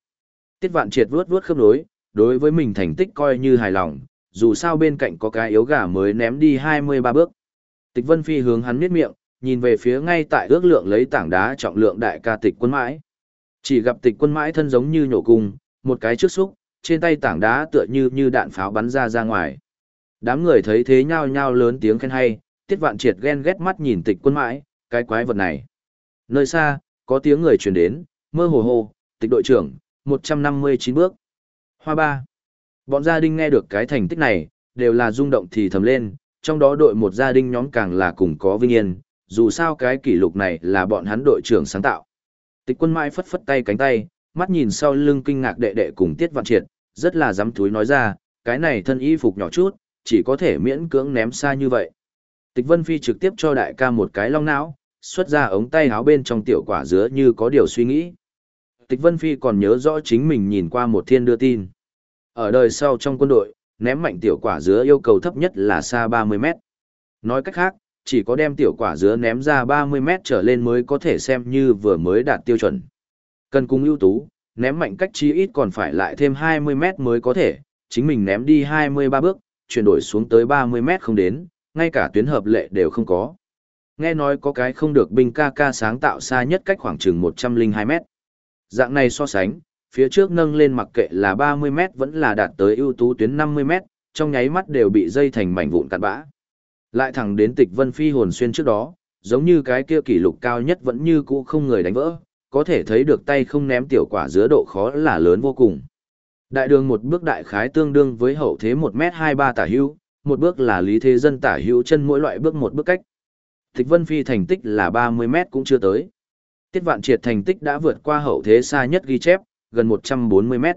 Tiết Vạn Triệt vuốt vuốt khớp nối, đối với mình thành tích coi như hài lòng, dù sao bên cạnh có cái yếu gà mới ném đi 23 bước. Tịch Vân Phi hướng hắn miết miệng, nhìn về phía ngay tại ước lượng lấy tảng đá trọng lượng đại ca tịch quân mãi. Chỉ gặp tịch quân mãi thân giống như nhổ cung, một cái trước xúc, trên tay tảng đá tựa như như đạn pháo bắn ra ra ngoài. Đám người thấy thế nhao nhao lớn tiếng khen hay, tiết vạn triệt ghen ghét mắt nhìn tịch quân mãi, cái quái vật này. Nơi xa, có tiếng người truyền đến, mơ hồ hồ, tịch đội trưởng, 159 bước. Hoa ba. Bọn gia đình nghe được cái thành tích này, đều là rung động thì thầm lên, trong đó đội một gia đình nhóm càng là cùng có vinh yên, dù sao cái kỷ lục này là bọn hắn đội trưởng sáng tạo. Tịch quân mãi phất phất tay cánh tay, mắt nhìn sau lưng kinh ngạc đệ đệ cùng tiết vạn triệt, rất là dám túi nói ra, cái này thân y phục nhỏ chút, chỉ có thể miễn cưỡng ném xa như vậy. Tịch Vân Phi trực tiếp cho đại ca một cái long não, xuất ra ống tay áo bên trong tiểu quả dứa như có điều suy nghĩ. Tịch Vân Phi còn nhớ rõ chính mình nhìn qua một thiên đưa tin. Ở đời sau trong quân đội, ném mạnh tiểu quả dứa yêu cầu thấp nhất là xa 30 mét. Nói cách khác, chỉ có đem tiểu quả dứa ném ra 30 mét trở lên mới có thể xem như vừa mới đạt tiêu chuẩn. Cần cung ưu tú, ném mạnh cách chi ít còn phải lại thêm 20 mét mới có thể, chính mình ném đi 23 bước, chuyển đổi xuống tới 30 mét không đến, ngay cả tuyến hợp lệ đều không có. Nghe nói có cái không được binh ca ca sáng tạo xa nhất cách khoảng chừng 102 mét. Dạng này so sánh, phía trước nâng lên mặc kệ là 30 mét vẫn là đạt tới ưu tú tuyến 50 mét, trong nháy mắt đều bị dây thành mảnh vụn cạn bã. Lại thẳng đến tịch vân phi hồn xuyên trước đó, giống như cái kia kỷ lục cao nhất vẫn như cũ không người đánh vỡ, có thể thấy được tay không ném tiểu quả giữa độ khó là lớn vô cùng. Đại đường một bước đại khái tương đương với hậu thế 1m23 tả hữu, một bước là lý thế dân tả hữu chân mỗi loại bước một bước cách. Tịch Vân Phi thành tích là 30m cũng chưa tới. Tiết Vạn Triệt thành tích đã vượt qua hậu thế xa nhất ghi chép, gần 140m.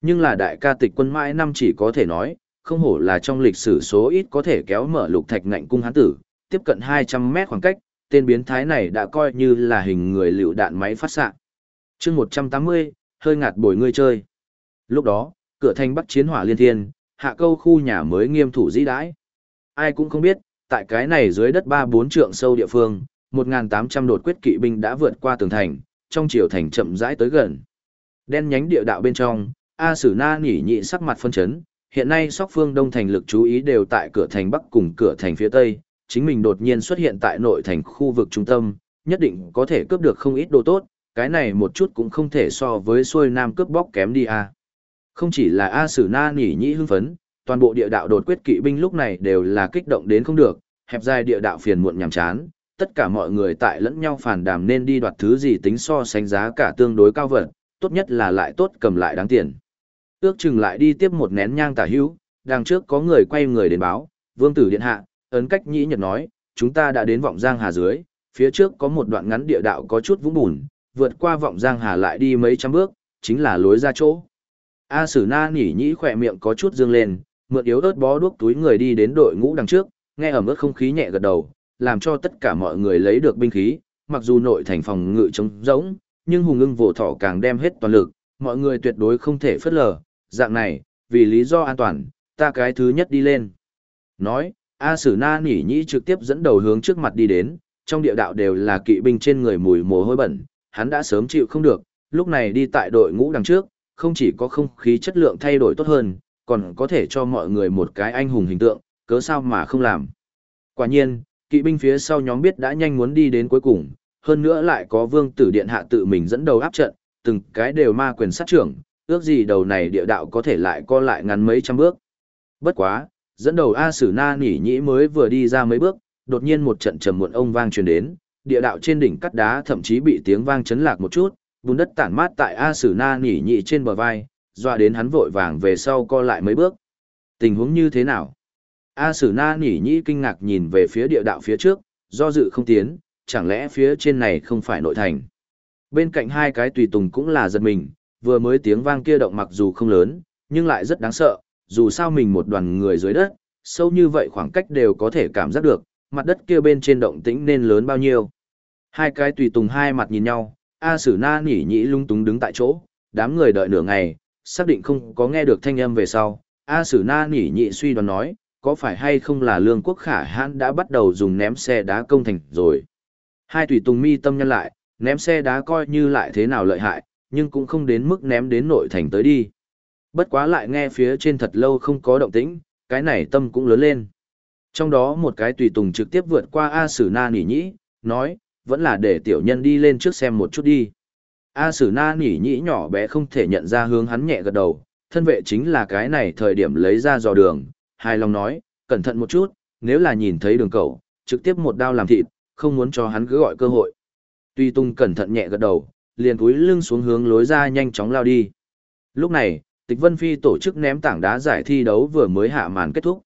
Nhưng là đại ca tịch quân mãi năm chỉ có thể nói, không hổ là trong lịch sử số ít có thể kéo mở lục thạch ngạnh cung hán tử, tiếp cận 200m khoảng cách, tên biến thái này đã coi như là hình người lựu đạn máy phát xạ. chương 180, hơi ngạt bồi ngươi chơi. Lúc đó, cửa thành bắc chiến hỏa liên thiên, hạ câu khu nhà mới nghiêm thủ dĩ đãi. Ai cũng không biết, tại cái này dưới đất 3-4 trượng sâu địa phương, 1.800 đột quyết kỵ binh đã vượt qua tường thành, trong chiều thành chậm rãi tới gần. Đen nhánh địa đạo bên trong, A Sử Na nhỉ nhị sắc mặt phân chấn, hiện nay sóc phương đông thành lực chú ý đều tại cửa thành bắc cùng cửa thành phía tây, chính mình đột nhiên xuất hiện tại nội thành khu vực trung tâm, nhất định có thể cướp được không ít đồ tốt, cái này một chút cũng không thể so với xuôi nam cướp bóc kém đi a. Không chỉ là A Sử Na nhỉ nhĩ hưng phấn, toàn bộ địa đạo đột quyết kỵ binh lúc này đều là kích động đến không được, hẹp dài địa đạo phiền muộn nhàm chán, tất cả mọi người tại lẫn nhau phản đàm nên đi đoạt thứ gì tính so sánh giá cả tương đối cao vật, tốt nhất là lại tốt cầm lại đáng tiền. Ước chừng lại đi tiếp một nén nhang tả hữu, đằng trước có người quay người đến báo, vương tử điện hạ, ấn cách nhĩ nhật nói, chúng ta đã đến vọng giang hà dưới, phía trước có một đoạn ngắn địa đạo có chút vũng bùn, vượt qua vọng giang hà lại đi mấy trăm bước, chính là lối ra chỗ. A Sử Na nhỉ nhĩ khỏe miệng có chút dương lên, mượn yếu ớt bó đuốc túi người đi đến đội ngũ đằng trước, nghe ẩm ướt không khí nhẹ gật đầu, làm cho tất cả mọi người lấy được binh khí, mặc dù nội thành phòng ngự trống rỗng, nhưng hùng ưng vỗ thọ càng đem hết toàn lực, mọi người tuyệt đối không thể phớt lờ, dạng này, vì lý do an toàn, ta cái thứ nhất đi lên. Nói, A Sử Na nỉ nhĩ trực tiếp dẫn đầu hướng trước mặt đi đến, trong địa đạo đều là kỵ binh trên người mùi mồ hôi bẩn, hắn đã sớm chịu không được, lúc này đi tại đội ngũ đằng trước, không chỉ có không khí chất lượng thay đổi tốt hơn, còn có thể cho mọi người một cái anh hùng hình tượng, cớ sao mà không làm. Quả nhiên, kỵ binh phía sau nhóm biết đã nhanh muốn đi đến cuối cùng, hơn nữa lại có vương tử điện hạ tự mình dẫn đầu áp trận, từng cái đều ma quyền sát trưởng, ước gì đầu này địa đạo có thể lại co lại ngắn mấy trăm bước. Bất quá, dẫn đầu A Sử Na nỉ nhĩ mới vừa đi ra mấy bước, đột nhiên một trận trầm muộn ông vang truyền đến, địa đạo trên đỉnh cắt đá thậm chí bị tiếng vang chấn lạc một chút, bùn đất tản mát tại A Sử Na nỉ nhĩ trên bờ vai, dọa đến hắn vội vàng về sau co lại mấy bước. Tình huống như thế nào? A Sử Na nỉ nhĩ kinh ngạc nhìn về phía địa đạo phía trước, do dự không tiến, chẳng lẽ phía trên này không phải nội thành. Bên cạnh hai cái tùy tùng cũng là giật mình, vừa mới tiếng vang kia động mặc dù không lớn, nhưng lại rất đáng sợ, dù sao mình một đoàn người dưới đất, sâu như vậy khoảng cách đều có thể cảm giác được, mặt đất kia bên trên động tĩnh nên lớn bao nhiêu. Hai cái tùy tùng hai mặt nhìn nhau, A Sử Na nhỉ nhĩ lung túng đứng tại chỗ, đám người đợi nửa ngày, xác định không có nghe được thanh âm về sau. A Sử Na nhỉ nhị suy đoán nói, có phải hay không là lương quốc khả hãn đã bắt đầu dùng ném xe đá công thành rồi. Hai tùy tùng mi tâm nhân lại, ném xe đá coi như lại thế nào lợi hại, nhưng cũng không đến mức ném đến nội thành tới đi. Bất quá lại nghe phía trên thật lâu không có động tĩnh, cái này tâm cũng lớn lên. Trong đó một cái tùy tùng trực tiếp vượt qua A Sử Na Nỉ Nhĩ, nói, vẫn là để tiểu nhân đi lên trước xem một chút đi. A Sử Na Nỉ Nhĩ nhỏ bé không thể nhận ra hướng hắn nhẹ gật đầu, thân vệ chính là cái này thời điểm lấy ra dò đường, hài lòng nói, cẩn thận một chút, nếu là nhìn thấy đường cầu, trực tiếp một đao làm thịt, không muốn cho hắn cứ gọi cơ hội. Tuy tung cẩn thận nhẹ gật đầu, liền cúi lưng xuống hướng lối ra nhanh chóng lao đi. Lúc này, Tịch Vân Phi tổ chức ném tảng đá giải thi đấu vừa mới hạ màn kết thúc.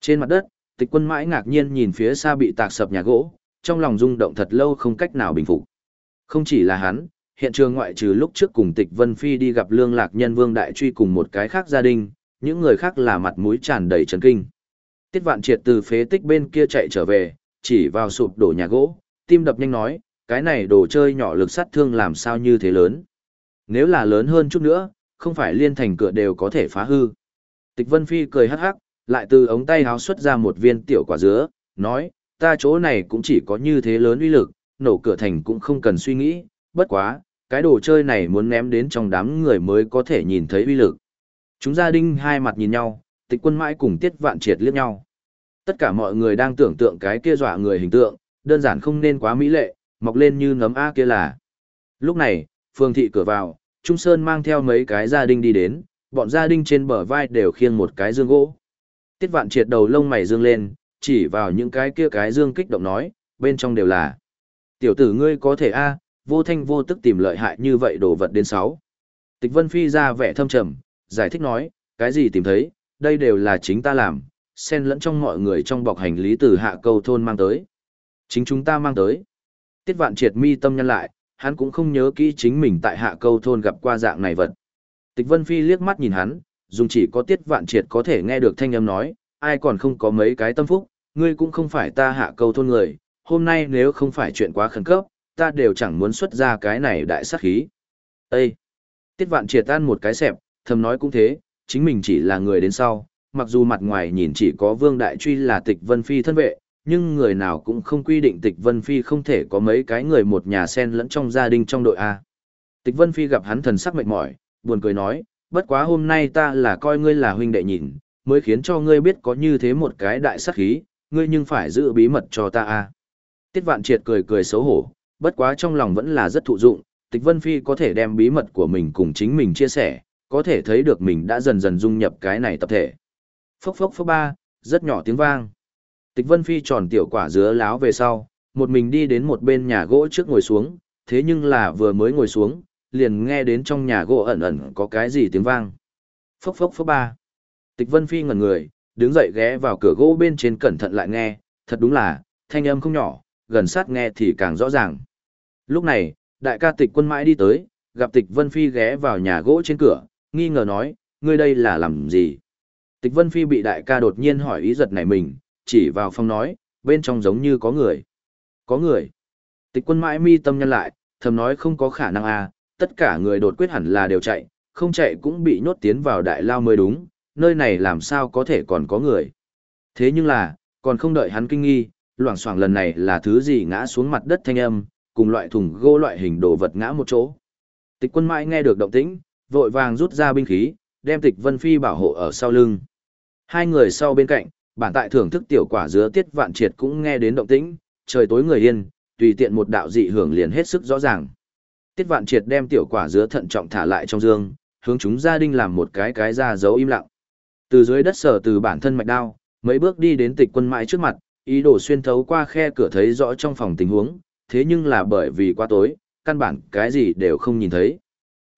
Trên mặt đất, Tịch Quân mãi ngạc nhiên nhìn phía xa bị tạc sập nhà gỗ, trong lòng rung động thật lâu không cách nào bình phục. Không chỉ là hắn, hiện trường ngoại trừ lúc trước cùng Tịch Vân Phi đi gặp Lương Lạc Nhân Vương Đại Truy cùng một cái khác gia đình, những người khác là mặt mũi tràn đầy chấn kinh. Tiết Vạn Triệt từ phế tích bên kia chạy trở về, chỉ vào sụp đổ nhà gỗ, tim đập nhanh nói, cái này đồ chơi nhỏ lực sát thương làm sao như thế lớn. Nếu là lớn hơn chút nữa, không phải liên thành cửa đều có thể phá hư. Tịch Vân Phi cười hắc hắc, lại từ ống tay háo xuất ra một viên tiểu quả dứa, nói, ta chỗ này cũng chỉ có như thế lớn uy lực, nổ cửa thành cũng không cần suy nghĩ, bất quá, cái đồ chơi này muốn ném đến trong đám người mới có thể nhìn thấy uy lực. Chúng gia đình hai mặt nhìn nhau, tịch quân mãi cùng tiết vạn triệt liếc nhau. Tất cả mọi người đang tưởng tượng cái kia dọa người hình tượng, đơn giản không nên quá mỹ lệ, mọc lên như nấm A kia là. Lúc này, phương thị cửa vào, Trung Sơn mang theo mấy cái gia đình đi đến, bọn gia đình trên bờ vai đều khiêng một cái dương gỗ. Tiết vạn triệt đầu lông mày dương lên, chỉ vào những cái kia cái dương kích động nói, bên trong đều là. Tiểu tử ngươi có thể A, vô thanh vô tức tìm lợi hại như vậy đồ vật đến sáu. Tịch Vân Phi ra vẻ thâm trầm, giải thích nói, cái gì tìm thấy, đây đều là chính ta làm, xen lẫn trong mọi người trong bọc hành lý từ hạ câu thôn mang tới. Chính chúng ta mang tới. Tiết vạn triệt mi tâm nhân lại, hắn cũng không nhớ kỹ chính mình tại hạ câu thôn gặp qua dạng này vật. Tịch Vân Phi liếc mắt nhìn hắn, dùng chỉ có tiết vạn triệt có thể nghe được thanh âm nói, ai còn không có mấy cái tâm phúc, ngươi cũng không phải ta hạ câu thôn người, hôm nay nếu không phải chuyện quá khẩn cấp, ta đều chẳng muốn xuất ra cái này đại sát khí. Ê! Tiết vạn triệt tan một cái xẹp, thầm nói cũng thế, chính mình chỉ là người đến sau, mặc dù mặt ngoài nhìn chỉ có Vương Đại Truy là tịch Vân Phi thân vệ, nhưng người nào cũng không quy định tịch Vân Phi không thể có mấy cái người một nhà sen lẫn trong gia đình trong đội A. Tịch Vân Phi gặp hắn thần sắc mệt mỏi, buồn cười nói, bất quá hôm nay ta là coi ngươi là huynh đệ nhìn, mới khiến cho ngươi biết có như thế một cái đại sát khí, ngươi nhưng phải giữ bí mật cho ta A. Tiết Vạn Triệt cười cười xấu hổ, bất quá trong lòng vẫn là rất thụ dụng, Tịch Vân Phi có thể đem bí mật của mình cùng chính mình chia sẻ, có thể thấy được mình đã dần dần dung nhập cái này tập thể. Phốc phốc phốc ba, rất nhỏ tiếng vang. Tịch Vân Phi tròn tiểu quả dứa láo về sau, một mình đi đến một bên nhà gỗ trước ngồi xuống, thế nhưng là vừa mới ngồi xuống, liền nghe đến trong nhà gỗ ẩn ẩn có cái gì tiếng vang. Phốc phốc phốc ba. Tịch Vân Phi ngẩn người, đứng dậy ghé vào cửa gỗ bên trên cẩn thận lại nghe, thật đúng là, thanh âm không nhỏ, gần sát nghe thì càng rõ ràng. Lúc này, đại ca tịch quân mãi đi tới, gặp tịch Vân Phi ghé vào nhà gỗ trên cửa, nghi ngờ nói, ngươi đây là làm gì? Tịch Vân Phi bị đại ca đột nhiên hỏi ý giật này mình, chỉ vào phòng nói, bên trong giống như có người. Có người. Tịch quân mãi mi tâm nhân lại, thầm nói không có khả năng à, tất cả người đột quyết hẳn là đều chạy, không chạy cũng bị nhốt tiến vào đại lao mới đúng, nơi này làm sao có thể còn có người. Thế nhưng là, còn không đợi hắn kinh nghi, loảng xoảng lần này là thứ gì ngã xuống mặt đất thanh âm, cùng loại thùng gỗ loại hình đồ vật ngã một chỗ. Tịch quân mãi nghe được động tĩnh, vội vàng rút ra binh khí, đem tịch vân phi bảo hộ ở sau lưng. Hai người sau bên cạnh, bản tại thưởng thức tiểu quả dứa tiết vạn triệt cũng nghe đến động tĩnh, trời tối người yên, tùy tiện một đạo dị hưởng liền hết sức rõ ràng. Tiết vạn triệt đem tiểu quả dứa thận trọng thả lại trong dương, hướng chúng gia đình làm một cái cái ra dấu im lặng. Từ dưới đất sở từ bản thân mạch đao, mấy bước đi đến tịch quân mãi trước mặt, ý đồ xuyên thấu qua khe cửa thấy rõ trong phòng tình huống, thế nhưng là bởi vì quá tối, căn bản cái gì đều không nhìn thấy.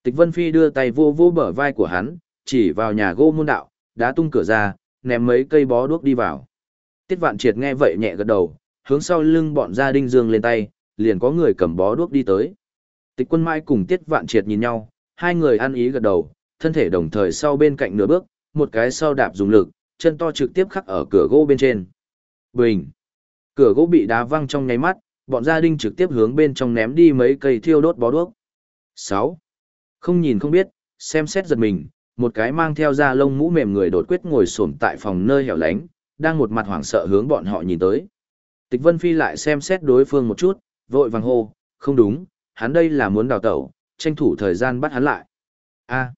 Tịch Vân Phi đưa tay vô vô bờ vai của hắn, chỉ vào nhà gỗ môn đạo, đá tung cửa ra, ném mấy cây bó đuốc đi vào. Tiết Vạn Triệt nghe vậy nhẹ gật đầu, hướng sau lưng bọn gia đình dương lên tay, liền có người cầm bó đuốc đi tới. Tịch Quân Mai cùng Tiết Vạn Triệt nhìn nhau, hai người ăn ý gật đầu, thân thể đồng thời sau bên cạnh nửa bước, một cái sau đạp dùng lực, chân to trực tiếp khắc ở cửa gỗ bên trên. Bình. Cửa gỗ bị đá văng trong nháy mắt, bọn gia đình trực tiếp hướng bên trong ném đi mấy cây thiêu đốt bó đuốc. 6. Không nhìn không biết, xem xét giật mình, một cái mang theo da lông mũ mềm người đột quyết ngồi xổm tại phòng nơi hẻo lánh, đang một mặt hoảng sợ hướng bọn họ nhìn tới. Tịch Vân Phi lại xem xét đối phương một chút, vội vàng hô, không đúng, hắn đây là muốn đào tẩu, tranh thủ thời gian bắt hắn lại. A.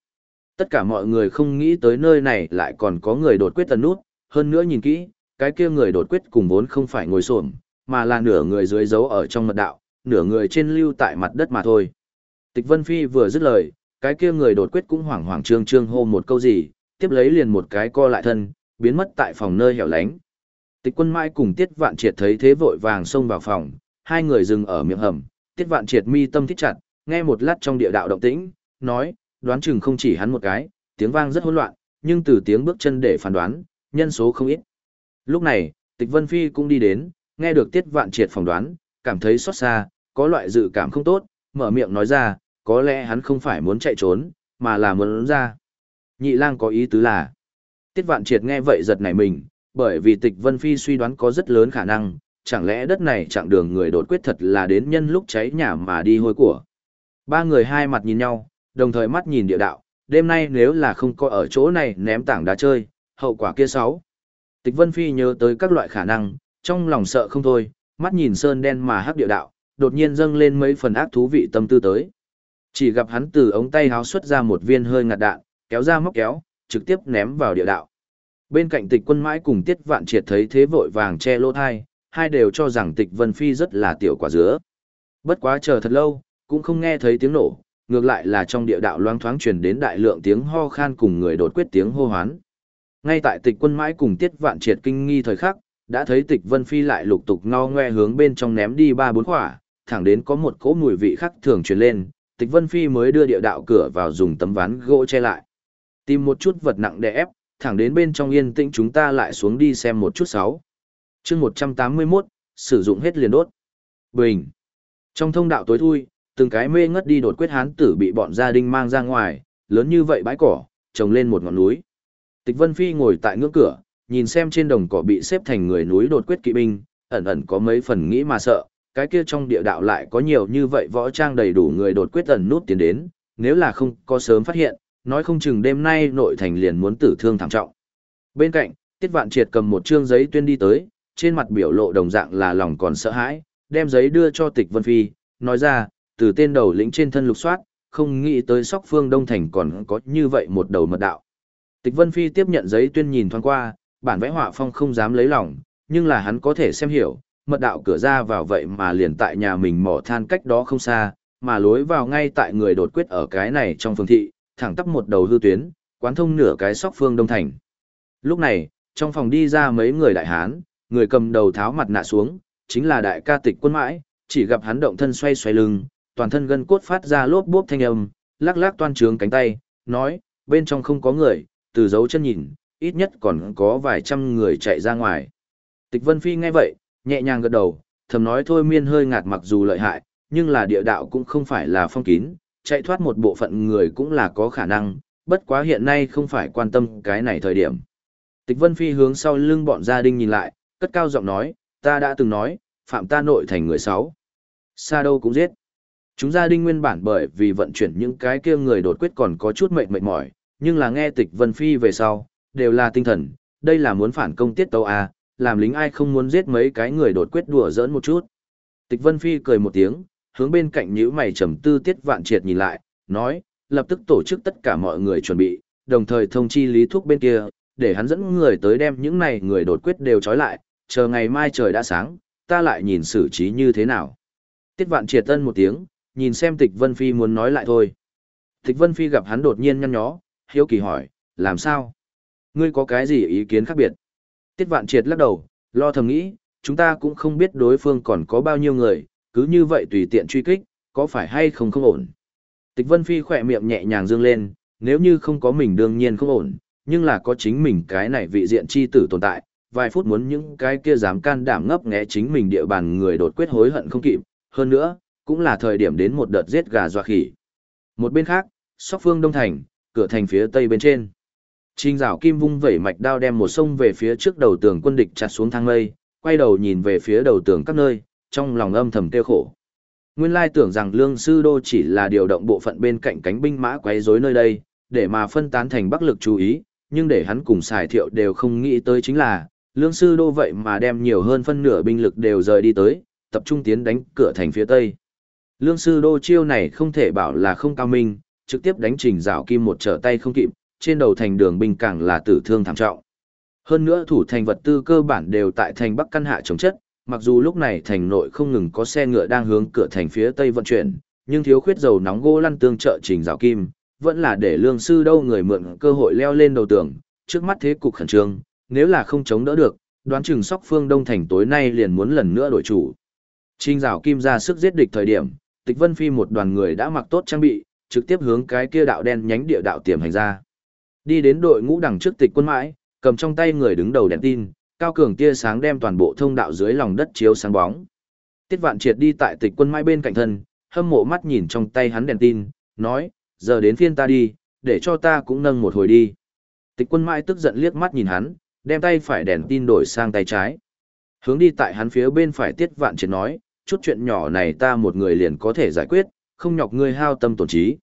tất cả mọi người không nghĩ tới nơi này lại còn có người đột quyết tần nút, hơn nữa nhìn kỹ, cái kia người đột quyết cùng vốn không phải ngồi xổm, mà là nửa người dưới giấu ở trong mật đạo, nửa người trên lưu tại mặt đất mà thôi. Tịch Vân Phi vừa dứt lời, cái kia người đột quyết cũng hoảng hoảng trương trương hô một câu gì, tiếp lấy liền một cái co lại thân, biến mất tại phòng nơi hẻo lánh. Tịch quân mãi cùng Tiết Vạn Triệt thấy thế vội vàng xông vào phòng, hai người dừng ở miệng hầm, Tiết Vạn Triệt mi tâm thích chặt, nghe một lát trong địa đạo động tĩnh, nói, đoán chừng không chỉ hắn một cái, tiếng vang rất hỗn loạn, nhưng từ tiếng bước chân để phán đoán, nhân số không ít. Lúc này, Tịch Vân Phi cũng đi đến, nghe được Tiết Vạn Triệt phỏng đoán, cảm thấy xót xa, có loại dự cảm không tốt, mở miệng nói ra, có lẽ hắn không phải muốn chạy trốn, mà là muốn ra. Nhị lang có ý tứ là, Tiết Vạn Triệt nghe vậy giật nảy mình, bởi vì Tịch Vân Phi suy đoán có rất lớn khả năng, chẳng lẽ đất này chặng đường người đột quyết thật là đến nhân lúc cháy nhà mà đi hôi của. Ba người hai mặt nhìn nhau, đồng thời mắt nhìn địa đạo, đêm nay nếu là không có ở chỗ này ném tảng đá chơi, hậu quả kia sáu. Tịch Vân Phi nhớ tới các loại khả năng, trong lòng sợ không thôi, mắt nhìn sơn đen mà hắc địa đạo, đột nhiên dâng lên mấy phần ác thú vị tâm tư tới. Chỉ gặp hắn từ ống tay háo xuất ra một viên hơi ngạt đạn, kéo ra móc kéo, trực tiếp ném vào địa đạo. Bên cạnh tịch quân mãi cùng tiết vạn triệt thấy thế vội vàng che lỗ thai, hai đều cho rằng tịch vân phi rất là tiểu quả dứa. Bất quá chờ thật lâu, cũng không nghe thấy tiếng nổ, ngược lại là trong địa đạo loang thoáng truyền đến đại lượng tiếng ho khan cùng người đột quyết tiếng hô hoán. Ngay tại tịch quân mãi cùng tiết vạn triệt kinh nghi thời khắc, đã thấy tịch vân phi lại lục tục ngao ngoe hướng bên trong ném đi ba bốn khỏa, thẳng đến có một cỗ mùi vị khắc thường truyền lên, tịch vân phi mới đưa địa đạo cửa vào dùng tấm ván gỗ che lại. Tìm một chút vật nặng để ép, thẳng đến bên trong yên tĩnh chúng ta lại xuống đi xem một chút sáu. chương 181, sử dụng hết liền đốt. Bình. Trong thông đạo tối thui, từng cái mê ngất đi đột quyết hán tử bị bọn gia đình mang ra ngoài, lớn như vậy bãi cỏ, trồng lên một ngọn núi. Tịch Vân Phi ngồi tại ngưỡng cửa, nhìn xem trên đồng cỏ bị xếp thành người núi đột quyết kỵ binh, ẩn ẩn có mấy phần nghĩ mà sợ, cái kia trong địa đạo lại có nhiều như vậy võ trang đầy đủ người đột quyết ẩn nút tiến đến, nếu là không có sớm phát hiện, nói không chừng đêm nay nội thành liền muốn tử thương thảm trọng. Bên cạnh, Tiết Vạn Triệt cầm một trương giấy tuyên đi tới, trên mặt biểu lộ đồng dạng là lòng còn sợ hãi, đem giấy đưa cho Tịch Vân Phi, nói ra, từ tên đầu lĩnh trên thân lục soát, không nghĩ tới sóc phương Đông Thành còn có như vậy một đầu mật đạo. Tịch Vân Phi tiếp nhận giấy tuyên nhìn thoáng qua, bản vẽ họa phong không dám lấy lòng, nhưng là hắn có thể xem hiểu, mật đạo cửa ra vào vậy mà liền tại nhà mình mỏ than cách đó không xa, mà lối vào ngay tại người đột quyết ở cái này trong phương thị, thẳng tắp một đầu hư tuyến, quán thông nửa cái sóc phương Đông Thành. Lúc này, trong phòng đi ra mấy người đại hán, người cầm đầu tháo mặt nạ xuống, chính là đại ca tịch quân mãi, chỉ gặp hắn động thân xoay xoay lưng, toàn thân gân cốt phát ra lốp bốp thanh âm, lắc lắc toan trướng cánh tay, nói, bên trong không có người, từ dấu chân nhìn, ít nhất còn có vài trăm người chạy ra ngoài. Tịch Vân Phi nghe vậy, nhẹ nhàng gật đầu, thầm nói thôi miên hơi ngạt mặc dù lợi hại, nhưng là địa đạo cũng không phải là phong kín, chạy thoát một bộ phận người cũng là có khả năng, bất quá hiện nay không phải quan tâm cái này thời điểm. Tịch Vân Phi hướng sau lưng bọn gia đình nhìn lại, cất cao giọng nói, ta đã từng nói, phạm ta nội thành người sáu. Xa đâu cũng giết. Chúng gia đình nguyên bản bởi vì vận chuyển những cái kia người đột quyết còn có chút mệt mệt mỏi, nhưng là nghe tịch Vân Phi về sau, đều là tinh thần, đây là muốn phản công tiết tấu à, làm lính ai không muốn giết mấy cái người đột quyết đùa giỡn một chút. Tịch Vân Phi cười một tiếng, hướng bên cạnh nhíu mày trầm tư tiết vạn triệt nhìn lại, nói, lập tức tổ chức tất cả mọi người chuẩn bị, đồng thời thông chi lý thuốc bên kia, để hắn dẫn người tới đem những này người đột quyết đều trói lại, chờ ngày mai trời đã sáng, ta lại nhìn xử trí như thế nào. Tiết vạn triệt tân một tiếng, nhìn xem tịch Vân Phi muốn nói lại thôi. Tịch Vân Phi gặp hắn đột nhiên nhăn nhó, hiếu kỳ hỏi, làm sao? Ngươi có cái gì ý kiến khác biệt? Tiết vạn triệt lắc đầu, lo thầm nghĩ, chúng ta cũng không biết đối phương còn có bao nhiêu người, cứ như vậy tùy tiện truy kích, có phải hay không không ổn. Tịch Vân Phi khỏe miệng nhẹ nhàng dương lên, nếu như không có mình đương nhiên không ổn, nhưng là có chính mình cái này vị diện chi tử tồn tại, vài phút muốn những cái kia dám can đảm ngấp nghé chính mình địa bàn người đột quyết hối hận không kịp, hơn nữa, cũng là thời điểm đến một đợt giết gà dọa khỉ. Một bên khác, Sóc Phương Đông Thành, cửa thành phía tây bên trên. Trình rào kim vung vẩy mạch đao đem một sông về phía trước đầu tường quân địch chặt xuống thang lây, quay đầu nhìn về phía đầu tường các nơi, trong lòng âm thầm tiêu khổ. Nguyên lai tưởng rằng lương sư đô chỉ là điều động bộ phận bên cạnh cánh binh mã quấy rối nơi đây, để mà phân tán thành bắc lực chú ý, nhưng để hắn cùng xài thiệu đều không nghĩ tới chính là, lương sư đô vậy mà đem nhiều hơn phân nửa binh lực đều rời đi tới, tập trung tiến đánh cửa thành phía tây. Lương sư đô chiêu này không thể bảo là không cao minh, trực tiếp đánh trình rào kim một trở tay không kịp, trên đầu thành đường binh càng là tử thương thảm trọng. Hơn nữa thủ thành vật tư cơ bản đều tại thành Bắc căn hạ chống chất, mặc dù lúc này thành nội không ngừng có xe ngựa đang hướng cửa thành phía tây vận chuyển, nhưng thiếu khuyết dầu nóng gỗ lăn tương trợ trình rào kim, vẫn là để lương sư đâu người mượn cơ hội leo lên đầu tường, trước mắt thế cục khẩn trương, nếu là không chống đỡ được, đoán chừng sóc phương đông thành tối nay liền muốn lần nữa đổi chủ. Trình rào kim ra sức giết địch thời điểm, tịch vân phi một đoàn người đã mặc tốt trang bị, trực tiếp hướng cái kia đạo đen nhánh địa đạo tiềm hành ra. Đi đến đội ngũ đằng trước tịch quân mãi, cầm trong tay người đứng đầu đèn tin, cao cường tia sáng đem toàn bộ thông đạo dưới lòng đất chiếu sáng bóng. Tiết Vạn Triệt đi tại tịch quân mãi bên cạnh thân, hâm mộ mắt nhìn trong tay hắn đèn tin, nói, giờ đến phiên ta đi, để cho ta cũng nâng một hồi đi. Tịch quân mãi tức giận liếc mắt nhìn hắn, đem tay phải đèn tin đổi sang tay trái. Hướng đi tại hắn phía bên phải Tiết Vạn Triệt nói, chút chuyện nhỏ này ta một người liền có thể giải quyết, không nhọc ngươi hao tâm tổn trí.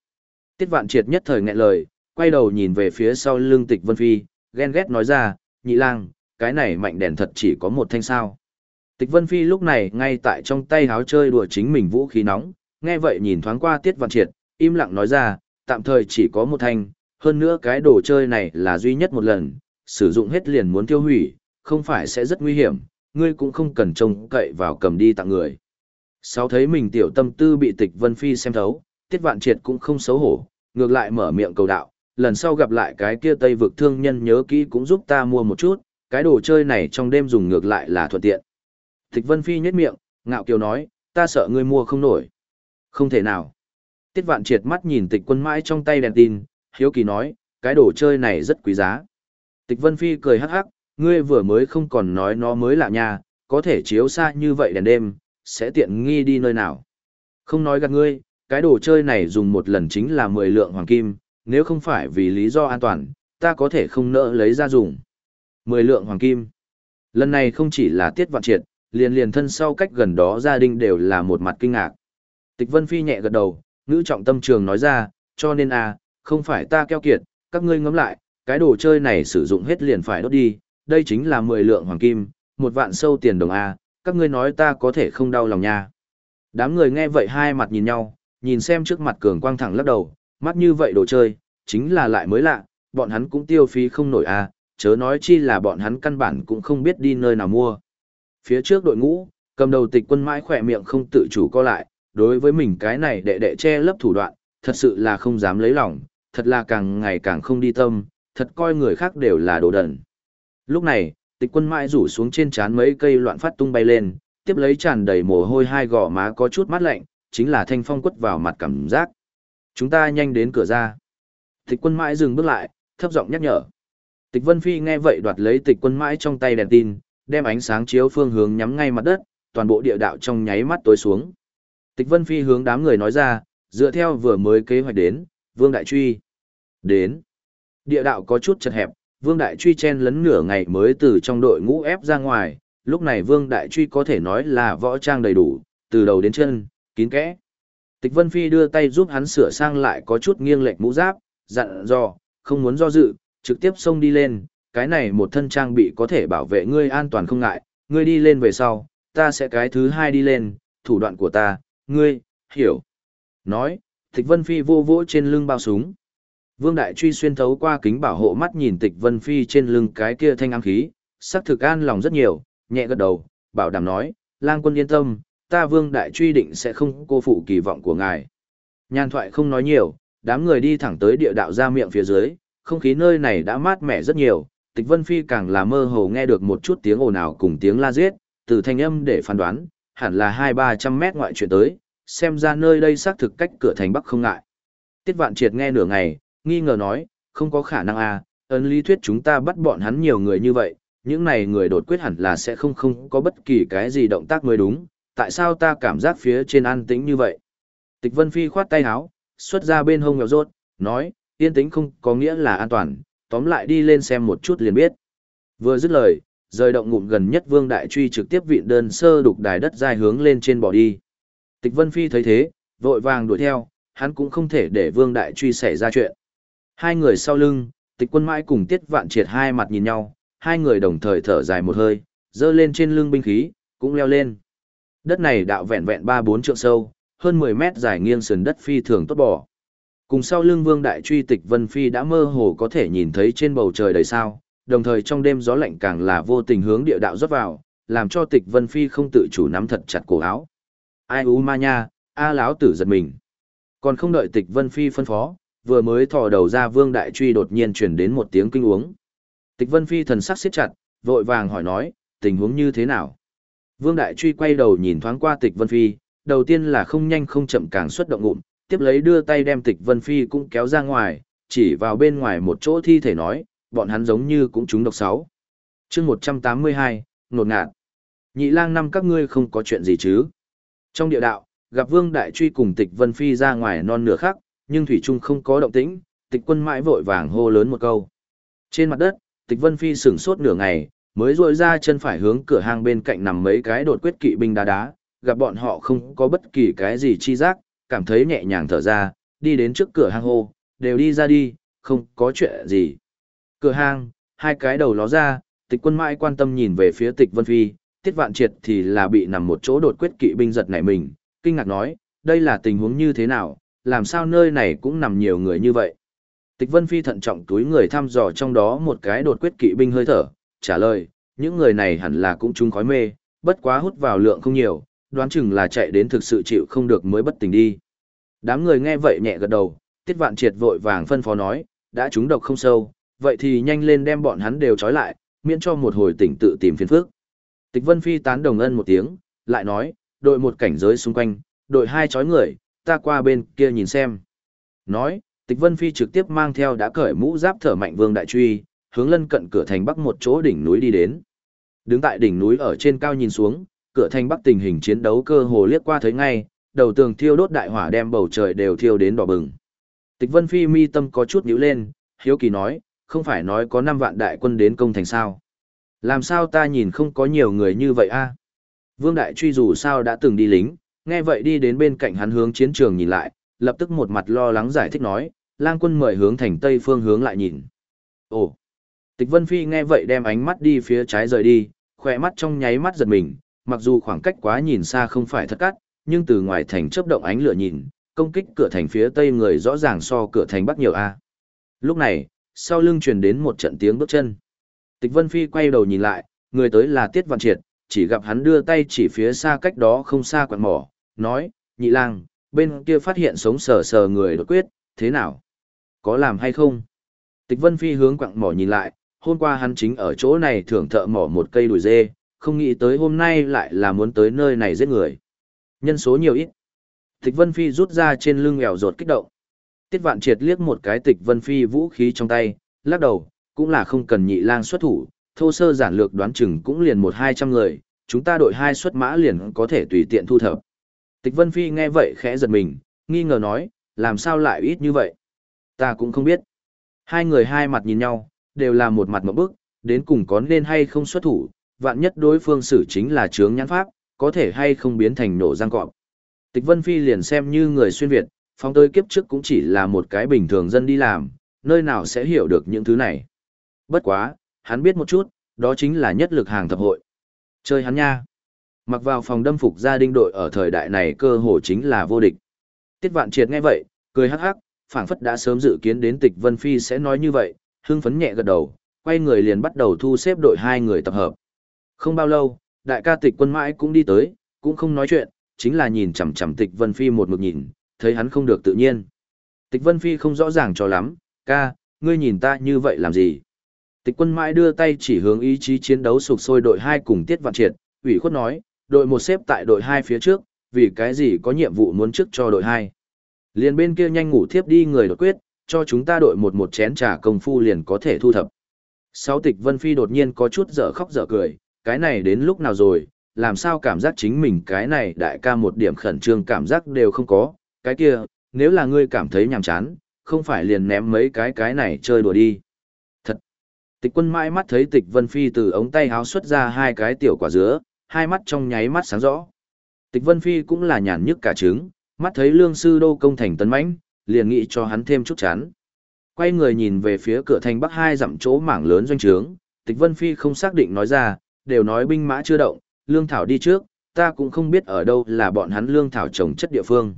Tiết Vạn Triệt nhất thời nghẹn lời, quay đầu nhìn về phía sau lưng tịch Vân Phi, ghen ghét nói ra, nhị lang, cái này mạnh đèn thật chỉ có một thanh sao. Tịch Vân Phi lúc này ngay tại trong tay háo chơi đùa chính mình vũ khí nóng, nghe vậy nhìn thoáng qua Tiết Văn Triệt, im lặng nói ra, tạm thời chỉ có một thanh, hơn nữa cái đồ chơi này là duy nhất một lần, sử dụng hết liền muốn tiêu hủy, không phải sẽ rất nguy hiểm, ngươi cũng không cần trông cậy vào cầm đi tặng người. Sau thấy mình tiểu tâm tư bị Tịch Vân Phi xem thấu, Tiết Vạn Triệt cũng không xấu hổ, ngược lại mở miệng cầu đạo, lần sau gặp lại cái kia Tây vực thương nhân nhớ kỹ cũng giúp ta mua một chút, cái đồ chơi này trong đêm dùng ngược lại là thuận tiện. Tịch Vân Phi nhếch miệng, ngạo kiều nói, ta sợ ngươi mua không nổi. Không thể nào. Tiết Vạn triệt mắt nhìn tịch quân mãi trong tay đèn tin, hiếu kỳ nói, cái đồ chơi này rất quý giá. Tịch Vân Phi cười hắc hắc, ngươi vừa mới không còn nói nó mới lạ nha, có thể chiếu xa như vậy đèn đêm, sẽ tiện nghi đi nơi nào. Không nói gạt ngươi, cái đồ chơi này dùng một lần chính là 10 lượng hoàng kim, nếu không phải vì lý do an toàn, ta có thể không nỡ lấy ra dùng. 10 lượng hoàng kim. Lần này không chỉ là tiết vạn triệt, liền liền thân sau cách gần đó gia đình đều là một mặt kinh ngạc. Tịch Vân Phi nhẹ gật đầu, ngữ trọng tâm trường nói ra, cho nên à, không phải ta keo kiệt, các ngươi ngẫm lại, cái đồ chơi này sử dụng hết liền phải đốt đi, đây chính là 10 lượng hoàng kim, một vạn sâu tiền đồng A, các ngươi nói ta có thể không đau lòng nha. Đám người nghe vậy hai mặt nhìn nhau, nhìn xem trước mặt cường quang thẳng lắc đầu, mắt như vậy đồ chơi, chính là lại mới lạ, bọn hắn cũng tiêu phí không nổi à chớ nói chi là bọn hắn căn bản cũng không biết đi nơi nào mua. Phía trước đội ngũ, cầm đầu tịch quân mãi khỏe miệng không tự chủ co lại, đối với mình cái này đệ đệ che lấp thủ đoạn, thật sự là không dám lấy lòng, thật là càng ngày càng không đi tâm, thật coi người khác đều là đồ đần. Lúc này, tịch quân mãi rủ xuống trên trán mấy cây loạn phát tung bay lên, tiếp lấy tràn đầy mồ hôi hai gò má có chút mát lạnh, chính là thanh phong quất vào mặt cảm giác. Chúng ta nhanh đến cửa ra. Tịch quân mãi dừng bước lại, thấp giọng nhắc nhở. Tịch Vân Phi nghe vậy đoạt lấy tịch quân mãi trong tay đèn tin, đem ánh sáng chiếu phương hướng nhắm ngay mặt đất, toàn bộ địa đạo trong nháy mắt tối xuống. Tịch Vân Phi hướng đám người nói ra, dựa theo vừa mới kế hoạch đến, Vương Đại Truy. Đến. Địa đạo có chút chật hẹp, Vương Đại Truy chen lấn nửa ngày mới từ trong đội ngũ ép ra ngoài, lúc này Vương Đại Truy có thể nói là võ trang đầy đủ, từ đầu đến chân, kín kẽ. Tịch Vân Phi đưa tay giúp hắn sửa sang lại có chút nghiêng lệch mũ giáp, dặn dò, không muốn do dự, trực tiếp xông đi lên, cái này một thân trang bị có thể bảo vệ ngươi an toàn không ngại, ngươi đi lên về sau, ta sẽ cái thứ hai đi lên, thủ đoạn của ta, ngươi, hiểu. Nói, Tịch Vân Phi vô vỗ trên lưng bao súng. Vương Đại Truy xuyên thấu qua kính bảo hộ mắt nhìn Tịch Vân Phi trên lưng cái kia thanh ám khí, sắc thực an lòng rất nhiều, nhẹ gật đầu, bảo đảm nói, lang quân yên tâm, ta Vương Đại Truy định sẽ không cô phụ kỳ vọng của ngài. Nhan thoại không nói nhiều, đám người đi thẳng tới địa đạo ra miệng phía dưới, không khí nơi này đã mát mẻ rất nhiều, Tịch Vân Phi càng là mơ hồ nghe được một chút tiếng ồn ào cùng tiếng la giết, từ thanh âm để phán đoán, hẳn là hai ba trăm mét ngoại chuyện tới, xem ra nơi đây xác thực cách cửa thành Bắc không ngại. Tiết Vạn Triệt nghe nửa ngày, nghi ngờ nói, không có khả năng à, ấn lý thuyết chúng ta bắt bọn hắn nhiều người như vậy, những này người đột quyết hẳn là sẽ không không có bất kỳ cái gì động tác mới đúng, tại sao ta cảm giác phía trên an tĩnh như vậy? Tịch Vân Phi khoát tay áo, xuất ra bên hông nghèo rốt, nói, yên tĩnh không có nghĩa là an toàn, tóm lại đi lên xem một chút liền biết. Vừa dứt lời, rời động ngụm gần nhất Vương Đại Truy trực tiếp vịn đơn sơ đục đài đất dài hướng lên trên bỏ đi. Tịch Vân Phi thấy thế, vội vàng đuổi theo, hắn cũng không thể để Vương Đại Truy xảy ra chuyện. Hai người sau lưng, tịch quân mãi cùng tiết vạn triệt hai mặt nhìn nhau, hai người đồng thời thở dài một hơi, dơ lên trên lưng binh khí, cũng leo lên. Đất này đạo vẹn vẹn ba bốn trượng sâu, hơn 10 mét dài nghiêng sườn đất phi thường tốt bỏ. Cùng sau lưng vương đại truy tịch Vân Phi đã mơ hồ có thể nhìn thấy trên bầu trời đầy sao, đồng thời trong đêm gió lạnh càng là vô tình hướng địa đạo rót vào, làm cho tịch Vân Phi không tự chủ nắm thật chặt cổ áo. Ai u ma nha, a láo tử giật mình. Còn không đợi tịch Vân Phi phân phó, vừa mới thò đầu ra vương đại truy đột nhiên truyền đến một tiếng kinh uống. Tịch Vân Phi thần sắc siết chặt, vội vàng hỏi nói, tình huống như thế nào? Vương đại truy quay đầu nhìn thoáng qua tịch Vân Phi, đầu tiên là không nhanh không chậm càng xuất động ngụm, tiếp lấy đưa tay đem tịch Vân Phi cũng kéo ra ngoài, chỉ vào bên ngoài một chỗ thi thể nói, bọn hắn giống như cũng trúng độc sáu. chương 182, nột ngạt. Nhị lang năm các ngươi không có chuyện gì chứ? Trong địa đạo, gặp Vương Đại Truy cùng tịch Vân Phi ra ngoài non nửa khắc, nhưng Thủy Trung không có động tĩnh, tịch quân mãi vội vàng hô lớn một câu. Trên mặt đất, tịch Vân Phi sửng sốt nửa ngày, mới rôi ra chân phải hướng cửa hang bên cạnh nằm mấy cái đột quyết kỵ binh đá đá, gặp bọn họ không có bất kỳ cái gì chi giác, cảm thấy nhẹ nhàng thở ra, đi đến trước cửa hang hô, đều đi ra đi, không có chuyện gì. Cửa hang, hai cái đầu ló ra, tịch quân mãi quan tâm nhìn về phía tịch Vân Phi, tiết vạn triệt thì là bị nằm một chỗ đột quyết kỵ binh giật nảy mình, kinh ngạc nói, đây là tình huống như thế nào, làm sao nơi này cũng nằm nhiều người như vậy. Tịch Vân Phi thận trọng túi người thăm dò trong đó một cái đột quyết kỵ binh hơi thở, trả lời, những người này hẳn là cũng chúng khói mê, bất quá hút vào lượng không nhiều, đoán chừng là chạy đến thực sự chịu không được mới bất tỉnh đi. Đám người nghe vậy nhẹ gật đầu, Tiết Vạn Triệt vội vàng phân phó nói, đã trúng độc không sâu, vậy thì nhanh lên đem bọn hắn đều trói lại, miễn cho một hồi tỉnh tự tìm phiền phức. Tịch Vân Phi tán đồng ân một tiếng, lại nói, đội một cảnh giới xung quanh, đội hai trói người, ta qua bên kia nhìn xem. Nói, Tịch Vân Phi trực tiếp mang theo đã cởi mũ giáp thở mạnh Vương Đại Truy, hướng lân cận cửa thành bắc một chỗ đỉnh núi đi đến. Đứng tại đỉnh núi ở trên cao nhìn xuống, cửa thành bắc tình hình chiến đấu cơ hồ liếc qua thấy ngay, đầu tường thiêu đốt đại hỏa đem bầu trời đều thiêu đến đỏ bừng. Tịch Vân Phi mi tâm có chút nhíu lên, hiếu kỳ nói, không phải nói có 5 vạn đại quân đến công thành sao? Làm sao ta nhìn không có nhiều người như vậy a? Vương Đại Truy dù sao đã từng đi lính, nghe vậy đi đến bên cạnh hắn hướng chiến trường nhìn lại, lập tức một mặt lo lắng giải thích nói, lang quân mời hướng thành tây phương hướng lại nhìn. Ồ! Tịch Vân Phi nghe vậy đem ánh mắt đi phía trái rời đi, khỏe mắt trong nháy mắt giật mình, mặc dù khoảng cách quá nhìn xa không phải thật cắt, nhưng từ ngoài thành chớp động ánh lửa nhìn, công kích cửa thành phía tây người rõ ràng so cửa thành bắc nhiều a. Lúc này, sau lưng truyền đến một trận tiếng bước chân. Tịch Vân Phi quay đầu nhìn lại, người tới là Tiết Văn Triệt, chỉ gặp hắn đưa tay chỉ phía xa cách đó không xa quạt mỏ, nói, nhị lang, bên kia phát hiện sống sờ sờ người đột quyết, thế nào? Có làm hay không? Tịch Vân Phi hướng quặng mỏ nhìn lại, hôm qua hắn chính ở chỗ này thưởng thợ mỏ một cây đùi dê, không nghĩ tới hôm nay lại là muốn tới nơi này giết người. Nhân số nhiều ít. Tịch Vân Phi rút ra trên lưng nghèo rột kích động. Tiết Vạn Triệt liếc một cái Tịch Vân Phi vũ khí trong tay, lắc đầu, cũng là không cần nhị lang xuất thủ, thô sơ giản lược đoán chừng cũng liền một hai trăm người, chúng ta đội hai xuất mã liền có thể tùy tiện thu thập. Tịch Vân Phi nghe vậy khẽ giật mình, nghi ngờ nói, làm sao lại ít như vậy? Ta cũng không biết. Hai người hai mặt nhìn nhau, đều là một mặt một bức, đến cùng có nên hay không xuất thủ, vạn nhất đối phương xử chính là chướng nhãn pháp, có thể hay không biến thành nổ răng cọp. Tịch Vân Phi liền xem như người xuyên Việt, phong tới kiếp trước cũng chỉ là một cái bình thường dân đi làm, nơi nào sẽ hiểu được những thứ này. Bất quá, hắn biết một chút, đó chính là nhất lực hàng thập hội. Chơi hắn nha. Mặc vào phòng đâm phục gia đình đội ở thời đại này cơ hồ chính là vô địch. Tiết Vạn Triệt nghe vậy, cười hắc hắc, phảng phất đã sớm dự kiến đến Tịch Vân Phi sẽ nói như vậy, hưng phấn nhẹ gật đầu, quay người liền bắt đầu thu xếp đội hai người tập hợp. Không bao lâu, đại ca Tịch Quân mãi cũng đi tới, cũng không nói chuyện, chính là nhìn chằm chằm Tịch Vân Phi một mực nhìn, thấy hắn không được tự nhiên. Tịch Vân Phi không rõ ràng cho lắm, ca, ngươi nhìn ta như vậy làm gì? Tịch quân mãi đưa tay chỉ hướng ý chí chiến đấu sục sôi đội hai cùng tiết vạn triệt, ủy khuất nói, đội một xếp tại đội hai phía trước, vì cái gì có nhiệm vụ muốn trước cho đội hai. Liền bên kia nhanh ngủ thiếp đi người đột quyết, cho chúng ta đội một một chén trà công phu liền có thể thu thập. Sáu tịch Vân Phi đột nhiên có chút dở khóc dở cười, cái này đến lúc nào rồi, làm sao cảm giác chính mình cái này đại ca một điểm khẩn trương cảm giác đều không có, cái kia, nếu là ngươi cảm thấy nhàm chán, không phải liền ném mấy cái cái này chơi đùa đi. Thật! Tịch quân mãi mắt thấy tịch Vân Phi từ ống tay háo xuất ra hai cái tiểu quả dứa, hai mắt trong nháy mắt sáng rõ. Tịch Vân Phi cũng là nhàn nhức cả trứng, mắt thấy lương sư đô công thành tấn mãnh, liền nghĩ cho hắn thêm chút chán. Quay người nhìn về phía cửa thành bắc hai dặm chỗ mảng lớn doanh trướng, Tịch Vân Phi không xác định nói ra, đều nói binh mã chưa động, lương thảo đi trước, ta cũng không biết ở đâu là bọn hắn lương thảo trồng chất địa phương.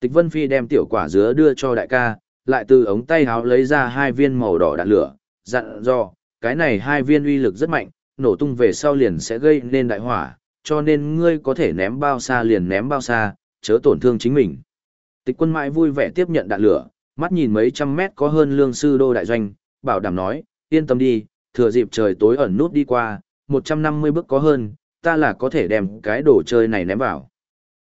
Tịch Vân Phi đem tiểu quả dứa đưa cho đại ca, lại từ ống tay háo lấy ra hai viên màu đỏ đạn lửa, dặn dò, cái này hai viên uy lực rất mạnh, nổ tung về sau liền sẽ gây nên đại hỏa, cho nên ngươi có thể ném bao xa liền ném bao xa, chớ tổn thương chính mình. Tịch quân mãi vui vẻ tiếp nhận đạn lửa, mắt nhìn mấy trăm mét có hơn lương sư đô đại doanh, bảo đảm nói, yên tâm đi, thừa dịp trời tối ẩn nút đi qua, 150 bước có hơn, ta là có thể đem cái đồ chơi này ném vào.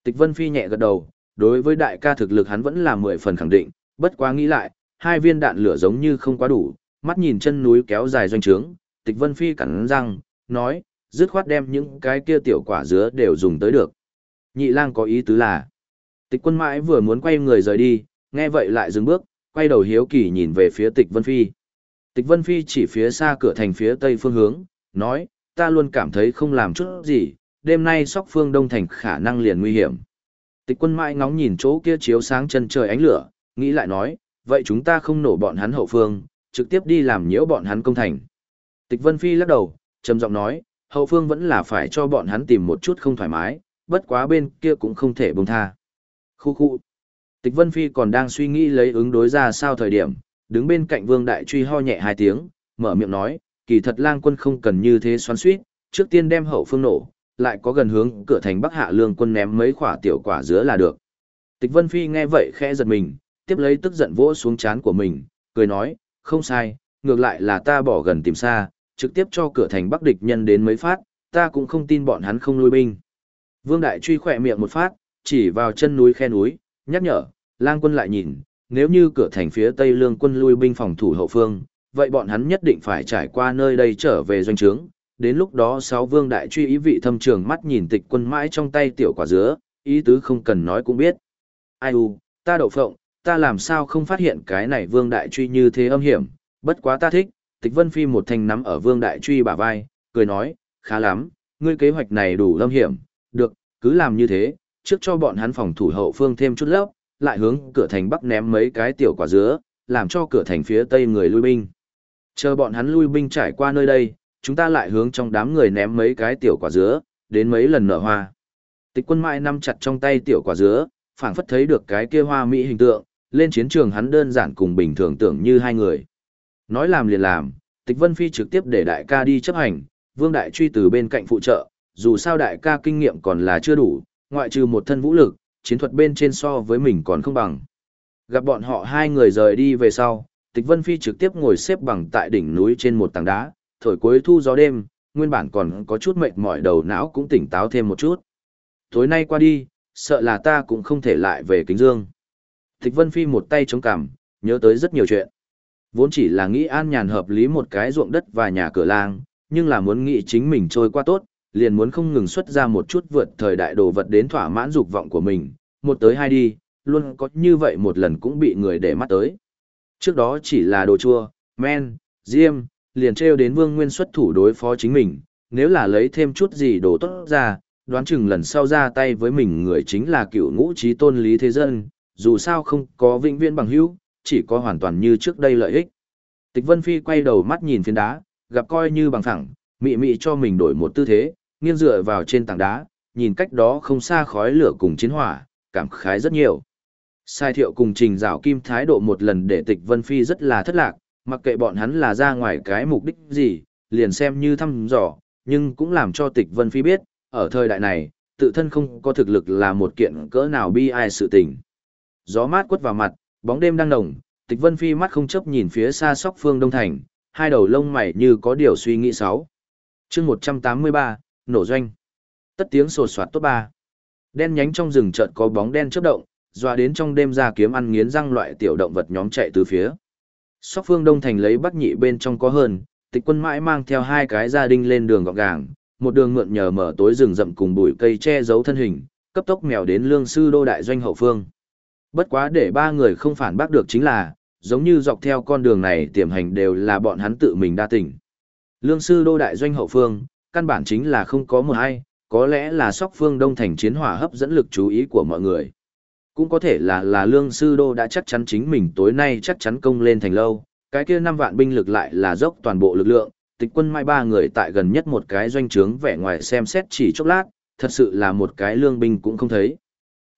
Tịch Vân Phi nhẹ gật đầu, đối với đại ca thực lực hắn vẫn là 10 phần khẳng định, bất quá nghĩ lại, hai viên đạn lửa giống như không quá đủ, mắt nhìn chân núi kéo dài doanh trướng, Tịch Vân Phi cắn răng, nói, dứt khoát đem những cái kia tiểu quả dứa đều dùng tới được. Nhị lang có ý tứ là, tịch quân mãi vừa muốn quay người rời đi, nghe vậy lại dừng bước, quay đầu hiếu kỳ nhìn về phía tịch Vân Phi. Tịch Vân Phi chỉ phía xa cửa thành phía tây phương hướng, nói, ta luôn cảm thấy không làm chút gì, đêm nay sóc phương đông thành khả năng liền nguy hiểm. Tịch quân mãi ngóng nhìn chỗ kia chiếu sáng chân trời ánh lửa, nghĩ lại nói, vậy chúng ta không nổ bọn hắn hậu phương, trực tiếp đi làm nhiễu bọn hắn công thành. Tịch Vân Phi lắc đầu, trầm giọng nói, hậu phương vẫn là phải cho bọn hắn tìm một chút không thoải mái, bất quá bên kia cũng không thể buông tha. Khu khu. Tịch Vân Phi còn đang suy nghĩ lấy ứng đối ra sao thời điểm, đứng bên cạnh Vương Đại Truy ho nhẹ hai tiếng, mở miệng nói, kỳ thật lang quân không cần như thế xoắn suýt, trước tiên đem hậu phương nổ, lại có gần hướng cửa thành Bắc Hạ Lương quân ném mấy quả tiểu quả dứa là được. Tịch Vân Phi nghe vậy khẽ giật mình, tiếp lấy tức giận vỗ xuống chán của mình, cười nói, không sai, ngược lại là ta bỏ gần tìm xa, trực tiếp cho cửa thành bắc địch nhân đến mấy phát, ta cũng không tin bọn hắn không lui binh. Vương Đại truy khỏe miệng một phát, chỉ vào chân núi khe núi, nhắc nhở, lang quân lại nhìn, nếu như cửa thành phía Tây Lương quân lui binh phòng thủ hậu phương, vậy bọn hắn nhất định phải trải qua nơi đây trở về doanh trướng. Đến lúc đó sáu vương đại truy ý vị thâm trường mắt nhìn tịch quân mãi trong tay tiểu quả dứa, ý tứ không cần nói cũng biết. Ai u, ta đậu phộng, ta làm sao không phát hiện cái này vương đại truy như thế âm hiểm, bất quá ta thích, tịch vân phi một thanh nắm ở vương đại truy bả vai, cười nói, khá lắm, ngươi kế hoạch này đủ âm hiểm, được, cứ làm như thế, trước cho bọn hắn phòng thủ hậu phương thêm chút lớp, lại hướng cửa thành bắc ném mấy cái tiểu quả dứa, làm cho cửa thành phía tây người lui binh. Chờ bọn hắn lui binh trải qua nơi đây, chúng ta lại hướng trong đám người ném mấy cái tiểu quả dứa, đến mấy lần nở hoa. Tịch quân mãi nắm chặt trong tay tiểu quả dứa, phảng phất thấy được cái kia hoa mỹ hình tượng, lên chiến trường hắn đơn giản cùng bình thường tưởng như hai người. Nói làm liền làm, tịch vân phi trực tiếp để đại ca đi chấp hành, vương đại truy từ bên cạnh phụ trợ, dù sao đại ca kinh nghiệm còn là chưa đủ, ngoại trừ một thân vũ lực, chiến thuật bên trên so với mình còn không bằng. Gặp bọn họ hai người rời đi về sau, Tịch Vân Phi trực tiếp ngồi xếp bằng tại đỉnh núi trên một tảng đá, thổi cuối thu gió đêm, nguyên bản còn có chút mệt mỏi đầu não cũng tỉnh táo thêm một chút. Tối nay qua đi, sợ là ta cũng không thể lại về Kính Dương. Tịch Vân Phi một tay chống cằm, nhớ tới rất nhiều chuyện. Vốn chỉ là nghĩ an nhàn hợp lý một cái ruộng đất và nhà cửa lang, nhưng là muốn nghĩ chính mình trôi qua tốt, liền muốn không ngừng xuất ra một chút vượt thời đại đồ vật đến thỏa mãn dục vọng của mình, một tới hai đi, luôn có như vậy một lần cũng bị người để mắt tới. Trước đó chỉ là đồ chua, men, diêm, liền treo đến vương nguyên xuất thủ đối phó chính mình, nếu là lấy thêm chút gì đồ tốt ra, đoán chừng lần sau ra tay với mình người chính là cựu ngũ trí tôn lý thế dân, dù sao không có vĩnh viễn bằng hữu, chỉ có hoàn toàn như trước đây lợi ích. Tịch Vân Phi quay đầu mắt nhìn phiến đá, gặp coi như bằng thẳng, mị mị cho mình đổi một tư thế, nghiêng dựa vào trên tảng đá, nhìn cách đó không xa khói lửa cùng chiến hỏa, cảm khái rất nhiều. Sai thiệu cùng trình rào kim thái độ một lần để tịch Vân Phi rất là thất lạc, mặc kệ bọn hắn là ra ngoài cái mục đích gì, liền xem như thăm dò, nhưng cũng làm cho tịch Vân Phi biết, ở thời đại này, tự thân không có thực lực là một kiện cỡ nào bi ai sự tình. Gió mát quất vào mặt, bóng đêm đang nồng, tịch Vân Phi mắt không chấp nhìn phía xa sóc phương Đông Thành, hai đầu lông mày như có điều suy nghĩ sáu chương 183, nổ doanh. Tất tiếng sột soạt tốt ba. Đen nhánh trong rừng chợt có bóng đen chớp động, dọa đến trong đêm ra kiếm ăn nghiến răng loại tiểu động vật nhóm chạy từ phía. Sóc phương Đông Thành lấy bắc nhị bên trong có hơn, tịch quân mãi mang theo hai cái gia đình lên đường gọn gàng, một đường mượn nhờ mở tối rừng rậm cùng bụi cây che giấu thân hình, cấp tốc mèo đến lương sư đô đại doanh hậu phương. Bất quá để ba người không phản bác được chính là, giống như dọc theo con đường này tiềm hành đều là bọn hắn tự mình đa tỉnh. Lương sư đô đại doanh hậu phương, căn bản chính là không có một ai, có lẽ là sóc phương đông thành chiến hỏa hấp dẫn lực chú ý của mọi người. Cũng có thể là là lương sư đô đã chắc chắn chính mình tối nay chắc chắn công lên thành lâu, cái kia năm vạn binh lực lại là dốc toàn bộ lực lượng, tịch quân mai ba người tại gần nhất một cái doanh trướng vẻ ngoài xem xét chỉ chốc lát, thật sự là một cái lương binh cũng không thấy.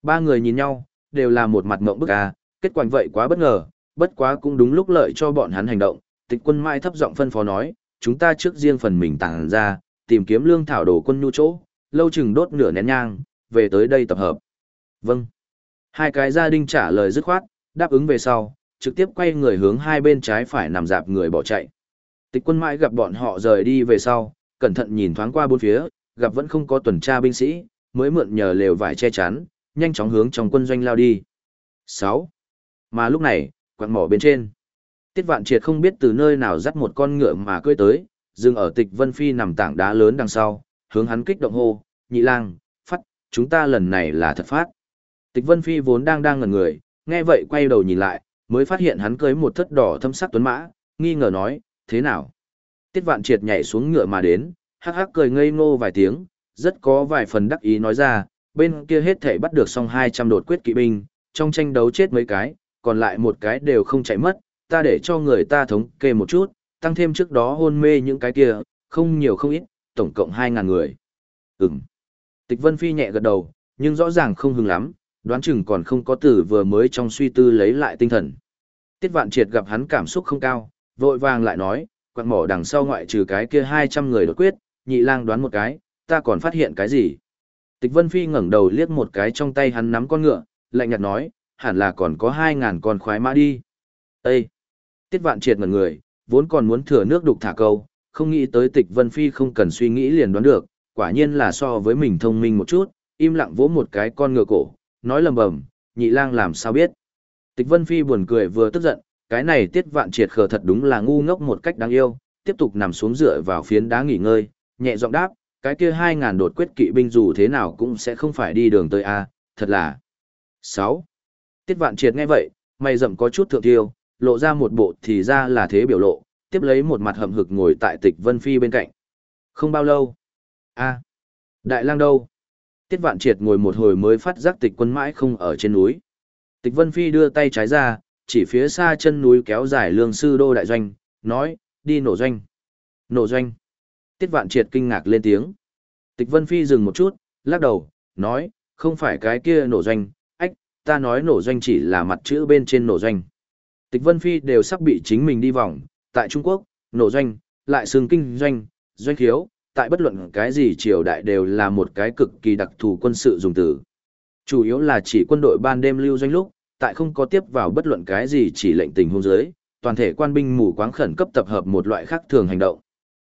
Ba người nhìn nhau, đều là một mặt mộng bức à, kết quả vậy quá bất ngờ, bất quá cũng đúng lúc lợi cho bọn hắn hành động, tịch quân mai thấp giọng phân phó nói, chúng ta trước riêng phần mình tàng ra, tìm kiếm lương thảo đồ quân nhu chỗ, lâu chừng đốt nửa nén nhang, về tới đây tập hợp. Vâng. Hai cái gia đình trả lời dứt khoát, đáp ứng về sau, trực tiếp quay người hướng hai bên trái phải nằm dạp người bỏ chạy. Tịch quân mãi gặp bọn họ rời đi về sau, cẩn thận nhìn thoáng qua bốn phía, gặp vẫn không có tuần tra binh sĩ, mới mượn nhờ lều vải che chắn, nhanh chóng hướng trong quân doanh lao đi. 6. Mà lúc này, quặng mỏ bên trên. Tiết vạn triệt không biết từ nơi nào dắt một con ngựa mà cưỡi tới, dừng ở tịch vân phi nằm tảng đá lớn đằng sau, hướng hắn kích động hô, nhị lang, phát, chúng ta lần này là thật phát. Tịch vân phi vốn đang đang ngẩn người, nghe vậy quay đầu nhìn lại, mới phát hiện hắn cưới một thất đỏ thâm sắc tuấn mã, nghi ngờ nói, thế nào? Tiết vạn triệt nhảy xuống ngựa mà đến, hắc hắc cười ngây ngô vài tiếng, rất có vài phần đắc ý nói ra, bên kia hết thể bắt được xong 200 đột quyết kỵ binh, trong tranh đấu chết mấy cái, còn lại một cái đều không chạy mất, ta để cho người ta thống kê một chút, tăng thêm trước đó hôn mê những cái kia, không nhiều không ít, tổng cộng 2.000 người. Ừm. Tịch Vân Phi nhẹ gật đầu, nhưng rõ ràng không hứng lắm, đoán chừng còn không có tử vừa mới trong suy tư lấy lại tinh thần. Tiết Vạn Triệt gặp hắn cảm xúc không cao, vội vàng lại nói, quạng mỏ đằng sau ngoại trừ cái kia 200 người đột quyết, nhị lang đoán một cái, ta còn phát hiện cái gì? Tịch Vân Phi ngẩng đầu liếc một cái trong tay hắn nắm con ngựa, lạnh nhạt nói, hẳn là còn có 2.000 con khoái mã đi. Ê! Tiết Vạn Triệt ngẩn người, vốn còn muốn thừa nước đục thả câu, không nghĩ tới Tịch Vân Phi không cần suy nghĩ liền đoán được, quả nhiên là so với mình thông minh một chút, im lặng vỗ một cái con ngựa cổ, nói lầm bầm, nhị lang làm sao biết. Tịch Vân Phi buồn cười vừa tức giận, cái này tiết vạn triệt khờ thật đúng là ngu ngốc một cách đáng yêu, tiếp tục nằm xuống dựa vào phiến đá nghỉ ngơi, nhẹ giọng đáp, cái kia hai ngàn đột quyết kỵ binh dù thế nào cũng sẽ không phải đi đường tới A, thật là. 6. Tiết vạn triệt nghe vậy, mày rậm có chút thượng tiêu, lộ ra một bộ thì ra là thế biểu lộ, tiếp lấy một mặt hậm hực ngồi tại tịch Vân Phi bên cạnh. Không bao lâu. A. Đại lang đâu? Tiết vạn triệt ngồi một hồi mới phát giác tịch quân mãi không ở trên núi. Tịch Vân Phi đưa tay trái ra, chỉ phía xa chân núi kéo dài lương sư đô đại doanh, nói, đi nổ doanh. Nổ doanh. Tiết vạn triệt kinh ngạc lên tiếng. Tịch Vân Phi dừng một chút, lắc đầu, nói, không phải cái kia nổ doanh, ách, ta nói nổ doanh chỉ là mặt chữ bên trên nổ doanh. Tịch Vân Phi đều sắp bị chính mình đi vòng, tại Trung Quốc, nổ doanh, lại xương kinh doanh, doanh khiếu, tại bất luận cái gì triều đại đều là một cái cực kỳ đặc thù quân sự dùng từ. Chủ yếu là chỉ quân đội ban đêm lưu doanh lúc, tại không có tiếp vào bất luận cái gì chỉ lệnh tình huống giới. toàn thể quan binh mù quáng khẩn cấp tập hợp một loại khác thường hành động.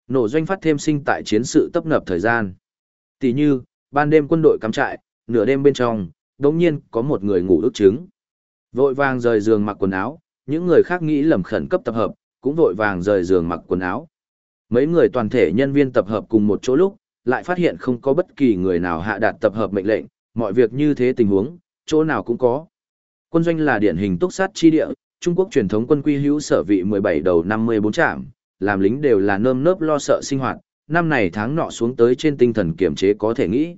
Nổ doanh phát thêm sinh tại chiến sự tấp nập thời gian. Tỷ như, ban đêm quân đội cắm trại, nửa đêm bên trong, đống nhiên có một người ngủ ước chứng. Vội vàng rời giường mặc quần áo, những người khác nghĩ lầm khẩn cấp tập hợp, cũng vội vàng rời giường mặc quần áo. Mấy người toàn thể nhân viên tập hợp cùng một chỗ lúc, lại phát hiện không có bất kỳ người nào hạ đạt tập hợp mệnh lệnh, mọi việc như thế tình huống, chỗ nào cũng có. Quân doanh là điển hình túc sát chi địa, Trung Quốc truyền thống quân quy hữu sở vị 17 đầu 54 trạm, làm lính đều là nơm nớp lo sợ sinh hoạt, năm này tháng nọ xuống tới trên tinh thần kiểm chế có thể nghĩ.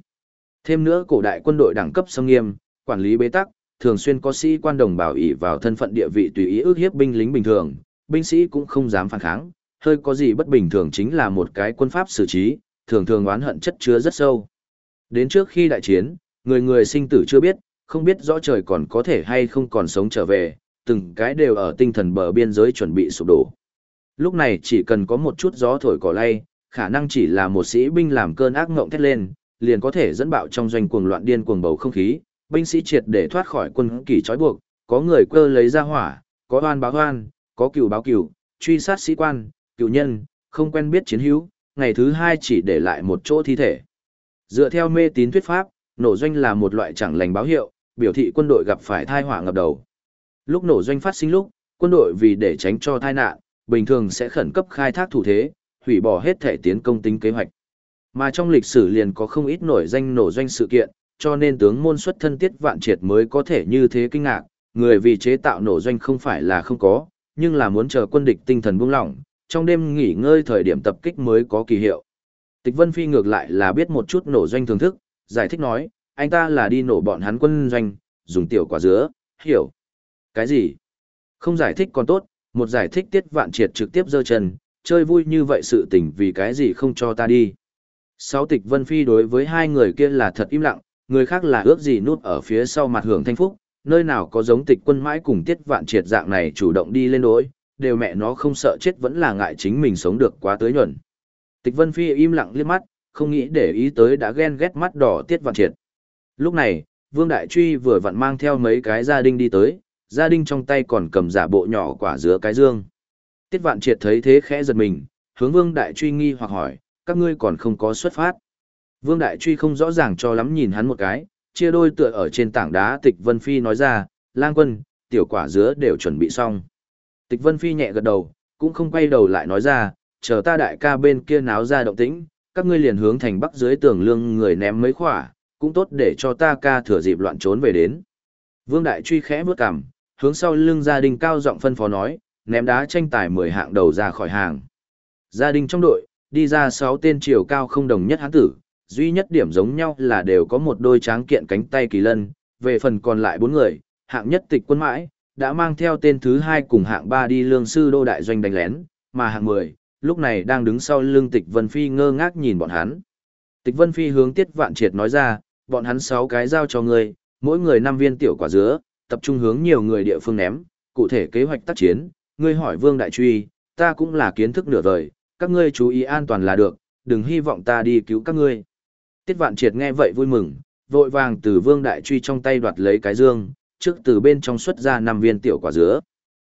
Thêm nữa cổ đại quân đội đẳng cấp sông nghiêm, quản lý bế tắc, thường xuyên có sĩ quan đồng bảo ỷ vào thân phận địa vị tùy ý ước hiếp binh lính bình thường, binh sĩ cũng không dám phản kháng, hơi có gì bất bình thường chính là một cái quân pháp xử trí, thường thường oán hận chất chứa rất sâu. Đến trước khi đại chiến, người người sinh tử chưa biết, không biết rõ trời còn có thể hay không còn sống trở về, từng cái đều ở tinh thần bờ biên giới chuẩn bị sụp đổ. Lúc này chỉ cần có một chút gió thổi cỏ lay, khả năng chỉ là một sĩ binh làm cơn ác ngộng thét lên, liền có thể dẫn bạo trong doanh cuồng loạn điên cuồng bầu không khí, binh sĩ triệt để thoát khỏi quân kỳ trói buộc, có người quơ lấy ra hỏa, có oan báo oan, có cửu báo cửu, truy sát sĩ quan, cửu nhân, không quen biết chiến hữu, ngày thứ hai chỉ để lại một chỗ thi thể. Dựa theo mê tín thuyết pháp, nổ doanh là một loại chẳng lành báo hiệu, biểu thị quân đội gặp phải thai họa ngập đầu. Lúc nổ doanh phát sinh lúc, quân đội vì để tránh cho tai nạn, bình thường sẽ khẩn cấp khai thác thủ thế, hủy bỏ hết thể tiến công tính kế hoạch. Mà trong lịch sử liền có không ít nổi danh nổ doanh sự kiện, cho nên tướng môn xuất thân tiết vạn triệt mới có thể như thế kinh ngạc, người vì chế tạo nổ doanh không phải là không có, nhưng là muốn chờ quân địch tinh thần buông lỏng, trong đêm nghỉ ngơi thời điểm tập kích mới có kỳ hiệu. Tịch Vân Phi ngược lại là biết một chút nổ doanh thưởng thức, giải thích nói, anh ta là đi nổ bọn hắn quân doanh, dùng tiểu quả dứa, hiểu. Cái gì? Không giải thích còn tốt, một giải thích tiết vạn triệt trực tiếp giơ chân, chơi vui như vậy sự tình vì cái gì không cho ta đi. Sáu tịch Vân Phi đối với hai người kia là thật im lặng, người khác là ước gì nút ở phía sau mặt hưởng thanh phúc, nơi nào có giống tịch quân mãi cùng tiết vạn triệt dạng này chủ động đi lên đối, đều mẹ nó không sợ chết vẫn là ngại chính mình sống được quá tới nhuận. Tịch Vân Phi im lặng liếc mắt, không nghĩ để ý tới đã ghen ghét mắt đỏ tiết vạn triệt. Lúc này, Vương Đại Truy vừa vặn mang theo mấy cái gia đình đi tới, gia đình trong tay còn cầm giả bộ nhỏ quả dứa cái dương. Tiết vạn triệt thấy thế khẽ giật mình, hướng Vương Đại Truy nghi hoặc hỏi, các ngươi còn không có xuất phát. Vương Đại Truy không rõ ràng cho lắm nhìn hắn một cái, chia đôi tựa ở trên tảng đá tịch Vân Phi nói ra, lang quân, tiểu quả dứa đều chuẩn bị xong. Tịch Vân Phi nhẹ gật đầu, cũng không quay đầu lại nói ra, chờ ta đại ca bên kia náo ra động tĩnh, các ngươi liền hướng thành bắc dưới tường lương người ném mấy khỏa, cũng tốt để cho ta ca thừa dịp loạn trốn về đến. Vương Đại Truy khẽ bước cằm, hướng sau lưng gia đình cao giọng phân phó nói, ném đá tranh tài 10 hạng đầu ra khỏi hàng. Gia đình trong đội, đi ra 6 tên chiều cao không đồng nhất hán tử, duy nhất điểm giống nhau là đều có một đôi tráng kiện cánh tay kỳ lân, về phần còn lại bốn người, hạng nhất tịch quân mãi, đã mang theo tên thứ hai cùng hạng ba đi lương sư đô đại doanh đánh lén, mà hạng 10, lúc này đang đứng sau lương tịch Vân Phi ngơ ngác nhìn bọn hắn. Tịch Vân Phi hướng Tiết Vạn Triệt nói ra, bọn hắn sáu cái giao cho ngươi, mỗi người năm viên tiểu quả dứa, tập trung hướng nhiều người địa phương ném, cụ thể kế hoạch tác chiến, ngươi hỏi Vương Đại Truy, ta cũng là kiến thức nửa vời, các ngươi chú ý an toàn là được, đừng hy vọng ta đi cứu các ngươi. Tiết Vạn Triệt nghe vậy vui mừng, vội vàng từ Vương Đại Truy trong tay đoạt lấy cái dương, trước từ bên trong xuất ra năm viên tiểu quả dứa.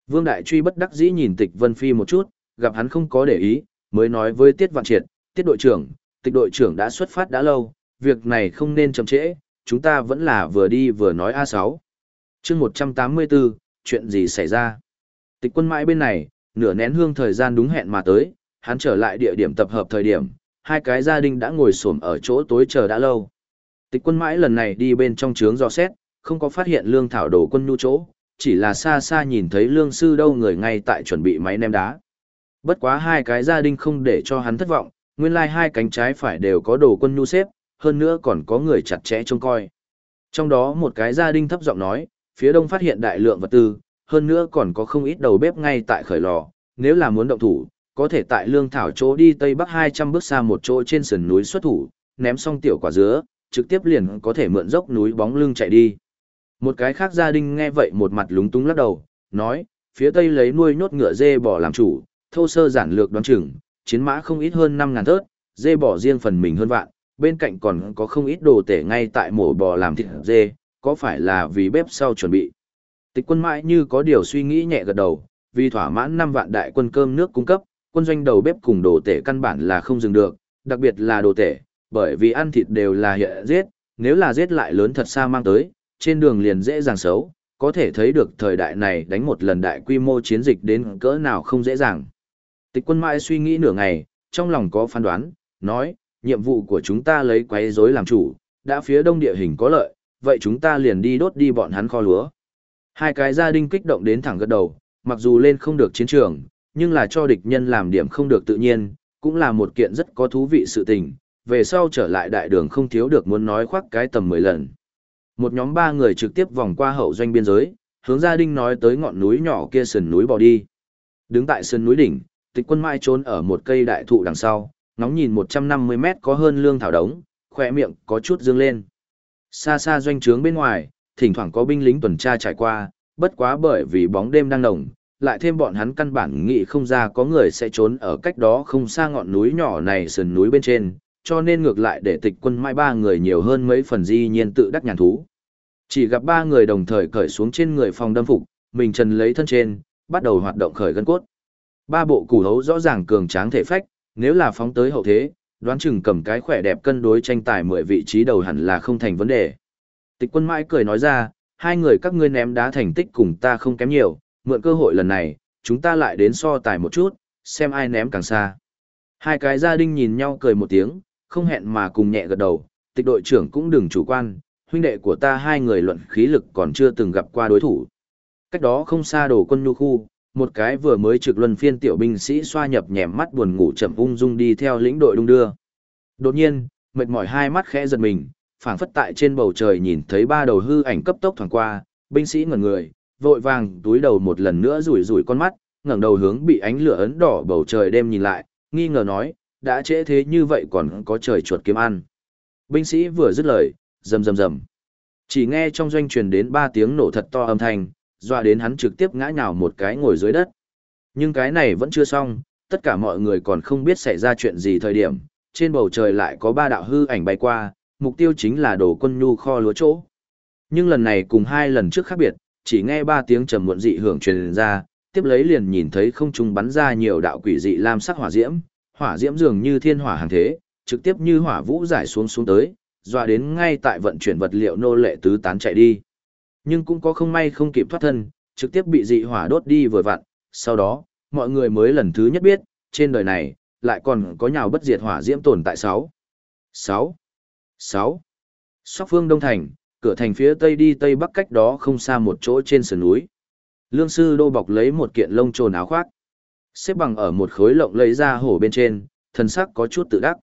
Vương Đại Truy bất đắc dĩ nhìn Tịch Vân Phi một chút, gặp hắn không có để ý, mới nói với Tiết Vạn Triệt, Tiết đội trưởng, Tịch đội trưởng đã xuất phát đã lâu, việc này không nên chậm trễ, chúng ta vẫn là vừa đi vừa nói A6. chương 184, chuyện gì xảy ra? Tịch quân mãi bên này, nửa nén hương thời gian đúng hẹn mà tới, hắn trở lại địa điểm tập hợp thời điểm, hai cái gia đình đã ngồi xổm ở chỗ tối chờ đã lâu. Tịch quân mãi lần này đi bên trong trướng do xét, không có phát hiện lương thảo đồ quân nhu chỗ, chỉ là xa xa nhìn thấy lương sư đâu người ngay tại chuẩn bị máy ném đá. Bất quá hai cái gia đình không để cho hắn thất vọng, nguyên lai like hai cánh trái phải đều có đồ quân nhu xếp, hơn nữa còn có người chặt chẽ trông coi. Trong đó một cái gia đình thấp giọng nói, phía đông phát hiện đại lượng vật tư, hơn nữa còn có không ít đầu bếp ngay tại khởi lò, nếu là muốn động thủ, có thể tại lương thảo chỗ đi tây bắc 200 bước xa một chỗ trên sườn núi xuất thủ, ném xong tiểu quả dứa, trực tiếp liền có thể mượn dốc núi bóng lưng chạy đi. Một cái khác gia đình nghe vậy một mặt lúng túng lắc đầu, nói, phía tây lấy nuôi nhốt ngựa dê bò làm chủ, thô sơ giản lược đoán chừng, chiến mã không ít hơn 5.000 thớt, dê bò riêng phần mình hơn vạn, bên cạnh còn có không ít đồ tể ngay tại mổ bò làm thịt dê, có phải là vì bếp sau chuẩn bị. Tịch quân mãi như có điều suy nghĩ nhẹ gật đầu, vì thỏa mãn 5 vạn đại quân cơm nước cung cấp, quân doanh đầu bếp cùng đồ tể căn bản là không dừng được, đặc biệt là đồ tể, bởi vì ăn thịt đều là hiện giết, nếu là giết lại lớn thật xa mang tới, trên đường liền dễ dàng xấu, có thể thấy được thời đại này đánh một lần đại quy mô chiến dịch đến cỡ nào không dễ dàng. Tịch quân mãi suy nghĩ nửa ngày, trong lòng có phán đoán, nói, nhiệm vụ của chúng ta lấy quấy rối làm chủ, đã phía đông địa hình có lợi, vậy chúng ta liền đi đốt đi bọn hắn kho lúa. Hai cái gia đình kích động đến thẳng gật đầu, mặc dù lên không được chiến trường, nhưng là cho địch nhân làm điểm không được tự nhiên, cũng là một kiện rất có thú vị sự tình, về sau trở lại đại đường không thiếu được muốn nói khoác cái tầm 10 lần. Một nhóm ba người trực tiếp vòng qua hậu doanh biên giới, hướng gia đình nói tới ngọn núi nhỏ kia sườn núi bò đi. Đứng tại sườn núi đỉnh, tịch quân mai trốn ở một cây đại thụ đằng sau, ngóng nhìn 150 mét có hơn lương thảo đống, khỏe miệng có chút dương lên. Xa xa doanh trướng bên ngoài, thỉnh thoảng có binh lính tuần tra trải qua, bất quá bởi vì bóng đêm đang nồng, lại thêm bọn hắn căn bản nghĩ không ra có người sẽ trốn ở cách đó không xa ngọn núi nhỏ này sườn núi bên trên, cho nên ngược lại để tịch quân mai ba người nhiều hơn mấy phần di nhiên tự đắc nhàn thú. Chỉ gặp ba người đồng thời cởi xuống trên người phòng đâm phục, mình trần lấy thân trên, bắt đầu hoạt động khởi gân cốt. Ba bộ củ hấu rõ ràng cường tráng thể phách, nếu là phóng tới hậu thế, đoán chừng cầm cái khỏe đẹp cân đối tranh tài mười vị trí đầu hẳn là không thành vấn đề. Tịch quân mãi cười nói ra, hai người các ngươi ném đá thành tích cùng ta không kém nhiều, mượn cơ hội lần này, chúng ta lại đến so tài một chút, xem ai ném càng xa. Hai cái gia đình nhìn nhau cười một tiếng, không hẹn mà cùng nhẹ gật đầu, tịch đội trưởng cũng đừng chủ quan, huynh đệ của ta hai người luận khí lực còn chưa từng gặp qua đối thủ. Cách đó không xa đổ quân nhu khu, một cái vừa mới trực luân phiên tiểu binh sĩ xoa nhập nhèm mắt buồn ngủ chậm ung dung đi theo lĩnh đội đung đưa. Đột nhiên, mệt mỏi hai mắt khẽ giật mình, phảng phất tại trên bầu trời nhìn thấy ba đầu hư ảnh cấp tốc thoảng qua, binh sĩ ngẩn người, vội vàng túi đầu một lần nữa rủi rủi con mắt, ngẩng đầu hướng bị ánh lửa ấn đỏ bầu trời đêm nhìn lại, nghi ngờ nói, đã trễ thế như vậy còn có trời chuột kiếm ăn. Binh sĩ vừa dứt lời, rầm rầm rầm. Chỉ nghe trong doanh truyền đến ba tiếng nổ thật to âm thanh, dọa đến hắn trực tiếp ngã nhào một cái ngồi dưới đất. Nhưng cái này vẫn chưa xong, tất cả mọi người còn không biết xảy ra chuyện gì thời điểm, trên bầu trời lại có ba đạo hư ảnh bay qua, mục tiêu chính là đổ quân nhu kho lúa chỗ. Nhưng lần này cùng hai lần trước khác biệt, chỉ nghe ba tiếng trầm muộn dị hưởng truyền ra, tiếp lấy liền nhìn thấy không trung bắn ra nhiều đạo quỷ dị lam sắc hỏa diễm, hỏa diễm dường như thiên hỏa hàng thế, trực tiếp như hỏa vũ giải xuống xuống tới, dọa đến ngay tại vận chuyển vật liệu nô lệ tứ tán chạy đi. Nhưng cũng có không may không kịp thoát thân, trực tiếp bị dị hỏa đốt đi vừa vặn, sau đó, mọi người mới lần thứ nhất biết, trên đời này, lại còn có nhào bất diệt hỏa diễm tồn tại 6. 6. 6. Sóc phương Đông Thành, cửa thành phía tây đi tây bắc cách đó không xa một chỗ trên sườn núi. Lương sư đô bọc lấy một kiện lông trồn áo khoác. Xếp bằng ở một khối lộng lấy ra hổ bên trên, thần sắc có chút tự đắc.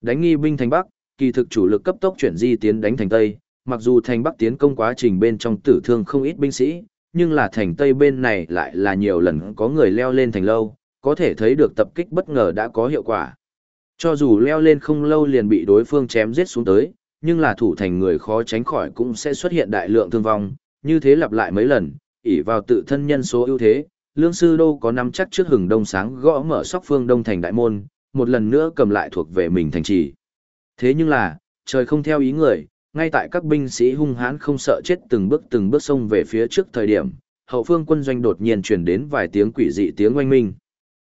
Đánh nghi binh thành bắc, kỳ thực chủ lực cấp tốc chuyển di tiến đánh thành tây, mặc dù thành bắc tiến công quá trình bên trong tử thương không ít binh sĩ, nhưng là thành tây bên này lại là nhiều lần có người leo lên thành lâu, có thể thấy được tập kích bất ngờ đã có hiệu quả. Cho dù leo lên không lâu liền bị đối phương chém giết xuống tới, nhưng là thủ thành người khó tránh khỏi cũng sẽ xuất hiện đại lượng thương vong, như thế lặp lại mấy lần, ỷ vào tự thân nhân số ưu thế, lương sư đô có nắm chắc trước hừng đông sáng gõ mở sóc phương đông thành đại môn, một lần nữa cầm lại thuộc về mình thành trì. Thế nhưng là, trời không theo ý người, ngay tại các binh sĩ hung hãn không sợ chết từng bước từng bước xông về phía trước thời điểm, hậu phương quân doanh đột nhiên truyền đến vài tiếng quỷ dị tiếng oanh minh.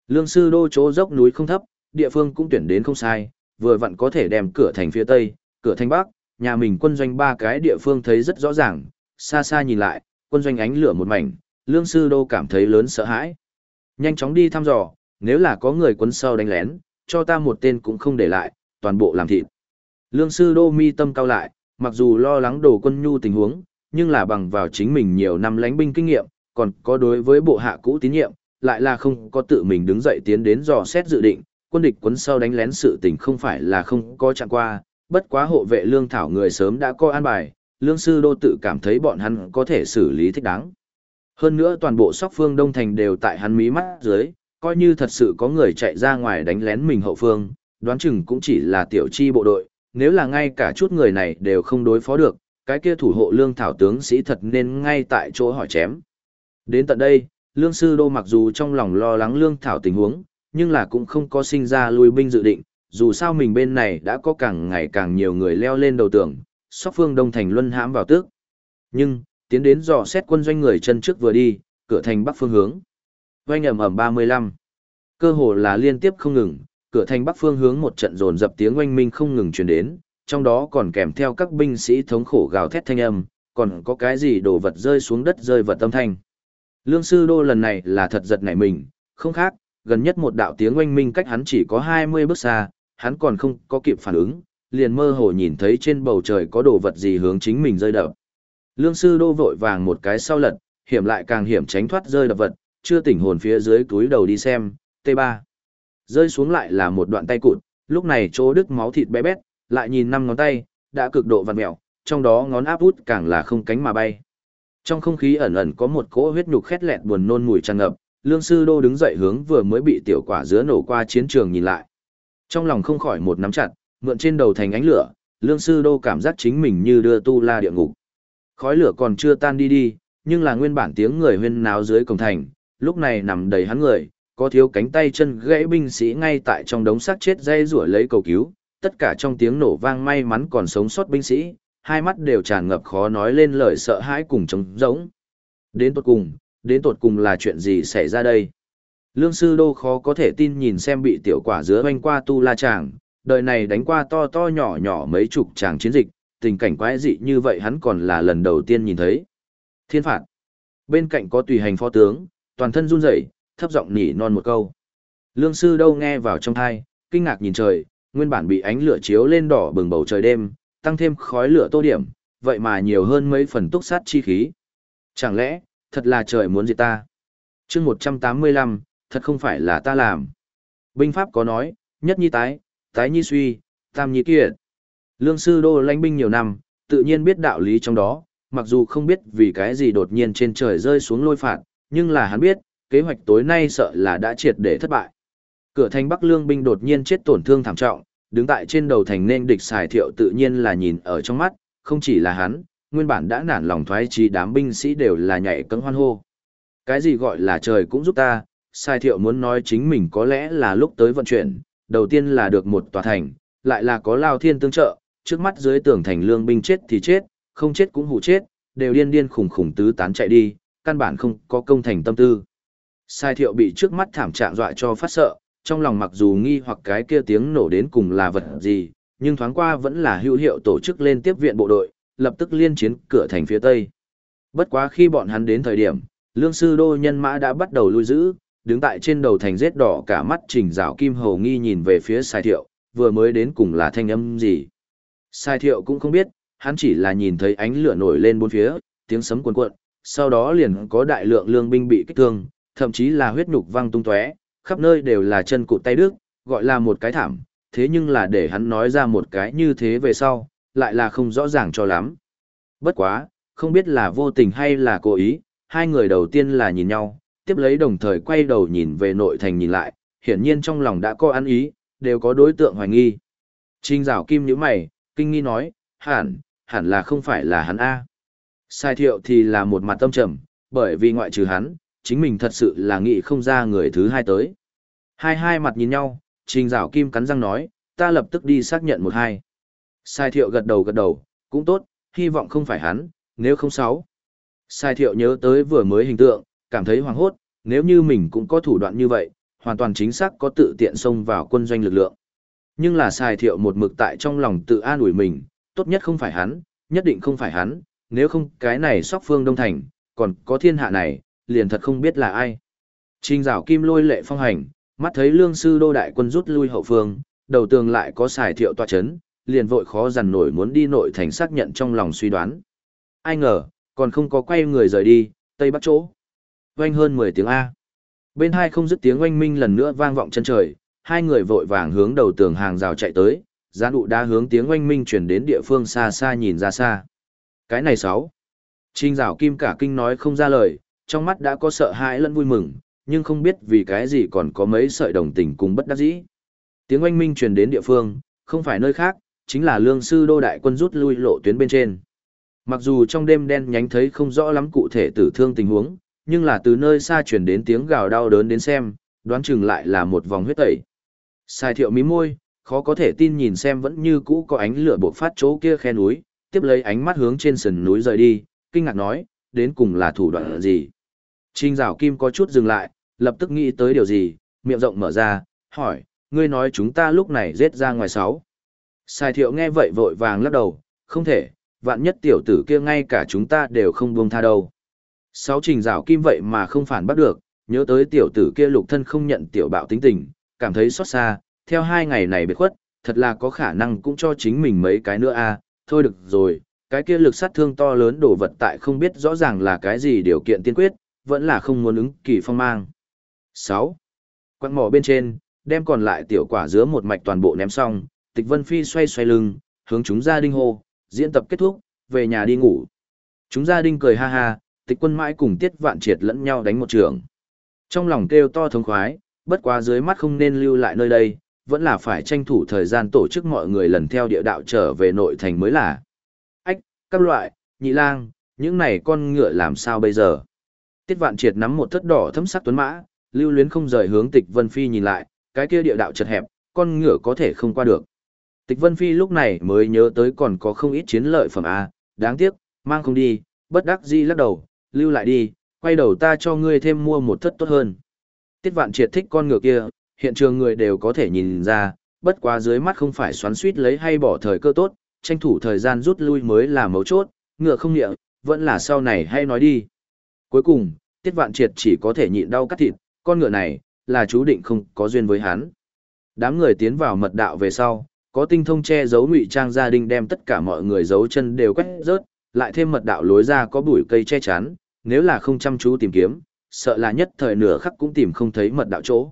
Lương sư đô chỗ dốc núi không thấp, địa phương cũng tuyển đến không sai, vừa vặn có thể đem cửa thành phía tây, cửa thành bắc, nhà mình quân doanh ba cái địa phương thấy rất rõ ràng, xa xa nhìn lại, quân doanh ánh lửa một mảnh, Lương Sư Đô cảm thấy lớn sợ hãi. Nhanh chóng đi thăm dò, nếu là có người quấn sau đánh lén, cho ta một tên cũng không để lại, toàn bộ làm thịt. Lương Sư Đô mi tâm cao lại, mặc dù lo lắng đồ quân nhu tình huống, nhưng là bằng vào chính mình nhiều năm lánh binh kinh nghiệm, còn có đối với bộ hạ cũ tín nhiệm, lại là không có tự mình đứng dậy tiến đến dò xét dự định, quân địch quấn sau đánh lén sự tình không phải là không có chặn qua, bất quá hộ vệ lương thảo người sớm đã coi an bài, lương sư đô tự cảm thấy bọn hắn có thể xử lý thích đáng. Hơn nữa toàn bộ sóc phương Đông Thành đều tại hắn mí mắt dưới, coi như thật sự có người chạy ra ngoài đánh lén mình hậu phương, đoán chừng cũng chỉ là tiểu chi bộ đội, nếu là ngay cả chút người này đều không đối phó được, cái kia thủ hộ lương thảo tướng sĩ thật nên ngay tại chỗ hỏi chém. Đến tận đây, lương sư đô mặc dù trong lòng lo lắng lương thảo tình huống, nhưng là cũng không có sinh ra lui binh dự định, dù sao mình bên này đã có càng ngày càng nhiều người leo lên đầu tường, sóc phương đông thành luân hãm vào tước. Nhưng, tiến đến dò xét quân doanh người chân trước vừa đi, cửa thành bắc phương hướng. Doanh ẩm ẩm 35. Cơ hồ là liên tiếp không ngừng, cửa thành bắc phương hướng một trận dồn dập tiếng oanh minh không ngừng truyền đến, trong đó còn kèm theo các binh sĩ thống khổ gào thét thanh âm, còn có cái gì đồ vật rơi xuống đất rơi vật âm thanh. Lương sư đô lần này là thật giật nảy mình, không khác, gần nhất một đạo tiếng oanh minh cách hắn chỉ có 20 bước xa, hắn còn không có kịp phản ứng, liền mơ hồ nhìn thấy trên bầu trời có đồ vật gì hướng chính mình rơi đập. Lương sư đô vội vàng một cái sau lật, hiểm lại càng hiểm tránh thoát rơi đập vật, chưa tỉnh hồn phía dưới túi đầu đi xem, T3. Rơi xuống lại là một đoạn tay cụt, lúc này chỗ đứt máu thịt bé bét, lại nhìn năm ngón tay, đã cực độ vặn mẹo, trong đó ngón áp út càng là không cánh mà bay. Trong không khí ẩn ẩn có một cỗ huyết nhục khét lẹt buồn nôn mùi tràn ngập, Lương Sư Đô đứng dậy hướng vừa mới bị tiểu quả dứa nổ qua chiến trường nhìn lại. Trong lòng không khỏi một nắm chặt, mượn trên đầu thành ánh lửa, Lương Sư Đô cảm giác chính mình như đưa tu la địa ngục. Khói lửa còn chưa tan đi đi, nhưng là nguyên bản tiếng người huyên náo dưới cổng thành, lúc này nằm đầy hắn người, có thiếu cánh tay chân gãy binh sĩ ngay tại trong đống xác chết dây rủa lấy cầu cứu, tất cả trong tiếng nổ vang may mắn còn sống sót binh sĩ, hai mắt đều tràn ngập khó nói lên lời sợ hãi cùng trống rỗng. Đến tột cùng, đến tột cùng là chuyện gì xảy ra đây? Lương sư đô khó có thể tin nhìn xem bị tiểu quả dứa banh qua tu la chàng, đời này đánh qua to to nhỏ nhỏ mấy chục chàng chiến dịch, tình cảnh quái dị như vậy hắn còn là lần đầu tiên nhìn thấy. Thiên phạt. Bên cạnh có tùy hành phó tướng, toàn thân run rẩy, thấp giọng nỉ non một câu. Lương sư đâu nghe vào trong thai, kinh ngạc nhìn trời, nguyên bản bị ánh lửa chiếu lên đỏ bừng bầu trời đêm, tăng thêm khói lửa tô điểm, vậy mà nhiều hơn mấy phần túc sát chi khí. Chẳng lẽ, thật là trời muốn diệt ta? chương 185, thật không phải là ta làm. Binh Pháp có nói, nhất nhi tái, tái nhi suy, tam nhi kiệt. Lương sư đô lãnh binh nhiều năm, tự nhiên biết đạo lý trong đó, mặc dù không biết vì cái gì đột nhiên trên trời rơi xuống lôi phạt, nhưng là hắn biết, kế hoạch tối nay sợ là đã triệt để thất bại. Cửa thành Bắc Lương binh đột nhiên chết tổn thương thảm trọng, đứng tại trên đầu thành nên địch xài thiệu tự nhiên là nhìn ở trong mắt, không chỉ là hắn, nguyên bản đã nản lòng thoái chí đám binh sĩ đều là nhảy cẫng hoan hô. Cái gì gọi là trời cũng giúp ta, Sai thiệu muốn nói chính mình có lẽ là lúc tới vận chuyển, đầu tiên là được một tòa thành, lại là có lao thiên tương trợ, trước mắt dưới tường thành lương binh chết thì chết, không chết cũng hủ chết, đều điên điên khủng khủng tứ tán chạy đi, căn bản không có công thành tâm tư. Sai thiệu bị trước mắt thảm trạng dọa cho phát sợ, trong lòng mặc dù nghi hoặc cái kia tiếng nổ đến cùng là vật gì, nhưng thoáng qua vẫn là hữu hiệu tổ chức lên tiếp viện bộ đội, lập tức liên chiến cửa thành phía tây. Bất quá khi bọn hắn đến thời điểm, lương sư đô nhân mã đã bắt đầu lui giữ, đứng tại trên đầu thành rết đỏ cả mắt trình rào kim hầu nghi nhìn về phía sai thiệu, vừa mới đến cùng là thanh âm gì. Sai thiệu cũng không biết, hắn chỉ là nhìn thấy ánh lửa nổi lên bốn phía, tiếng sấm cuồn cuộn, sau đó liền có đại lượng lương binh bị kích thương, thậm chí là huyết nhục văng tung tóe, khắp nơi đều là chân cụt tay đứt, gọi là một cái thảm, thế nhưng là để hắn nói ra một cái như thế về sau, lại là không rõ ràng cho lắm. Bất quá, không biết là vô tình hay là cố ý, hai người đầu tiên là nhìn nhau, tiếp lấy đồng thời quay đầu nhìn về nội thành nhìn lại, hiển nhiên trong lòng đã có ăn ý, đều có đối tượng hoài nghi. Trình rào kim nhíu mày, kinh nghi nói, hẳn, hẳn là không phải là hắn A. Sai thiệu thì là một mặt tâm trầm, bởi vì ngoại trừ hắn, chính mình thật sự là nghĩ không ra người thứ hai tới. Hai hai mặt nhìn nhau, trình rào kim cắn răng nói, ta lập tức đi xác nhận một hai. Sai thiệu gật đầu gật đầu, cũng tốt, hy vọng không phải hắn, nếu không sáu. Sai thiệu nhớ tới vừa mới hình tượng, cảm thấy hoảng hốt, nếu như mình cũng có thủ đoạn như vậy, hoàn toàn chính xác có tự tiện xông vào quân doanh lực lượng. Nhưng là xài thiệu một mực tại trong lòng tự an ủi mình, tốt nhất không phải hắn, nhất định không phải hắn, nếu không cái này sóc phương đông thành, còn có thiên hạ này, liền thật không biết là ai. Trình rào kim lôi lệ phong hành, mắt thấy lương sư đô đại quân rút lui hậu phương, đầu tường lại có xài thiệu tòa chấn, liền vội khó dằn nổi muốn đi nội thành xác nhận trong lòng suy đoán. Ai ngờ, còn không có quay người rời đi, tây bắc chỗ. Oanh hơn 10 tiếng A. Bên hai không dứt tiếng oanh minh lần nữa vang vọng chân trời, hai người vội vàng hướng đầu tường hàng rào chạy tới, giá đụ đá hướng tiếng oanh minh chuyển đến địa phương xa xa nhìn ra xa. Cái này sáu. trinh rào kim cả kinh nói không ra lời, trong mắt đã có sợ hãi lẫn vui mừng, nhưng không biết vì cái gì còn có mấy sợi đồng tình cùng bất đắc dĩ. Tiếng oanh minh truyền đến địa phương, không phải nơi khác, chính là lương sư đô đại quân rút lui lộ tuyến bên trên. Mặc dù trong đêm đen nhánh thấy không rõ lắm cụ thể tử thương tình huống, nhưng là từ nơi xa truyền đến tiếng gào đau đớn đến xem, đoán chừng lại là một vòng huyết tẩy. Sai thiệu mí môi, khó có thể tin nhìn xem vẫn như cũ có ánh lửa bộc phát chỗ kia khe núi, tiếp lấy ánh mắt hướng trên sườn núi rời đi, kinh ngạc nói, đến cùng là thủ đoạn gì. Trình rào kim có chút dừng lại, lập tức nghĩ tới điều gì, miệng rộng mở ra, hỏi, ngươi nói chúng ta lúc này giết ra ngoài sáu. Sai thiệu nghe vậy vội vàng lắc đầu, không thể, vạn nhất tiểu tử kia ngay cả chúng ta đều không buông tha đâu. Sáu trình rào kim vậy mà không phản bắt được, nhớ tới tiểu tử kia lục thân không nhận tiểu bạo tính tình, cảm thấy xót xa, theo hai ngày này biệt khuất, thật là có khả năng cũng cho chính mình mấy cái nữa a à. thôi được rồi, cái kia lực sát thương to lớn đổ vật tại không biết rõ ràng là cái gì điều kiện tiên quyết, vẫn là không muốn ứng kỳ phong mang. 6. Quang mỏ bên trên, đem còn lại tiểu quả dứa một mạch toàn bộ ném xong, tịch vân phi xoay xoay lưng, hướng chúng gia đinh hô, diễn tập kết thúc, về nhà đi ngủ. Chúng gia đinh cười ha ha, tịch quân mãi cùng tiết vạn triệt lẫn nhau đánh một trường. Trong lòng kêu to thống khoái, bất quá dưới mắt không nên lưu lại nơi đây, vẫn là phải tranh thủ thời gian tổ chức mọi người lần theo địa đạo trở về nội thành mới là. Ách, các loại, nhị lang, những này con ngựa làm sao bây giờ? Tiết vạn triệt nắm một thất đỏ thấm sắc tuấn mã, lưu luyến không rời hướng tịch vân phi nhìn lại, cái kia địa đạo chật hẹp, con ngựa có thể không qua được. Tịch vân phi lúc này mới nhớ tới còn có không ít chiến lợi phẩm A, đáng tiếc, mang không đi, bất đắc di lắc đầu, lưu lại đi, quay đầu ta cho ngươi thêm mua một thất tốt hơn. Tiết vạn triệt thích con ngựa kia, hiện trường người đều có thể nhìn ra, bất quá dưới mắt không phải xoắn suýt lấy hay bỏ thời cơ tốt, tranh thủ thời gian rút lui mới là mấu chốt, ngựa không nhịa, vẫn là sau này hay nói đi. Cuối cùng, Tiết Vạn Triệt chỉ có thể nhịn đau cắt thịt, con ngựa này, là chú định không có duyên với hắn. Đám người tiến vào mật đạo về sau, có tinh thông che giấu ngụy trang gia đình đem tất cả mọi người giấu chân đều quét rớt, lại thêm mật đạo lối ra có bụi cây che chắn, nếu là không chăm chú tìm kiếm, sợ là nhất thời nửa khắc cũng tìm không thấy mật đạo chỗ.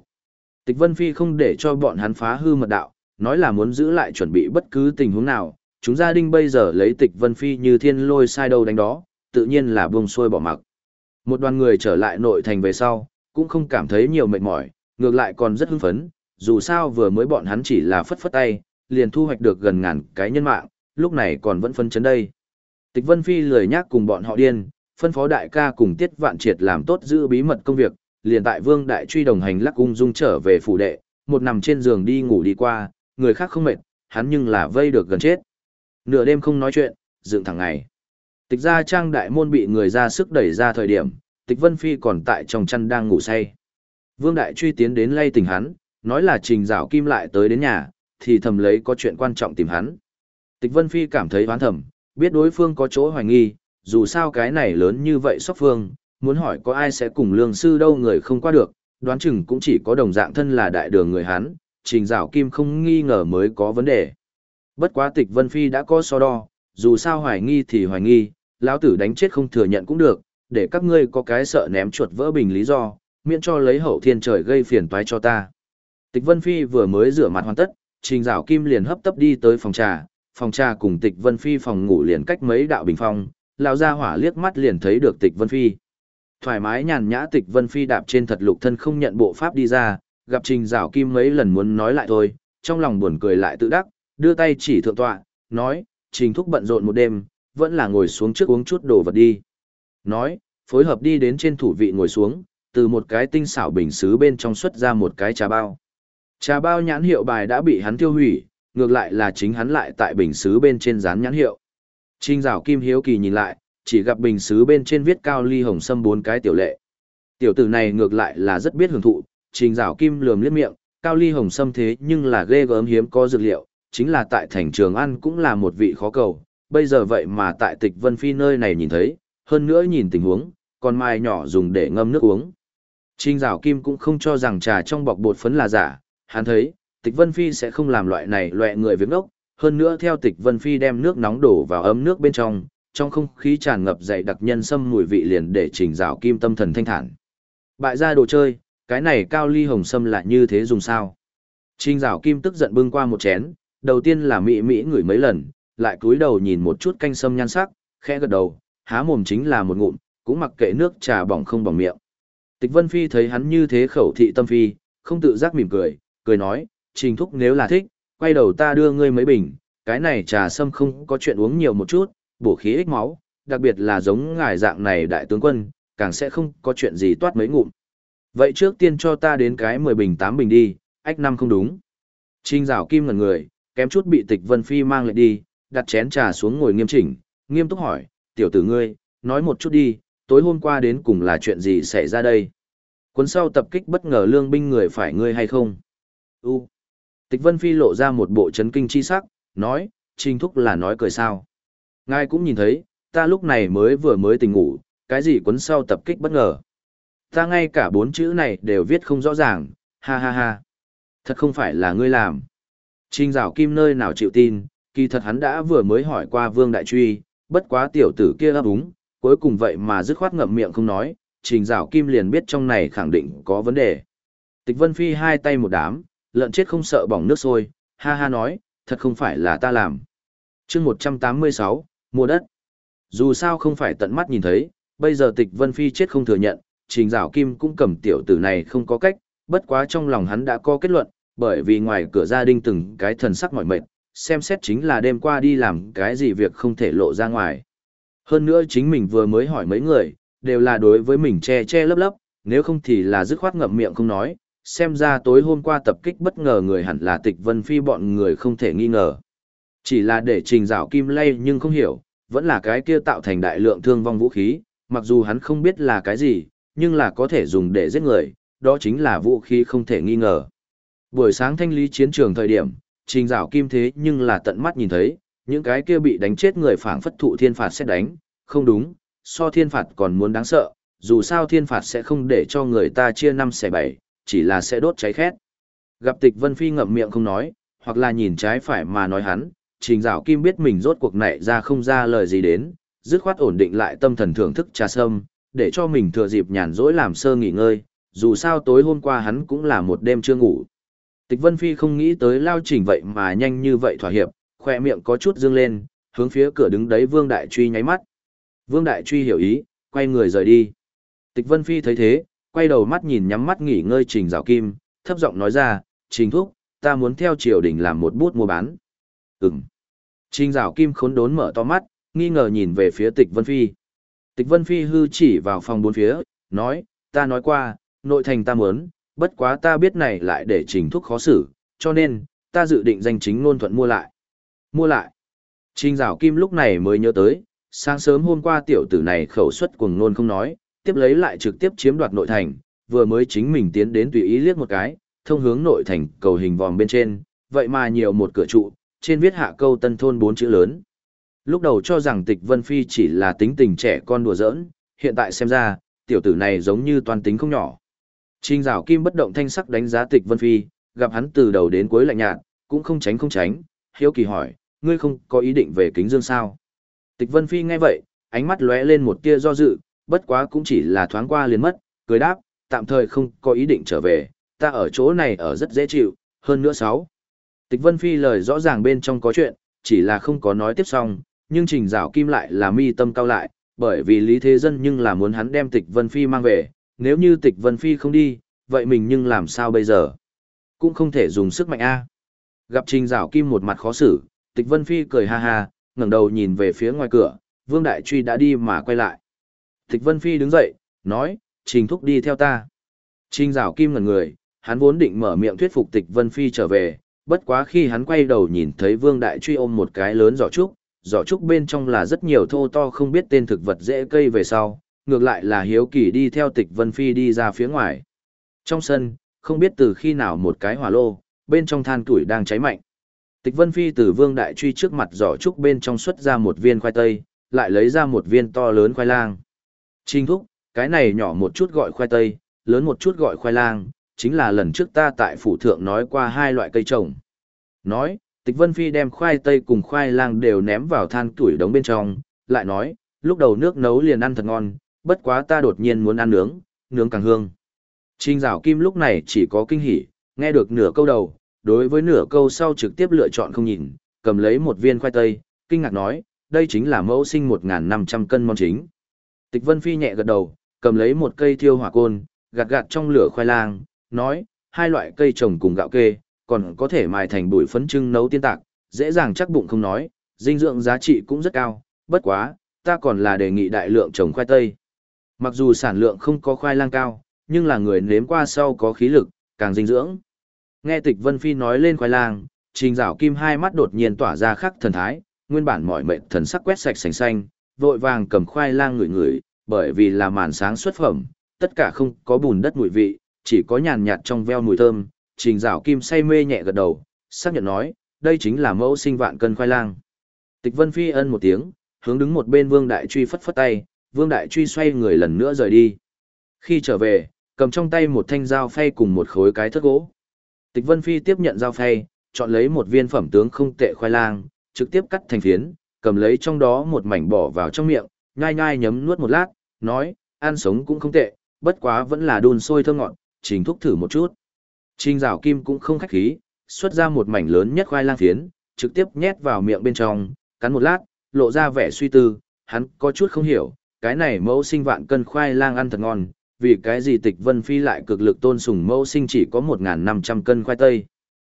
Tịch Vân Phi không để cho bọn hắn phá hư mật đạo, nói là muốn giữ lại chuẩn bị bất cứ tình huống nào, chúng gia đình bây giờ lấy Tịch Vân Phi như thiên lôi sai đầu đánh đó, tự nhiên là buông xuôi bỏ mặc. Một đoàn người trở lại nội thành về sau, cũng không cảm thấy nhiều mệt mỏi, ngược lại còn rất hưng phấn, dù sao vừa mới bọn hắn chỉ là phất phất tay, liền thu hoạch được gần ngàn cái nhân mạng, lúc này còn vẫn phân chấn đây. Tịch Vân Phi lười nhác cùng bọn họ điên, phân phó đại ca cùng Tiết Vạn Triệt làm tốt giữ bí mật công việc, liền tại Vương Đại Truy đồng hành lắc ung dung trở về phủ đệ, một nằm trên giường đi ngủ đi qua, người khác không mệt, hắn nhưng là vây được gần chết. Nửa đêm không nói chuyện, dựng thẳng ngày. Tịch ra trang đại môn bị người ra sức đẩy ra thời điểm, tịch vân phi còn tại trong chăn đang ngủ say. Vương Đại Truy tiến đến lay tỉnh hắn, nói là trình rào kim lại tới đến nhà, thì thầm lấy có chuyện quan trọng tìm hắn. Tịch vân phi cảm thấy hoán thầm, biết đối phương có chỗ hoài nghi, dù sao cái này lớn như vậy sóc phương, muốn hỏi có ai sẽ cùng lương sư đâu người không qua được, đoán chừng cũng chỉ có đồng dạng thân là đại đường người hắn, trình rào kim không nghi ngờ mới có vấn đề. Bất quá tịch vân phi đã có so đo, dù sao hoài nghi thì hoài nghi, lão tử đánh chết không thừa nhận cũng được, để các ngươi có cái sợ ném chuột vỡ bình lý do, miễn cho lấy hậu thiên trời gây phiền toái cho ta. Tịch Vân Phi vừa mới rửa mặt hoàn tất, Trình Dạo Kim liền hấp tấp đi tới phòng trà, phòng trà cùng Tịch Vân Phi phòng ngủ liền cách mấy đạo bình phong, lão gia hỏa liếc mắt liền thấy được Tịch Vân Phi. Thoải mái nhàn nhã Tịch Vân Phi đạp trên thật lục thân không nhận bộ pháp đi ra, gặp Trình Dạo Kim mấy lần muốn nói lại thôi, trong lòng buồn cười lại tự đắc, đưa tay chỉ thượng tọa, nói, Trình thúc bận rộn một đêm, vẫn là ngồi xuống trước uống chút đồ vật đi. Nói, phối hợp đi đến trên thủ vị ngồi xuống, từ một cái tinh xảo bình xứ bên trong xuất ra một cái trà bao. Trà bao nhãn hiệu bài đã bị hắn tiêu hủy, ngược lại là chính hắn lại tại bình xứ bên trên dán nhãn hiệu. Trinh rào kim hiếu kỳ nhìn lại, chỉ gặp bình xứ bên trên viết cao ly hồng sâm bốn cái tiểu lệ. Tiểu tử này ngược lại là rất biết hưởng thụ, trình rào kim lườm liếc miệng, cao ly hồng sâm thế nhưng là ghê gớm hiếm có dược liệu, chính là tại thành trường ăn cũng là một vị khó cầu, bây giờ vậy mà tại tịch Vân Phi nơi này nhìn thấy, hơn nữa nhìn tình huống, còn mai nhỏ dùng để ngâm nước uống. Trình rào Kim cũng không cho rằng trà trong bọc bột phấn là giả, hắn thấy, Tịch Vân Phi sẽ không làm loại này loại người việc ốc, hơn nữa theo Tịch Vân Phi đem nước nóng đổ vào ấm nước bên trong, trong không khí tràn ngập dày đặc nhân sâm mùi vị liền để Trình rào Kim tâm thần thanh thản. Bại ra đồ chơi, cái này cao ly hồng sâm lại như thế dùng sao? Trình rào Kim tức giận bưng qua một chén, đầu tiên là mỹ mỹ ngửi mấy lần, lại cúi đầu nhìn một chút canh sâm nhan sắc, khẽ gật đầu, há mồm chính là một ngụm, cũng mặc kệ nước trà bỏng không bỏng miệng. Tịch Vân Phi thấy hắn như thế khẩu thị tâm phi, không tự giác mỉm cười, cười nói, trình thúc nếu là thích, quay đầu ta đưa ngươi mấy bình, cái này trà sâm không có chuyện uống nhiều một chút, bổ khí ích máu, đặc biệt là giống ngài dạng này đại tướng quân, càng sẽ không có chuyện gì toát mấy ngụm. Vậy trước tiên cho ta đến cái 10 bình 8 bình đi, ách năm không đúng. Trinh rào kim ngần người, kém chút bị tịch Vân Phi mang lại đi, đặt chén trà xuống ngồi nghiêm chỉnh, nghiêm túc hỏi, tiểu tử ngươi, nói một chút đi, tối hôm qua đến cùng là chuyện gì xảy ra đây? Cuốn sau tập kích bất ngờ lương binh người phải ngươi hay không? U. Tịch Vân Phi lộ ra một bộ chấn kinh chi sắc, nói, Trình Thúc là nói cười sao. Ngài cũng nhìn thấy, ta lúc này mới vừa mới tỉnh ngủ, cái gì cuốn sau tập kích bất ngờ. Ta ngay cả bốn chữ này đều viết không rõ ràng, ha ha ha. Thật không phải là ngươi làm. Trình rào kim nơi nào chịu tin, kỳ thật hắn đã vừa mới hỏi qua Vương Đại Truy, bất quá tiểu tử kia ấp úng, cuối cùng vậy mà dứt khoát ngậm miệng không nói, trình rào kim liền biết trong này khẳng định có vấn đề. Tịch Vân Phi hai tay một đám, lợn chết không sợ bỏng nước sôi, ha ha nói, thật không phải là ta làm. chương 186, mua đất. Dù sao không phải tận mắt nhìn thấy, bây giờ tịch Vân Phi chết không thừa nhận, trình rào kim cũng cầm tiểu tử này không có cách, bất quá trong lòng hắn đã có kết luận, bởi vì ngoài cửa gia đình từng cái thần sắc mỏi mệt, xem xét chính là đêm qua đi làm cái gì việc không thể lộ ra ngoài. Hơn nữa chính mình vừa mới hỏi mấy người, đều là đối với mình che che lấp lấp, nếu không thì là dứt khoát ngậm miệng không nói, xem ra tối hôm qua tập kích bất ngờ người hẳn là tịch vân phi bọn người không thể nghi ngờ. Chỉ là để trình rào kim lay nhưng không hiểu, vẫn là cái kia tạo thành đại lượng thương vong vũ khí, mặc dù hắn không biết là cái gì, nhưng là có thể dùng để giết người, đó chính là vũ khí không thể nghi ngờ. Buổi sáng thanh lý chiến trường thời điểm, trình rào kim thế nhưng là tận mắt nhìn thấy, những cái kia bị đánh chết người phảng phất thụ thiên phạt sẽ đánh, không đúng, so thiên phạt còn muốn đáng sợ, dù sao thiên phạt sẽ không để cho người ta chia năm xẻ bảy, chỉ là sẽ đốt cháy khét. Gặp tịch Vân Phi ngậm miệng không nói, hoặc là nhìn trái phải mà nói hắn, trình rào kim biết mình rốt cuộc này ra không ra lời gì đến, dứt khoát ổn định lại tâm thần thưởng thức trà sâm, để cho mình thừa dịp nhàn rỗi làm sơ nghỉ ngơi, dù sao tối hôm qua hắn cũng là một đêm chưa ngủ. Tịch Vân Phi không nghĩ tới lao trình vậy mà nhanh như vậy thỏa hiệp, khoe miệng có chút dương lên, hướng phía cửa đứng đấy Vương Đại Truy nháy mắt. Vương Đại Truy hiểu ý, quay người rời đi. Tịch Vân Phi thấy thế, quay đầu mắt nhìn nhắm mắt nghỉ ngơi Trình Giảo Kim, thấp giọng nói ra, Trình Thúc, ta muốn theo triều đình làm một bút mua bán. Ừm. Trình Giảo Kim khốn đốn mở to mắt, nghi ngờ nhìn về phía Tịch Vân Phi. Tịch Vân Phi hư chỉ vào phòng bốn phía, nói, ta nói qua, nội thành ta muốn, bất quá ta biết này lại để Trình Thúc khó xử, cho nên, ta dự định danh chính ngôn thuận mua lại. Mua lại. Trình Giảo Kim lúc này mới nhớ tới, sáng sớm hôm qua tiểu tử này khẩu suất cuồng nôn không nói, tiếp lấy lại trực tiếp chiếm đoạt nội thành, vừa mới chính mình tiến đến tùy ý liếc một cái, thông hướng nội thành cầu hình vòm bên trên, vậy mà nhiều một cửa trụ, trên viết hạ câu tân thôn bốn chữ lớn. Lúc đầu cho rằng tịch Vân Phi chỉ là tính tình trẻ con đùa giỡn, hiện tại xem ra, tiểu tử này giống như toàn tính không nhỏ. Trình rào kim bất động thanh sắc đánh giá tịch Vân Phi, gặp hắn từ đầu đến cuối lạnh nhạt, cũng không tránh không tránh, hiếu kỳ hỏi, ngươi không có ý định về kính dương sao? Tịch Vân Phi nghe vậy, ánh mắt lóe lên một tia do dự, bất quá cũng chỉ là thoáng qua liền mất, cười đáp, tạm thời không có ý định trở về, ta ở chỗ này ở rất dễ chịu, hơn nữa sáu. Tịch Vân Phi lời rõ ràng bên trong có chuyện, chỉ là không có nói tiếp xong, nhưng Trình Dạo Kim lại là mi tâm cao lại, bởi vì Lý Thế Dân nhưng là muốn hắn đem Tịch Vân Phi mang về, nếu như Tịch Vân Phi không đi, vậy mình nhưng làm sao bây giờ? Cũng không thể dùng sức mạnh a. Gặp Trình Dạo Kim một mặt khó xử, Tịch Vân Phi cười ha ha, ngẩng đầu nhìn về phía ngoài cửa, Vương Đại Truy đã đi mà quay lại. Tịch Vân Phi đứng dậy, nói, Trình Thúc đi theo ta. Trình Giảo Kim ngẩn người, hắn vốn định mở miệng thuyết phục Tịch Vân Phi trở về, bất quá khi hắn quay đầu nhìn thấy Vương Đại Truy ôm một cái lớn giỏ trúc, giỏ trúc bên trong là rất nhiều thô to không biết tên thực vật dễ cây về sau, ngược lại là hiếu kỳ đi theo Tịch Vân Phi đi ra phía ngoài. Trong sân, không biết từ khi nào một cái hỏa lô, bên trong than tuổi đang cháy mạnh. Tịch Vân Phi từ Vương Đại Truy trước mặt giỏ trúc bên trong xuất ra một viên khoai tây, lại lấy ra một viên to lớn khoai lang. Trình thúc, cái này nhỏ một chút gọi khoai tây, lớn một chút gọi khoai lang, chính là lần trước ta tại phủ thượng nói qua hai loại cây trồng. Nói, Tịch Vân Phi đem khoai tây cùng khoai lang đều ném vào than tuổi đống bên trong, lại nói, lúc đầu nước nấu liền ăn thật ngon, bất quá ta đột nhiên muốn ăn nướng, nướng càng hương. Trình Dạo Kim lúc này chỉ có kinh hỉ, nghe được nửa câu đầu, đối với nửa câu sau trực tiếp lựa chọn không nhìn, cầm lấy một viên khoai tây, kinh ngạc nói, đây chính là mẫu sinh 1.500 cân món chính. Tịch Vân Phi nhẹ gật đầu, cầm lấy một cây thiêu hỏa côn, gạt gạt trong lửa khoai lang, nói, hai loại cây trồng cùng gạo kê, còn có thể mài thành bụi phấn trưng nấu tiên tạc, dễ dàng chắc bụng không nói, dinh dưỡng giá trị cũng rất cao, bất quá, ta còn là đề nghị đại lượng trồng khoai tây. Mặc dù sản lượng không có khoai lang cao, nhưng là người nếm qua sau có khí lực, càng dinh dưỡng. Nghe Tịch Vân Phi nói lên khoai lang, Trình Dạo Kim hai mắt đột nhiên tỏa ra khắc thần thái, nguyên bản mọi mệnh thần sắc quét sạch sành xanh, vội vàng cầm khoai lang ngửi ngửi, bởi vì là màn sáng xuất phẩm, tất cả không có bùn đất mùi vị, chỉ có nhàn nhạt trong veo mùi thơm, Trình Dạo Kim say mê nhẹ gật đầu, xác nhận nói, đây chính là mẫu sinh vạn cân khoai lang. Tịch Vân Phi ân một tiếng, hướng đứng một bên Vương Đại Truy phất phất tay, Vương Đại Truy xoay người lần nữa rời đi. Khi trở về, cầm trong tay một thanh dao phay cùng một khối cái thất gỗ. Tịch Vân Phi tiếp nhận dao phay, chọn lấy một viên phẩm tướng không tệ khoai lang, trực tiếp cắt thành phiến, cầm lấy trong đó một mảnh bỏ vào trong miệng, nhai nhai nhấm nuốt một lát, nói, ăn sống cũng không tệ, bất quá vẫn là đun sôi thơm ngọt, trình thúc thử một chút. Trình rào kim cũng không khách khí, xuất ra một mảnh lớn nhất khoai lang phiến, trực tiếp nhét vào miệng bên trong, cắn một lát, lộ ra vẻ suy tư, hắn có chút không hiểu, cái này mẫu sinh vạn cân khoai lang ăn thật ngon, vì cái gì tịch vân phi lại cực lực tôn sùng mẫu sinh chỉ có 1.500 cân khoai tây.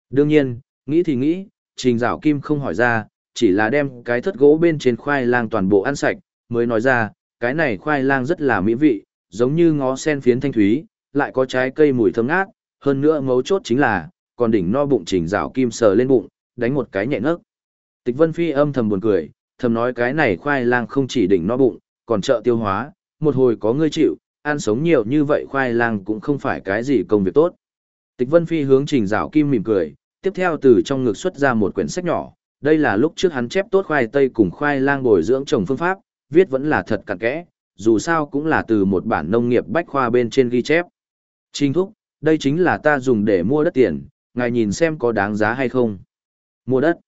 Đương nhiên, nghĩ thì nghĩ, trình rào kim không hỏi ra, chỉ là đem cái thất gỗ bên trên khoai lang toàn bộ ăn sạch, mới nói ra, cái này khoai lang rất là mỹ vị, giống như ngó sen phiến thanh thúy, lại có trái cây mùi thơm ngát, hơn nữa mấu chốt chính là, còn đỉnh no bụng chỉnh rào kim sờ lên bụng, đánh một cái nhẹ ngớt. Tịch Vân Phi âm thầm buồn cười, thầm nói cái này khoai lang không chỉ đỉnh no bụng, còn trợ tiêu hóa, một hồi có ngươi chịu, ăn sống nhiều như vậy khoai lang cũng không phải cái gì công việc tốt. Tịch Vân Phi hướng trình rào kim mỉm cười, tiếp theo từ trong ngực xuất ra một quyển sách nhỏ, đây là lúc trước hắn chép tốt khoai tây cùng khoai lang bồi dưỡng trồng phương pháp, viết vẫn là thật cặn kẽ, dù sao cũng là từ một bản nông nghiệp bách khoa bên trên ghi chép. Trình thúc, đây chính là ta dùng để mua đất tiền, ngài nhìn xem có đáng giá hay không. Mua đất.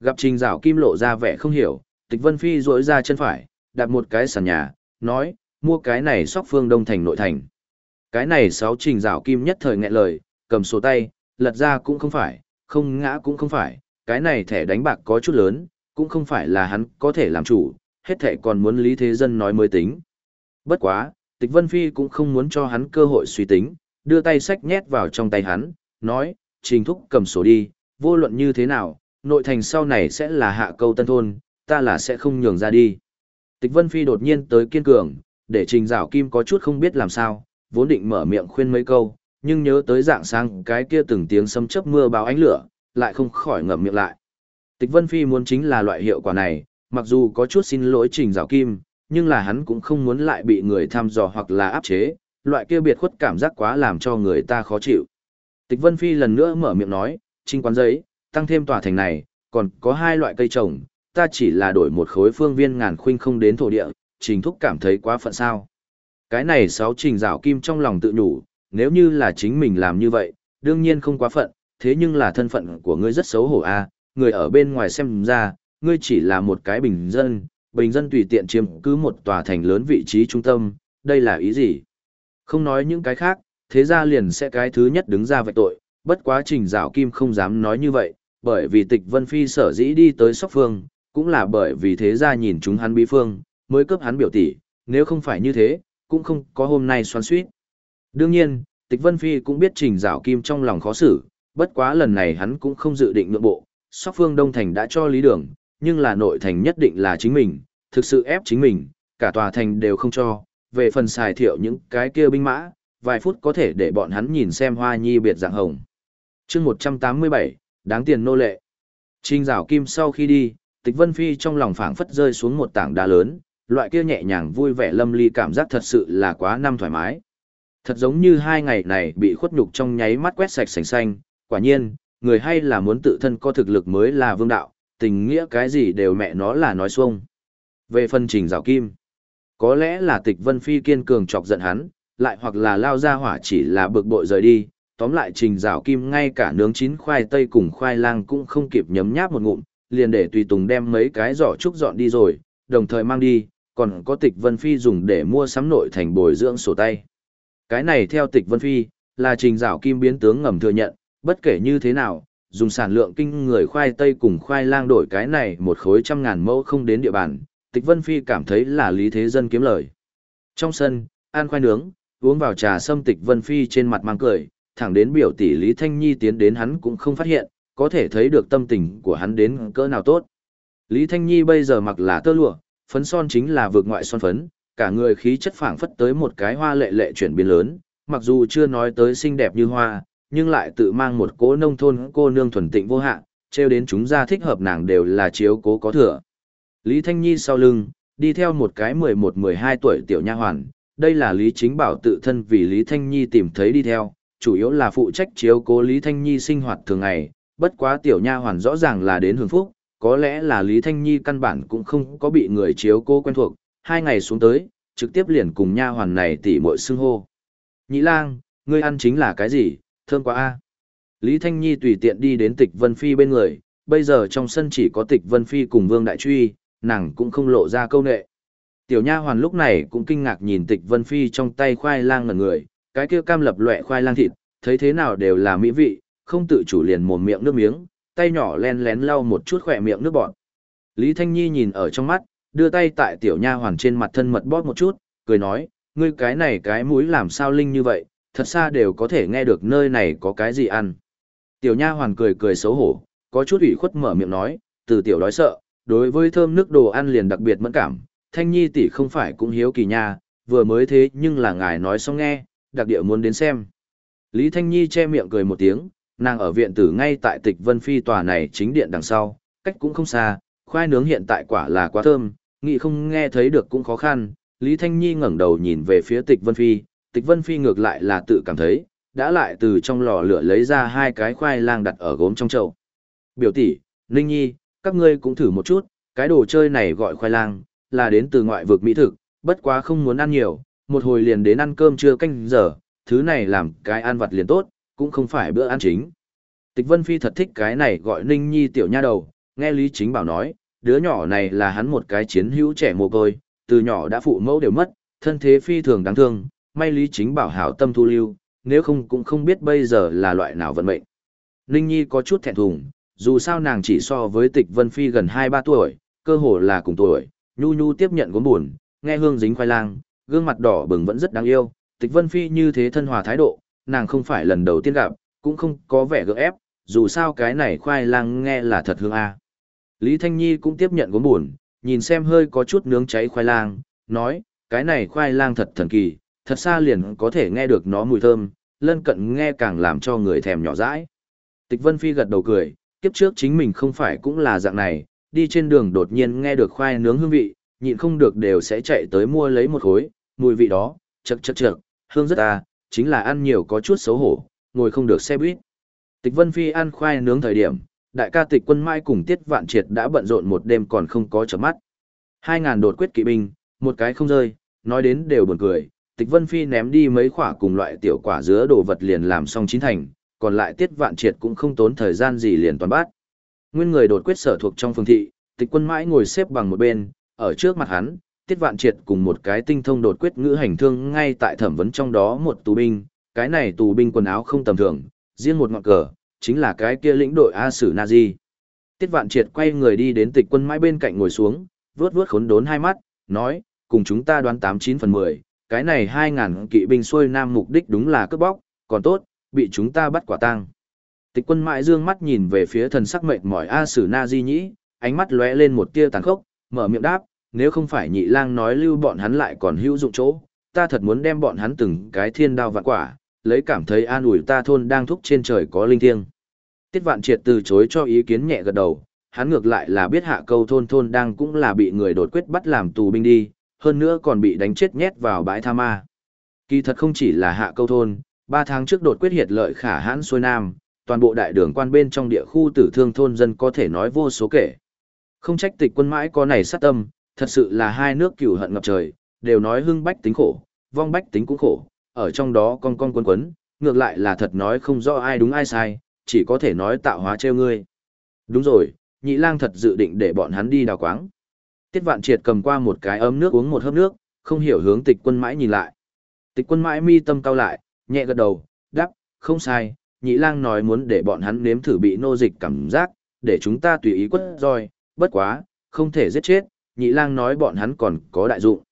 Gặp trình rào kim lộ ra vẻ không hiểu, tịch vân phi rỗi ra chân phải, đặt một cái sàn nhà, nói, mua cái này sóc phương đông thành nội thành. Cái này sáu trình rào kim nhất thời nghẹn lời, cầm sổ tay, lật ra cũng không phải, không ngã cũng không phải, cái này thẻ đánh bạc có chút lớn, cũng không phải là hắn có thể làm chủ, hết thẻ còn muốn Lý Thế Dân nói mới tính. Bất quá, Tịch Vân Phi cũng không muốn cho hắn cơ hội suy tính, đưa tay sách nhét vào trong tay hắn, nói, trình thúc cầm sổ đi, vô luận như thế nào, nội thành sau này sẽ là hạ câu tân thôn, ta là sẽ không nhường ra đi. Tịch Vân Phi đột nhiên tới kiên cường, để trình rào kim có chút không biết làm sao, vốn định mở miệng khuyên mấy câu, nhưng nhớ tới dạng sáng cái kia từng tiếng sấm chớp mưa báo ánh lửa, lại không khỏi ngậm miệng lại. Tịch Vân Phi muốn chính là loại hiệu quả này, mặc dù có chút xin lỗi trình Giảo kim, nhưng là hắn cũng không muốn lại bị người thăm dò hoặc là áp chế, loại kia biệt khuất cảm giác quá làm cho người ta khó chịu. Tịch Vân Phi lần nữa mở miệng nói, Trình quán giấy, tăng thêm tòa thành này, còn có hai loại cây trồng, ta chỉ là đổi một khối phương viên ngàn khuynh không đến thổ địa, trình thúc cảm thấy quá phận sao. Cái này sáu trình Giảo kim trong lòng tự nhủ, nếu như là chính mình làm như vậy, đương nhiên không quá phận, thế nhưng là thân phận của ngươi rất xấu hổ a người ở bên ngoài xem ra, ngươi chỉ là một cái bình dân, bình dân tùy tiện chiếm cứ một tòa thành lớn vị trí trung tâm, đây là ý gì? Không nói những cái khác, thế ra liền sẽ cái thứ nhất đứng ra vậy tội, bất quá trình rào kim không dám nói như vậy, bởi vì tịch Vân Phi sở dĩ đi tới Sóc Phương, cũng là bởi vì thế ra nhìn chúng hắn bí phương, mới cướp hắn biểu tỷ, nếu không phải như thế, cũng không có hôm nay xoắn suýt. Đương nhiên, tịch Vân Phi cũng biết trình rào kim trong lòng khó xử, bất quá lần này hắn cũng không dự định nhượng bộ, Sóc Phương Đông Thành đã cho lý đường, nhưng là nội thành nhất định là chính mình, thực sự ép chính mình, cả tòa thành đều không cho, về phần xài thiệu những cái kia binh mã, vài phút có thể để bọn hắn nhìn xem hoa nhi biệt dạng hồng. chương 187, đáng tiền nô lệ. trinh rào kim sau khi đi, tịch vân phi trong lòng phảng phất rơi xuống một tảng đá lớn, loại kia nhẹ nhàng vui vẻ lâm ly cảm giác thật sự là quá năm thoải mái. Thật giống như hai ngày này bị khuất nhục trong nháy mắt quét sạch sành xanh, quả nhiên, người hay là muốn tự thân có thực lực mới là vương đạo, tình nghĩa cái gì đều mẹ nó là nói xuông. Về phân trình rào kim, Có lẽ là tịch vân phi kiên cường chọc giận hắn, lại hoặc là lao ra hỏa chỉ là bực bội rời đi, tóm lại trình rào kim ngay cả nướng chín khoai tây cùng khoai lang cũng không kịp nhấm nháp một ngụm, liền để tùy tùng đem mấy cái giỏ trúc dọn đi rồi, đồng thời mang đi, còn có tịch vân phi dùng để mua sắm nội thành bồi dưỡng sổ tay. Cái này theo tịch vân phi, là trình rào kim biến tướng ngầm thừa nhận, bất kể như thế nào, dùng sản lượng kinh người khoai tây cùng khoai lang đổi cái này một khối trăm ngàn mẫu không đến địa bàn, tịch vân phi cảm thấy là lý thế dân kiếm lời. Trong sân, ăn khoai nướng, uống vào trà sâm tịch vân phi trên mặt mang cười, thẳng đến biểu tỷ Lý Thanh Nhi tiến đến hắn cũng không phát hiện, có thể thấy được tâm tình của hắn đến cỡ nào tốt. Lý Thanh Nhi bây giờ mặc là tơ lụa, phấn son chính là vượt ngoại son phấn, cả người khí chất phảng phất tới một cái hoa lệ lệ chuyển biến lớn, mặc dù chưa nói tới xinh đẹp như hoa, nhưng lại tự mang một cố nông thôn cô nương thuần tịnh vô hạn, treo đến chúng ra thích hợp nàng đều là chiếu cố có thừa. Lý Thanh Nhi sau lưng, đi theo một cái 11-12 tuổi tiểu nha hoàn, đây là Lý Chính Bảo tự thân vì Lý Thanh Nhi tìm thấy đi theo, chủ yếu là phụ trách chiếu cố Lý Thanh Nhi sinh hoạt thường ngày, bất quá tiểu nha hoàn rõ ràng là đến hưởng phúc, có lẽ là Lý Thanh Nhi căn bản cũng không có bị người chiếu cố quen thuộc, hai ngày xuống tới, trực tiếp liền cùng nha hoàn này tỉ muội xưng hô. Nhĩ lang, ngươi ăn chính là cái gì, thơm quá a. Lý Thanh Nhi tùy tiện đi đến tịch Vân Phi bên người, bây giờ trong sân chỉ có tịch Vân Phi cùng Vương Đại Truy, nàng cũng không lộ ra câu nệ. Tiểu nha hoàn lúc này cũng kinh ngạc nhìn tịch Vân Phi trong tay khoai lang ngẩn người, cái kia cam lập loẹ khoai lang thịt, thấy thế nào đều là mỹ vị, không tự chủ liền mồm miệng nước miếng, tay nhỏ len lén lau một chút khỏe miệng nước bọt. Lý Thanh Nhi nhìn ở trong mắt, đưa tay tại tiểu nha hoàn trên mặt thân mật bóp một chút, cười nói, ngươi cái này cái mũi làm sao linh như vậy, thật xa đều có thể nghe được nơi này có cái gì ăn. Tiểu nha hoàn cười cười xấu hổ, có chút ủy khuất mở miệng nói, từ tiểu đói sợ, đối với thơm nước đồ ăn liền đặc biệt mẫn cảm, Thanh Nhi tỷ không phải cũng hiếu kỳ nha, vừa mới thế nhưng là ngài nói xong nghe, đặc địa muốn đến xem. Lý Thanh Nhi che miệng cười một tiếng, nàng ở viện tử ngay tại tịch Vân Phi tòa này chính điện đằng sau, cách cũng không xa, khoai nướng hiện tại quả là quá thơm, nghĩ không nghe thấy được cũng khó khăn. Lý Thanh Nhi ngẩng đầu nhìn về phía tịch Vân Phi, tịch Vân Phi ngược lại là tự cảm thấy, đã lại từ trong lò lửa lấy ra hai cái khoai lang đặt ở gốm trong chậu. Biểu tỷ, Ninh Nhi, các ngươi cũng thử một chút, cái đồ chơi này gọi khoai lang, là đến từ ngoại vực mỹ thực, bất quá không muốn ăn nhiều, một hồi liền đến ăn cơm trưa canh giờ, thứ này làm cái ăn vặt liền tốt, cũng không phải bữa ăn chính. Tịch Vân Phi thật thích cái này gọi Ninh Nhi tiểu nha đầu, nghe Lý Chính Bảo nói, đứa nhỏ này là hắn một cái chiến hữu trẻ mồ côi, từ nhỏ đã phụ mẫu đều mất, thân thế phi thường đáng thương, may Lý Chính Bảo hảo tâm thu lưu, nếu không cũng không biết bây giờ là loại nào vận mệnh. Ninh Nhi có chút thẹn thùng, dù sao nàng chỉ so với Tịch Vân Phi gần 2-3 tuổi, cơ hồ là cùng tuổi, nhu nhu tiếp nhận gốm buồn, nghe hương dính khoai lang, gương mặt đỏ bừng vẫn rất đáng yêu, tịch vân phi như thế thân hòa thái độ, nàng không phải lần đầu tiên gặp, cũng không có vẻ gượng ép, dù sao cái này khoai lang nghe là thật hương a. Lý Thanh Nhi cũng tiếp nhận gốm buồn, nhìn xem hơi có chút nướng cháy khoai lang, nói, cái này khoai lang thật thần kỳ, thật xa liền có thể nghe được nó mùi thơm, lân cận nghe càng làm cho người thèm nhỏ dãi. Tịch Vân Phi gật đầu cười, kiếp trước chính mình không phải cũng là dạng này, đi trên đường đột nhiên nghe được khoai nướng hương vị, nhịn không được đều sẽ chạy tới mua lấy một khối, mùi vị đó, chật chật chật, hương rất à, chính là ăn nhiều có chút xấu hổ, ngồi không được xe buýt. Tịch Vân Phi ăn khoai nướng thời điểm, đại ca tịch quân mai cùng tiết vạn triệt đã bận rộn một đêm còn không có chấm mắt. Hai ngàn đột quyết kỵ binh, một cái không rơi, nói đến đều buồn cười. Tịch Vân Phi ném đi mấy quả cùng loại tiểu quả dứa đồ vật liền làm xong chín thành, còn lại tiết vạn triệt cũng không tốn thời gian gì liền toàn bát. Nguyên người đột quyết sở thuộc trong phương thị, tịch quân mãi ngồi xếp bằng một bên, ở trước mặt hắn, tiết vạn triệt cùng một cái tinh thông đột quyết ngữ hành thương ngay tại thẩm vấn trong đó một tù binh, cái này tù binh quần áo không tầm thường, riêng một ngọn cờ, chính là cái kia lĩnh đội A Sử Na Di. Tiết vạn triệt quay người đi đến tịch quân mãi bên cạnh ngồi xuống, vớt vớt khốn đốn hai mắt, nói, cùng chúng ta đoán tám chín phần mười cái này hai ngàn kỵ binh xuôi nam mục đích đúng là cướp bóc, còn tốt, bị chúng ta bắt quả tang. Tịch quân mãi dương mắt nhìn về phía thần sắc mệt mỏi A Sử Na Di nhĩ, ánh mắt lóe lên một tia tàn khốc, mở miệng đáp, nếu không phải nhị lang nói lưu bọn hắn lại còn hữu dụng chỗ, ta thật muốn đem bọn hắn từng cái thiên đao vạn quả, lấy cảm thấy an ủi ta thôn đang thúc trên trời có linh thiêng. Tiết vạn triệt từ chối cho ý kiến nhẹ gật đầu, hắn ngược lại là biết hạ câu thôn thôn đang cũng là bị người đột quyết bắt làm tù binh đi, hơn nữa còn bị đánh chết nhét vào bãi tha ma. Kỳ thật không chỉ là hạ câu thôn, ba tháng trước đột quyết hiệt lợi khả hãn xuôi nam, toàn bộ đại đường quan bên trong địa khu tử thương thôn dân có thể nói vô số kể. Không trách tịch quân mãi có này sát tâm, thật sự là hai nước cửu hận ngập trời, đều nói hưng bách tính khổ, vong bách tính cũng khổ, ở trong đó con con quấn quấn, ngược lại là thật nói không rõ ai đúng ai sai, chỉ có thể nói tạo hóa treo ngươi. Đúng rồi, nhị lang thật dự định để bọn hắn đi đào quáng. Tiết vạn triệt cầm qua một cái ấm nước uống một hớp nước, không hiểu hướng tịch quân mãi nhìn lại. Tịch quân mãi mi tâm cao lại, nhẹ gật đầu, đáp, không sai, nhị lang nói muốn để bọn hắn nếm thử bị nô dịch cảm giác, để chúng ta tùy ý quất roi, bất quá, không thể giết chết, nhị lang nói bọn hắn còn có đại dụng.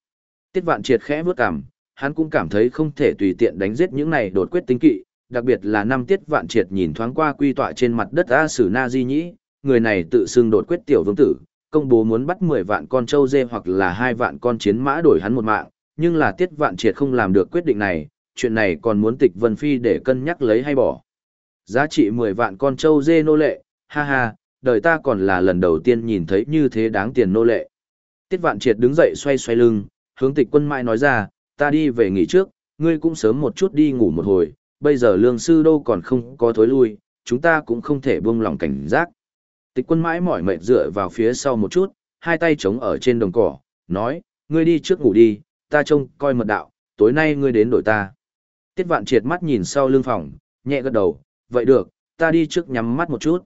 Tiết vạn triệt khẽ vướt cảm, hắn cũng cảm thấy không thể tùy tiện đánh giết những này đột quyết tính kỵ, đặc biệt là năm tiết vạn triệt nhìn thoáng qua quy tọa trên mặt đất A Sử Na Di Nhĩ, người này tự xưng đột quyết tiểu vương tử, công bố muốn bắt 10 vạn con trâu dê hoặc là hai vạn con chiến mã đổi hắn một mạng, nhưng là tiết vạn triệt không làm được quyết định này, chuyện này còn muốn tịch Vân Phi để cân nhắc lấy hay bỏ. Giá trị 10 vạn con trâu dê nô lệ, ha ha, đời ta còn là lần đầu tiên nhìn thấy như thế đáng tiền nô lệ. Tiết vạn triệt đứng dậy xoay xoay lưng, hướng tịch quân mãi nói ra, ta đi về nghỉ trước, ngươi cũng sớm một chút đi ngủ một hồi, bây giờ lương sư đâu còn không có thối lui, chúng ta cũng không thể buông lòng cảnh giác. Tịch quân mãi mỏi mệt dựa vào phía sau một chút, hai tay chống ở trên đồng cỏ, nói, ngươi đi trước ngủ đi, ta trông coi mật đạo, tối nay ngươi đến đổi ta. Tiết vạn triệt mắt nhìn sau lưng phòng, nhẹ gật đầu, vậy được, ta đi trước nhắm mắt một chút.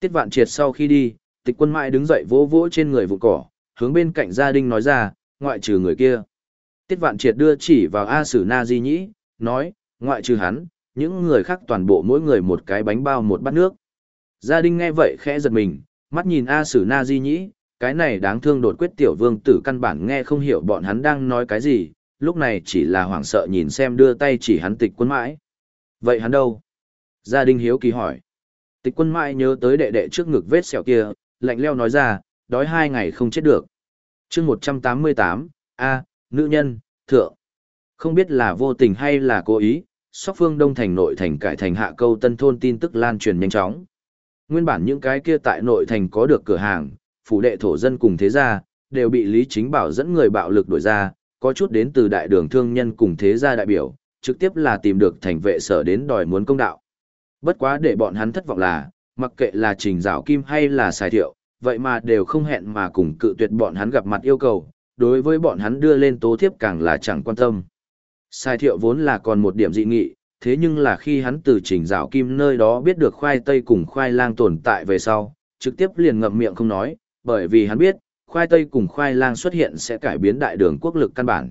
Tiết vạn triệt sau khi đi, tịch quân mãi đứng dậy vỗ vỗ trên người vụ cỏ, hướng bên cạnh gia đình nói ra, ngoại trừ người kia. Tiết vạn triệt đưa chỉ vào A Sử Na Di Nhĩ, nói, ngoại trừ hắn, những người khác toàn bộ mỗi người một cái bánh bao một bát nước. Gia đình nghe vậy khẽ giật mình, mắt nhìn A Sử Na Di Nhĩ, cái này đáng thương đột quyết tiểu vương tử căn bản nghe không hiểu bọn hắn đang nói cái gì, lúc này chỉ là hoảng sợ nhìn xem đưa tay chỉ hắn tịch quân mãi. Vậy hắn đâu? Gia đình hiếu kỳ hỏi. Tịch quân mãi nhớ tới đệ đệ trước ngực vết sẹo kia, lạnh leo nói ra, đói hai ngày không chết được. chương 188, A, nữ nhân, thượng. Không biết là vô tình hay là cố ý, sóc phương đông thành nội thành cải thành hạ câu tân thôn tin tức lan truyền nhanh chóng. Nguyên bản những cái kia tại nội thành có được cửa hàng, phủ đệ thổ dân cùng thế gia, đều bị Lý Chính Bảo dẫn người bạo lực đuổi ra, có chút đến từ đại đường thương nhân cùng thế gia đại biểu, trực tiếp là tìm được thành vệ sở đến đòi muốn công đạo. Bất quá để bọn hắn thất vọng là, mặc kệ là trình rào kim hay là xài thiệu, vậy mà đều không hẹn mà cùng cự tuyệt bọn hắn gặp mặt yêu cầu, đối với bọn hắn đưa lên tố thiếp càng là chẳng quan tâm. Sai thiệu vốn là còn một điểm dị nghị, thế nhưng là khi hắn từ trình rào kim nơi đó biết được khoai tây cùng khoai lang tồn tại về sau, trực tiếp liền ngậm miệng không nói, bởi vì hắn biết, khoai tây cùng khoai lang xuất hiện sẽ cải biến đại đường quốc lực căn bản.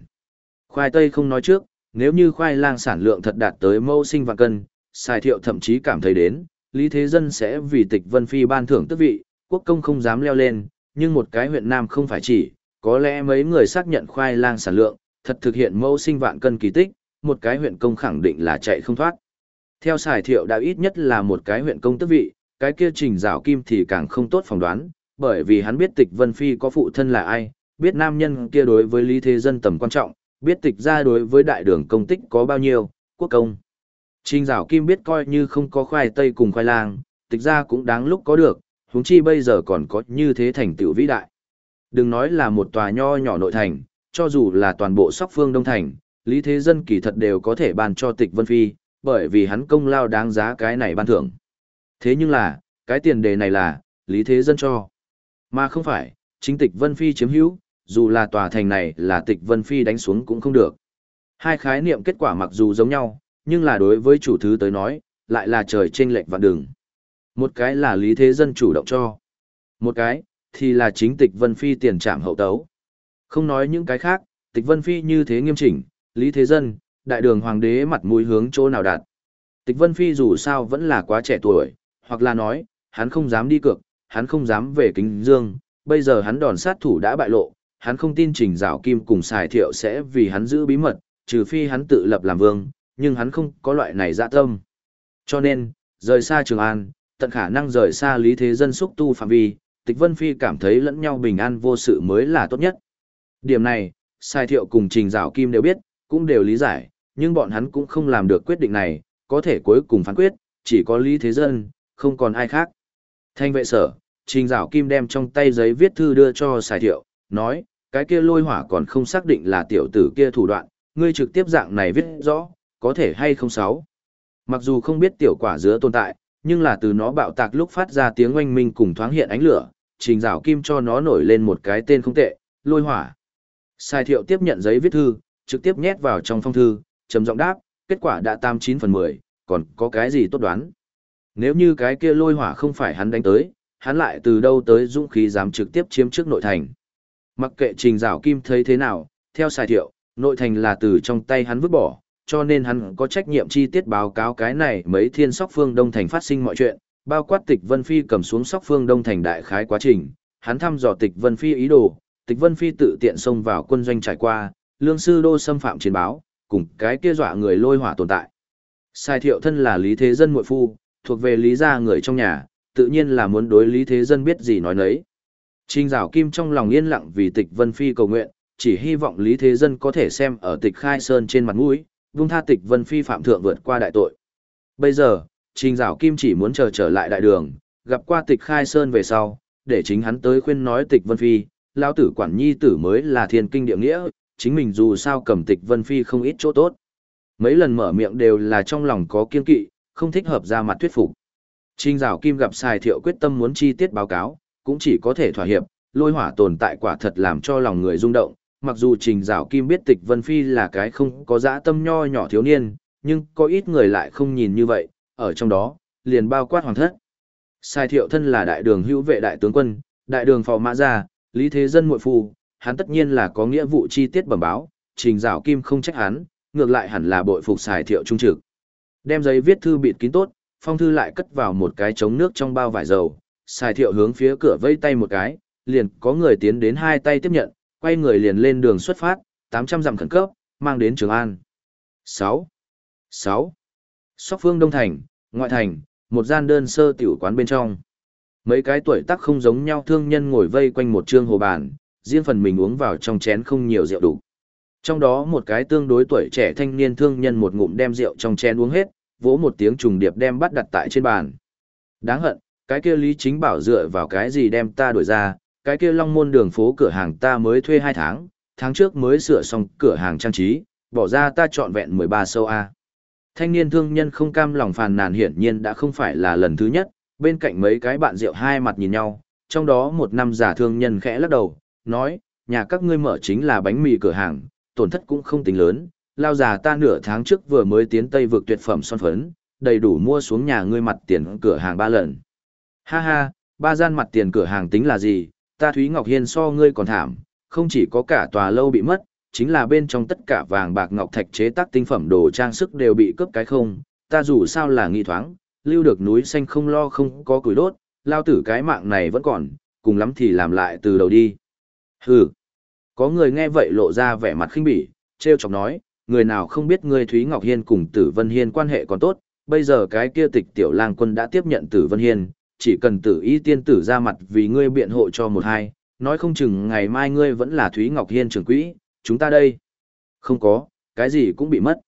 Khoai tây không nói trước, nếu như khoai lang sản lượng thật đạt tới mẫu sinh vạn cân, xài thiệu thậm chí cảm thấy đến, Lý Thế Dân sẽ vì tịch Vân Phi ban thưởng tước vị, quốc công không dám leo lên, nhưng một cái huyện Nam không phải chỉ, có lẽ mấy người xác nhận khoai lang sản lượng, thật thực hiện mẫu sinh vạn cân kỳ tích, một cái huyện công khẳng định là chạy không thoát. Theo xài thiệu đã ít nhất là một cái huyện công tước vị, cái kia trình rào kim thì càng không tốt phỏng đoán, bởi vì hắn biết tịch Vân Phi có phụ thân là ai, biết nam nhân kia đối với lý thế dân tầm quan trọng, biết tịch ra đối với đại đường công tích có bao nhiêu, quốc công. Trình rào kim biết coi như không có khoai tây cùng khoai lang, tịch ra cũng đáng lúc có được, huống chi bây giờ còn có như thế thành tựu vĩ đại. Đừng nói là một tòa nho nhỏ nội thành, cho dù là toàn bộ sóc phương đông thành, lý thế dân kỳ thật đều có thể ban cho tịch Vân Phi, bởi vì hắn công lao đáng giá cái này ban thưởng. Thế nhưng là, cái tiền đề này là, lý thế dân cho. Mà không phải, chính tịch Vân Phi chiếm hữu, dù là tòa thành này là tịch Vân Phi đánh xuống cũng không được. Hai khái niệm kết quả mặc dù giống nhau, nhưng là đối với chủ thứ tới nói, lại là trời chênh lệch vạn đường. Một cái là lý thế dân chủ động cho. Một cái, thì là chính tịch Vân Phi tiền trảm hậu tấu. Không nói những cái khác, tịch Vân Phi như thế nghiêm chỉnh, lý thế dân, đại đường hoàng đế mặt mũi hướng chỗ nào đạt. Tịch Vân Phi dù sao vẫn là quá trẻ tuổi, hoặc là nói, hắn không dám đi cược, hắn không dám về kính dương, bây giờ hắn đòn sát thủ đã bại lộ, hắn không tin trình rào kim cùng xài thiệu sẽ vì hắn giữ bí mật, trừ phi hắn tự lập làm vương, nhưng hắn không có loại này dạ tâm. Cho nên, rời xa Trường An, tận khả năng rời xa lý thế dân xúc tu phạm vi, tịch vân phi cảm thấy lẫn nhau bình an vô sự mới là tốt nhất. Điểm này, sai thiệu cùng trình rào kim đều biết, cũng đều lý giải, nhưng bọn hắn cũng không làm được quyết định này, có thể cuối cùng phán quyết, chỉ có lý thế dân, không còn ai khác. Thanh vệ sở, trình Giảo kim đem trong tay giấy viết thư đưa cho sai thiệu, nói, cái kia lôi hỏa còn không xác định là tiểu tử kia thủ đoạn, ngươi trực tiếp dạng này viết rõ, có thể hay không sáu. Mặc dù không biết tiểu quả dứa tồn tại, nhưng là từ nó bạo tạc lúc phát ra tiếng oanh minh cùng thoáng hiện ánh lửa, trình Giảo kim cho nó nổi lên một cái tên không tệ, lôi hỏa. Sai thiệu tiếp nhận giấy viết thư, trực tiếp nhét vào trong phong thư, trầm giọng đáp, kết quả đã tam chín phần mười, còn có cái gì tốt đoán. Nếu như cái kia lôi hỏa không phải hắn đánh tới, hắn lại từ đâu tới dũng khí dám trực tiếp chiếm trước nội thành. Mặc kệ trình rào kim thấy thế nào, theo xài thiệu, nội thành là từ trong tay hắn vứt bỏ, cho nên hắn có trách nhiệm chi tiết báo cáo cái này mấy thiên sóc phương đông thành phát sinh mọi chuyện, bao quát tịch Vân Phi cầm xuống sóc phương đông thành đại khái quá trình, hắn thăm dò tịch Vân Phi ý đồ, tịch Vân Phi tự tiện xông vào quân doanh trải qua, lương sư đô xâm phạm chiến báo, cùng cái kia dọa người lôi hỏa tồn tại. Sai thiệu thân là lý thế dân muội phu, thuộc về lý gia người trong nhà, tự nhiên là muốn đối lý thế dân biết gì nói nấy. Trình Dảo Kim trong lòng yên lặng vì tịch Vân Phi cầu nguyện, chỉ hy vọng Lý Thế Dân có thể xem ở tịch Khai Sơn trên mặt mũi, vung tha tịch Vân Phi phạm thượng vượt qua đại tội. Bây giờ, Trình Dảo Kim chỉ muốn chờ trở lại đại đường, gặp qua tịch Khai Sơn về sau, để chính hắn tới khuyên nói tịch Vân Phi, lao tử quản nhi tử mới là thiên kinh địa nghĩa, chính mình dù sao cầm tịch Vân Phi không ít chỗ tốt. Mấy lần mở miệng đều là trong lòng có kiên kỵ, không thích hợp ra mặt thuyết phục. Trình Dạo Kim gặp sai Thiệu quyết tâm muốn chi tiết báo cáo, cũng chỉ có thể thỏa hiệp, lôi hỏa tồn tại quả thật làm cho lòng người rung động, mặc dù Trình Dạo Kim biết Tịch Vân Phi là cái không có dã tâm nho nhỏ thiếu niên, nhưng có ít người lại không nhìn như vậy, ở trong đó, liền bao quát hoàng thất. Sai thiệu thân là đại đường hữu vệ đại tướng quân, đại đường phò mã gia, lý thế dân muội phu, hắn tất nhiên là có nghĩa vụ chi tiết bẩm báo, Trình Dạo Kim không trách hắn, ngược lại hẳn là bội phục xài thiệu trung trực. Đem giấy viết thư bịt kín tốt, phong thư lại cất vào một cái chống nước trong bao vải dầu, xài thiệu hướng phía cửa vây tay một cái, liền có người tiến đến hai tay tiếp nhận, quay người liền lên đường xuất phát, 800 dặm khẩn cấp, mang đến Trường An. 6. 6. Sóc phương Đông Thành, ngoại thành, một gian đơn sơ tiểu quán bên trong. Mấy cái tuổi tác không giống nhau thương nhân ngồi vây quanh một trương hồ bàn, riêng phần mình uống vào trong chén không nhiều rượu đủ. Trong đó một cái tương đối tuổi trẻ thanh niên thương nhân một ngụm đem rượu trong chén uống hết, vỗ một tiếng trùng điệp đem bắt đặt tại trên bàn. Đáng hận, cái kia Lý Chính Bảo dựa vào cái gì đem ta đuổi ra, cái kia long môn đường phố cửa hàng ta mới thuê hai tháng, tháng trước mới sửa xong cửa hàng trang trí, bỏ ra ta trọn vẹn 13 sâu A. Thanh niên thương nhân không cam lòng phàn nàn hiển nhiên đã không phải là lần thứ nhất, bên cạnh mấy cái bạn rượu hai mặt nhìn nhau, trong đó một năm giả thương nhân khẽ lắc đầu, nói, nhà các ngươi mở chính là bánh mì cửa hàng, tổn thất cũng không tính lớn, lao già ta nửa tháng trước vừa mới tiến Tây vực tuyệt phẩm son phấn, đầy đủ mua xuống nhà ngươi mặt tiền cửa hàng ba lần. Ha ha, ba gian mặt tiền cửa hàng tính là gì, ta Thúy Ngọc Hiên so ngươi còn thảm, không chỉ có cả tòa lâu bị mất, chính là bên trong tất cả vàng bạc ngọc thạch chế tác tinh phẩm đồ trang sức đều bị cướp cái không, ta dù sao là nghi thoáng, lưu được núi xanh không lo không có củi đốt, lao tử cái mạng này vẫn còn, cùng lắm thì làm lại từ đầu đi. Hừ. Có người nghe vậy lộ ra vẻ mặt khinh bỉ, treo chọc nói, người nào không biết ngươi Thúy Ngọc Hiên cùng Tử Vân Hiên quan hệ còn tốt, bây giờ cái kia tịch tiểu lang quân đã tiếp nhận Tử Vân Hiên, chỉ cần tử y tiên tử ra mặt vì ngươi biện hộ cho một hai, nói không chừng ngày mai ngươi vẫn là Thúy Ngọc Hiên trưởng quỹ, chúng ta đây. Không có, cái gì cũng bị mất.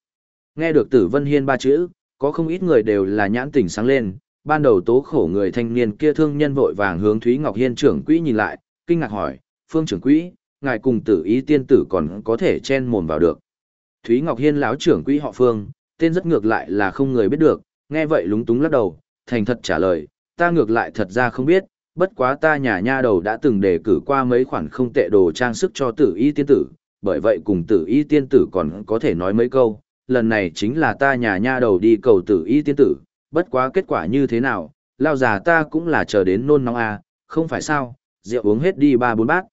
Nghe được tử Vân Hiên ba chữ, có không ít người đều là nhãn tỉnh sáng lên, ban đầu tố khổ người thanh niên kia thương nhân vội vàng hướng Thúy Ngọc Hiên trưởng quỹ nhìn lại, kinh ngạc hỏi, phương trưởng quỹ, ngài cùng tử y tiên tử còn có thể chen mồm vào được. Thúy Ngọc Hiên lão trưởng quỹ họ phương, tên rất ngược lại là không người biết được, nghe vậy lúng túng lắc đầu, thành thật trả lời, ta ngược lại thật ra không biết, bất quá ta nhà nha đầu đã từng đề cử qua mấy khoản không tệ đồ trang sức cho tử y tiên tử, bởi vậy cùng tử y tiên tử còn có thể nói mấy câu, lần này chính là ta nhà nha đầu đi cầu tử y tiên tử, bất quá kết quả như thế nào, lao già ta cũng là chờ đến nôn nóng à, không phải sao, rượu uống hết đi ba bốn bát.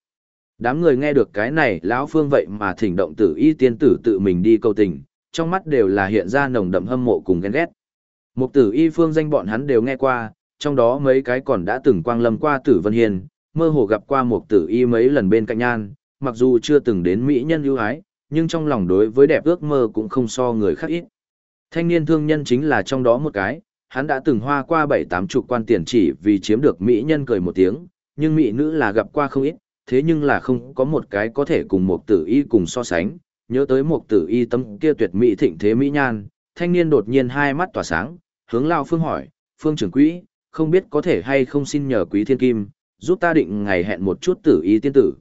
Đám người nghe được cái này lão phương vậy mà thỉnh động tử y tiên tử tự mình đi cầu tình, trong mắt đều là hiện ra nồng đậm hâm mộ cùng ghen ghét. mục tử y phương danh bọn hắn đều nghe qua, trong đó mấy cái còn đã từng quang lâm qua tử vân hiền, mơ hồ gặp qua mục tử y mấy lần bên cạnh nhan, mặc dù chưa từng đến mỹ nhân ưu ái, nhưng trong lòng đối với đẹp ước mơ cũng không so người khác ít. Thanh niên thương nhân chính là trong đó một cái, hắn đã từng hoa qua bảy tám chục quan tiền chỉ vì chiếm được mỹ nhân cười một tiếng, nhưng mỹ nữ là gặp qua không ít, thế nhưng là không có một cái có thể cùng một tử y cùng so sánh, nhớ tới một tử y tâm kia tuyệt mỹ thịnh thế mỹ nhan, thanh niên đột nhiên hai mắt tỏa sáng, hướng Lao Phương hỏi, Phương trưởng quỹ, không biết có thể hay không xin nhờ quý thiên kim, giúp ta định ngày hẹn một chút tử y tiên tử.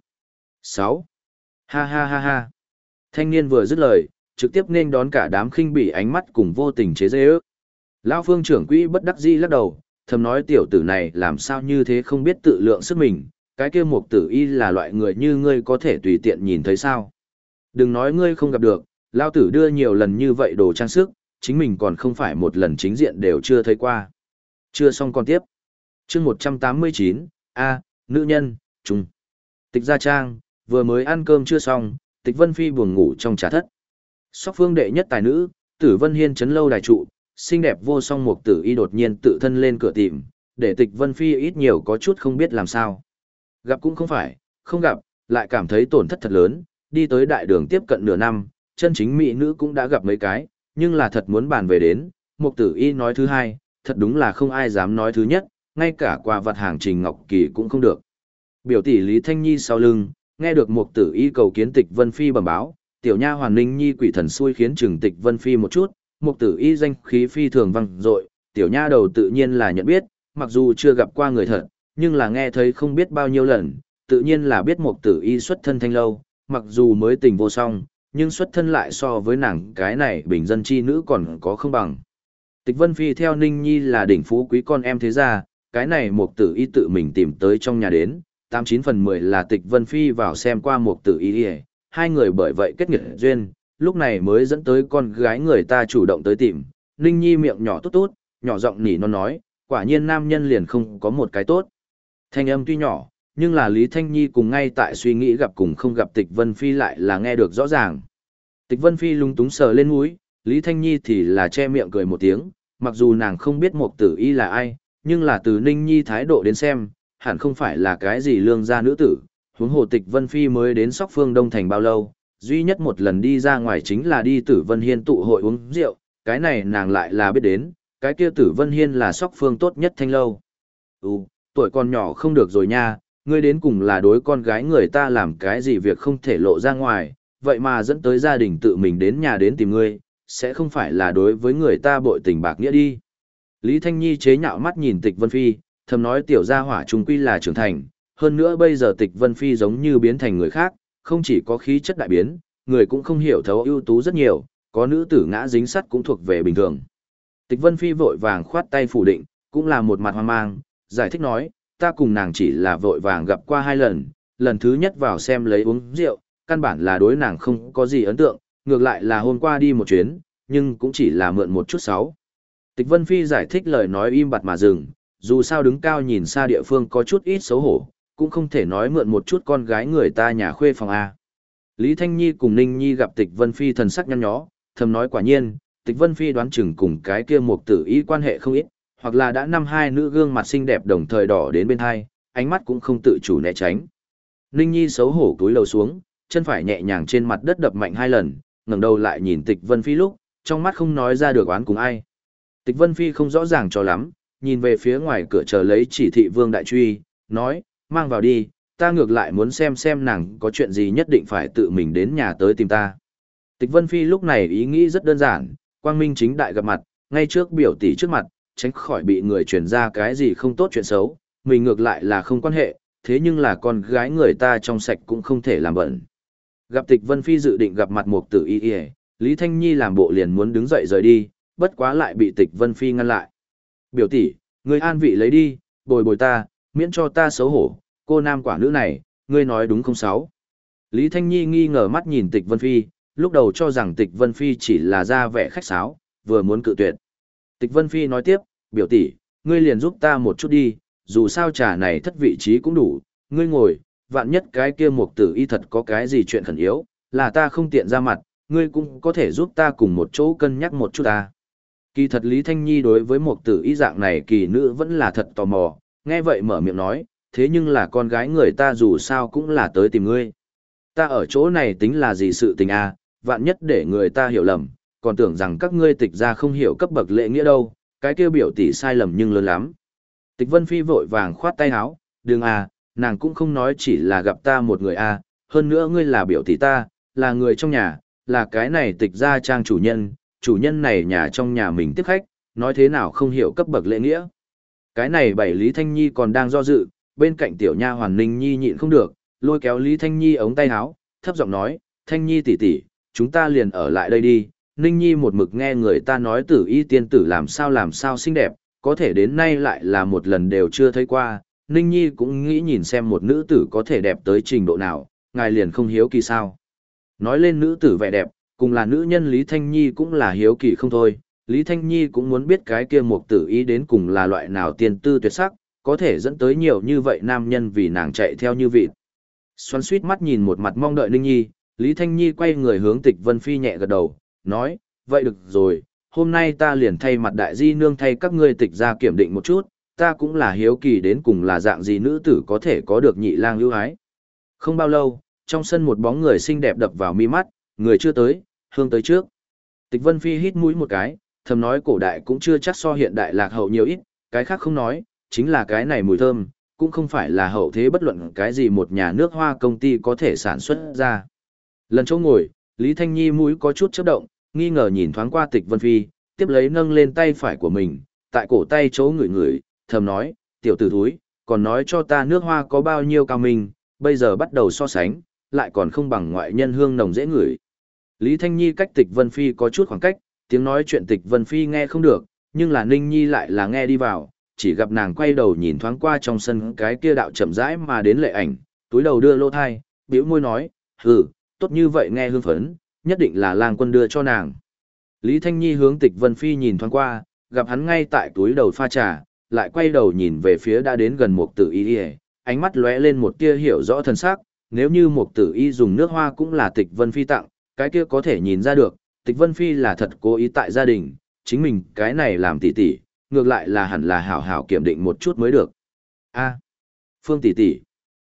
6. Ha ha ha ha. Thanh niên vừa dứt lời, trực tiếp nên đón cả đám khinh bỉ ánh mắt cùng vô tình chế dễ ước. lao phương trưởng quỹ bất đắc dĩ lắc đầu, thầm nói tiểu tử này làm sao như thế không biết tự lượng sức mình, cái kia mục tử y là loại người như ngươi có thể tùy tiện nhìn thấy sao. Đừng nói ngươi không gặp được, lao tử đưa nhiều lần như vậy đồ trang sức, chính mình còn không phải một lần chính diện đều chưa thấy qua. Chưa xong còn tiếp. chương 189, A, nữ nhân, trung. Tịch gia trang, vừa mới ăn cơm chưa xong, tịch vân phi buồn ngủ trong trà thất. Sóc phương đệ nhất tài nữ, tử vân hiên chấn lâu đài trụ, xinh đẹp vô song mục tử y đột nhiên tự thân lên cửa tìm, để tịch vân phi ít nhiều có chút không biết làm sao. Gặp cũng không phải, không gặp, lại cảm thấy tổn thất thật lớn, đi tới đại đường tiếp cận nửa năm, chân chính mỹ nữ cũng đã gặp mấy cái, nhưng là thật muốn bàn về đến, mục tử y nói thứ hai, thật đúng là không ai dám nói thứ nhất, ngay cả quà vật hàng trình ngọc kỳ cũng không được. Biểu tỷ Lý Thanh Nhi sau lưng, nghe được mục tử y cầu kiến tịch Vân Phi bẩm báo, tiểu nha hoàn ninh nhi quỷ thần xui khiến trừng tịch Vân Phi một chút, mục tử y danh khí phi thường văng dội tiểu nha đầu tự nhiên là nhận biết, mặc dù chưa gặp qua người thật, nhưng là nghe thấy không biết bao nhiêu lần, tự nhiên là biết mục tử y xuất thân thanh lâu, mặc dù mới tình vô song, nhưng xuất thân lại so với nàng cái này bình dân chi nữ còn có không bằng. Tịch Vân Phi theo Ninh Nhi là đỉnh phú quý con em thế gia, cái này mục tử y tự mình tìm tới trong nhà đến, tám chín phần mười là Tịch Vân Phi vào xem qua mục tử y, hai người bởi vậy kết nghiệp duyên, lúc này mới dẫn tới con gái người ta chủ động tới tìm. Ninh Nhi miệng nhỏ tốt tốt, nhỏ giọng nỉ non nói, quả nhiên nam nhân liền không có một cái tốt. Thanh âm tuy nhỏ, nhưng là Lý Thanh Nhi cùng ngay tại suy nghĩ gặp cùng không gặp Tịch Vân Phi lại là nghe được rõ ràng. Tịch Vân Phi lung túng sờ lên mũi, Lý Thanh Nhi thì là che miệng cười một tiếng, mặc dù nàng không biết Mục Tử Y là ai, nhưng là từ Ninh Nhi thái độ đến xem, hẳn không phải là cái gì lương gia nữ tử, huống hồ Tịch Vân Phi mới đến Sóc Phương Đông Thành bao lâu, duy nhất một lần đi ra ngoài chính là đi Tử Vân Hiên tụ hội uống rượu, cái này nàng lại là biết đến, cái kia Tử Vân Hiên là Sóc Phương tốt nhất thanh lâu. Ừ, tuổi con nhỏ không được rồi nha, ngươi đến cùng là đối con gái người ta làm cái gì việc không thể lộ ra ngoài, vậy mà dẫn tới gia đình tự mình đến nhà đến tìm ngươi, sẽ không phải là đối với người ta bội tình bạc nghĩa đi. Lý Thanh Nhi chế nhạo mắt nhìn Tịch Vân Phi, thầm nói tiểu gia hỏa trung quy là trưởng thành, hơn nữa bây giờ Tịch Vân Phi giống như biến thành người khác, không chỉ có khí chất đại biến, người cũng không hiểu thấu ưu tú rất nhiều, có nữ tử ngã dính sắt cũng thuộc về bình thường. Tịch Vân Phi vội vàng khoát tay phủ định, cũng là một mặt hoang mang, giải thích nói, ta cùng nàng chỉ là vội vàng gặp qua hai lần, lần thứ nhất vào xem lấy uống rượu, căn bản là đối nàng không có gì ấn tượng, ngược lại là hôm qua đi một chuyến, nhưng cũng chỉ là mượn một chút sáu. Tịch Vân Phi giải thích lời nói im bặt mà dừng, dù sao đứng cao nhìn xa địa phương có chút ít xấu hổ, cũng không thể nói mượn một chút con gái người ta nhà khuê phòng A. Lý Thanh Nhi cùng Ninh Nhi gặp Tịch Vân Phi thần sắc nhăn nhó, thầm nói quả nhiên, Tịch Vân Phi đoán chừng cùng cái kia một tử ý quan hệ không ít, hoặc là đã năm hai nữ gương mặt xinh đẹp đồng thời đỏ đến bên hai, ánh mắt cũng không tự chủ né tránh. Ninh Nhi xấu hổ cúi đầu xuống, chân phải nhẹ nhàng trên mặt đất đập mạnh hai lần, ngẩng đầu lại nhìn Tịch Vân Phi lúc, trong mắt không nói ra được oán cùng ai. Tịch Vân Phi không rõ ràng cho lắm, nhìn về phía ngoài cửa chờ lấy chỉ thị Vương Đại Truy, nói, mang vào đi, ta ngược lại muốn xem xem nàng có chuyện gì nhất định phải tự mình đến nhà tới tìm ta. Tịch Vân Phi lúc này ý nghĩ rất đơn giản, quang minh chính đại gặp mặt, ngay trước biểu tỷ trước mặt, tránh khỏi bị người truyền ra cái gì không tốt chuyện xấu, mình ngược lại là không quan hệ, thế nhưng là con gái người ta trong sạch cũng không thể làm bẩn. Gặp Tịch Vân Phi dự định gặp mặt một tử y y, Lý Thanh Nhi làm bộ liền muốn đứng dậy rời đi, bất quá lại bị Tịch Vân Phi ngăn lại. Biểu tỷ, người an vị lấy đi, bồi bồi ta, miễn cho ta xấu hổ, cô nam quả nữ này, ngươi nói đúng không sáu? Lý Thanh Nhi nghi ngờ mắt nhìn Tịch Vân Phi, lúc đầu cho rằng Tịch Vân Phi chỉ là ra vẻ khách sáo, vừa muốn cự tuyệt. Tịch Vân Phi nói tiếp, biểu tỷ, ngươi liền giúp ta một chút đi, dù sao trà này thất vị trí cũng đủ, ngươi ngồi, vạn nhất cái kia mục tử y thật có cái gì chuyện khẩn yếu, là ta không tiện ra mặt, ngươi cũng có thể giúp ta cùng một chỗ cân nhắc một chút ta. Kỳ thật Lý Thanh Nhi đối với mục tử y dạng này kỳ nữ vẫn là thật tò mò, nghe vậy mở miệng nói, thế nhưng là con gái người ta dù sao cũng là tới tìm ngươi. Ta ở chỗ này tính là gì sự tình à, vạn nhất để người ta hiểu lầm, còn tưởng rằng các ngươi tịch ra không hiểu cấp bậc lễ nghĩa đâu, cái kêu biểu tỷ sai lầm nhưng lớn lắm. Tịch Vân Phi vội vàng khoát tay áo, đừng à, nàng cũng không nói chỉ là gặp ta một người à, hơn nữa ngươi là biểu tỷ ta, là người trong nhà, là cái này tịch ra trang chủ nhân, chủ nhân này nhà trong nhà mình tiếp khách, nói thế nào không hiểu cấp bậc lễ nghĩa. Cái này bảy Lý Thanh Nhi còn đang do dự, bên cạnh tiểu nha hoàn Ninh Nhi nhịn không được, lôi kéo Lý Thanh Nhi ống tay áo, thấp giọng nói, Thanh Nhi tỷ tỷ, chúng ta liền ở lại đây đi. Ninh Nhi một mực nghe người ta nói tử y tiên tử làm sao làm sao xinh đẹp, có thể đến nay lại là một lần đều chưa thấy qua, Ninh Nhi cũng nghĩ nhìn xem một nữ tử có thể đẹp tới trình độ nào, ngài liền không hiếu kỳ sao. Nói lên nữ tử vẻ đẹp, cùng là nữ nhân Lý Thanh Nhi cũng là hiếu kỳ không thôi, Lý Thanh Nhi cũng muốn biết cái kia một tử y đến cùng là loại nào tiên tư tuyệt sắc, có thể dẫn tới nhiều như vậy nam nhân vì nàng chạy theo như vịt. Xoắn suýt mắt nhìn một mặt mong đợi Ninh Nhi, Lý Thanh Nhi quay người hướng tịch Vân Phi nhẹ gật đầu, nói, vậy được rồi, hôm nay ta liền thay mặt đại di nương thay các ngươi tịch ra kiểm định một chút, ta cũng là hiếu kỳ đến cùng là dạng gì nữ tử có thể có được nhị lang ưu ái. Không bao lâu, trong sân một bóng người xinh đẹp đập vào mi mắt, người chưa tới, hương tới trước. Tịch Vân Phi hít mũi một cái, thầm nói cổ đại cũng chưa chắc so hiện đại lạc hậu nhiều ít, cái khác không nói, chính là cái này mùi thơm, cũng không phải là hậu thế bất luận cái gì một nhà nước hoa công ty có thể sản xuất ra. Lần chỗ ngồi, Lý Thanh Nhi mũi có chút chớp động, nghi ngờ nhìn thoáng qua Tịch Vân Phi, tiếp lấy nâng lên tay phải của mình, tại cổ tay chỗ ngửi ngửi, thầm nói, tiểu tử thúi, còn nói cho ta nước hoa có bao nhiêu cao minh, bây giờ bắt đầu so sánh, lại còn không bằng ngoại nhân hương nồng dễ ngửi. Lý Thanh Nhi cách Tịch Vân Phi có chút khoảng cách, tiếng nói chuyện Tịch Vân Phi nghe không được, nhưng là Ninh Nhi lại là nghe đi vào, chỉ gặp nàng quay đầu nhìn thoáng qua trong sân cái kia đạo chậm rãi mà đến lệ ảnh, túi đầu đưa lô thai, biểu môi nói, hừ, tốt như vậy nghe hương phấn, nhất định là lang quân đưa cho nàng. Lý Thanh Nhi hướng Tịch Vân Phi nhìn thoáng qua, gặp hắn ngay tại túi đầu pha trà, lại quay đầu nhìn về phía đã đến gần một tử y ánh mắt lóe lên một tia hiểu rõ thân sắc nếu như một tử y dùng nước hoa cũng là Tịch Vân Phi tặng, cái kia có thể nhìn ra được, Tịch Vân Phi là thật cố ý tại gia đình, chính mình cái này làm tỉ tỉ, ngược lại là hẳn là hảo hảo kiểm định một chút mới được. A, Phương tỷ tỷ.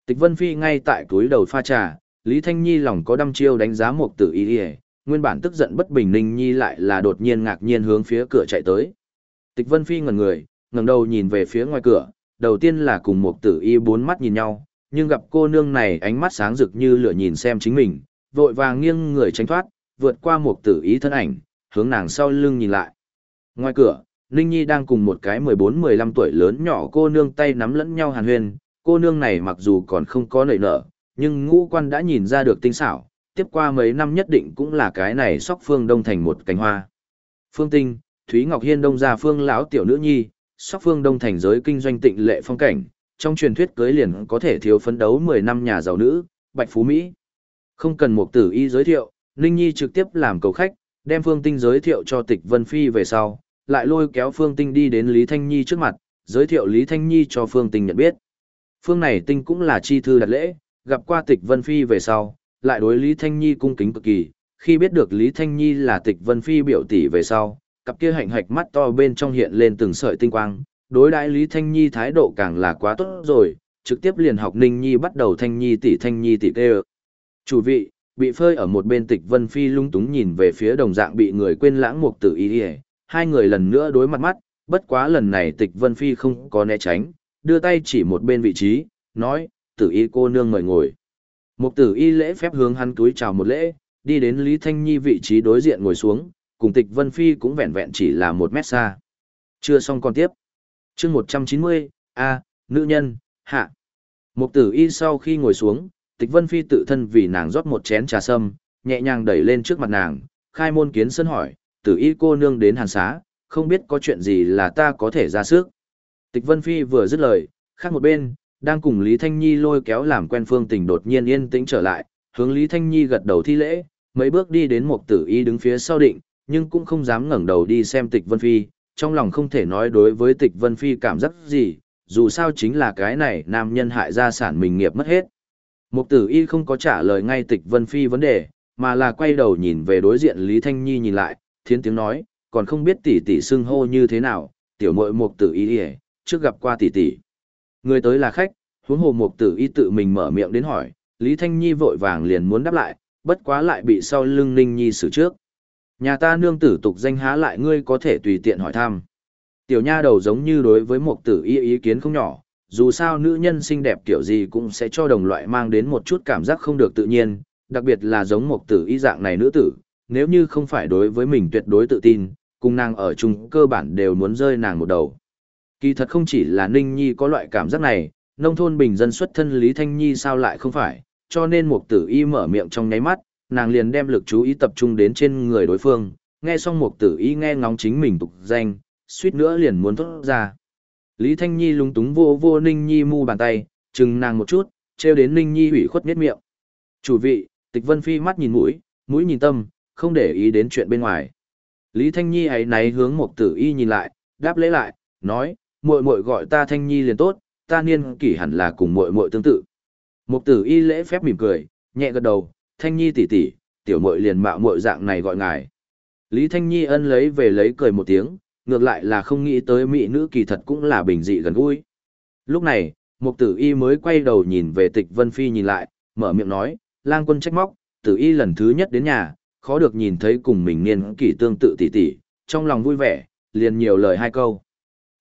Tịch Vân Phi ngay tại túi đầu pha trà, Lý Thanh Nhi lòng có đăm chiêu đánh giá một tử y nguyên bản tức giận bất bình Ninh Nhi lại là đột nhiên ngạc nhiên hướng phía cửa chạy tới. Tịch Vân Phi ngẩn người, ngẩng đầu nhìn về phía ngoài cửa, đầu tiên là cùng một tử y bốn mắt nhìn nhau, nhưng gặp cô nương này ánh mắt sáng rực như lửa nhìn xem chính mình, vội vàng nghiêng người tránh thoát, vượt qua một tử y thân ảnh, hướng nàng sau lưng nhìn lại. Ngoài cửa, Ninh Nhi đang cùng một cái 14-15 tuổi lớn nhỏ cô nương tay nắm lẫn nhau hàn huyên, cô nương này mặc dù còn không có nảy nở, nhưng ngũ quan đã nhìn ra được tinh xảo, tiếp qua mấy năm nhất định cũng là cái này sóc phương đông thành một cánh hoa. Phương Tinh, Thúy Ngọc Hiên đông ra phương lão tiểu nữ nhi, sóc phương đông thành giới kinh doanh tịnh lệ phong cảnh, trong truyền thuyết cưới liền có thể thiếu phấn đấu 10 năm nhà giàu nữ, bạch phú Mỹ. Không cần một tử y giới thiệu, Ninh Nhi trực tiếp làm cầu khách, đem Phương Tinh giới thiệu cho Tịch Vân Phi về sau, lại lôi kéo Phương Tinh đi đến Lý Thanh Nhi trước mặt, giới thiệu Lý Thanh Nhi cho Phương Tinh nhận biết. Phương này Tinh cũng là chi thư đặt lễ, gặp qua Tịch Vân Phi về sau, lại đối Lý Thanh Nhi cung kính cực kỳ, khi biết được Lý Thanh Nhi là Tịch Vân Phi biểu tỷ về sau, cặp kia hạnh hạch mắt to bên trong hiện lên từng sợi tinh quang, đối đãi Lý Thanh Nhi thái độ càng là quá tốt rồi, trực tiếp liền học Ninh Nhi bắt đầu Thanh Nhi tỷ Thanh Nhi tỷ tê Chủ vị, bị phơi ở một bên Tịch Vân Phi lung túng nhìn về phía đồng dạng bị người quên lãng mục tử y hai người lần nữa đối mặt mắt, bất quá lần này Tịch Vân Phi không có né tránh, đưa tay chỉ một bên vị trí, nói, tử y cô nương mời ngồi. Mục tử y lễ phép hướng hắn túi chào một lễ, đi đến Lý Thanh Nhi vị trí đối diện ngồi xuống, cùng tịch Vân Phi cũng vẹn vẹn chỉ là một mét xa. Chưa xong còn tiếp. chương 190, A, nữ nhân, hạ. Mục tử y sau khi ngồi xuống, tịch Vân Phi tự thân vì nàng rót một chén trà sâm, nhẹ nhàng đẩy lên trước mặt nàng, khai môn kiến sân hỏi, tử y cô nương đến hàn xá, không biết có chuyện gì là ta có thể ra sức. Tịch Vân Phi vừa dứt lời, khác một bên, đang cùng Lý Thanh Nhi lôi kéo làm quen phương tình đột nhiên yên tĩnh trở lại, hướng Lý Thanh Nhi gật đầu thi lễ, mấy bước đi đến một tử y đứng phía sau định, nhưng cũng không dám ngẩng đầu đi xem tịch Vân Phi, trong lòng không thể nói đối với tịch Vân Phi cảm giác gì, dù sao chính là cái này nam nhân hại gia sản mình nghiệp mất hết. Mục tử y không có trả lời ngay tịch Vân Phi vấn đề, mà là quay đầu nhìn về đối diện Lý Thanh Nhi nhìn lại, thiến tiếng nói, còn không biết tỷ tỷ xưng hô như thế nào, tiểu muội Mục tử y trước gặp qua tỷ tỷ. Người tới là khách, huống hồ mục tử y tự mình mở miệng đến hỏi, Lý Thanh Nhi vội vàng liền muốn đáp lại, bất quá lại bị sau lưng Ninh Nhi xử trước. Nhà ta nương tử tục danh há lại ngươi có thể tùy tiện hỏi thăm. Tiểu nha đầu giống như đối với mục tử y ý kiến không nhỏ, dù sao nữ nhân xinh đẹp kiểu gì cũng sẽ cho đồng loại mang đến một chút cảm giác không được tự nhiên, đặc biệt là giống mục tử y dạng này nữ tử, nếu như không phải đối với mình tuyệt đối tự tin, cùng nàng ở chung cơ bản đều muốn rơi nàng một đầu. Kỳ thật không chỉ là Ninh Nhi có loại cảm giác này, nông thôn bình dân xuất thân Lý Thanh Nhi sao lại không phải, cho nên Mục Tử Y mở miệng trong nháy mắt, nàng liền đem lực chú ý tập trung đến trên người đối phương, nghe xong Mục Tử Y nghe ngóng chính mình tục danh, suýt nữa liền muốn thốt ra. Lý Thanh Nhi lúng túng vô vô Ninh Nhi mu bàn tay, chừng nàng một chút, treo đến Ninh Nhi hủy khuất miết miệng. Chủ vị, Tịch Vân Phi mắt nhìn mũi, mũi nhìn tâm, không để ý đến chuyện bên ngoài. Lý Thanh Nhi ấy náy hướng Mục Tử Y nhìn lại, đáp lễ lại, nói, muội muội gọi ta Thanh Nhi liền tốt, ta niên kỷ hẳn là cùng muội muội tương tự. Mục Tử Y lễ phép mỉm cười, nhẹ gật đầu, Thanh Nhi tỷ tỷ, tiểu muội liền mạo muội dạng này gọi ngài. Lý Thanh Nhi ân lấy về lấy cười một tiếng, ngược lại là không nghĩ tới mỹ nữ kỳ thật cũng là bình dị gần gũi. Lúc này, Mục Tử Y mới quay đầu nhìn về Tịch Vân Phi nhìn lại, mở miệng nói, lang quân trách móc, Tử Y lần thứ nhất đến nhà, khó được nhìn thấy cùng mình niên kỷ tương tự tỷ tỷ, trong lòng vui vẻ, liền nhiều lời hai câu.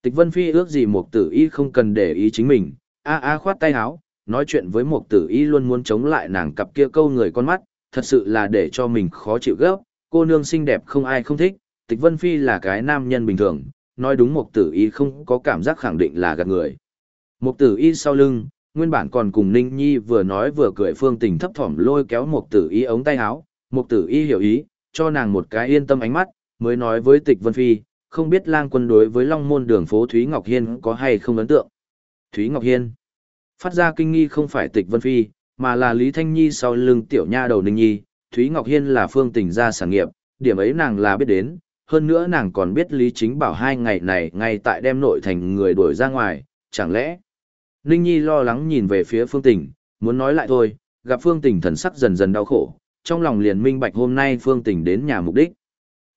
Tịch Vân Phi ước gì Mục Tử Y không cần để ý chính mình, a a khoát tay áo, nói chuyện với Mục Tử Y luôn muốn chống lại nàng cặp kia câu người con mắt, thật sự là để cho mình khó chịu gấp, cô nương xinh đẹp không ai không thích, Tịch Vân Phi là cái nam nhân bình thường, nói đúng Mục Tử Y không có cảm giác khẳng định là gạt người. Mục Tử Y sau lưng, nguyên bản còn cùng Ninh Nhi vừa nói vừa cười Phương Tình thấp thỏm lôi kéo Mục Tử Y ống tay áo, Mục Tử Y hiểu ý, cho nàng một cái yên tâm ánh mắt, mới nói với Tịch Vân Phi, không biết lang quân đối với Long Môn đường phố Thúy Ngọc Hiên có hay không ấn tượng. Thúy Ngọc Hiên phát ra kinh nghi không phải Tịch Vân Phi, mà là Lý Thanh Nhi sau lưng tiểu nha đầu Ninh Nhi, Thúy Ngọc Hiên là phương tình gia sản nghiệp, điểm ấy nàng là biết đến, hơn nữa nàng còn biết Lý Chính Bảo hai ngày này ngay tại đem nội thành người đuổi ra ngoài, chẳng lẽ... Ninh Nhi lo lắng nhìn về phía phương tình, muốn nói lại thôi, gặp phương tình thần sắc dần dần đau khổ, trong lòng liền minh bạch hôm nay phương tình đến nhà mục đích.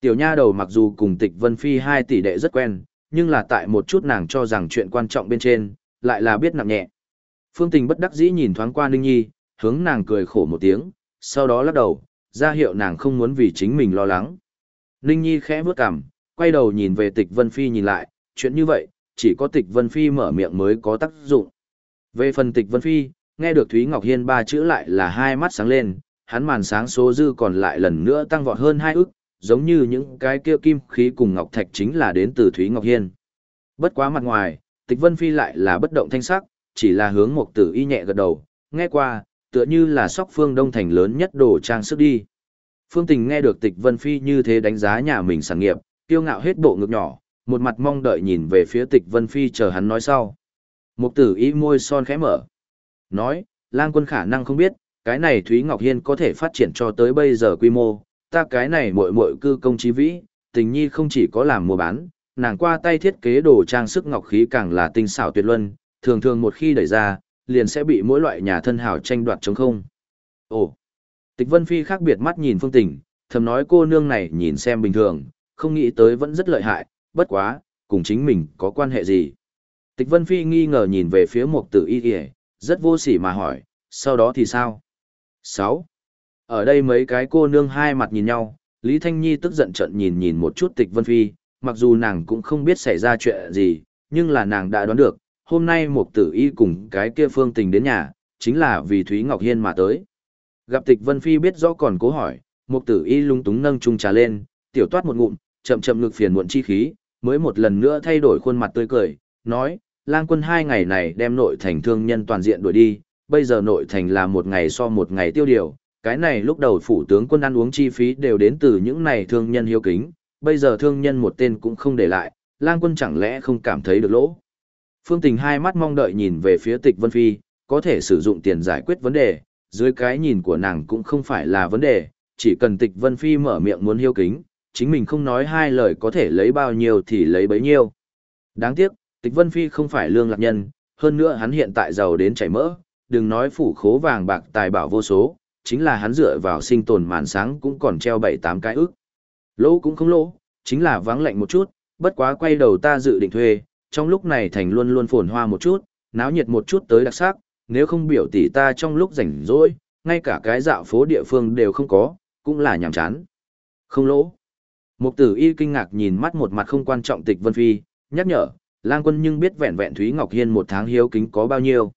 Tiểu nha đầu mặc dù cùng tịch Vân Phi hai tỷ đệ rất quen, nhưng là tại một chút nàng cho rằng chuyện quan trọng bên trên, lại là biết nặng nhẹ. Phương tình bất đắc dĩ nhìn thoáng qua Ninh Nhi, hướng nàng cười khổ một tiếng, sau đó lắc đầu, ra hiệu nàng không muốn vì chính mình lo lắng. Ninh Nhi khẽ bước cằm, quay đầu nhìn về tịch Vân Phi nhìn lại, chuyện như vậy, chỉ có tịch Vân Phi mở miệng mới có tác dụng. Về phần tịch Vân Phi, nghe được Thúy Ngọc Hiên ba chữ lại là hai mắt sáng lên, hắn màn sáng số dư còn lại lần nữa tăng vọt hơn hai ức, giống như những cái kia kim khí cùng ngọc thạch chính là đến từ Thúy Ngọc Hiên. Bất quá mặt ngoài, Tịch Vân Phi lại là bất động thanh sắc, chỉ là hướng mục tử y nhẹ gật đầu, nghe qua, tựa như là sóc phương đông thành lớn nhất đồ trang sức đi. Phương Tình nghe được Tịch Vân Phi như thế đánh giá nhà mình sản nghiệp, kiêu ngạo hết bộ ngực nhỏ, một mặt mong đợi nhìn về phía Tịch Vân Phi chờ hắn nói sau. Mục tử y môi son khẽ mở. Nói, lang quân khả năng không biết, cái này Thúy Ngọc Hiên có thể phát triển cho tới bây giờ quy mô, ta cái này muội muội cư công trí vĩ, tình nhi không chỉ có làm mua bán, nàng qua tay thiết kế đồ trang sức ngọc khí càng là tinh xảo tuyệt luân, thường thường một khi đẩy ra, liền sẽ bị mỗi loại nhà thân hào tranh đoạt chống không. Ồ, tịch vân phi khác biệt mắt nhìn phương tình, thầm nói cô nương này nhìn xem bình thường, không nghĩ tới vẫn rất lợi hại, bất quá, cùng chính mình có quan hệ gì. Tịch vân phi nghi ngờ nhìn về phía một tử y kìa, rất vô sỉ mà hỏi, sau đó thì sao? 6. Ở đây mấy cái cô nương hai mặt nhìn nhau, Lý Thanh Nhi tức giận trận nhìn nhìn một chút tịch vân phi, mặc dù nàng cũng không biết xảy ra chuyện gì, nhưng là nàng đã đoán được, hôm nay một tử y cùng cái kia phương tình đến nhà, chính là vì Thúy Ngọc Hiên mà tới. Gặp tịch vân phi biết rõ còn cố hỏi, một tử y lung túng nâng chung trà lên, tiểu toát một ngụm, chậm chậm ngực phiền muộn chi khí, mới một lần nữa thay đổi khuôn mặt tươi cười, nói, lang quân hai ngày này đem nội thành thương nhân toàn diện đuổi đi, bây giờ nội thành là một ngày so một ngày tiêu điều, cái này lúc đầu phủ tướng quân ăn uống chi phí đều đến từ những này thương nhân hiếu kính, bây giờ thương nhân một tên cũng không để lại, lang quân chẳng lẽ không cảm thấy được lỗ. Phương Tình hai mắt mong đợi nhìn về phía tịch Vân Phi, có thể sử dụng tiền giải quyết vấn đề, dưới cái nhìn của nàng cũng không phải là vấn đề, chỉ cần tịch Vân Phi mở miệng muốn hiếu kính, chính mình không nói hai lời có thể lấy bao nhiêu thì lấy bấy nhiêu. Đáng tiếc, tịch Vân Phi không phải lương lạc nhân, hơn nữa hắn hiện tại giàu đến chảy mỡ, đừng nói phủ khố vàng bạc tài bảo vô số, chính là hắn dựa vào sinh tồn màn sáng cũng còn treo bảy tám cái ức. Lỗ cũng không lỗ, chính là vắng lạnh một chút, bất quá quay đầu ta dự định thuê, trong lúc này thành luôn luôn phồn hoa một chút, náo nhiệt một chút tới đặc sắc, nếu không biểu tỷ ta trong lúc rảnh rỗi, ngay cả cái dạo phố địa phương đều không có, cũng là nhàm chán. Không lỗ. Mục tử y kinh ngạc nhìn mắt một mặt không quan trọng tịch Vân Phi, nhắc nhở, lang quân nhưng biết vẹn vẹn Thúy Ngọc Hiên một tháng hiếu kính có bao nhiêu.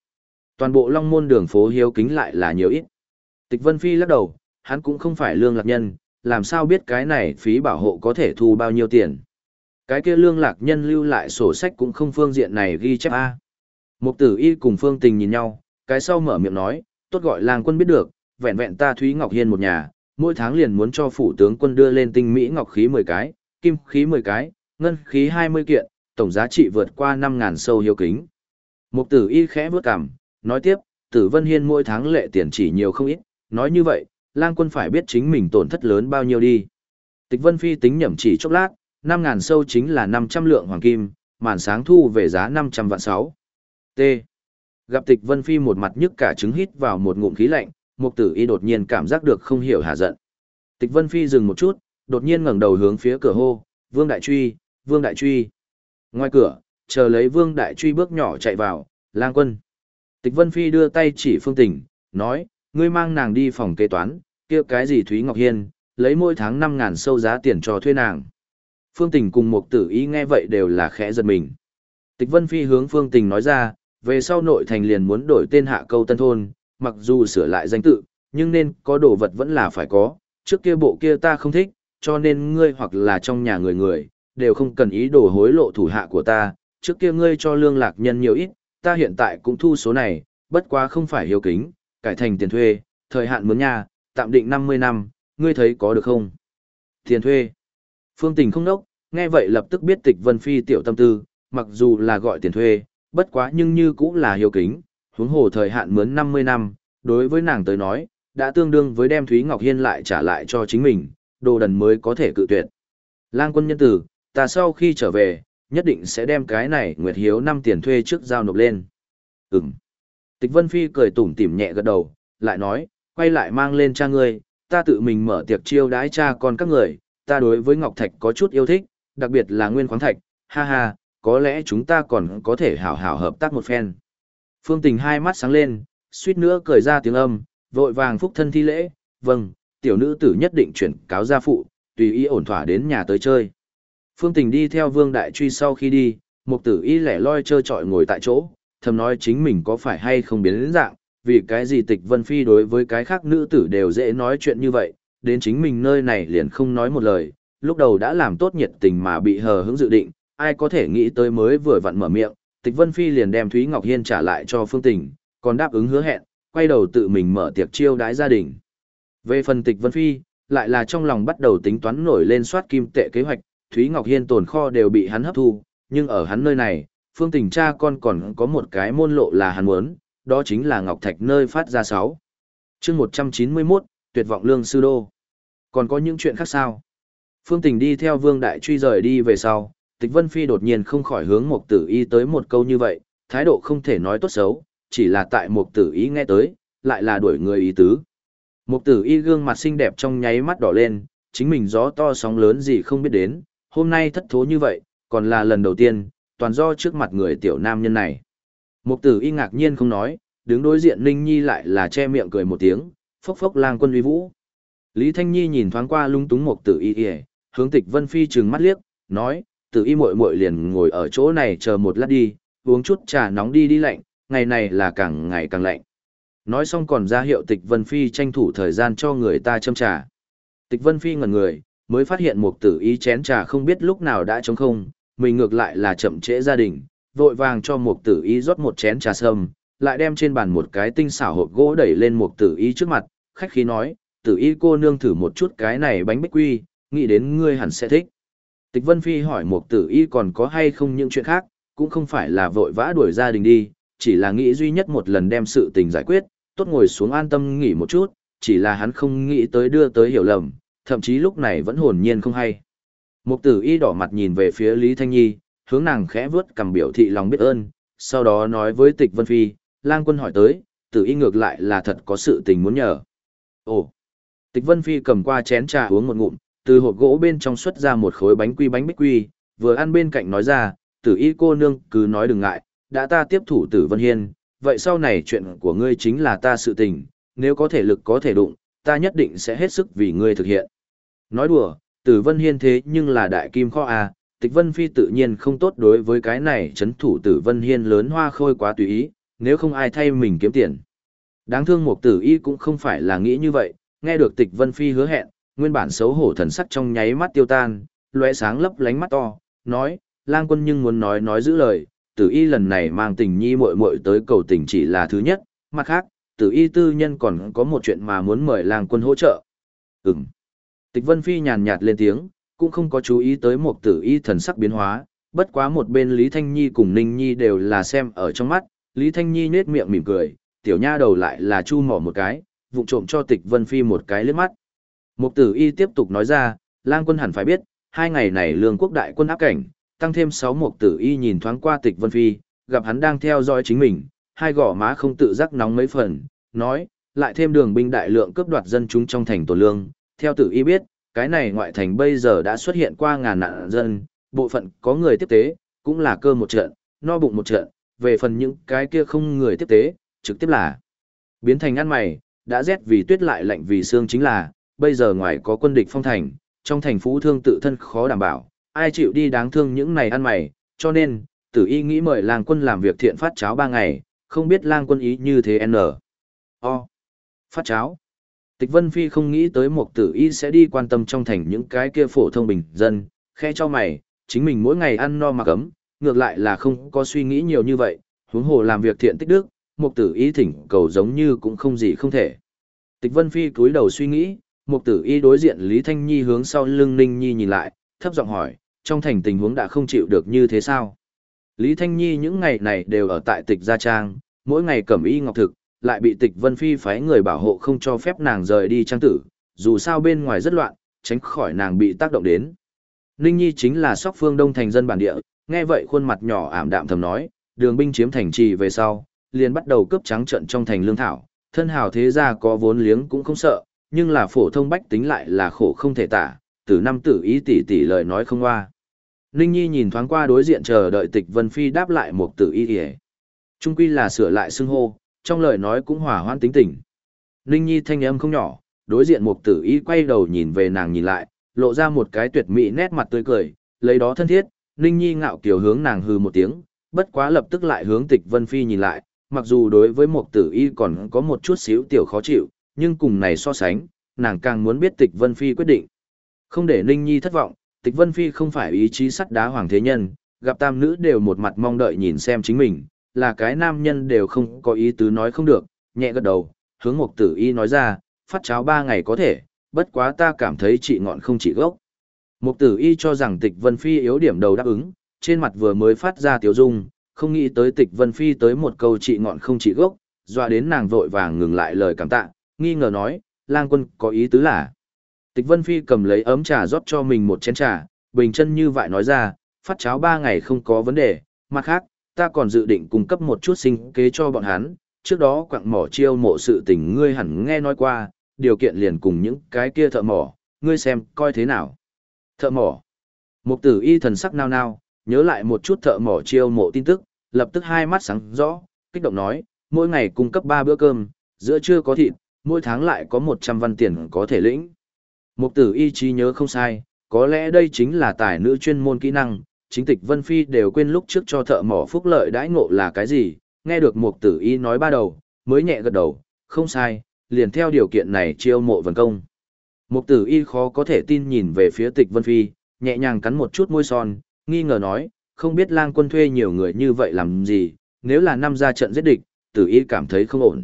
Toàn bộ long môn đường phố hiếu kính lại là nhiều ít. Tịch Vân Phi lắc đầu, hắn cũng không phải lương lạc nhân, làm sao biết cái này phí bảo hộ có thể thu bao nhiêu tiền. Cái kia lương lạc nhân lưu lại sổ sách cũng không phương diện này ghi chép A. Mục tử y cùng phương tình nhìn nhau, cái sau mở miệng nói, tốt gọi làng quân biết được, vẹn vẹn ta Thúy Ngọc Hiên một nhà, mỗi tháng liền muốn cho phủ tướng quân đưa lên tinh mỹ ngọc khí 10 cái, kim khí 10 cái, ngân khí 20 kiện, tổng giá trị vượt qua 5.000 sâu hiếu kính. Mục tử y khẽ bước cằm, nói tiếp, tử vân hiên mỗi tháng lệ tiền chỉ nhiều không ít, nói như vậy, lang quân phải biết chính mình tổn thất lớn bao nhiêu đi. Tịch vân phi tính nhẩm chỉ chốc lát, 5.000 sâu chính là 500 lượng hoàng kim, màn sáng thu về giá 500 vạn 6. T. Gặp tịch vân phi một mặt nhức cả trứng hít vào một ngụm khí lạnh, mục tử y đột nhiên cảm giác được không hiểu hà giận. Tịch vân phi dừng một chút, đột nhiên ngẩng đầu hướng phía cửa hô, vương đại truy, vương đại truy. Ngoài cửa, chờ lấy vương đại truy bước nhỏ chạy vào, lang quân. Tịch vân phi đưa tay chỉ phương tình, nói, ngươi mang nàng đi phòng kế toán, kia cái gì Thúy Ngọc Hiên, lấy mỗi tháng 5.000 sâu giá tiền cho thuê nàng. Phương Tình cùng một tử ý nghe vậy đều là khẽ giật mình. Tịch Vân Phi hướng Phương Tình nói ra, về sau nội thành liền muốn đổi tên hạ câu tân thôn, mặc dù sửa lại danh tự, nhưng nên có đồ vật vẫn là phải có, trước kia bộ kia ta không thích, cho nên ngươi hoặc là trong nhà người người, đều không cần ý đồ hối lộ thủ hạ của ta, trước kia ngươi cho lương lạc nhân nhiều ít, ta hiện tại cũng thu số này, bất quá không phải hiếu kính, cải thành tiền thuê, thời hạn mướn nhà, tạm định 50 năm, ngươi thấy có được không? Tiền thuê. Phương Tình không đốc, nghe vậy lập tức biết tịch Vân Phi tiểu tâm tư, mặc dù là gọi tiền thuê, bất quá nhưng như cũng là hiếu kính, huống hồ thời hạn mướn 50 năm, đối với nàng tới nói, đã tương đương với đem Thúy Ngọc Hiên lại trả lại cho chính mình, đồ đần mới có thể cự tuyệt. Lang quân nhân tử, ta sau khi trở về, nhất định sẽ đem cái này Nguyệt Hiếu năm tiền thuê trước giao nộp lên. Ừm. Tịch Vân Phi cười tủm tỉm nhẹ gật đầu, lại nói, quay lại mang lên cha ngươi, ta tự mình mở tiệc chiêu đãi cha con các người, ta đối với Ngọc Thạch có chút yêu thích, đặc biệt là Nguyên Khoáng Thạch, ha ha, có lẽ chúng ta còn có thể hảo hảo hợp tác một phen. Phương Tình hai mắt sáng lên, suýt nữa cười ra tiếng âm, vội vàng phúc thân thi lễ, vâng, tiểu nữ tử nhất định chuyển cáo gia phụ, tùy ý ổn thỏa đến nhà tới chơi. Phương Tình đi theo Vương Đại Truy sau khi đi, Mục Tử Y lẻ loi chơi trọi ngồi tại chỗ, thầm nói chính mình có phải hay không biến đến dạng, vì cái gì Tịch Vân Phi đối với cái khác nữ tử đều dễ nói chuyện như vậy, đến chính mình nơi này liền không nói một lời, lúc đầu đã làm tốt nhiệt tình mà bị hờ hững dự định, ai có thể nghĩ tới mới vừa vặn mở miệng, Tịch Vân Phi liền đem Thúy Ngọc Hiên trả lại cho Phương Tình, còn đáp ứng hứa hẹn, quay đầu tự mình mở tiệc chiêu đãi gia đình. Về phần Tịch Vân Phi, lại là trong lòng bắt đầu tính toán nổi lên soát kim tệ kế hoạch, Thúy Ngọc Hiên tồn kho đều bị hắn hấp thu, nhưng ở hắn nơi này, Phương Tình cha con còn có một cái môn lộ là hắn muốn, đó chính là Ngọc Thạch nơi phát ra sáu. Chương 191, Tuyệt vọng lương sư đô. Còn có những chuyện khác sao? Phương Tình đi theo Vương Đại Truy rời đi về sau, Tịch Vân Phi đột nhiên không khỏi hướng Mục Tử Y tới một câu như vậy, thái độ không thể nói tốt xấu, chỉ là tại Mục Tử Y nghe tới, lại là đuổi người ý tứ. Mục Tử Y gương mặt xinh đẹp trong nháy mắt đỏ lên, chính mình gió to sóng lớn gì không biết đến, hôm nay thất thố như vậy, còn là lần đầu tiên, toàn do trước mặt người tiểu nam nhân này. Mục Tử Y ngạc nhiên không nói, đứng đối diện Ninh Nhi lại là che miệng cười một tiếng, phốc phốc lang quân uy vũ. Lý Thanh Nhi nhìn thoáng qua lung túng Mục Tử Y, hướng Tịch Vân Phi trừng mắt liếc, nói, Tử Y muội muội liền ngồi ở chỗ này chờ một lát đi, uống chút trà nóng đi đi lạnh, ngày này là càng ngày càng lạnh. Nói xong còn ra hiệu Tịch Vân Phi tranh thủ thời gian cho người ta châm trà. Tịch Vân Phi ngẩn người, mới phát hiện Mục Tử Y chén trà không biết lúc nào đã trống không, mình ngược lại là chậm trễ gia đình, vội vàng cho Mục Tử Y rót một chén trà sâm, lại đem trên bàn một cái tinh xảo hộp gỗ đẩy lên Mục Tử Y trước mặt, khách khí nói, Tử Y cô nương thử một chút cái này bánh bích quy, nghĩ đến ngươi hẳn sẽ thích. Tịch Vân Phi hỏi Mục Tử Y còn có hay không những chuyện khác, cũng không phải là vội vã đuổi gia đình đi, chỉ là nghĩ duy nhất một lần đem sự tình giải quyết, tốt ngồi xuống an tâm nghỉ một chút, chỉ là hắn không nghĩ tới đưa tới hiểu lầm, thậm chí lúc này vẫn hồn nhiên không hay. Mục Tử Y đỏ mặt nhìn về phía Lý Thanh Nhi, hướng nàng khẽ vướt cầm biểu thị lòng biết ơn, sau đó nói với Tịch Vân Phi, lang quân hỏi tới, Tử Y ngược lại là thật có sự tình muốn nhờ. Ồ! Tịch Vân Phi cầm qua chén trà uống một ngụm, từ hộp gỗ bên trong xuất ra một khối bánh quy bánh bích quy, vừa ăn bên cạnh nói ra, tử y cô nương cứ nói đừng ngại, đã ta tiếp thủ tử Vân Hiên, vậy sau này chuyện của ngươi chính là ta sự tình, nếu có thể lực có thể đụng, ta nhất định sẽ hết sức vì ngươi thực hiện. Nói đùa, tử Vân Hiên thế nhưng là đại kim kho à, tịch Vân Phi tự nhiên không tốt đối với cái này chấn thủ tử Vân Hiên lớn hoa khôi quá tùy ý, nếu không ai thay mình kiếm tiền. Đáng thương một tử y cũng không phải là nghĩ như vậy, nghe được tịch Vân Phi hứa hẹn, nguyên bản xấu hổ thần sắc trong nháy mắt tiêu tan, lóe sáng lấp lánh mắt to, nói, lang quân nhưng muốn nói nói giữ lời, tử y lần này mang tình nhi muội muội tới cầu tình chỉ là thứ nhất, mặt khác, tử y tư nhân còn có một chuyện mà muốn mời lang quân hỗ trợ. Ừm. Tịch Vân Phi nhàn nhạt lên tiếng, cũng không có chú ý tới một tử y thần sắc biến hóa, bất quá một bên Lý Thanh Nhi cùng Ninh Nhi đều là xem ở trong mắt, Lý Thanh Nhi nết miệng mỉm cười, tiểu nha đầu lại là chu mỏ một cái, vụng trộm cho tịch Vân Phi một cái liếc mắt. Mục tử y tiếp tục nói ra, lang quân hẳn phải biết, hai ngày này lương quốc đại quân áp cảnh, tăng thêm sáu mục tử y nhìn thoáng qua tịch Vân Phi, gặp hắn đang theo dõi chính mình, hai gò má không tự giác nóng mấy phần, nói, lại thêm đường binh đại lượng cướp đoạt dân chúng trong thành tổ lương, theo tử y biết, cái này ngoại thành bây giờ đã xuất hiện qua ngàn nạn dân, bộ phận có người tiếp tế, cũng là cơ một trận, no bụng một trận, về phần những cái kia không người tiếp tế, trực tiếp là biến thành ăn mày, đã rét vì tuyết lại lạnh vì xương chính là, bây giờ ngoài có quân địch phong thành, trong thành phú thương tự thân khó đảm bảo, ai chịu đi đáng thương những này ăn mày, cho nên, tử y nghĩ mời lang quân làm việc thiện phát cháo ba ngày, không biết lang quân ý như thế n. O. Phát cháo. Tịch Vân Phi không nghĩ tới một tử y sẽ đi quan tâm trong thành những cái kia phổ thông bình dân, khe cho mày, chính mình mỗi ngày ăn no mà cấm, ngược lại là không có suy nghĩ nhiều như vậy, huống hồ làm việc thiện tích đức, một tử y thỉnh cầu giống như cũng không gì không thể. Tịch Vân Phi cúi đầu suy nghĩ, một tử y đối diện Lý Thanh Nhi hướng sau lưng Ninh Nhi nhìn lại, thấp giọng hỏi, trong thành tình huống đã không chịu được như thế sao? Lý Thanh Nhi những ngày này đều ở tại tịch Gia Trang, mỗi ngày cẩm y ngọc thực, lại bị tịch Vân Phi phái người bảo hộ không cho phép nàng rời đi trang tử, dù sao bên ngoài rất loạn, tránh khỏi nàng bị tác động đến. Ninh Nhi chính là sóc phương đông thành dân bản địa, nghe vậy khuôn mặt nhỏ ảm đạm thầm nói, đường binh chiếm thành trì về sau, liền bắt đầu cướp trắng trận trong thành lương thảo, thân hào thế gia có vốn liếng cũng không sợ, nhưng là phổ thông bách tính lại là khổ không thể tả, từ năm tử ý tỷ tỷ lời nói không qua Ninh Nhi nhìn thoáng qua đối diện chờ đợi tịch Vân Phi đáp lại một tử ý tỷ Trung quy là sửa lại xưng hô, trong lời nói cũng hòa hoan tính tình. Ninh Nhi thanh âm không nhỏ, đối diện mục tử Y quay đầu nhìn về nàng nhìn lại, lộ ra một cái tuyệt mỹ nét mặt tươi cười, lấy đó thân thiết, Ninh Nhi ngạo kiều hướng nàng hừ một tiếng, bất quá lập tức lại hướng tịch Vân Phi nhìn lại, mặc dù đối với mục tử y còn có một chút xíu tiểu khó chịu, nhưng cùng này so sánh, nàng càng muốn biết tịch Vân Phi quyết định. Không để Ninh Nhi thất vọng, tịch Vân Phi không phải ý chí sắt đá hoàng thế nhân, gặp tam nữ đều một mặt mong đợi nhìn xem chính mình, là cái nam nhân đều không có ý tứ nói không được, nhẹ gật đầu, hướng mục tử y nói ra, phát cháo ba ngày có thể, bất quá ta cảm thấy chị ngọn không chỉ gốc. Mục tử y cho rằng tịch Vân Phi yếu điểm đầu đáp ứng, trên mặt vừa mới phát ra tiểu dung, không nghĩ tới tịch Vân Phi tới một câu chị ngọn không chỉ gốc, dọa đến nàng vội vàng ngừng lại lời cảm tạ, nghi ngờ nói, lang quân có ý tứ là. Tịch Vân Phi cầm lấy ấm trà rót cho mình một chén trà, bình chân như vậy nói ra, phát cháo ba ngày không có vấn đề, mặt khác, ta còn dự định cung cấp một chút sinh kế cho bọn hắn, trước đó quặng mỏ chiêu mộ sự tình ngươi hẳn nghe nói qua, điều kiện liền cùng những cái kia thợ mỏ, ngươi xem, coi thế nào. Thợ mỏ. Mục tử y thần sắc nao nao, nhớ lại một chút thợ mỏ chiêu mộ tin tức, lập tức hai mắt sáng rõ, kích động nói, mỗi ngày cung cấp ba bữa cơm, giữa trưa có thịt, mỗi tháng lại có 100 văn tiền có thể lĩnh. Mục tử y trí nhớ không sai, có lẽ đây chính là tài nữ chuyên môn kỹ năng, chính tịch Vân Phi đều quên lúc trước cho thợ mỏ phúc lợi đãi ngộ là cái gì, nghe được mục tử y nói ba đầu, mới nhẹ gật đầu, không sai, liền theo điều kiện này chiêu mộ vần công. Mục tử y khó có thể tin nhìn về phía tịch Vân Phi, nhẹ nhàng cắn một chút môi son, nghi ngờ nói, không biết lang quân thuê nhiều người như vậy làm gì, nếu là năm ra trận giết địch, tử y cảm thấy không ổn.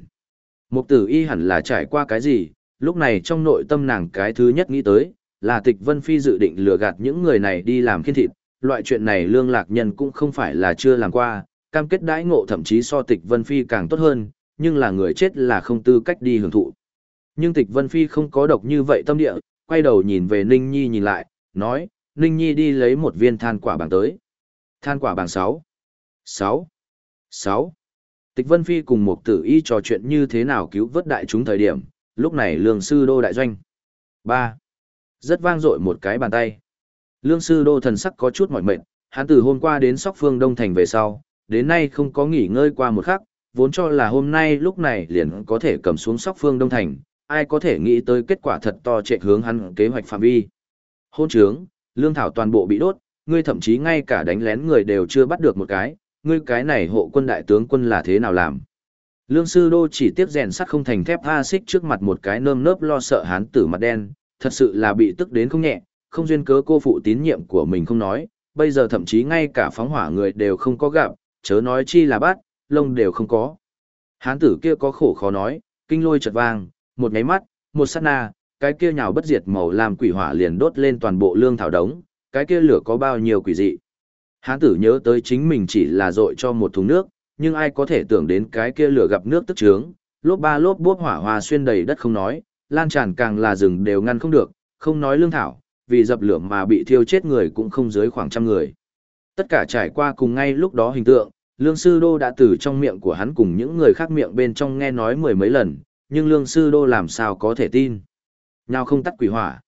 Mục tử y hẳn là trải qua cái gì, lúc này trong nội tâm nàng cái thứ nhất nghĩ tới, là tịch Vân Phi dự định lừa gạt những người này đi làm khiên thịt, loại chuyện này lương lạc nhân cũng không phải là chưa làm qua, cam kết đãi ngộ thậm chí so tịch Vân Phi càng tốt hơn, nhưng là người chết là không tư cách đi hưởng thụ. Nhưng tịch Vân Phi không có độc như vậy tâm địa, quay đầu nhìn về Ninh Nhi nhìn lại, nói, Ninh Nhi đi lấy một viên than quả bảng tới. Than quả bảng 6. 6. 6. Tịch Vân Phi cùng một tử y trò chuyện như thế nào cứu vớt đại chúng thời điểm, lúc này lương sư đô đại doanh. 3. Rất vang dội một cái bàn tay. Lương sư đô thần sắc có chút mỏi mệt, hắn từ hôm qua đến sóc phương Đông Thành về sau, đến nay không có nghỉ ngơi qua một khắc, vốn cho là hôm nay lúc này liền có thể cầm xuống sóc phương Đông Thành, ai có thể nghĩ tới kết quả thật to trệ hướng hắn kế hoạch phạm vi. Hôn trướng, lương thảo toàn bộ bị đốt, ngươi thậm chí ngay cả đánh lén người đều chưa bắt được một cái, ngươi cái này hộ quân đại tướng quân là thế nào làm. Lương sư đô chỉ tiếp rèn sắt không thành thép tha xích trước mặt một cái nơm nớp lo sợ hán tử mặt đen, thật sự là bị tức đến không nhẹ, không duyên cớ cô phụ tín nhiệm của mình không nói, bây giờ thậm chí ngay cả phóng hỏa người đều không có gặp, chớ nói chi là bắt, lông đều không có. Hán tử kia có khổ khó nói, kinh lôi chợt vang, một nháy mắt, một sát na, cái kia nhào bất diệt màu làm quỷ hỏa liền đốt lên toàn bộ lương thảo đống, cái kia lửa có bao nhiêu quỷ dị. Hán tử nhớ tới chính mình chỉ là dội cho một thùng nước, nhưng ai có thể tưởng đến cái kia lửa gặp nước tức trướng, lốp ba lốp bốp hỏa hoa xuyên đầy đất không nói, lan tràn càng là rừng đều ngăn không được, không nói lương thảo, vì dập lửa mà bị thiêu chết người cũng không dưới khoảng trăm người. Tất cả trải qua cùng ngay lúc đó hình tượng, Lương Sư Đô đã từ trong miệng của hắn cùng những người khác miệng bên trong nghe nói mười mấy lần, nhưng Lương Sư Đô làm sao có thể tin. Nào không tắt quỷ hỏa.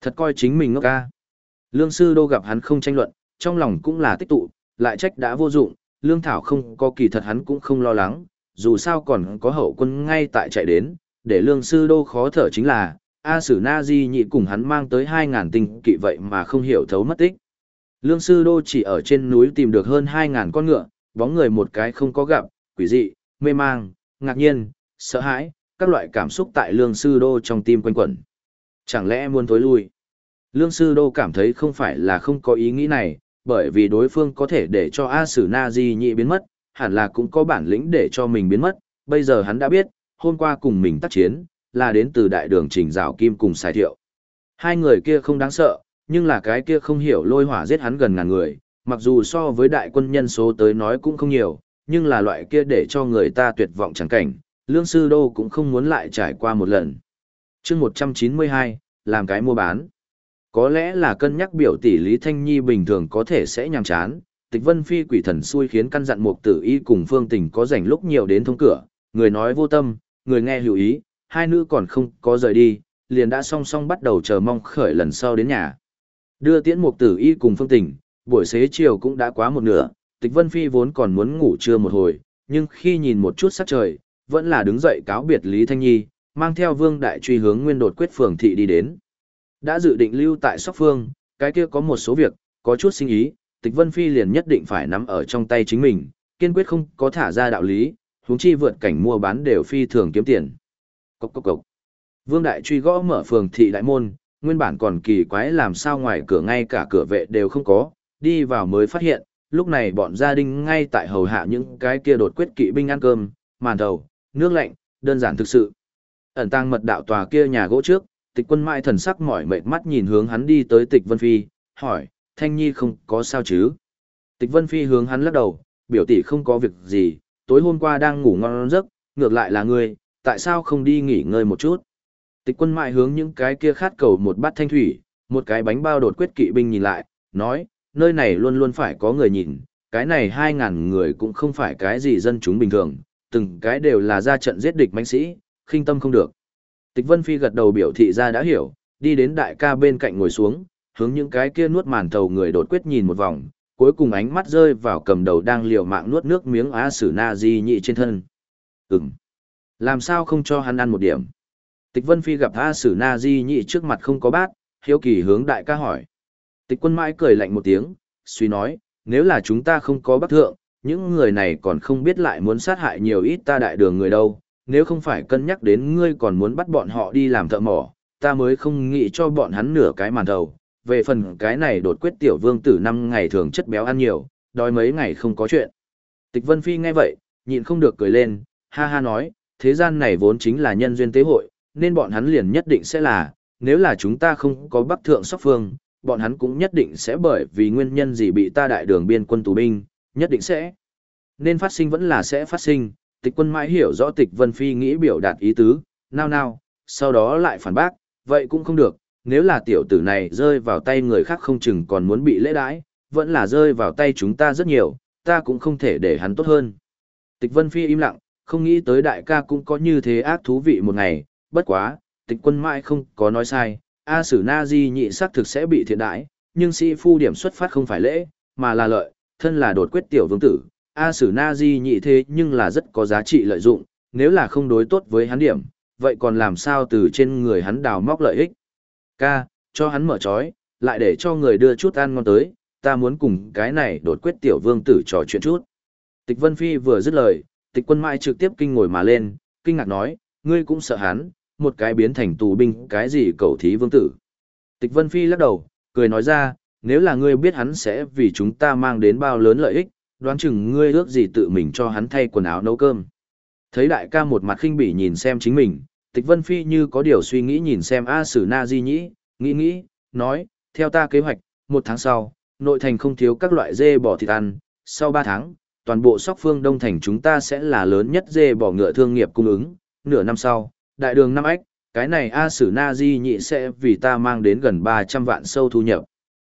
Thật coi chính mình ngốc ca. Lương Sư Đô gặp hắn không tranh luận, trong lòng cũng là tích tụ, lại trách đã vô dụng, Lương Thảo không có kỳ thật hắn cũng không lo lắng, dù sao còn có hậu quân ngay tại chạy đến, để Lương Sư Đô khó thở chính là, A Sử Na Di nhị cùng hắn mang tới 2.000 tinh kỵ vậy mà không hiểu thấu mất tích. Lương Sư Đô chỉ ở trên núi tìm được hơn 2.000 con ngựa, bóng người một cái không có gặp, quỷ dị, mê mang, ngạc nhiên, sợ hãi, các loại cảm xúc tại Lương Sư Đô trong tim quanh quẩn. Chẳng lẽ muốn tối lui? Lương Sư Đô cảm thấy không phải là không có ý nghĩ này, bởi vì đối phương có thể để cho A Sử Na Di nhị biến mất, hẳn là cũng có bản lĩnh để cho mình biến mất, bây giờ hắn đã biết, hôm qua cùng mình tác chiến, là đến từ đại đường trình rào kim cùng xài thiệu. Hai người kia không đáng sợ, nhưng là cái kia không hiểu lôi hỏa giết hắn gần ngàn người, mặc dù so với đại quân nhân số tới nói cũng không nhiều, nhưng là loại kia để cho người ta tuyệt vọng chẳng cảnh, lương sư đô cũng không muốn lại trải qua một lần. chương 192, làm cái mua bán. Có lẽ là cân nhắc biểu tỷ Lý Thanh Nhi bình thường có thể sẽ nhàm chán, tịch vân phi quỷ thần xui khiến căn dặn mục tử y cùng phương tình có rảnh lúc nhiều đến thông cửa, người nói vô tâm, người nghe hữu ý, hai nữ còn không có rời đi, liền đã song song bắt đầu chờ mong khởi lần sau đến nhà. Đưa tiễn mục tử y cùng phương tình, buổi xế chiều cũng đã quá một nửa, tịch vân phi vốn còn muốn ngủ trưa một hồi, nhưng khi nhìn một chút sắc trời, vẫn là đứng dậy cáo biệt Lý Thanh Nhi, mang theo vương đại truy hướng nguyên đột quyết phường thị đi đến. Đã dự định lưu tại Sóc Phương, cái kia có một số việc, có chút sinh ý, tịch vân phi liền nhất định phải nắm ở trong tay chính mình, kiên quyết không có thả ra đạo lý, huống chi vượt cảnh mua bán đều phi thường kiếm tiền. Cốc cốc cốc. Vương Đại truy gõ mở phường thị đại môn, nguyên bản còn kỳ quái làm sao ngoài cửa ngay cả cửa vệ đều không có, đi vào mới phát hiện, lúc này bọn gia đình ngay tại hầu hạ những cái kia đột quyết kỵ binh ăn cơm, màn đầu nước lạnh, đơn giản thực sự. Ẩn tang mật đạo tòa kia nhà gỗ trước, tịch quân mãi thần sắc mỏi mệt mắt nhìn hướng hắn đi tới tịch Vân Phi, hỏi, Thanh Nhi không có sao chứ? Tịch Vân Phi hướng hắn lắc đầu, biểu tỷ không có việc gì, tối hôm qua đang ngủ ngon giấc, ngược lại là ngươi, tại sao không đi nghỉ ngơi một chút? Tịch quân mại hướng những cái kia khát cầu một bát thanh thủy, một cái bánh bao đột quyết kỵ binh nhìn lại, nói, nơi này luôn luôn phải có người nhìn, cái này hai ngàn người cũng không phải cái gì dân chúng bình thường, từng cái đều là ra trận giết địch mãnh sĩ, khinh tâm không được. Tịch Vân Phi gật đầu biểu thị ra đã hiểu, đi đến đại ca bên cạnh ngồi xuống, hướng những cái kia nuốt màn thầu người đột quyết nhìn một vòng, cuối cùng ánh mắt rơi vào cầm đầu đang liều mạng nuốt nước miếng á sử na di nhị trên thân. Ừm. Làm sao không cho hắn ăn một điểm? Tịch Vân Phi gặp A Sử Na Di nhị trước mặt không có bát, hiếu kỳ hướng đại ca hỏi. Tịch quân mãi cười lạnh một tiếng, suy nói, nếu là chúng ta không có bác thượng, những người này còn không biết lại muốn sát hại nhiều ít ta đại đường người đâu, nếu không phải cân nhắc đến ngươi còn muốn bắt bọn họ đi làm thợ mỏ, ta mới không nghĩ cho bọn hắn nửa cái màn đầu. Về phần cái này đột quyết tiểu vương tử năm ngày thường chất béo ăn nhiều, đói mấy ngày không có chuyện. Tịch Vân Phi nghe vậy, nhịn không được cười lên, ha ha nói, thế gian này vốn chính là nhân duyên tế hội, nên bọn hắn liền nhất định sẽ là, nếu là chúng ta không có bắc thượng sóc phương, bọn hắn cũng nhất định sẽ bởi vì nguyên nhân gì bị ta đại đường biên quân tù binh, nhất định sẽ. Nên phát sinh vẫn là sẽ phát sinh, tịch quân mãi hiểu rõ tịch vân phi nghĩ biểu đạt ý tứ, nào nào, sau đó lại phản bác, vậy cũng không được, nếu là tiểu tử này rơi vào tay người khác không chừng còn muốn bị lễ đãi, vẫn là rơi vào tay chúng ta rất nhiều, ta cũng không thể để hắn tốt hơn. Tịch vân phi im lặng, không nghĩ tới đại ca cũng có như thế ác thú vị một ngày, bất quá, tịch quân mãi không có nói sai, A Sử Na Di nhị sắc thực sẽ bị thiện đãi, nhưng sĩ phu điểm xuất phát không phải lễ, mà là lợi, thân là đột quyết tiểu vương tử. A Sử Na Di nhị thế nhưng là rất có giá trị lợi dụng, nếu là không đối tốt với hắn điểm, vậy còn làm sao từ trên người hắn đào móc lợi ích. Ca, cho hắn mở trói, lại để cho người đưa chút ăn ngon tới, ta muốn cùng cái này đột quyết tiểu vương tử trò chuyện chút. Tịch Vân Phi vừa dứt lời, tịch quân mai trực tiếp kinh ngồi mà lên, kinh ngạc nói, ngươi cũng sợ hắn, một cái biến thành tù binh, cái gì cầu thí vương tử. Tịch Vân Phi lắc đầu, cười nói ra, nếu là ngươi biết hắn sẽ vì chúng ta mang đến bao lớn lợi ích, đoán chừng ngươi ước gì tự mình cho hắn thay quần áo nấu cơm. Thấy đại ca một mặt khinh bỉ nhìn xem chính mình, Tịch Vân Phi như có điều suy nghĩ nhìn xem A Sử Na Di Nhĩ, nghĩ nghĩ, nói, theo ta kế hoạch, một tháng sau, nội thành không thiếu các loại dê bò thịt ăn, sau ba tháng, toàn bộ sóc phương đông thành chúng ta sẽ là lớn nhất dê bỏ ngựa thương nghiệp cung ứng, nửa năm sau, đại đường năm ách, cái này A Sử Na Di nhị sẽ vì ta mang đến gần 300 vạn sâu thu nhập.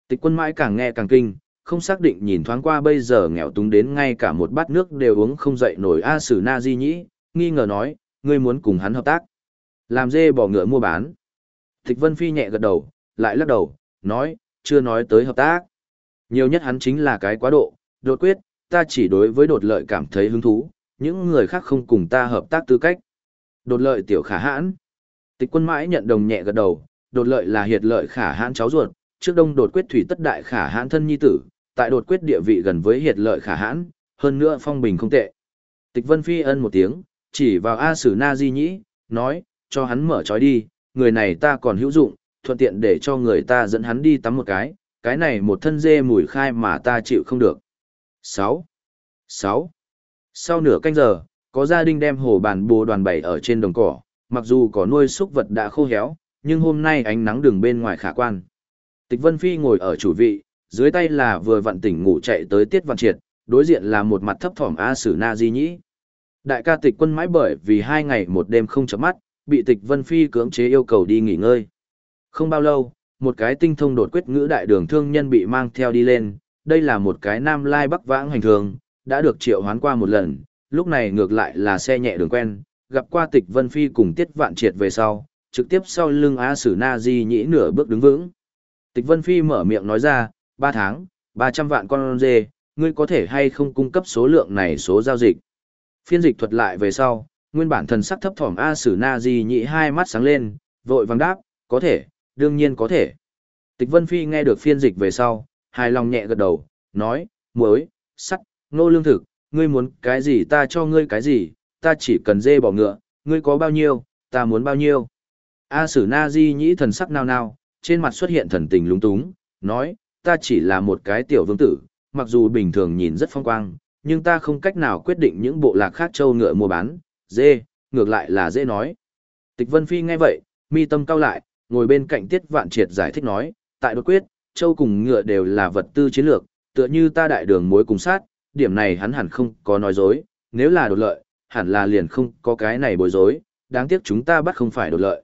Tịch quân mãi càng nghe càng kinh, không xác định nhìn thoáng qua bây giờ nghèo túng đến ngay cả một bát nước đều uống không dậy nổi A Sử Na Di nhĩ, nghi ngờ nói, ngươi muốn cùng hắn hợp tác. Làm dê bỏ ngựa mua bán. Tịch Vân Phi nhẹ gật đầu, lại lắc đầu, nói, chưa nói tới hợp tác. Nhiều nhất hắn chính là cái quá độ, đột quyết, ta chỉ đối với đột lợi cảm thấy hứng thú, những người khác không cùng ta hợp tác tư cách. Đột lợi tiểu khả hãn. Tịch quân mãi nhận đồng nhẹ gật đầu, đột lợi là hiệt lợi khả hãn cháu ruột, trước đông đột quyết thủy tất đại khả hãn thân nhi tử, tại đột quyết địa vị gần với hiệt lợi khả hãn, hơn nữa phong bình không tệ. Tịch vân phi ân một tiếng, chỉ vào A Sử Na Di Nhĩ, nói, cho hắn mở trói đi, người này ta còn hữu dụng, thuận tiện để cho người ta dẫn hắn đi tắm một cái, cái này một thân dê mùi khai mà ta chịu không được. 6. 6. Sau nửa canh giờ, có gia đình đem hồ bàn bồ đoàn bày ở trên đồng cỏ, mặc dù có nuôi súc vật đã khô héo, nhưng hôm nay ánh nắng đường bên ngoài khả quan. Tịch Vân Phi ngồi ở chủ vị, dưới tay là vừa vặn tỉnh ngủ chạy tới Tiết Văn Triệt, đối diện là một mặt thấp thỏm A Sử Na Di Nhĩ. Đại ca tịch quân mãi bởi vì hai ngày một đêm không chấm mắt, bị tịch Vân Phi cưỡng chế yêu cầu đi nghỉ ngơi. Không bao lâu, một cái tinh thông đột quyết ngữ đại đường thương nhân bị mang theo đi lên, đây là một cái nam lai bắc vãng hành thường, đã được triệu hoán qua một lần, lúc này ngược lại là xe nhẹ đường quen, gặp qua tịch Vân Phi cùng Tiết Vạn Triệt về sau, trực tiếp sau lưng A Sử Na Di Nhĩ nửa bước đứng vững. Tịch Vân Phi mở miệng nói ra, ba tháng, ba trăm vạn con dê, ngươi có thể hay không cung cấp số lượng này số giao dịch. Phiên dịch thuật lại về sau, nguyên bản thần sắc thấp thỏm A Sử Na Di Nhĩ hai mắt sáng lên, vội vàng đáp, có thể, đương nhiên có thể. Tịch Vân Phi nghe được phiên dịch về sau, hài lòng nhẹ gật đầu, nói, muối, sắt, nô lương thực, ngươi muốn cái gì ta cho ngươi cái gì, ta chỉ cần dê bỏ ngựa, ngươi có bao nhiêu, ta muốn bao nhiêu. A Sử Na Di nhĩ thần sắc nao nao, trên mặt xuất hiện thần tình lúng túng, nói, ta chỉ là một cái tiểu vương tử, mặc dù bình thường nhìn rất phong quang, nhưng ta không cách nào quyết định những bộ lạc khác châu ngựa mua bán, dê, ngược lại là dễ nói. Tịch Vân Phi nghe vậy, mi tâm cao lại, ngồi bên cạnh Tiết Vạn Triệt giải thích nói, tại đột quyết, châu cùng ngựa đều là vật tư chiến lược, tựa như ta đại đường mối cùng sát, điểm này hắn hẳn không có nói dối, nếu là đột lợi, hẳn là liền không có cái này bối rối, đáng tiếc chúng ta bắt không phải đột lợi.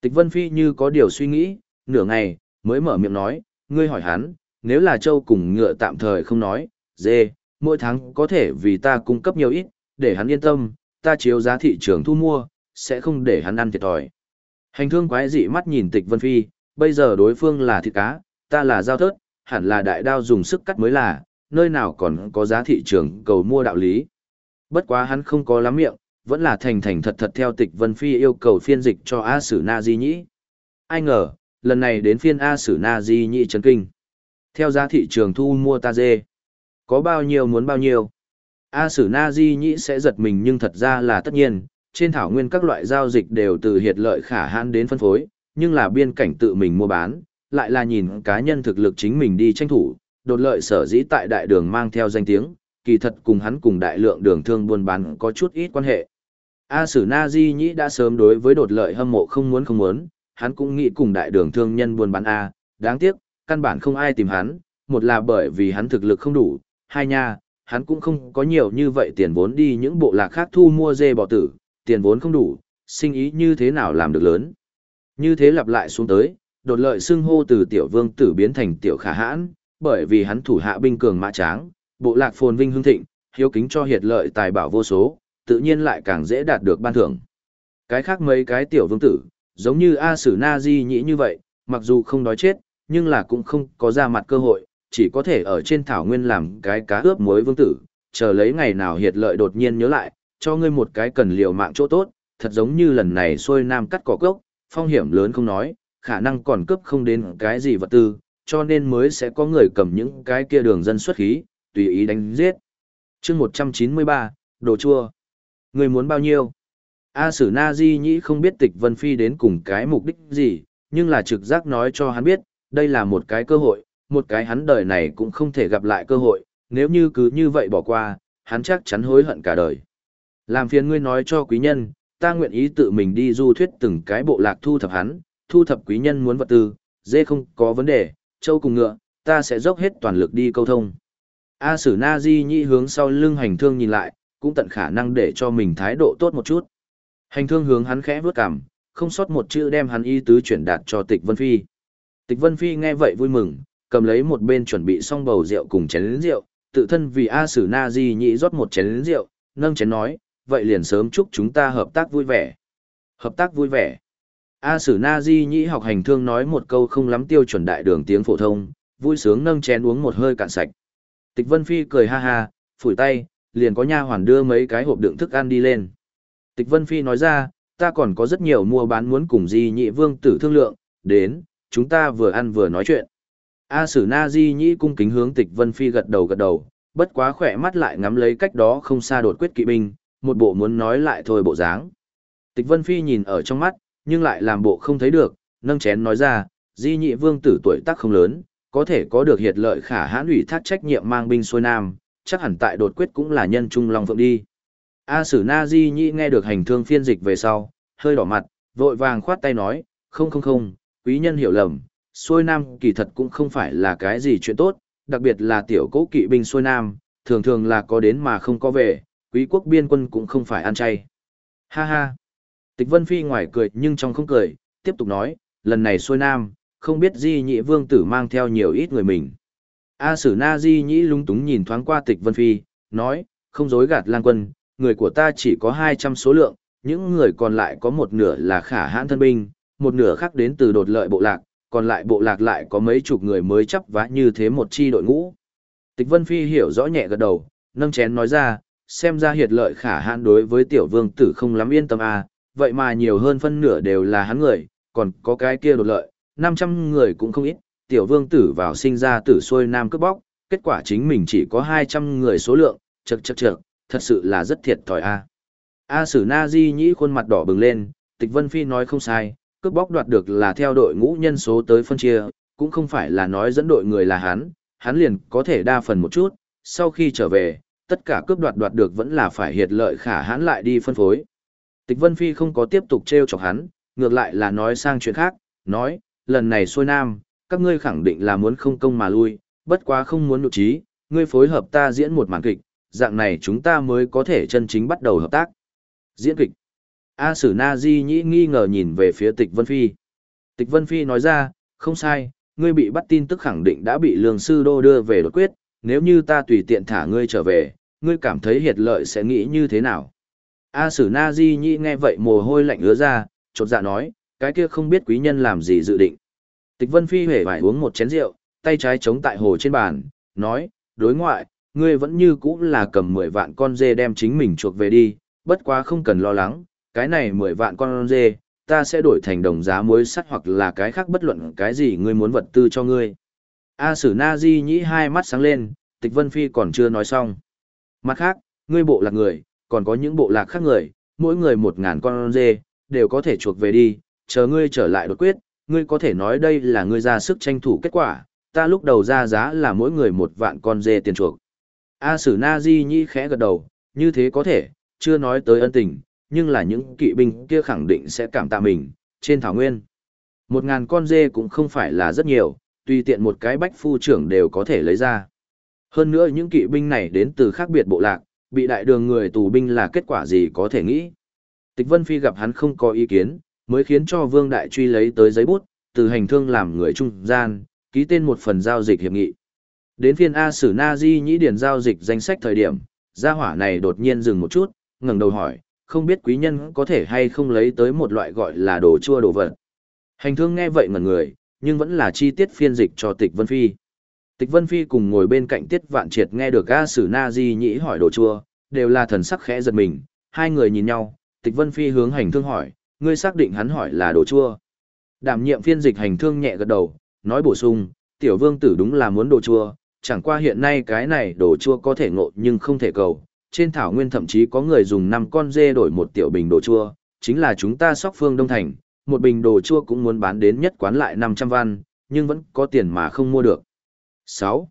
Tịch Vân Phi như có điều suy nghĩ, nửa ngày, mới mở miệng nói, ngươi hỏi hắn, nếu là châu cùng ngựa tạm thời không nói, dê, mỗi tháng có thể vì ta cung cấp nhiều ít, để hắn yên tâm, ta chiếu giá thị trường thu mua, sẽ không để hắn ăn thiệt thòi. Hành thương quái dị mắt nhìn tịch Vân Phi, bây giờ đối phương là thịt cá, ta là giao thớt, hẳn là đại đao dùng sức cắt mới là, nơi nào còn có giá thị trường cầu mua đạo lý. Bất quá hắn không có lắm miệng, vẫn là thành thành thật thật theo tịch Vân Phi yêu cầu phiên dịch cho A Sử Na Di Nhĩ. Ai ngờ, lần này đến phiên A Sử Na Di Nhĩ chấn kinh. Theo giá thị trường thu mua ta dê. Có bao nhiêu muốn bao nhiêu. A Sử Na Di Nhĩ sẽ giật mình nhưng thật ra là tất nhiên, trên thảo nguyên các loại giao dịch đều từ hiệt lợi khả hãn đến phân phối, nhưng là biên cảnh tự mình mua bán, lại là nhìn cá nhân thực lực chính mình đi tranh thủ, đột lợi sở dĩ tại đại đường mang theo danh tiếng, kỳ thật cùng hắn cùng đại lượng đường thương buôn bán có chút ít quan hệ. A Sử Na Di Nhĩ đã sớm đối với đột lợi hâm mộ không muốn không muốn, hắn cũng nghĩ cùng đại đường thương nhân buôn bán A, đáng tiếc, căn bản không ai tìm hắn, một là bởi vì hắn thực lực không đủ, hai nha, hắn cũng không có nhiều như vậy tiền vốn đi những bộ lạc khác thu mua dê bò tử, tiền vốn không đủ, sinh ý như thế nào làm được lớn. Như thế lặp lại xuống tới, đột lợi xưng hô từ tiểu vương tử biến thành tiểu khả hãn, bởi vì hắn thủ hạ binh cường mã tráng, bộ lạc phồn vinh hưng thịnh, hiếu kính cho hiệt lợi tài bảo vô số, tự nhiên lại càng dễ đạt được ban thưởng. Cái khác mấy cái tiểu vương tử, giống như A Sử Na Di nhĩ như vậy, mặc dù không đói chết, nhưng là cũng không có ra mặt cơ hội, chỉ có thể ở trên thảo nguyên làm cái cá ướp muối vương tử, chờ lấy ngày nào hiệt lợi đột nhiên nhớ lại, cho ngươi một cái cần liều mạng chỗ tốt, thật giống như lần này xuôi nam cắt cỏ gốc, phong hiểm lớn không nói, khả năng còn cướp không đến cái gì vật tư, cho nên mới sẽ có người cầm những cái kia đường dân xuất khí, tùy ý đánh giết. chương 193, đồ chua. Người muốn bao nhiêu? A Sử Na Di Nhĩ không biết tịch Vân Phi đến cùng cái mục đích gì, nhưng là trực giác nói cho hắn biết, đây là một cái cơ hội, một cái hắn đời này cũng không thể gặp lại cơ hội, nếu như cứ như vậy bỏ qua, hắn chắc chắn hối hận cả đời. Làm phiền ngươi nói cho quý nhân, ta nguyện ý tự mình đi du thuyết từng cái bộ lạc thu thập hắn, thu thập quý nhân muốn vật tư, dê không có vấn đề, châu cùng ngựa, ta sẽ dốc hết toàn lực đi câu thông. A Sử Na Di Nhĩ hướng sau lưng hành thương nhìn lại, cũng tận khả năng để cho mình thái độ tốt một chút. Hành thương hướng hắn khẽ vướt cằm, không sót một chữ đem hắn y tứ chuyển đạt cho Tịch Vân Phi. Tịch Vân Phi nghe vậy vui mừng, cầm lấy một bên chuẩn bị xong bầu rượu cùng chén rượu, tự thân vì A Sử Na Di Nhĩ rót một chén rượu, nâng chén nói, vậy liền sớm chúc chúng ta hợp tác vui vẻ. Hợp tác vui vẻ. A Sử Na Di Nhĩ học hành thương nói một câu không lắm tiêu chuẩn đại đường tiếng phổ thông, vui sướng nâng chén uống một hơi cạn sạch. Tịch Vân Phi cười ha ha, phủi tay, liền có nha hoàn đưa mấy cái hộp đựng thức ăn đi lên. Tịch Vân Phi nói ra, ta còn có rất nhiều mua bán muốn cùng Di Nhị Vương tử thương lượng, đến, chúng ta vừa ăn vừa nói chuyện. A Sử Na Di Nhị cung kính hướng Tịch Vân Phi gật đầu gật đầu, bất quá khỏe mắt lại ngắm lấy cách đó không xa đột quyết kỵ binh, một bộ muốn nói lại thôi bộ dáng. Tịch Vân Phi nhìn ở trong mắt, nhưng lại làm bộ không thấy được, nâng chén nói ra, Di Nhị Vương tử tuổi tác không lớn, có thể có được hiệt lợi khả hãn ủy thác trách nhiệm mang binh xuôi nam, chắc hẳn tại đột quyết cũng là nhân trung long phượng đi. A Sử Na Di Nhĩ nghe được hành thương phiên dịch về sau, hơi đỏ mặt, vội vàng khoát tay nói, không không không, quý nhân hiểu lầm, xuôi nam kỳ thật cũng không phải là cái gì chuyện tốt, đặc biệt là tiểu cố kỵ binh xuôi nam, thường thường là có đến mà không có về, quý quốc biên quân cũng không phải ăn chay. Ha ha. Tịch Vân Phi ngoài cười nhưng trong không cười, tiếp tục nói, lần này xuôi nam, không biết Di Nhị Vương tử mang theo nhiều ít người mình. A Sử Na Di Nhĩ lung túng nhìn thoáng qua Tịch Vân Phi, nói, không dối gạt lang quân, người của ta chỉ có 200 số lượng, những người còn lại có một nửa là khả hãn thân binh, một nửa khác đến từ đột lợi bộ lạc, còn lại bộ lạc lại có mấy chục người mới chấp vá như thế một chi đội ngũ. Tịch Vân Phi hiểu rõ nhẹ gật đầu, nâng chén nói ra, xem ra hiệt lợi khả hãn đối với tiểu vương tử không lắm yên tâm à, vậy mà nhiều hơn phân nửa đều là hắn người, còn có cái kia đột lợi, 500 người cũng không ít, tiểu vương tử vào sinh ra tử xuôi nam cướp bóc, kết quả chính mình chỉ có 200 người số lượng, chật chật chật, thật sự là rất thiệt thòi a. A Sử Na Di nhĩ khuôn mặt đỏ bừng lên, Tịch Vân Phi nói không sai, cướp bóc đoạt được là theo đội ngũ nhân số tới phân chia, cũng không phải là nói dẫn đội người là hắn, hắn liền có thể đa phần một chút, sau khi trở về, tất cả cướp đoạt đoạt được vẫn là phải hiệt lợi khả hắn lại đi phân phối. Tịch Vân Phi không có tiếp tục trêu chọc hắn, ngược lại là nói sang chuyện khác, nói, lần này xuôi nam, các ngươi khẳng định là muốn không công mà lui, bất quá không muốn nội trí, ngươi phối hợp ta diễn một màn kịch, dạng này chúng ta mới có thể chân chính bắt đầu hợp tác. Diễn kịch. A Sử Na Di nhĩ nghi ngờ nhìn về phía Tịch Vân Phi. Tịch Vân Phi nói ra, không sai, ngươi bị bắt tin tức khẳng định đã bị lương sư đô đưa về đột quyết, nếu như ta tùy tiện thả ngươi trở về, ngươi cảm thấy hiệt lợi sẽ nghĩ như thế nào? A Sử Na Di nhĩ nghe vậy mồ hôi lạnh ứa ra, chột dạ nói, cái kia không biết quý nhân làm gì dự định. Tịch Vân Phi hề phải uống một chén rượu, tay trái chống tại hồ trên bàn, nói, đối ngoại, ngươi vẫn như cũ là cầm 10 vạn con dê đem chính mình chuộc về đi, bất quá không cần lo lắng, cái này 10 vạn con dê, ta sẽ đổi thành đồng giá muối sắt hoặc là cái khác bất luận cái gì ngươi muốn vật tư cho ngươi. A Sử Na Di nhĩ hai mắt sáng lên, Tịch Vân Phi còn chưa nói xong. Mặt khác, ngươi bộ lạc người, còn có những bộ lạc khác người, mỗi người một ngàn con dê, đều có thể chuộc về đi, chờ ngươi trở lại đột quyết, ngươi có thể nói đây là ngươi ra sức tranh thủ kết quả, ta lúc đầu ra giá là mỗi người một vạn con dê tiền chuộc. A Sử Na Di Nhi khẽ gật đầu, như thế có thể, chưa nói tới ân tình, nhưng là những kỵ binh kia khẳng định sẽ cảm tạ mình, trên thảo nguyên. Một ngàn con dê cũng không phải là rất nhiều, tùy tiện một cái bách phu trưởng đều có thể lấy ra. Hơn nữa những kỵ binh này đến từ khác biệt bộ lạc, bị đại đường người tù binh là kết quả gì có thể nghĩ. Tịch Vân Phi gặp hắn không có ý kiến, mới khiến cho Vương Đại Truy lấy tới giấy bút, từ hành thương làm người trung gian, ký tên một phần giao dịch hiệp nghị. Đến phiên A Sử Na Di nhĩ điển giao dịch danh sách thời điểm, gia hỏa này đột nhiên dừng một chút, ngẩng đầu hỏi, không biết quý nhân có thể hay không lấy tới một loại gọi là đồ chua đồ vật. Hành thương nghe vậy ngẩn người, nhưng vẫn là chi tiết phiên dịch cho Tịch Vân Phi. Tịch Vân Phi cùng ngồi bên cạnh Tiết Vạn Triệt nghe được A Sử Na Di nhĩ hỏi đồ chua, đều là thần sắc khẽ giật mình, hai người nhìn nhau, Tịch Vân Phi hướng hành thương hỏi, ngươi xác định hắn hỏi là đồ chua. Đảm nhiệm phiên dịch hành thương nhẹ gật đầu, nói bổ sung, tiểu vương tử đúng là muốn đồ chua, chẳng qua hiện nay cái này đồ chua có thể ngộ nhưng không thể cầu. Trên thảo nguyên thậm chí có người dùng 5 con dê đổi một tiểu bình đồ chua, chính là chúng ta sóc phương Đông Thành, một bình đồ chua cũng muốn bán đến nhất quán lại 500 văn, nhưng vẫn có tiền mà không mua được. 6.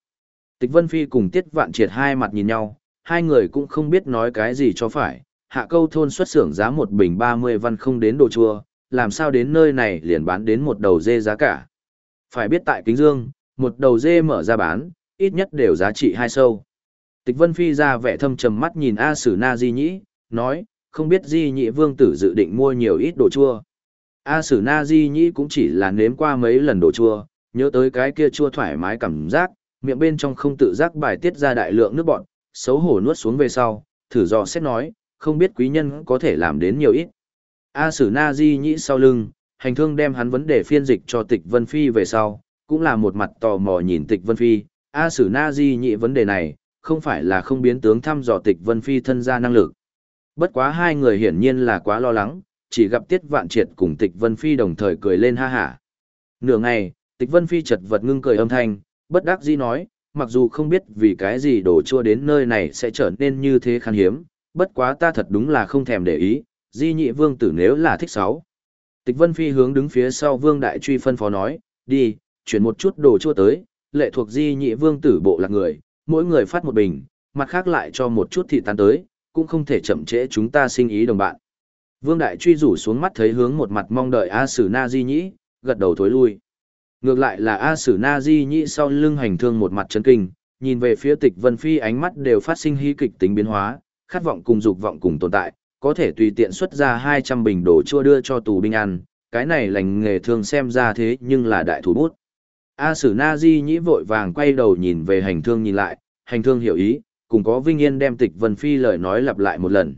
Tịch Vân Phi cùng Tiết Vạn Triệt hai mặt nhìn nhau, hai người cũng không biết nói cái gì cho phải, hạ câu thôn xuất xưởng giá một bình 30 văn không đến đồ chua, làm sao đến nơi này liền bán đến một đầu dê giá cả. Phải biết tại Kính Dương, một đầu dê mở ra bán, ít nhất đều giá trị hai sâu. Tịch Vân Phi ra vẻ thâm trầm mắt nhìn A Sử Na Di Nhĩ, nói, không biết Di Nhĩ Vương tử dự định mua nhiều ít đồ chua. A Sử Na Di Nhĩ cũng chỉ là nếm qua mấy lần đồ chua, nhớ tới cái kia chua thoải mái cảm giác, miệng bên trong không tự giác bài tiết ra đại lượng nước bọt xấu hổ nuốt xuống về sau, thử dò xét nói, không biết quý nhân có thể làm đến nhiều ít. A Sử Na Di Nhĩ sau lưng, hành thương đem hắn vấn đề phiên dịch cho Tịch Vân Phi về sau, cũng là một mặt tò mò nhìn Tịch Vân Phi, A Sử Na Di Nhĩ vấn đề này, không phải là không biến tướng thăm dò Tịch Vân Phi thân ra năng lực. Bất quá hai người hiển nhiên là quá lo lắng, chỉ gặp Tiết Vạn Triệt cùng Tịch Vân Phi đồng thời cười lên ha hả. Nửa ngày, Tịch Vân Phi chật vật ngưng cười âm thanh, bất đắc dĩ nói, mặc dù không biết vì cái gì đồ chua đến nơi này sẽ trở nên như thế khan hiếm, bất quá ta thật đúng là không thèm để ý, di nhị vương tử nếu là thích sáu. Tịch Vân Phi hướng đứng phía sau vương đại truy phân phó nói, đi, chuyển một chút đồ chua tới, lệ thuộc di nhị vương tử bộ là người, mỗi người phát một bình, mặt khác lại cho một chút thị tán tới, cũng không thể chậm trễ chúng ta sinh ý đồng bạn. Vương Đại truy rủ xuống mắt thấy hướng một mặt mong đợi A Sử Na Di Nhĩ, gật đầu thối lui. Ngược lại là A Sử Na Di Nhĩ sau lưng hành thương một mặt chấn kinh, nhìn về phía tịch Vân Phi ánh mắt đều phát sinh hí kịch tính biến hóa, khát vọng cùng dục vọng cùng tồn tại, có thể tùy tiện xuất ra 200 bình đồ chua đưa cho tù binh ăn, cái này lành nghề thường xem ra thế nhưng là đại thủ bút. A Sử Na Di Nhĩ vội vàng quay đầu nhìn về hành thương nhìn lại, hành thương hiểu ý, cùng có Vinh Yên đem tịch Vân Phi lời nói lặp lại một lần.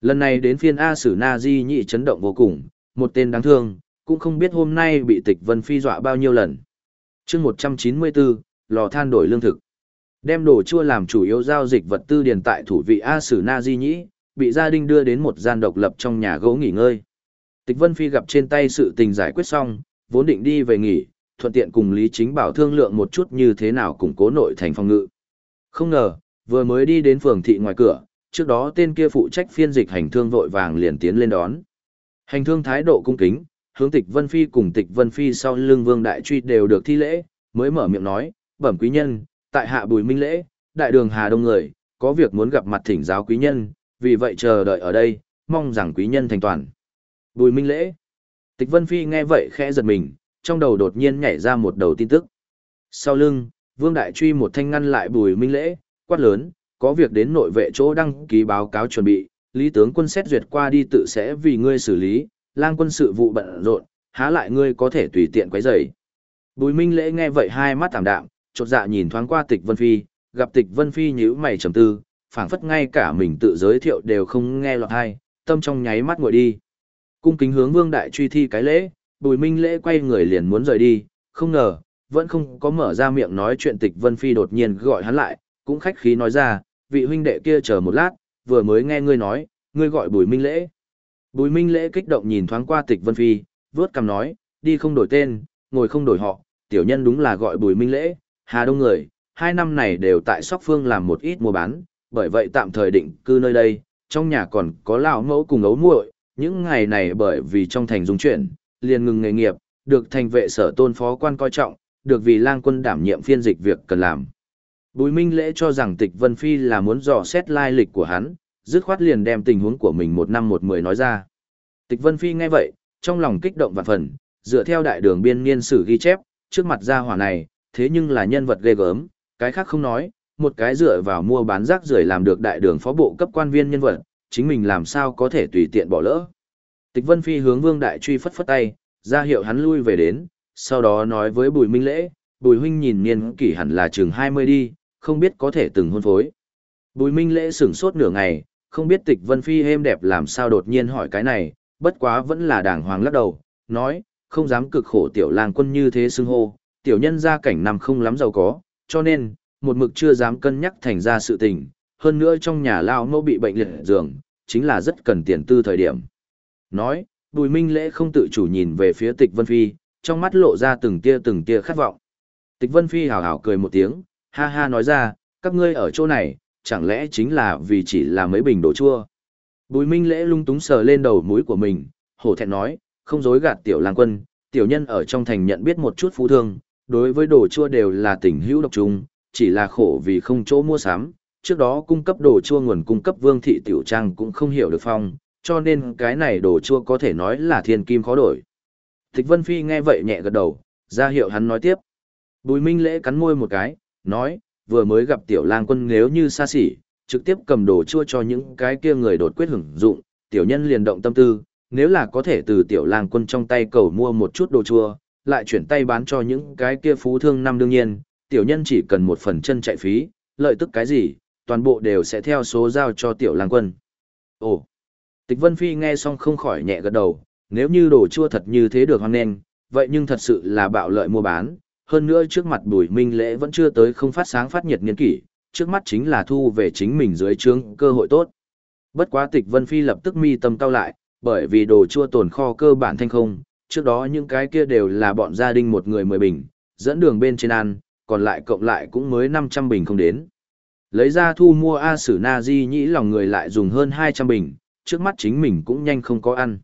Lần này đến phiên A Sử Na Di Nhĩ chấn động vô cùng, một tên đáng thương, cũng không biết hôm nay bị tịch Vân Phi dọa bao nhiêu lần. chương 194, lò than đổi lương thực. Đem đồ chua làm chủ yếu giao dịch vật tư điền tại thủ vị A Sử Na Di Nhĩ, bị gia đình đưa đến một gian độc lập trong nhà gỗ nghỉ ngơi. Tịch Vân Phi gặp trên tay sự tình giải quyết xong, vốn định đi về nghỉ, thuận tiện cùng Lý Chính Bảo thương lượng một chút như thế nào củng cố nội thành phòng ngự. Không ngờ, vừa mới đi đến phường thị ngoài cửa, trước đó tên kia phụ trách phiên dịch hành thương vội vàng liền tiến lên đón. Hành thương thái độ cung kính, hướng tịch Vân Phi cùng tịch Vân Phi sau lưng vương đại truy đều được thi lễ, mới mở miệng nói, bẩm quý nhân, tại hạ bùi minh lễ, đại đường Hà Đông người, có việc muốn gặp mặt thỉnh giáo quý nhân, vì vậy chờ đợi ở đây, mong rằng quý nhân thành toàn. Bùi minh lễ. Tịch Vân Phi nghe vậy khẽ giật mình, trong đầu đột nhiên nhảy ra một đầu tin tức. Sau lưng, Vương Đại Truy một thanh ngăn lại bùi minh lễ, quát lớn, có việc đến nội vệ chỗ đăng ký báo cáo chuẩn bị, lý tướng quân xét duyệt qua đi tự sẽ vì ngươi xử lý, lang quân sự vụ bận rộn, há lại ngươi có thể tùy tiện quấy rầy. Bùi Minh Lễ nghe vậy hai mắt thảm đạm, chột dạ nhìn thoáng qua Tịch Vân Phi, gặp Tịch Vân Phi nhíu mày trầm tư, phảng phất ngay cả mình tự giới thiệu đều không nghe lọt hay, tâm trong nháy mắt ngồi đi. Cung kính hướng Vương đại truy thi cái lễ, Bùi Minh Lễ quay người liền muốn rời đi, không ngờ, vẫn không có mở ra miệng nói chuyện Tịch Vân Phi đột nhiên gọi hắn lại, cũng khách khí nói ra, vị huynh đệ kia chờ một lát, vừa mới nghe ngươi nói, ngươi gọi Bùi Minh Lễ. Bùi Minh Lễ kích động nhìn thoáng qua Tịch Vân Phi, vớt cằm nói, đi không đổi tên, ngồi không đổi họ, tiểu nhân đúng là gọi Bùi Minh Lễ, Hà Đông người, hai năm này đều tại Sóc Phương làm một ít mua bán, bởi vậy tạm thời định cư nơi đây, trong nhà còn có lão mẫu cùng ấu muội, những ngày này bởi vì trong thành dung chuyển, liền ngừng nghề nghiệp, được thành vệ sở tôn phó quan coi trọng, được vì lang quân đảm nhiệm phiên dịch việc cần làm. Bùi Minh Lễ cho rằng Tịch Vân Phi là muốn dò xét lai lịch của hắn, dứt khoát liền đem tình huống của mình một năm một mười nói ra. Tịch Vân Phi nghe vậy, trong lòng kích động và phần, dựa theo đại đường biên niên sử ghi chép, trước mặt gia hỏa này, thế nhưng là nhân vật ghê gớm, cái khác không nói, một cái dựa vào mua bán rác rưởi làm được đại đường phó bộ cấp quan viên nhân vật, chính mình làm sao có thể tùy tiện bỏ lỡ. Tịch Vân Phi hướng Vương Đại Truy phất phất tay, ra hiệu hắn lui về đến, sau đó nói với Bùi Minh Lễ, Bùi huynh nhìn niên kỷ hẳn là chừng 20 đi, không biết có thể từng hôn phối. Bùi Minh Lễ sửng sốt nửa ngày, không biết Tịch Vân Phi êm đẹp làm sao đột nhiên hỏi cái này, bất quá vẫn là đàng hoàng lắc đầu, nói, không dám cực khổ tiểu lang quân như thế xưng hô, tiểu nhân gia cảnh nằm không lắm giàu có, cho nên, một mực chưa dám cân nhắc thành ra sự tình, hơn nữa trong nhà lao mẫu bị bệnh liệt giường, chính là rất cần tiền tư thời điểm. Nói, Bùi Minh Lễ không tự chủ nhìn về phía Tịch Vân Phi, trong mắt lộ ra từng tia từng tia khát vọng. Tịch Vân Phi hào hào cười một tiếng, ha ha nói ra, các ngươi ở chỗ này, chẳng lẽ chính là vì chỉ là mấy bình đồ chua. Bùi Minh Lễ lung túng sờ lên đầu mũi của mình, hổ thẹn nói, không dối gạt tiểu lang quân, tiểu nhân ở trong thành nhận biết một chút phú thương, đối với đồ chua đều là tình hữu độc trùng, chỉ là khổ vì không chỗ mua sắm, trước đó cung cấp đồ chua nguồn cung cấp vương thị tiểu trang cũng không hiểu được phong, cho nên cái này đồ chua có thể nói là thiên kim khó đổi. Tịch Vân Phi nghe vậy nhẹ gật đầu, ra hiệu hắn nói tiếp. Bùi Minh Lễ cắn môi một cái, nói, vừa mới gặp tiểu lang quân nếu như xa xỉ, trực tiếp cầm đồ chua cho những cái kia người đột quyết hưởng dụng, tiểu nhân liền động tâm tư, nếu là có thể từ tiểu lang quân trong tay cầu mua một chút đồ chua, lại chuyển tay bán cho những cái kia phú thương năm đương nhiên, tiểu nhân chỉ cần một phần chân chạy phí, lợi tức cái gì, toàn bộ đều sẽ theo số giao cho tiểu lang quân. Ồ, tịch vân phi nghe xong không khỏi nhẹ gật đầu, nếu như đồ chua thật như thế được hoan nghênh, vậy nhưng thật sự là bạo lợi mua bán, hơn nữa trước mặt bùi minh lễ vẫn chưa tới không phát sáng phát nhiệt nghiên kỷ, trước mắt chính là thu về chính mình dưới trướng cơ hội tốt. Bất quá tịch vân phi lập tức mi tâm cao lại, bởi vì đồ chua tồn kho cơ bản thanh không, trước đó những cái kia đều là bọn gia đình một người mười bình, dẫn đường bên trên ăn, còn lại cộng lại cũng mới 500 bình không đến. Lấy ra thu mua A Sử Na Di nhĩ lòng người lại dùng hơn 200 bình, trước mắt chính mình cũng nhanh không có ăn.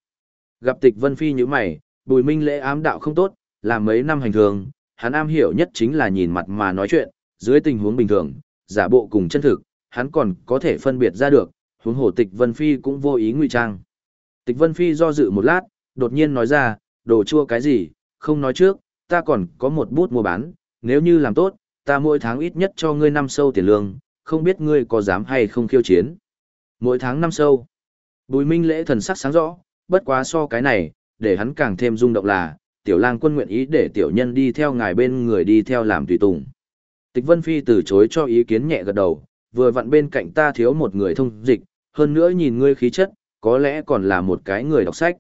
Gặp tịch Vân Phi như mày, bùi minh lễ ám đạo không tốt, làm mấy năm hành thường, hắn am hiểu nhất chính là nhìn mặt mà nói chuyện, dưới tình huống bình thường, giả bộ cùng chân thực, hắn còn có thể phân biệt ra được, huống hồ tịch Vân Phi cũng vô ý ngụy trang. Tịch Vân Phi do dự một lát, đột nhiên nói ra, đồ chua cái gì, không nói trước, ta còn có một bút mua bán, nếu như làm tốt, ta mỗi tháng ít nhất cho ngươi năm sâu tiền lương, không biết ngươi có dám hay không khiêu chiến. Mỗi tháng năm sâu. Bùi Minh lễ thần sắc sáng rõ, bất quá so cái này, để hắn càng thêm rung động là, tiểu lang quân nguyện ý để tiểu nhân đi theo ngài bên người đi theo làm tùy tùng. Tịch Vân Phi từ chối cho ý kiến nhẹ gật đầu, vừa vặn bên cạnh ta thiếu một người thông dịch, hơn nữa nhìn ngươi khí chất, có lẽ còn là một cái người đọc sách.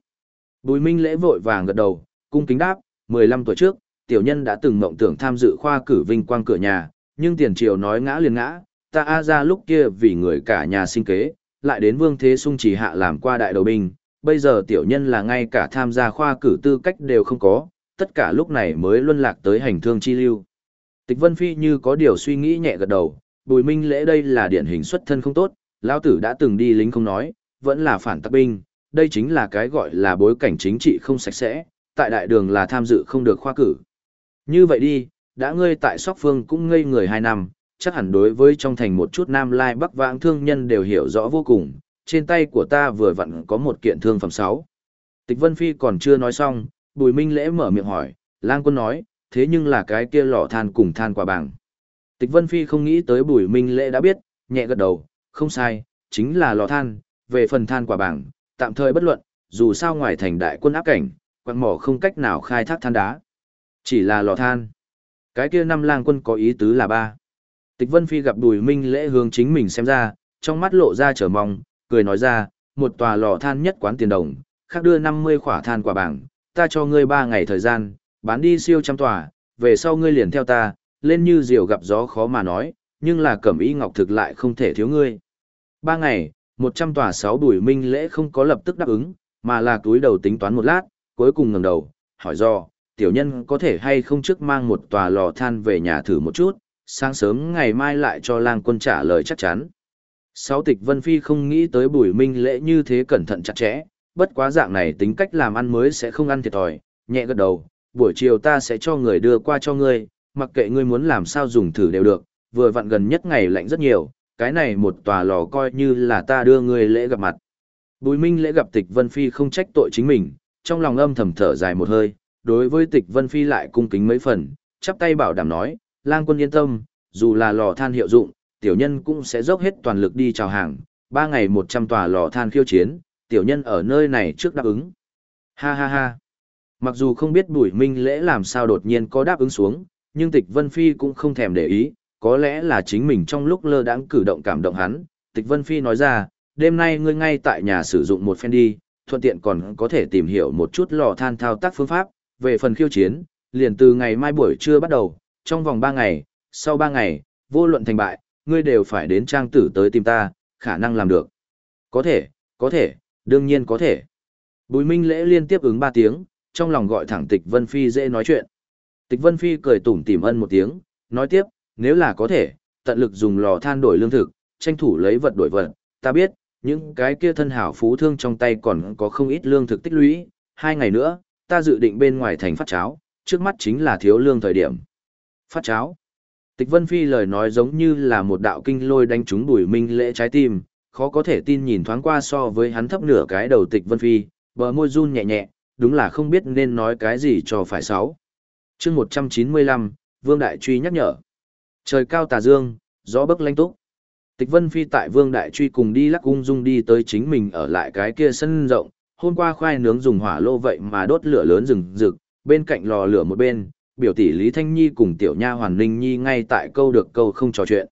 Bùi Minh lễ vội vàng gật đầu, cung kính đáp, 15 tuổi trước, tiểu nhân đã từng mộng tưởng tham dự khoa cử vinh quang cửa nhà, nhưng tiền triều nói ngã liền ngã, ta a ra lúc kia vì người cả nhà sinh kế, lại đến vương thế sung chỉ hạ làm qua đại đầu binh, bây giờ tiểu nhân là ngay cả tham gia khoa cử tư cách đều không có, tất cả lúc này mới luân lạc tới hành thương chi lưu. Tịch Vân Phi như có điều suy nghĩ nhẹ gật đầu, bùi minh lễ đây là điển hình xuất thân không tốt, lão tử đã từng đi lính không nói, vẫn là phản tắc binh, đây chính là cái gọi là bối cảnh chính trị không sạch sẽ, tại đại đường là tham dự không được khoa cử. Như vậy đi, đã ngươi tại Sóc Phương cũng ngây người hai năm, chắc hẳn đối với trong thành một chút nam lai bắc vãng thương nhân đều hiểu rõ vô cùng, trên tay của ta vừa vặn có một kiện thương phẩm sáu. Tịch Vân Phi còn chưa nói xong, Bùi Minh Lễ mở miệng hỏi, lang quân nói, thế nhưng là cái kia lò than cùng than quả bảng. Tịch Vân Phi không nghĩ tới Bùi Minh Lễ đã biết, nhẹ gật đầu, không sai, chính là lò than, về phần than quả bảng, tạm thời bất luận, dù sao ngoài thành đại quân áp cảnh, quặng mỏ không cách nào khai thác than đá. Chỉ là lò than. Cái kia năm lang quân có ý tứ là ba. Tịch Vân Phi gặp Bùi Minh lễ hướng chính mình xem ra, trong mắt lộ ra trở mong, cười nói ra, một tòa lò than nhất quán tiền đồng, khác đưa 50 khỏa than quả bảng, ta cho ngươi 3 ngày thời gian, bán đi siêu trăm tòa, về sau ngươi liền theo ta, lên như diều gặp gió khó mà nói, nhưng là cẩm y ngọc thực lại không thể thiếu ngươi. 3 ngày, 100 tòa 6 đuổi Minh lễ không có lập tức đáp ứng, mà là túi đầu tính toán một lát, cuối cùng ngẩng đầu, hỏi do, tiểu nhân có thể hay không trước mang một tòa lò than về nhà thử một chút, sáng sớm ngày mai lại cho lang quân trả lời chắc chắn. Sáu tịch Vân Phi không nghĩ tới bùi minh lễ như thế cẩn thận chặt chẽ, bất quá dạng này tính cách làm ăn mới sẽ không ăn thiệt thòi, nhẹ gật đầu, buổi chiều ta sẽ cho người đưa qua cho ngươi, mặc kệ ngươi muốn làm sao dùng thử đều được, vừa vặn gần nhất ngày lạnh rất nhiều, cái này một tòa lò coi như là ta đưa ngươi lễ gặp mặt. Bùi minh lễ gặp tịch Vân Phi không trách tội chính mình, trong lòng âm thầm thở dài một hơi, đối với tịch Vân Phi lại cung kính mấy phần, chắp tay bảo đảm nói, lang quân yên tâm, dù là lò than hiệu dụng, tiểu nhân cũng sẽ dốc hết toàn lực đi chào hàng, ba ngày một trăm tòa lò than khiêu chiến, tiểu nhân ở nơi này trước đáp ứng. Ha ha ha. Mặc dù không biết bùi minh lễ làm sao đột nhiên có đáp ứng xuống, nhưng tịch Vân Phi cũng không thèm để ý, có lẽ là chính mình trong lúc lơ đãng cử động cảm động hắn. Tịch Vân Phi nói ra, đêm nay ngươi ngay tại nhà sử dụng một phen đi, thuận tiện còn có thể tìm hiểu một chút lò than thao tác phương pháp, về phần khiêu chiến, liền từ ngày mai buổi trưa bắt đầu, trong vòng 3 ngày, sau 3 ngày, vô luận thành bại, ngươi đều phải đến trang tử tới tìm ta, khả năng làm được. Có thể, có thể, đương nhiên có thể. Bùi Minh Lễ liên tiếp ứng 3 tiếng, trong lòng gọi thẳng Tịch Vân Phi dễ nói chuyện. Tịch Vân Phi cười tủm tỉm ân một tiếng, nói tiếp, nếu là có thể, tận lực dùng lò than đổi lương thực, tranh thủ lấy vật đổi vật, ta biết, những cái kia thân hảo phú thương trong tay còn có không ít lương thực tích lũy, hai ngày nữa, ta dự định bên ngoài thành phát cháo, trước mắt chính là thiếu lương thời điểm. Phát cháo. Tịch Vân Phi lời nói giống như là một đạo kinh lôi đánh trúng bùi minh lễ trái tim, khó có thể tin nhìn thoáng qua so với hắn thấp nửa cái đầu Tịch Vân Phi, bờ môi run nhẹ nhẹ, đúng là không biết nên nói cái gì cho phải sáu. chương 195, Vương Đại Truy nhắc nhở. Trời cao tà dương, gió bấc lanh túc. Tịch Vân Phi tại Vương Đại Truy cùng đi lắc ung dung đi tới chính mình ở lại cái kia sân rộng, hôm qua khoai nướng dùng hỏa lô vậy mà đốt lửa lớn rừng rực, bên cạnh lò lửa một bên, biểu tỷ Lý Thanh Nhi cùng tiểu nha Hoàn Ninh Nhi ngay tại câu được câu không trò chuyện.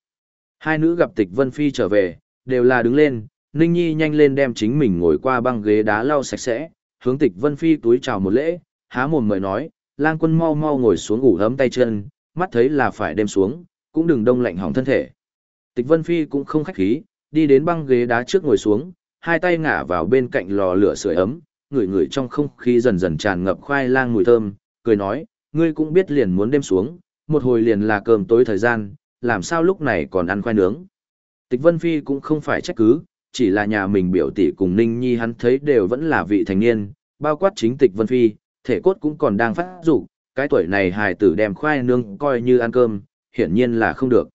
Hai nữ gặp Tịch Vân Phi trở về, đều là đứng lên, Ninh Nhi nhanh lên đem chính mình ngồi qua băng ghế đá lau sạch sẽ, hướng Tịch Vân Phi túi chào một lễ, há mồm mời nói, lang quân mau mau ngồi xuống ngủ ấm tay chân, mắt thấy là phải đem xuống, cũng đừng đông lạnh hỏng thân thể. Tịch Vân Phi cũng không khách khí, đi đến băng ghế đá trước ngồi xuống, hai tay ngả vào bên cạnh lò lửa sưởi ấm, ngửi ngửi trong không khí dần dần tràn ngập khoai lang mùi thơm, cười nói, ngươi cũng biết liền muốn đêm xuống, một hồi liền là cơm tối thời gian, làm sao lúc này còn ăn khoai nướng. Tịch Vân Phi cũng không phải trách cứ, chỉ là nhà mình biểu tỷ cùng Ninh Nhi hắn thấy đều vẫn là vị thành niên, bao quát chính Tịch Vân Phi, thể cốt cũng còn đang phát dục cái tuổi này hài tử đem khoai nướng coi như ăn cơm, hiển nhiên là không được.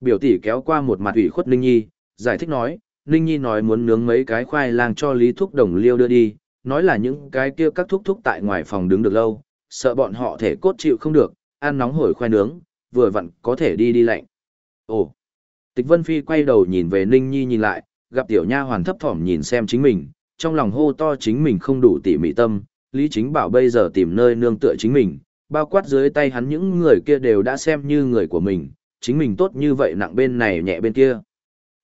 Biểu tỷ kéo qua một mặt ủy khuất Ninh Nhi, giải thích nói, Ninh Nhi nói muốn nướng mấy cái khoai lang cho Lý Thúc Đồng Liêu đưa đi, nói là những cái kia các thúc thúc tại ngoài phòng đứng được lâu, sợ bọn họ thể cốt chịu không được, ăn nóng hổi khoai nướng, vừa vặn có thể đi đi lạnh. Ồ! Tịch Vân Phi quay đầu nhìn về Ninh Nhi nhìn lại, gặp tiểu nha hoàn thấp thỏm nhìn xem chính mình, trong lòng hô to chính mình không đủ tỉ mỉ tâm, Lý Chính Bảo bây giờ tìm nơi nương tựa chính mình, bao quát dưới tay hắn những người kia đều đã xem như người của mình, chính mình tốt như vậy nặng bên này nhẹ bên kia.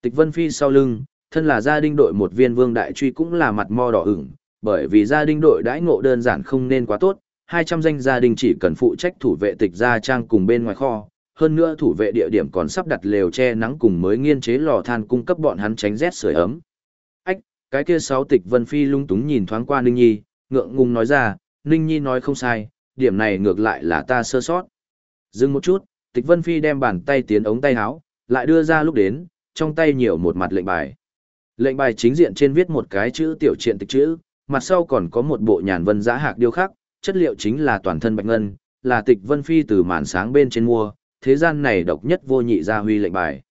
Tịch Vân Phi sau lưng, thân là gia đình đội một viên vương đại truy cũng là mặt mo đỏ ửng, bởi vì gia đình đội đãi ngộ đơn giản không nên quá tốt, 200 danh gia đình chỉ cần phụ trách thủ vệ tịch gia trang cùng bên ngoài kho, hơn nữa thủ vệ địa điểm còn sắp đặt lều che nắng cùng mới nghiên chế lò than cung cấp bọn hắn tránh rét sưởi ấm. Ách, cái kia sáu tịch Vân Phi lung túng nhìn thoáng qua Ninh Nhi, ngượng ngùng nói ra, Ninh Nhi nói không sai, điểm này ngược lại là ta sơ sót. Dừng một chút, tịch Vân Phi đem bàn tay tiến ống tay áo, lại đưa ra lúc đến, trong tay nhiều một mặt lệnh bài. Lệnh bài chính diện trên viết một cái chữ tiểu triện tịch chữ, mặt sau còn có một bộ nhàn vân giã hạc điêu khắc, chất liệu chính là toàn thân bạch ngân, là tịch Vân Phi từ màn sáng bên trên mua, thế gian này độc nhất vô nhị gia huy lệnh bài.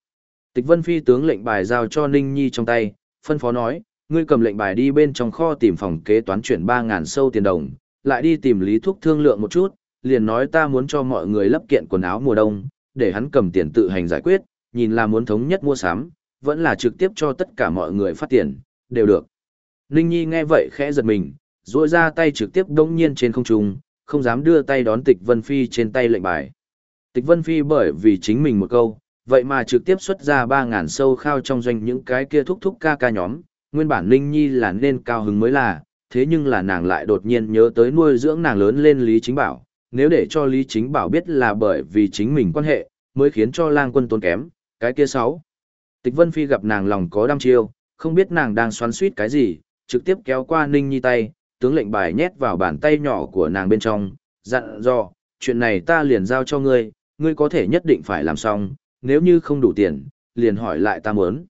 Tịch Vân Phi tướng lệnh bài giao cho Ninh Nhi trong tay, phân phó nói, ngươi cầm lệnh bài đi bên trong kho tìm phòng kế toán chuyển 3.000 sâu tiền đồng, lại đi tìm Lý Thúc thương lượng một chút, liền nói ta muốn cho mọi người lắp kiện quần áo mùa đông, để hắn cầm tiền tự hành giải quyết, nhìn là muốn thống nhất mua sắm, vẫn là trực tiếp cho tất cả mọi người phát tiền, đều được. Ninh Nhi nghe vậy khẽ giật mình, duỗi ra tay trực tiếp đống nhiên trên không trung, không dám đưa tay đón Tịch Vân Phi trên tay lệnh bài. Tịch Vân Phi bởi vì chính mình một câu, vậy mà trực tiếp xuất ra 3.000 sâu khao trong doanh những cái kia thúc thúc ca ca nhóm, nguyên bản Linh Nhi là nên cao hứng mới là, thế nhưng là nàng lại đột nhiên nhớ tới nuôi dưỡng nàng lớn lên Lý Chính Bảo, nếu để cho Lý Chính Bảo biết là bởi vì chính mình quan hệ, mới khiến cho lang quân tốn kém, cái kia sáu. Tịch Vân Phi gặp nàng lòng có đam chiêu, không biết nàng đang xoắn suýt cái gì, trực tiếp kéo qua Ninh Nhi tay, tướng lệnh bài nhét vào bàn tay nhỏ của nàng bên trong, dặn dò, chuyện này ta liền giao cho ngươi, ngươi có thể nhất định phải làm xong, nếu như không đủ tiền, liền hỏi lại ta muốn.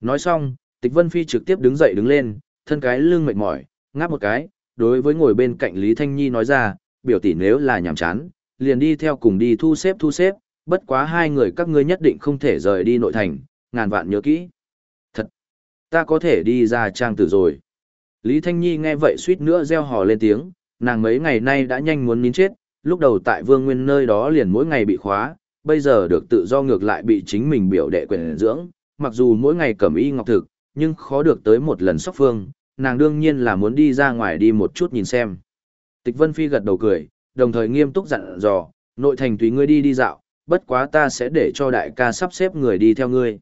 Nói xong, Tịch Vân Phi trực tiếp đứng dậy đứng lên, thân cái lưng mệt mỏi, ngáp một cái, đối với ngồi bên cạnh Lý Thanh Nhi nói ra, biểu tỷ nếu là nhàm chán, liền đi theo cùng đi thu xếp thu xếp, bất quá hai người các ngươi nhất định không thể rời đi nội thành, ngàn vạn nhớ kỹ. Thật, ta có thể đi ra trang tử rồi. Lý Thanh Nhi nghe vậy suýt nữa reo hò lên tiếng, nàng mấy ngày nay đã nhanh muốn nín chết, lúc đầu tại Vương Nguyên nơi đó liền mỗi ngày bị khóa, bây giờ được tự do ngược lại bị chính mình biểu đệ quyền dưỡng, mặc dù mỗi ngày cầm y ngọc thực, nhưng khó được tới một lần sóc phương, nàng đương nhiên là muốn đi ra ngoài đi một chút nhìn xem. Tịch Vân Phi gật đầu cười, đồng thời nghiêm túc dặn dò, nội thành tùy ngươi đi đi dạo, bất quá ta sẽ để cho đại ca sắp xếp người đi theo ngươi.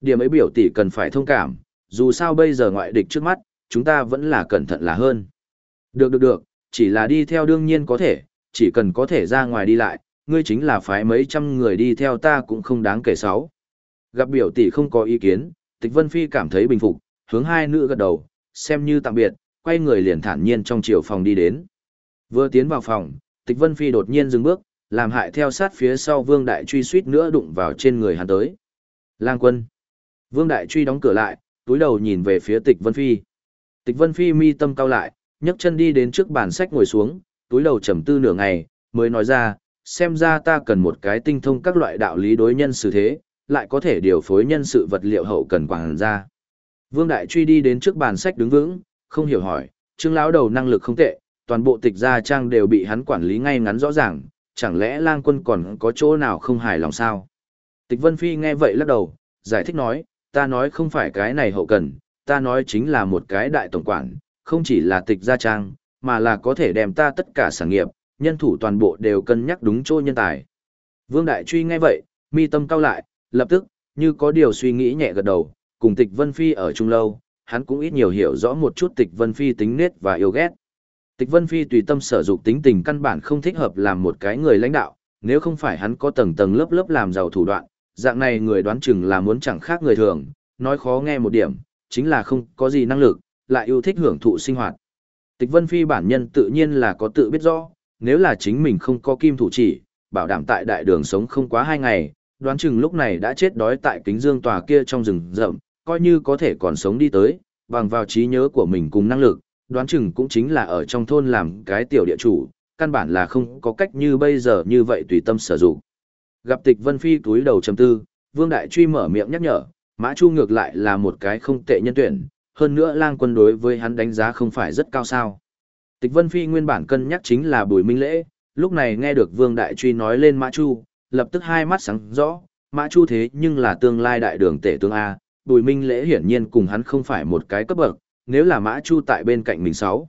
Điểm ấy biểu tỷ cần phải thông cảm, dù sao bây giờ ngoại địch trước mắt, chúng ta vẫn là cẩn thận là hơn. Được được được, chỉ là đi theo đương nhiên có thể, chỉ cần có thể ra ngoài đi lại, ngươi chính là phái mấy trăm người đi theo ta cũng không đáng kể sáu. Gặp biểu tỷ không có ý kiến, Tịch Vân Phi cảm thấy bình phục, hướng hai nữ gật đầu, xem như tạm biệt, quay người liền thản nhiên trong chiều phòng đi đến. Vừa tiến vào phòng, Tịch Vân Phi đột nhiên dừng bước, làm hại theo sát phía sau Vương Đại Truy suýt nữa đụng vào trên người hắn tới. Lang quân. Vương Đại Truy đóng cửa lại, túi đầu nhìn về phía Tịch Vân Phi. Tịch Vân Phi mi tâm cao lại, nhấc chân đi đến trước bàn sách ngồi xuống, túi đầu trầm tư nửa ngày, mới nói ra, xem ra ta cần một cái tinh thông các loại đạo lý đối nhân xử thế, lại có thể điều phối nhân sự vật liệu hậu cần quảng ra. Vương Đại Truy đi đến trước bàn sách đứng vững, không hiểu hỏi, Trương lão đầu năng lực không tệ, toàn bộ tịch gia trang đều bị hắn quản lý ngay ngắn rõ ràng, chẳng lẽ lang quân còn có chỗ nào không hài lòng sao? Tịch Vân Phi nghe vậy lắc đầu, giải thích nói, ta nói không phải cái này hậu cần, ta nói chính là một cái đại tổng quản, không chỉ là tịch gia trang, mà là có thể đem ta tất cả sản nghiệp, nhân thủ toàn bộ đều cân nhắc đúng chỗ nhân tài. Vương Đại Truy nghe vậy, mi tâm cao lại, lập tức, như có điều suy nghĩ nhẹ gật đầu, cùng tịch Vân Phi ở chung lâu, hắn cũng ít nhiều hiểu rõ một chút tịch Vân Phi tính nết và yêu ghét. Tịch Vân Phi tùy tâm sở dục tính tình căn bản không thích hợp làm một cái người lãnh đạo, nếu không phải hắn có tầng tầng lớp lớp làm giàu thủ đoạn, dạng này người đoán chừng là muốn chẳng khác người thường, nói khó nghe một điểm, chính là không có gì năng lực, lại yêu thích hưởng thụ sinh hoạt. Tịch Vân Phi bản nhân tự nhiên là có tự biết rõ, nếu là chính mình không có kim thủ chỉ, bảo đảm tại đại đường sống không quá hai ngày, đoán chừng lúc này đã chết đói tại kính dương tòa kia trong rừng rậm, coi như có thể còn sống đi tới, bằng vào trí nhớ của mình cùng năng lực, đoán chừng cũng chính là ở trong thôn làm cái tiểu địa chủ, căn bản là không có cách như bây giờ như vậy tùy tâm sử dụng. Gặp tịch Vân Phi túi đầu trầm tư, Vương Đại Truy mở miệng nhắc nhở, Mã Chu ngược lại là một cái không tệ nhân tuyển, hơn nữa lang quân đối với hắn đánh giá không phải rất cao sao. Tịch Vân Phi nguyên bản cân nhắc chính là Bùi Minh Lễ, lúc này nghe được Vương Đại Truy nói lên Mã Chu, lập tức hai mắt sáng rõ, Mã Chu thế nhưng là tương lai đại đường tể tướng A, Bùi Minh Lễ hiển nhiên cùng hắn không phải một cái cấp bậc, nếu là Mã Chu tại bên cạnh mình sáu.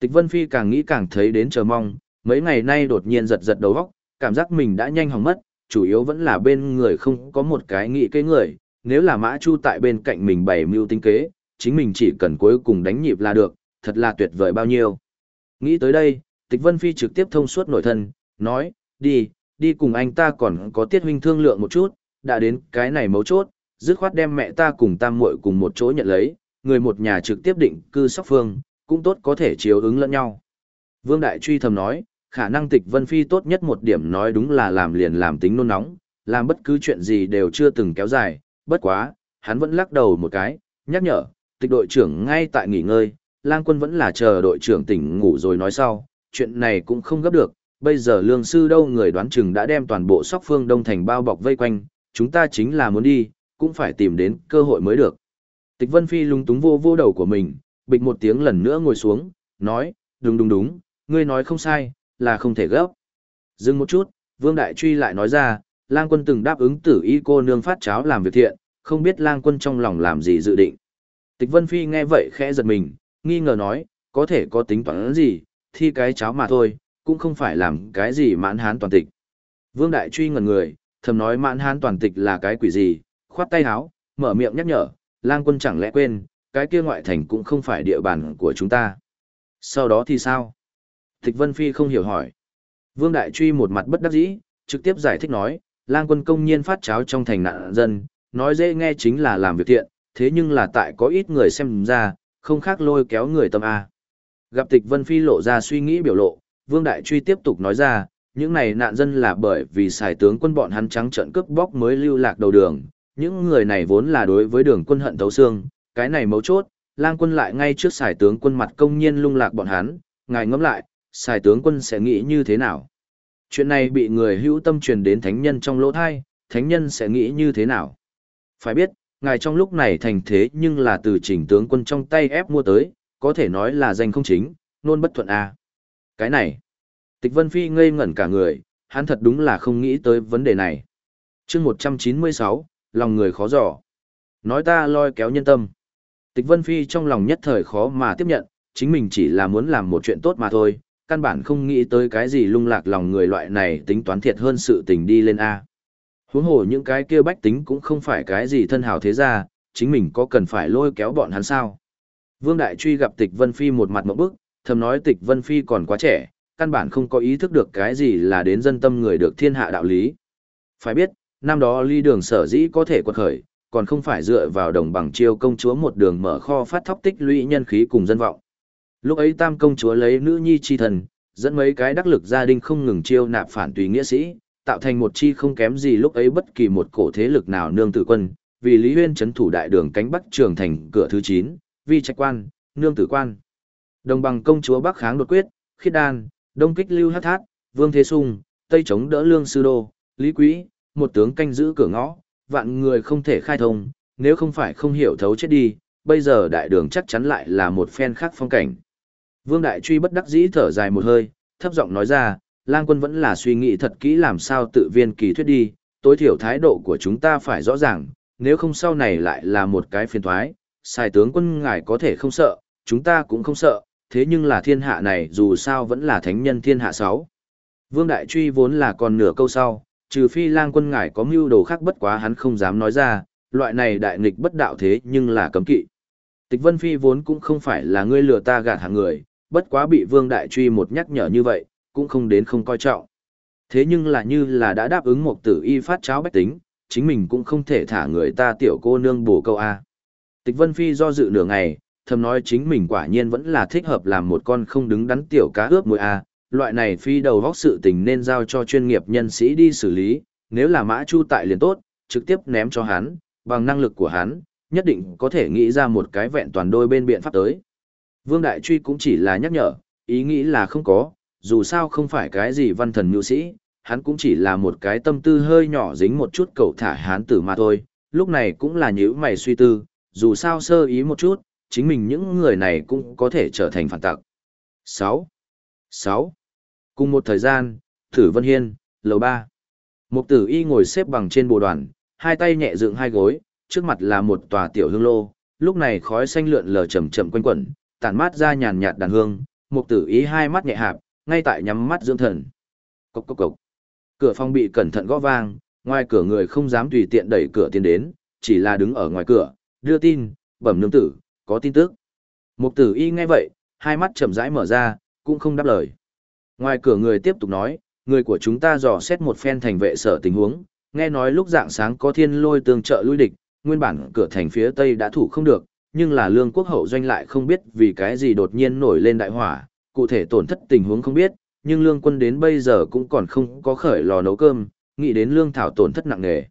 Tịch Vân Phi càng nghĩ càng thấy đến chờ mong, mấy ngày nay đột nhiên giật giật đầu óc, cảm giác mình đã nhanh hỏng mất, chủ yếu vẫn là bên người không có một cái nghĩ kế người, nếu là Mã Chu tại bên cạnh mình bày mưu tính kế, chính mình chỉ cần cuối cùng đánh nhịp là được, thật là tuyệt vời bao nhiêu. Nghĩ tới đây, Tịch Vân Phi trực tiếp thông suốt nội thân, nói, đi, đi cùng anh ta còn có tiết huynh thương lượng một chút, đã đến cái này mấu chốt, dứt khoát đem mẹ ta cùng tam muội cùng một chỗ nhận lấy, người một nhà trực tiếp định cư sóc phương, cũng tốt có thể chiếu ứng lẫn nhau. Vương Đại truy thầm nói, khả năng tịch Vân Phi tốt nhất một điểm nói đúng là làm liền làm tính nôn nóng, làm bất cứ chuyện gì đều chưa từng kéo dài, bất quá, hắn vẫn lắc đầu một cái, nhắc nhở, tịch đội trưởng ngay tại nghỉ ngơi, lang quân vẫn là chờ đội trưởng tỉnh ngủ rồi nói sau, chuyện này cũng không gấp được, bây giờ lương sư đâu người đoán chừng đã đem toàn bộ sóc phương đông thành bao bọc vây quanh, chúng ta chính là muốn đi, cũng phải tìm đến cơ hội mới được. Tịch Vân Phi lung túng vô vô đầu của mình, bịch một tiếng lần nữa ngồi xuống, nói, đúng đúng đúng, ngươi nói không sai, là không thể gấp. Dừng một chút, Vương Đại Truy lại nói ra, lang quân từng đáp ứng tử y cô nương phát cháo làm việc thiện, không biết lang quân trong lòng làm gì dự định. Tịch Vân Phi nghe vậy khẽ giật mình, nghi ngờ nói, có thể có tính toán gì, thi cái cháo mà thôi, cũng không phải làm cái gì mãn hán toàn tịch. Vương Đại Truy ngẩn người, thầm nói mãn hán toàn tịch là cái quỷ gì, khoát tay háo, mở miệng nhắc nhở, lang quân chẳng lẽ quên, cái kia ngoại thành cũng không phải địa bàn của chúng ta. Sau đó thì sao? Tịch Vân Phi không hiểu hỏi. Vương Đại Truy một mặt bất đắc dĩ, trực tiếp giải thích nói, lang quân công nhiên phát cháo trong thành nạn dân, nói dễ nghe chính là làm việc thiện, thế nhưng là tại có ít người xem ra, không khác lôi kéo người tâm A. Gặp tịch Vân Phi lộ ra suy nghĩ biểu lộ, Vương Đại Truy tiếp tục nói ra, những này nạn dân là bởi vì xài tướng quân bọn hắn trắng trợn cướp bóc mới lưu lạc đầu đường, những người này vốn là đối với đường quân hận thấu xương, cái này mấu chốt, lang quân lại ngay trước xài tướng quân mặt công nhiên lung lạc bọn hắn, ngài ngẫm lại, xài tướng quân sẽ nghĩ như thế nào? Chuyện này bị người hữu tâm truyền đến thánh nhân trong lỗ thai, thánh nhân sẽ nghĩ như thế nào? Phải biết, ngài trong lúc này thành thế nhưng là từ chỉnh tướng quân trong tay ép mua tới, có thể nói là danh không chính, nôn bất thuận a. À. Cái này, Tịch Vân Phi ngây ngẩn cả người, hắn thật đúng là không nghĩ tới vấn đề này. chương 196, lòng người khó dò. Nói ta loi kéo nhân tâm. Tịch Vân Phi trong lòng nhất thời khó mà tiếp nhận, chính mình chỉ là muốn làm một chuyện tốt mà thôi, căn bản không nghĩ tới cái gì lung lạc lòng người loại này tính toán thiệt hơn sự tình đi lên A. Huống hồ những cái kia bách tính cũng không phải cái gì thân hào thế ra, chính mình có cần phải lôi kéo bọn hắn sao. Vương Đại Truy gặp Tịch Vân Phi một mặt mộng bức, thầm nói Tịch Vân Phi còn quá trẻ, căn bản không có ý thức được cái gì là đến dân tâm người được thiên hạ đạo lý. Phải biết, năm đó ly đường sở dĩ có thể quật khởi, còn không phải dựa vào đồng bằng chiêu công chúa một đường mở kho phát thóc tích lũy nhân khí cùng dân vọng. Lúc ấy tam công chúa lấy nữ nhi chi thần, dẫn mấy cái đắc lực gia đình không ngừng chiêu nạp phản tùy nghĩa sĩ, tạo thành một chi không kém gì lúc ấy bất kỳ một cổ thế lực nào nương tử quân, vì Lý Huyên chấn thủ đại đường cánh bắc trường thành cửa thứ 9, vi trạch quan, nương tử quan. Đồng bằng công chúa Bắc kháng đột quyết, khiết đan, đông kích lưu hát thát, vương thế sung, tây chống đỡ lương sư đô, lý quý, một tướng canh giữ cửa ngõ, vạn người không thể khai thông, nếu không phải không hiểu thấu chết đi, bây giờ đại đường chắc chắn lại là một phen khác phong cảnh. Vương Đại Truy bất đắc dĩ thở dài một hơi, thấp giọng nói ra, lang quân vẫn là suy nghĩ thật kỹ làm sao tự viên kỳ thuyết đi, tối thiểu thái độ của chúng ta phải rõ ràng, nếu không sau này lại là một cái phiền thoái, sai tướng quân ngài có thể không sợ, chúng ta cũng không sợ, thế nhưng là thiên hạ này dù sao vẫn là thánh nhân thiên hạ sáu. Vương Đại Truy vốn là còn nửa câu sau, trừ phi lang quân ngài có mưu đồ khác bất quá hắn không dám nói ra, loại này đại nghịch bất đạo thế nhưng là cấm kỵ. Tịch Vân Phi vốn cũng không phải là ngươi lừa ta gạt hàng người, bất quá bị Vương Đại Truy một nhắc nhở như vậy, cũng không đến không coi trọng. Thế nhưng là như là đã đáp ứng một tử y phát cháo bách tính, chính mình cũng không thể thả người ta tiểu cô nương bổ câu A. Tịch Vân Phi do dự nửa ngày, thầm nói chính mình quả nhiên vẫn là thích hợp làm một con không đứng đắn tiểu cá ướp mùi A, loại này phi đầu vóc sự tình nên giao cho chuyên nghiệp nhân sĩ đi xử lý, nếu là mã chu tại liền tốt, trực tiếp ném cho hắn, bằng năng lực của hắn, nhất định có thể nghĩ ra một cái vẹn toàn đôi bên biện pháp tới. Vương Đại Truy cũng chỉ là nhắc nhở, ý nghĩ là không có, dù sao không phải cái gì văn thần nhu sĩ, hắn cũng chỉ là một cái tâm tư hơi nhỏ dính một chút cầu thả hán tử mà thôi, lúc này cũng là nhữ mày suy tư, dù sao sơ ý một chút, chính mình những người này cũng có thể trở thành phản tặc. 6. 6. Cùng một thời gian, Thử Vân Hiên, lầu 3. Mục tử y ngồi xếp bằng trên bồ đoàn, hai tay nhẹ dựng hai gối, trước mặt là một tòa tiểu hương lô, lúc này khói xanh lượn lờ chậm chậm quanh quẩn, tản mát ra nhàn nhạt đàn hương, mục tử y hai mắt nhẹ hạp, ngay tại nhắm mắt dưỡng thần. Cốc cốc cốc. Cửa phòng bị cẩn thận gõ vang, ngoài cửa người không dám tùy tiện đẩy cửa tiến đến, chỉ là đứng ở ngoài cửa, đưa tin, bẩm nương tử, có tin tức. Mục tử y nghe vậy, hai mắt chậm rãi mở ra, cũng không đáp lời. Ngoài cửa người tiếp tục nói, người của chúng ta dò xét một phen thành vệ sở tình huống, nghe nói lúc dạng sáng có thiên lôi tương trợ lui địch, nguyên bản cửa thành phía tây đã thủ không được, nhưng là lương quốc hậu doanh lại không biết vì cái gì đột nhiên nổi lên đại hỏa, cụ thể tổn thất tình huống không biết, nhưng lương quân đến bây giờ cũng còn không có khởi lò nấu cơm, nghĩ đến lương thảo tổn thất nặng nề.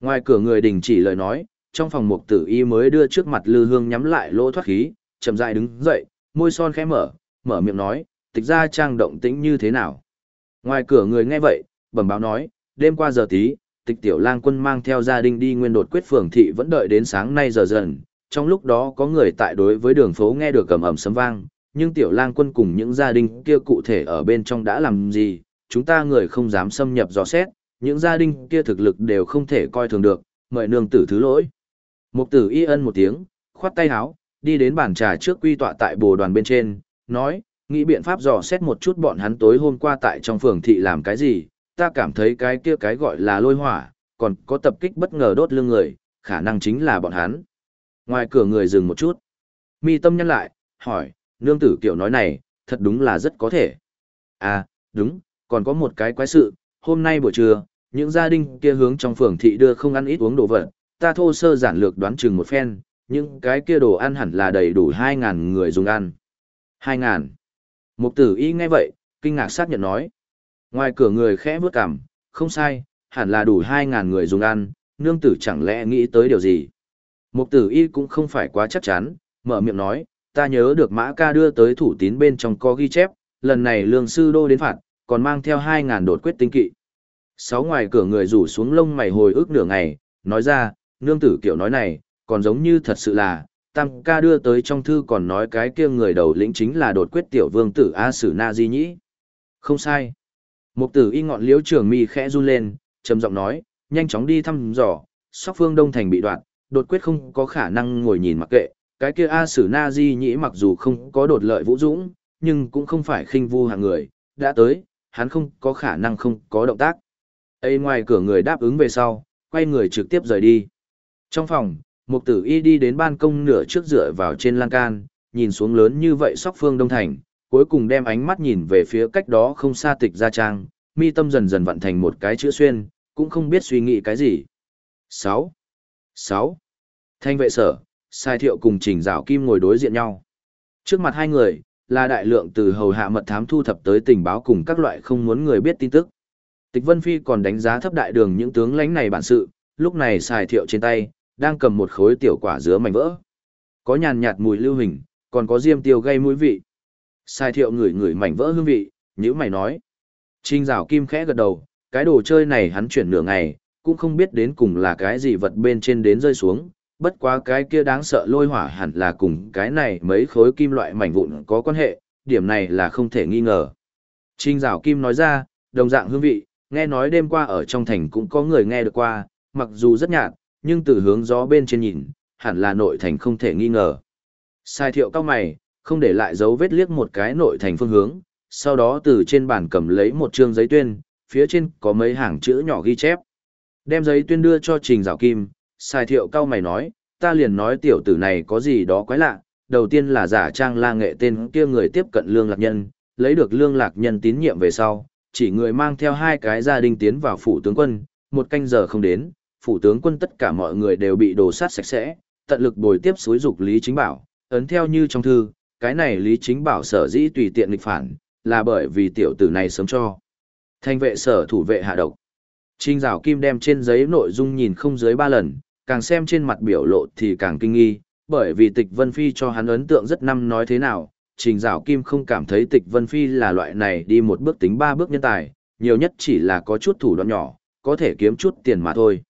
Ngoài cửa người đình chỉ lời nói, trong phòng mục tử y mới đưa trước mặt lư hương nhắm lại lỗ thoát khí, chậm rãi đứng dậy, môi son khẽ mở, mở miệng nói, tịch ra trang động tĩnh như thế nào. Ngoài cửa người nghe vậy, bẩm báo nói, đêm qua giờ tí, tịch tiểu lang quân mang theo gia đình đi nguyên đột quyết phường thị vẫn đợi đến sáng nay giờ dần, trong lúc đó có người tại đối với đường phố nghe được cầm ẩm sấm vang, nhưng tiểu lang quân cùng những gia đình kia cụ thể ở bên trong đã làm gì, chúng ta người không dám xâm nhập dò xét, những gia đình kia thực lực đều không thể coi thường được, mời nương tử thứ lỗi. Mục tử y ân một tiếng, khoát tay háo đi đến bàn trà trước quy tọa tại bồ đoàn bên trên, nói, nghĩ biện pháp dò xét một chút bọn hắn tối hôm qua tại trong phường thị làm cái gì, ta cảm thấy cái kia cái gọi là lôi hỏa, còn có tập kích bất ngờ đốt lưng người, khả năng chính là bọn hắn. Ngoài cửa người dừng một chút. Mi tâm nhân lại, hỏi, nương tử kiểu nói này, thật đúng là rất có thể. À, đúng, còn có một cái quái sự, hôm nay buổi trưa, những gia đình kia hướng trong phường thị đưa không ăn ít uống đồ vật, ta thô sơ giản lược đoán chừng một phen, những cái kia đồ ăn hẳn là đầy đủ 2.000 người dùng ăn. 2.000. Mục tử y nghe vậy, kinh ngạc xác nhận nói. Ngoài cửa người khẽ bước cằm, không sai, hẳn là đủ 2.000 người dùng ăn, nương tử chẳng lẽ nghĩ tới điều gì. Mục tử y cũng không phải quá chắc chắn, mở miệng nói, ta nhớ được mã ca đưa tới thủ tín bên trong có ghi chép, lần này lương sư đô đến phạt, còn mang theo 2.000 đột quyết tinh kỵ. Sáu ngoài cửa người rủ xuống lông mày hồi ức nửa ngày, nói ra, nương tử kiểu nói này, còn giống như thật sự là, tam ca đưa tới trong thư còn nói cái kia người đầu lĩnh chính là đột quyết tiểu vương tử A Sử Na Di Nhĩ. Không sai. Mục tử y ngọn liễu trường mi khẽ run lên, trầm giọng nói, nhanh chóng đi thăm dò, sóc phương đông thành bị đoạn, đột quyết không có khả năng ngồi nhìn mặc kệ, cái kia A Sử Na Di Nhĩ mặc dù không có đột lợi vũ dũng, nhưng cũng không phải khinh vu hàng người, đã tới, hắn không có khả năng không có động tác. Ê ngoài cửa người đáp ứng về sau, quay người trực tiếp rời đi. Trong phòng, Mục tử y đi đến ban công nửa trước dựa vào trên lan can, nhìn xuống lớn như vậy sóc phương đông thành, cuối cùng đem ánh mắt nhìn về phía cách đó không xa tịch gia trang, mi tâm dần dần vận thành một cái chữ xuyên, cũng không biết suy nghĩ cái gì. 6. 6. Thanh vệ sở, sai thiệu cùng trình rào kim ngồi đối diện nhau. Trước mặt hai người, là đại lượng từ hầu hạ mật thám thu thập tới tình báo cùng các loại không muốn người biết tin tức. Tịch Vân Phi còn đánh giá thấp đại đường những tướng lãnh này bản sự, lúc này xài thiệu trên tay, đang cầm một khối tiểu quả dứa mảnh vỡ. Có nhàn nhạt mùi lưu hình, còn có diêm tiêu gây mũi vị. Sai thiệu ngửi ngửi mảnh vỡ hương vị, nhữ mày nói. Trinh rào kim khẽ gật đầu, cái đồ chơi này hắn chuyển nửa ngày, cũng không biết đến cùng là cái gì vật bên trên đến rơi xuống, bất quá cái kia đáng sợ lôi hỏa hẳn là cùng cái này mấy khối kim loại mảnh vụn có quan hệ, điểm này là không thể nghi ngờ. Trình Dạo Kim nói ra, đồng dạng hương vị, nghe nói đêm qua ở trong thành cũng có người nghe được qua, mặc dù rất nhạt, nhưng từ hướng gió bên trên nhìn, hẳn là nội thành không thể nghi ngờ. Sai thiệu cao mày, không để lại dấu vết liếc một cái nội thành phương hướng, sau đó từ trên bàn cầm lấy một trương giấy tuyên, phía trên có mấy hàng chữ nhỏ ghi chép. Đem giấy tuyên đưa cho Trình Giảo Kim, Sai thiệu cao mày nói, ta liền nói tiểu tử này có gì đó quái lạ, đầu tiên là giả trang la nghệ tên kia người tiếp cận lương lạc nhân, lấy được lương lạc nhân tín nhiệm về sau, chỉ người mang theo hai cái gia đình tiến vào phủ tướng quân, một canh giờ không đến, phủ tướng quân tất cả mọi người đều bị đổ sát sạch sẽ, tận lực bồi tiếp suối dục Lý Chính Bảo, ấn theo như trong thư, cái này Lý Chính Bảo sở dĩ tùy tiện nghịch phản, là bởi vì tiểu tử này sớm cho. Thanh vệ sở thủ vệ hạ độc. Trình rào kim đem trên giấy nội dung nhìn không dưới ba lần, càng xem trên mặt biểu lộ thì càng kinh nghi, bởi vì tịch Vân Phi cho hắn ấn tượng rất năm nói thế nào, trình rào kim không cảm thấy tịch Vân Phi là loại này đi một bước tính ba bước nhân tài, nhiều nhất chỉ là có chút thủ đoạn nhỏ, có thể kiếm chút tiền mà thôi.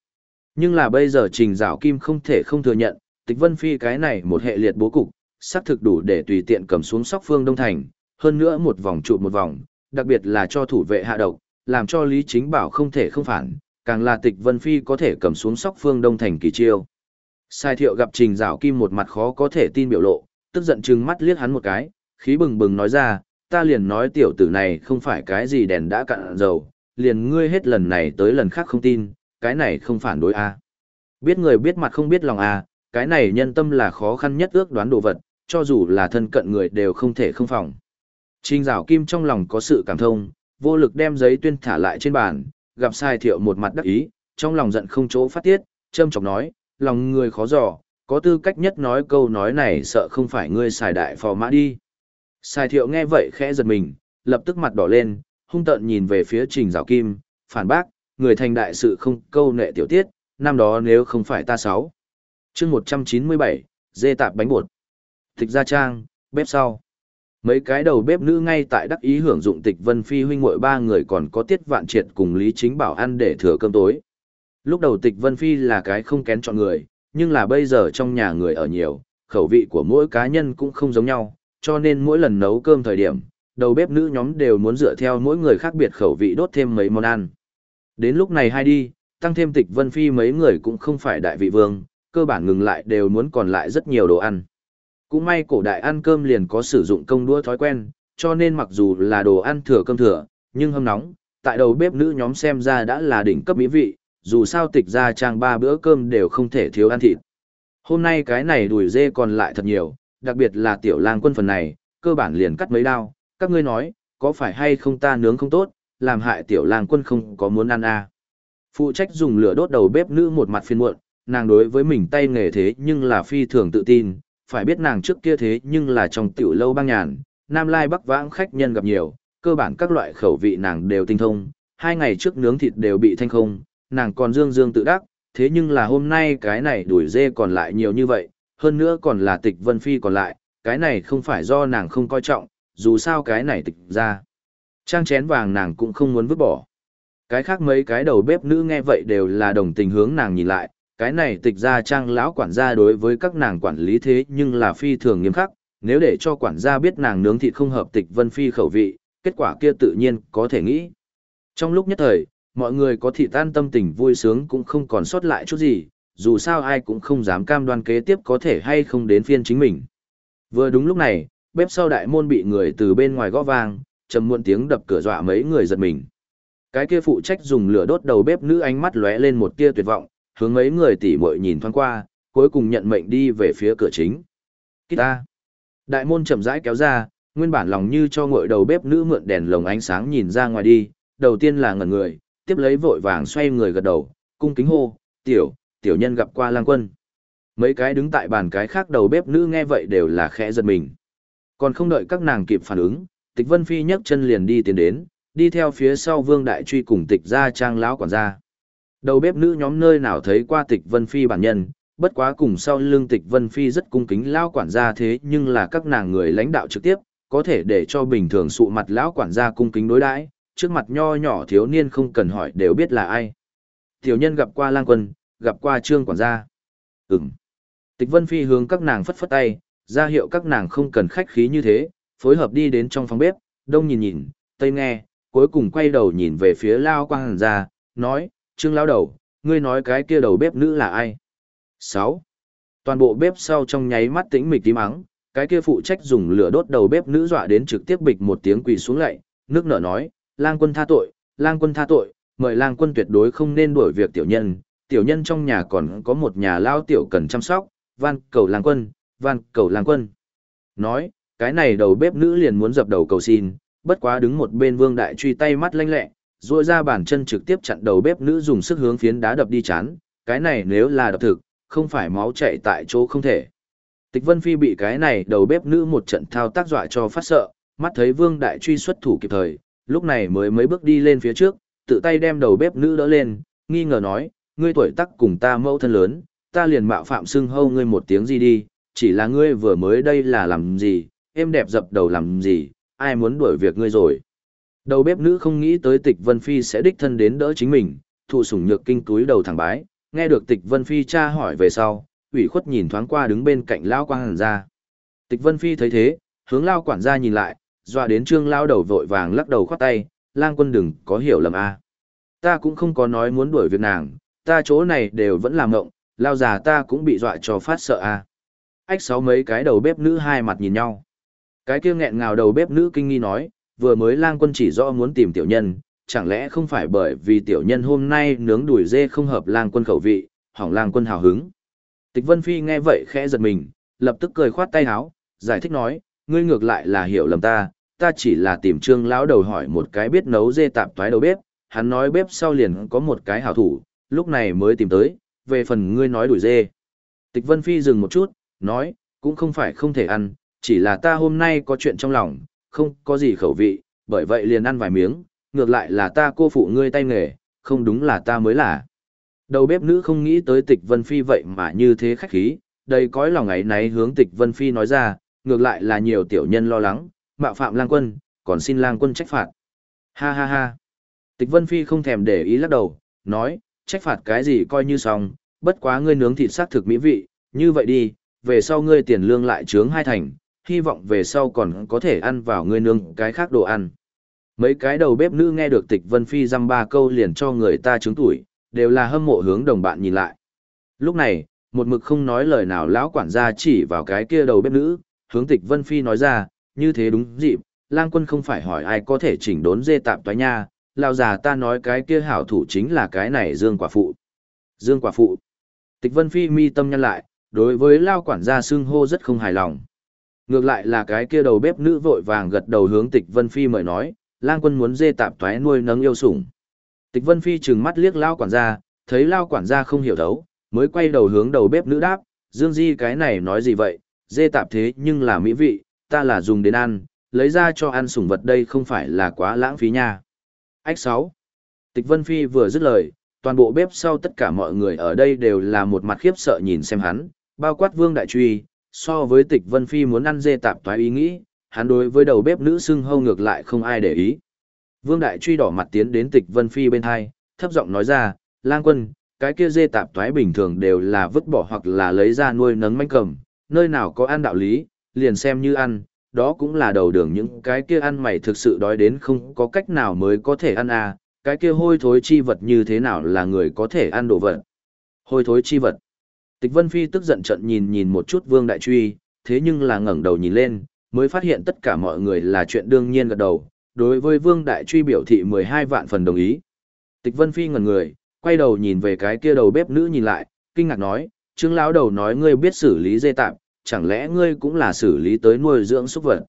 Nhưng là bây giờ trình rào kim không thể không thừa nhận, tịch Vân Phi cái này một hệ liệt bố cục, xác thực đủ để tùy tiện cầm xuống sóc phương Đông Thành, hơn nữa một vòng trụ một vòng, đặc biệt là cho thủ vệ hạ độc, làm cho Lý Chính Bảo không thể không phản, càng là tịch Vân Phi có thể cầm xuống sóc phương Đông Thành kỳ chiêu. Sai thiệu gặp trình rào kim một mặt khó có thể tin biểu lộ, tức giận trừng mắt liếc hắn một cái, khí bừng bừng nói ra, ta liền nói tiểu tử này không phải cái gì đèn đã cạn dầu, liền ngươi hết lần này tới lần khác không tin, cái này không phản đối a Biết người biết mặt không biết lòng a cái này nhân tâm là khó khăn nhất ước đoán đồ vật, cho dù là thân cận người đều không thể không phòng. Trình rào kim trong lòng có sự cảm thông, vô lực đem giấy tuyên thả lại trên bàn, gặp sai thiệu một mặt đắc ý, trong lòng giận không chỗ phát tiết, châm chọc nói, lòng người khó dò, có tư cách nhất nói câu nói này sợ không phải ngươi xài đại phò mã đi. Sai thiệu nghe vậy khẽ giật mình, lập tức mặt đỏ lên, hung tợn nhìn về phía trình rào kim, phản bác, người thành đại sự không câu nệ tiểu tiết, năm đó nếu không phải ta sáu. chương 197, dê tạp bánh bột. thịt gia trang, bếp sau. Mấy cái đầu bếp nữ ngay tại đắc ý hưởng dụng tịch vân phi huynh muội ba người còn có tiết vạn triệt cùng lý chính bảo ăn để thừa cơm tối. Lúc đầu tịch vân phi là cái không kén chọn người, nhưng là bây giờ trong nhà người ở nhiều, khẩu vị của mỗi cá nhân cũng không giống nhau, cho nên mỗi lần nấu cơm thời điểm, đầu bếp nữ nhóm đều muốn dựa theo mỗi người khác biệt khẩu vị đốt thêm mấy món ăn. Đến lúc này hai đi, tăng thêm tịch vân phi mấy người cũng không phải đại vị vương, cơ bản ngừng lại đều muốn còn lại rất nhiều đồ ăn. Cũng may cổ đại ăn cơm liền có sử dụng công đũa thói quen, cho nên mặc dù là đồ ăn thừa cơm thừa, nhưng hâm nóng, tại đầu bếp nữ nhóm xem ra đã là đỉnh cấp mỹ vị, dù sao tịch ra trang ba bữa cơm đều không thể thiếu ăn thịt. Hôm nay cái này đùi dê còn lại thật nhiều, đặc biệt là tiểu lang quân phần này, cơ bản liền cắt mấy đao, các ngươi nói, có phải hay không ta nướng không tốt, làm hại tiểu lang quân không có muốn ăn à. Phụ trách dùng lửa đốt đầu bếp nữ một mặt phiền muộn, nàng đối với mình tay nghề thế nhưng là phi thường tự tin, phải biết nàng trước kia thế nhưng là trong tiểu lâu băng nhàn, Nam Lai Bắc vãng khách nhân gặp nhiều, cơ bản các loại khẩu vị nàng đều tinh thông, hai ngày trước nướng thịt đều bị thanh không, nàng còn dương dương tự đắc, thế nhưng là hôm nay cái này đuổi dê còn lại nhiều như vậy, hơn nữa còn là tịch vân phi còn lại, cái này không phải do nàng không coi trọng, dù sao cái này tịch ra. Trang chén vàng nàng cũng không muốn vứt bỏ. Cái khác mấy cái đầu bếp nữ nghe vậy đều là đồng tình hướng nàng nhìn lại, cái này tịch ra trang lão quản gia đối với các nàng quản lý thế nhưng là phi thường nghiêm khắc, nếu để cho quản gia biết nàng nướng thịt không hợp tịch vân phi khẩu vị, kết quả kia tự nhiên có thể nghĩ. Trong lúc nhất thời, mọi người có thị tan tâm tình vui sướng cũng không còn sót lại chút gì, dù sao ai cũng không dám cam đoan kế tiếp có thể hay không đến phiên chính mình. Vừa đúng lúc này, bếp sau đại môn bị người từ bên ngoài gõ vang, trầm muộn tiếng đập cửa dọa mấy người giật mình. Cái kia phụ trách dùng lửa đốt đầu bếp nữ ánh mắt lóe lên một tia tuyệt vọng, hướng mấy người tỉ muội nhìn thoáng qua, cuối cùng nhận mệnh đi về phía cửa chính. Kít ta. Đại môn chậm rãi kéo ra, nguyên bản lòng như cho ngội đầu bếp nữ mượn đèn lồng ánh sáng nhìn ra ngoài đi, đầu tiên là ngẩn người, tiếp lấy vội vàng xoay người gật đầu, cung kính hô, tiểu, tiểu nhân gặp qua lang quân. Mấy cái đứng tại bàn cái khác đầu bếp nữ nghe vậy đều là khẽ giật mình. Còn không đợi các nàng kịp phản ứng, tịch vân phi nhấc chân liền đi tiến đến, đi theo phía sau vương đại truy cùng tịch ra trang lão quản gia. Đầu bếp nữ nhóm nơi nào thấy qua tịch vân phi bản nhân, bất quá cùng sau lương tịch vân phi rất cung kính lão quản gia thế nhưng là các nàng người lãnh đạo trực tiếp, có thể để cho bình thường sụ mặt lão quản gia cung kính đối đãi trước mặt nho nhỏ thiếu niên không cần hỏi đều biết là ai. Tiểu nhân gặp qua lang quân, gặp qua trương quản gia. Ừm. Tịch Vân Phi hướng các nàng phất phất tay, ra hiệu các nàng không cần khách khí như thế, phối hợp đi đến trong phòng bếp, đông nhìn nhìn, tây nghe, cuối cùng quay đầu nhìn về phía Lao Quang Hàn ra, nói, Trương Lão Đầu, ngươi nói cái kia đầu bếp nữ là ai? 6. Toàn bộ bếp sau trong nháy mắt tĩnh mịch tím ắng, cái kia phụ trách dùng lửa đốt đầu bếp nữ dọa đến trực tiếp bịch một tiếng quỳ xuống lạy, nước nở nói, lang quân tha tội, lang quân tha tội, mời lang quân tuyệt đối không nên đuổi việc tiểu nhân, tiểu nhân trong nhà còn có một nhà lao tiểu cần chăm sóc, van cầu lang quân, van cầu lang quân. Nói, cái này đầu bếp nữ liền muốn dập đầu cầu xin, bất quá đứng một bên vương đại truy tay mắt lanh lẹ, rồi ra bàn chân trực tiếp chặn đầu bếp nữ dùng sức hướng phiến đá đập đi chán, cái này nếu là đập thực, không phải máu chạy tại chỗ không thể. Tịch Vân Phi bị cái này đầu bếp nữ một trận thao tác dọa cho phát sợ, mắt thấy Vương Đại Truy xuất thủ kịp thời, lúc này mới mấy bước đi lên phía trước, tự tay đem đầu bếp nữ đỡ lên, nghi ngờ nói, ngươi tuổi tác cùng ta mẫu thân lớn, ta liền mạo phạm xưng hâu ngươi một tiếng gì đi, chỉ là ngươi vừa mới đây là làm gì, em đẹp dập đầu làm gì, ai muốn đuổi việc ngươi rồi. Đầu bếp nữ không nghĩ tới tịch Vân Phi sẽ đích thân đến đỡ chính mình, thụ sủng nhược kinh túi đầu thẳng bái, nghe được tịch Vân Phi tra hỏi về sau, ủy khuất nhìn thoáng qua đứng bên cạnh Lao Quang Hàn ra. Tịch Vân Phi thấy thế, hướng Lao quản gia nhìn lại, dọa đến trương Lao đầu vội vàng lắc đầu khoát tay, lang quân đừng có hiểu lầm a Ta cũng không có nói muốn đuổi việc nàng, ta chỗ này đều vẫn làm ngộng, Lao già ta cũng bị dọa cho phát sợ a Ách sáu mấy cái đầu bếp nữ hai mặt nhìn nhau. Cái kia nghẹn ngào đầu bếp nữ kinh nghi nói, vừa mới lang quân chỉ rõ muốn tìm tiểu nhân, chẳng lẽ không phải bởi vì tiểu nhân hôm nay nướng đùi dê không hợp lang quân khẩu vị, hỏng lang quân hào hứng. Tịch Vân Phi nghe vậy khẽ giật mình, lập tức cười khoát tay áo, giải thích nói, ngươi ngược lại là hiểu lầm ta, ta chỉ là tìm trương lão đầu hỏi một cái biết nấu dê tạp thoái đầu bếp, hắn nói bếp sau liền có một cái hảo thủ, lúc này mới tìm tới, về phần ngươi nói đuổi dê. Tịch Vân Phi dừng một chút, nói, cũng không phải không thể ăn, chỉ là ta hôm nay có chuyện trong lòng, không có gì khẩu vị, bởi vậy liền ăn vài miếng, ngược lại là ta cô phụ ngươi tay nghề, không đúng là ta mới là. Đầu bếp nữ không nghĩ tới tịch Vân Phi vậy mà như thế khách khí, đầy cõi lòng ấy náy hướng tịch Vân Phi nói ra, ngược lại là nhiều tiểu nhân lo lắng, mạo phạm lang quân, còn xin lang quân trách phạt. Ha ha ha. Tịch Vân Phi không thèm để ý lắc đầu, nói, trách phạt cái gì coi như xong, bất quá ngươi nướng thịt xác thực mỹ vị, như vậy đi, về sau ngươi tiền lương lại trướng hai thành, hy vọng về sau còn có thể ăn vào ngươi nướng cái khác đồ ăn. Mấy cái đầu bếp nữ nghe được tịch Vân Phi dăm ba câu liền cho người ta chứng tuổi, đều là hâm mộ hướng đồng bạn nhìn lại. Lúc này, một mực không nói lời nào lão quản gia chỉ vào cái kia đầu bếp nữ, hướng tịch Vân Phi nói ra, như thế đúng dịp, lang quân không phải hỏi ai có thể chỉnh đốn dê tạm toái nha, lão già ta nói cái kia hảo thủ chính là cái này Dương Quả Phụ. Dương Quả Phụ. Tịch Vân Phi mi tâm nhăn lại, đối với lao quản gia xưng hô rất không hài lòng. Ngược lại là cái kia đầu bếp nữ vội vàng gật đầu hướng tịch Vân Phi mời nói, lang quân muốn dê tạm toái nuôi nấng yêu sủng. Tịch Vân Phi trừng mắt liếc lao quản gia, thấy lao quản gia không hiểu thấu, mới quay đầu hướng đầu bếp nữ đáp, Dương Di cái này nói gì vậy, dê tạp thế nhưng là mỹ vị, ta là dùng đến ăn, lấy ra cho ăn sủng vật đây không phải là quá lãng phí nha. Ách 6. Tịch Vân Phi vừa dứt lời, toàn bộ bếp sau tất cả mọi người ở đây đều là một mặt khiếp sợ nhìn xem hắn, bao quát Vương Đại Truy, so với Tịch Vân Phi muốn ăn dê tạp toái ý nghĩ, hắn đối với đầu bếp nữ xưng hâu ngược lại không ai để ý. Vương Đại Truy đỏ mặt tiến đến tịch Vân Phi bên hai, thấp giọng nói ra, lang quân, cái kia dê tạp toái bình thường đều là vứt bỏ hoặc là lấy ra nuôi nấng manh cầm, nơi nào có ăn đạo lý, liền xem như ăn, đó cũng là đầu đường những cái kia ăn mày thực sự đói đến không có cách nào mới có thể ăn à, cái kia hôi thối chi vật như thế nào là người có thể ăn đồ vật. Hôi thối chi vật. Tịch Vân Phi tức giận trận nhìn nhìn một chút Vương Đại Truy, thế nhưng là ngẩng đầu nhìn lên, mới phát hiện tất cả mọi người là chuyện đương nhiên gật đầu, đối với Vương Đại Truy biểu thị 12 vạn phần đồng ý. Tịch Vân Phi ngẩn người, quay đầu nhìn về cái kia đầu bếp nữ nhìn lại, kinh ngạc nói, Trương lão đầu nói ngươi biết xử lý dê tạm, chẳng lẽ ngươi cũng là xử lý tới nuôi dưỡng súc vật?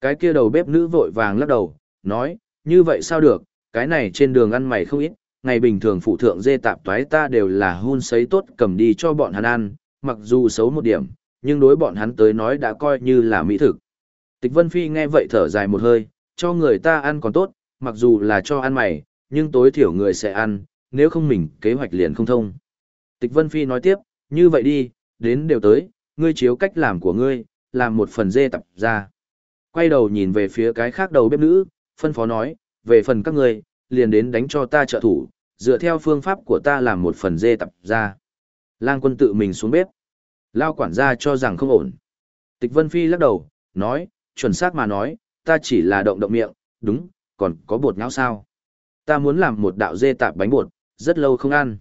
Cái kia đầu bếp nữ vội vàng lắc đầu, nói, như vậy sao được, cái này trên đường ăn mày không ít, ngày bình thường phụ thượng dê tạp toái ta đều là hun sấy tốt cầm đi cho bọn hắn ăn, mặc dù xấu một điểm, nhưng đối bọn hắn tới nói đã coi như là mỹ thực. Tịch Vân Phi nghe vậy thở dài một hơi, cho người ta ăn còn tốt, mặc dù là cho ăn mày, nhưng tối thiểu người sẽ ăn, nếu không mình kế hoạch liền không thông. Tịch Vân Phi nói tiếp, như vậy đi, đến đều tới, ngươi chiếu cách làm của ngươi, làm một phần dê tập ra. Quay đầu nhìn về phía cái khác đầu bếp nữ, phân phó nói, về phần các ngươi, liền đến đánh cho ta trợ thủ, dựa theo phương pháp của ta làm một phần dê tập ra. Lang quân tự mình xuống bếp. Lao quản gia cho rằng không ổn. Tịch Vân Phi lắc đầu, nói, chuẩn xác mà nói, ta chỉ là động động miệng, đúng, còn có bột nhão sao? Ta muốn làm một đạo dê tạp bánh bột, rất lâu không ăn.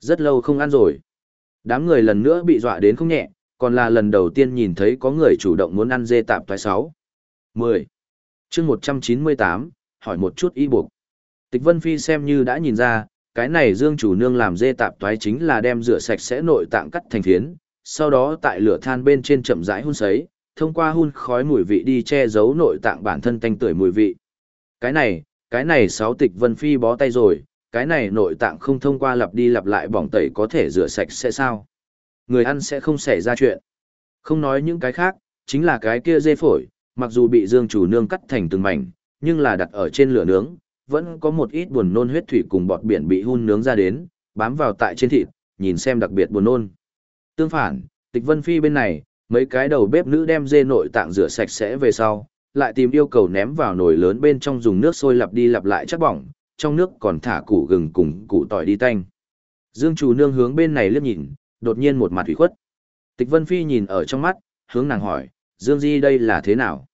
Rất lâu không ăn rồi. Đám người lần nữa bị dọa đến không nhẹ, còn là lần đầu tiên nhìn thấy có người chủ động muốn ăn dê tạp toái sáu. 10. chương 198, hỏi một chút y buộc. Tịch Vân Phi xem như đã nhìn ra, cái này Dương chủ nương làm dê tạp toái chính là đem rửa sạch sẽ nội tạng cắt thành phiến, sau đó tại lửa than bên trên chậm rãi hun sấy, thông qua hun khói mùi vị đi che giấu nội tạng bản thân tanh tưởi mùi vị. Cái này, cái này sáu tịch Vân Phi bó tay rồi, cái này nội tạng không thông qua lặp đi lặp lại bỏng tẩy có thể rửa sạch sẽ sao? Người ăn sẽ không xảy ra chuyện. Không nói những cái khác, chính là cái kia dê phổi, mặc dù bị Dương chủ nương cắt thành từng mảnh, nhưng là đặt ở trên lửa nướng, vẫn có một ít buồn nôn huyết thủy cùng bọt biển bị hun nướng ra đến, bám vào tại trên thịt, nhìn xem đặc biệt buồn nôn. Tương phản, Tịch Vân Phi bên này, mấy cái đầu bếp nữ đem dê nội tạng rửa sạch sẽ về sau, lại tìm yêu cầu ném vào nồi lớn bên trong dùng nước sôi lặp đi lặp lại chắc bỏng, trong nước còn thả củ gừng cùng củ tỏi đi tanh. Dương chủ nương hướng bên này liếc nhìn, đột nhiên một mặt ủy khuất. Tịch Vân Phi nhìn ở trong mắt, hướng nàng hỏi, Dương Di đây là thế nào?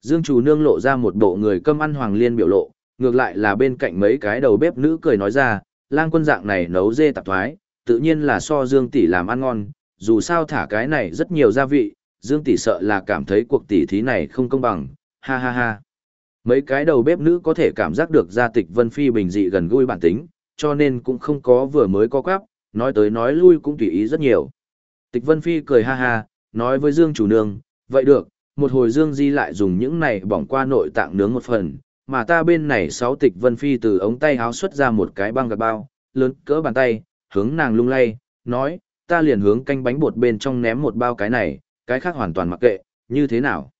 Dương chủ nương lộ ra một bộ người cơm ăn hoàng liên biểu lộ, ngược lại là bên cạnh mấy cái đầu bếp nữ cười nói ra, lang quân dạng này nấu dê tạp thoái, tự nhiên là so Dương tỷ làm ăn ngon, dù sao thả cái này rất nhiều gia vị, Dương tỷ sợ là cảm thấy cuộc tỷ thí này không công bằng, ha ha ha. Mấy cái đầu bếp nữ có thể cảm giác được gia tịch Vân Phi bình dị gần gũi bản tính, cho nên cũng không có vừa mới có quáp, nói tới nói lui cũng tùy ý rất nhiều. Tịch Vân Phi cười ha ha, nói với Dương chủ nương, vậy được, một hồi Dương Di lại dùng những này bỏng qua nội tạng nướng một phần, mà ta bên này sáu tịch Vân Phi từ ống tay háo xuất ra một cái băng gạc bao, lớn cỡ bàn tay, hướng nàng lung lay, nói, ta liền hướng canh bánh bột bên trong ném một bao cái này, cái khác hoàn toàn mặc kệ, như thế nào?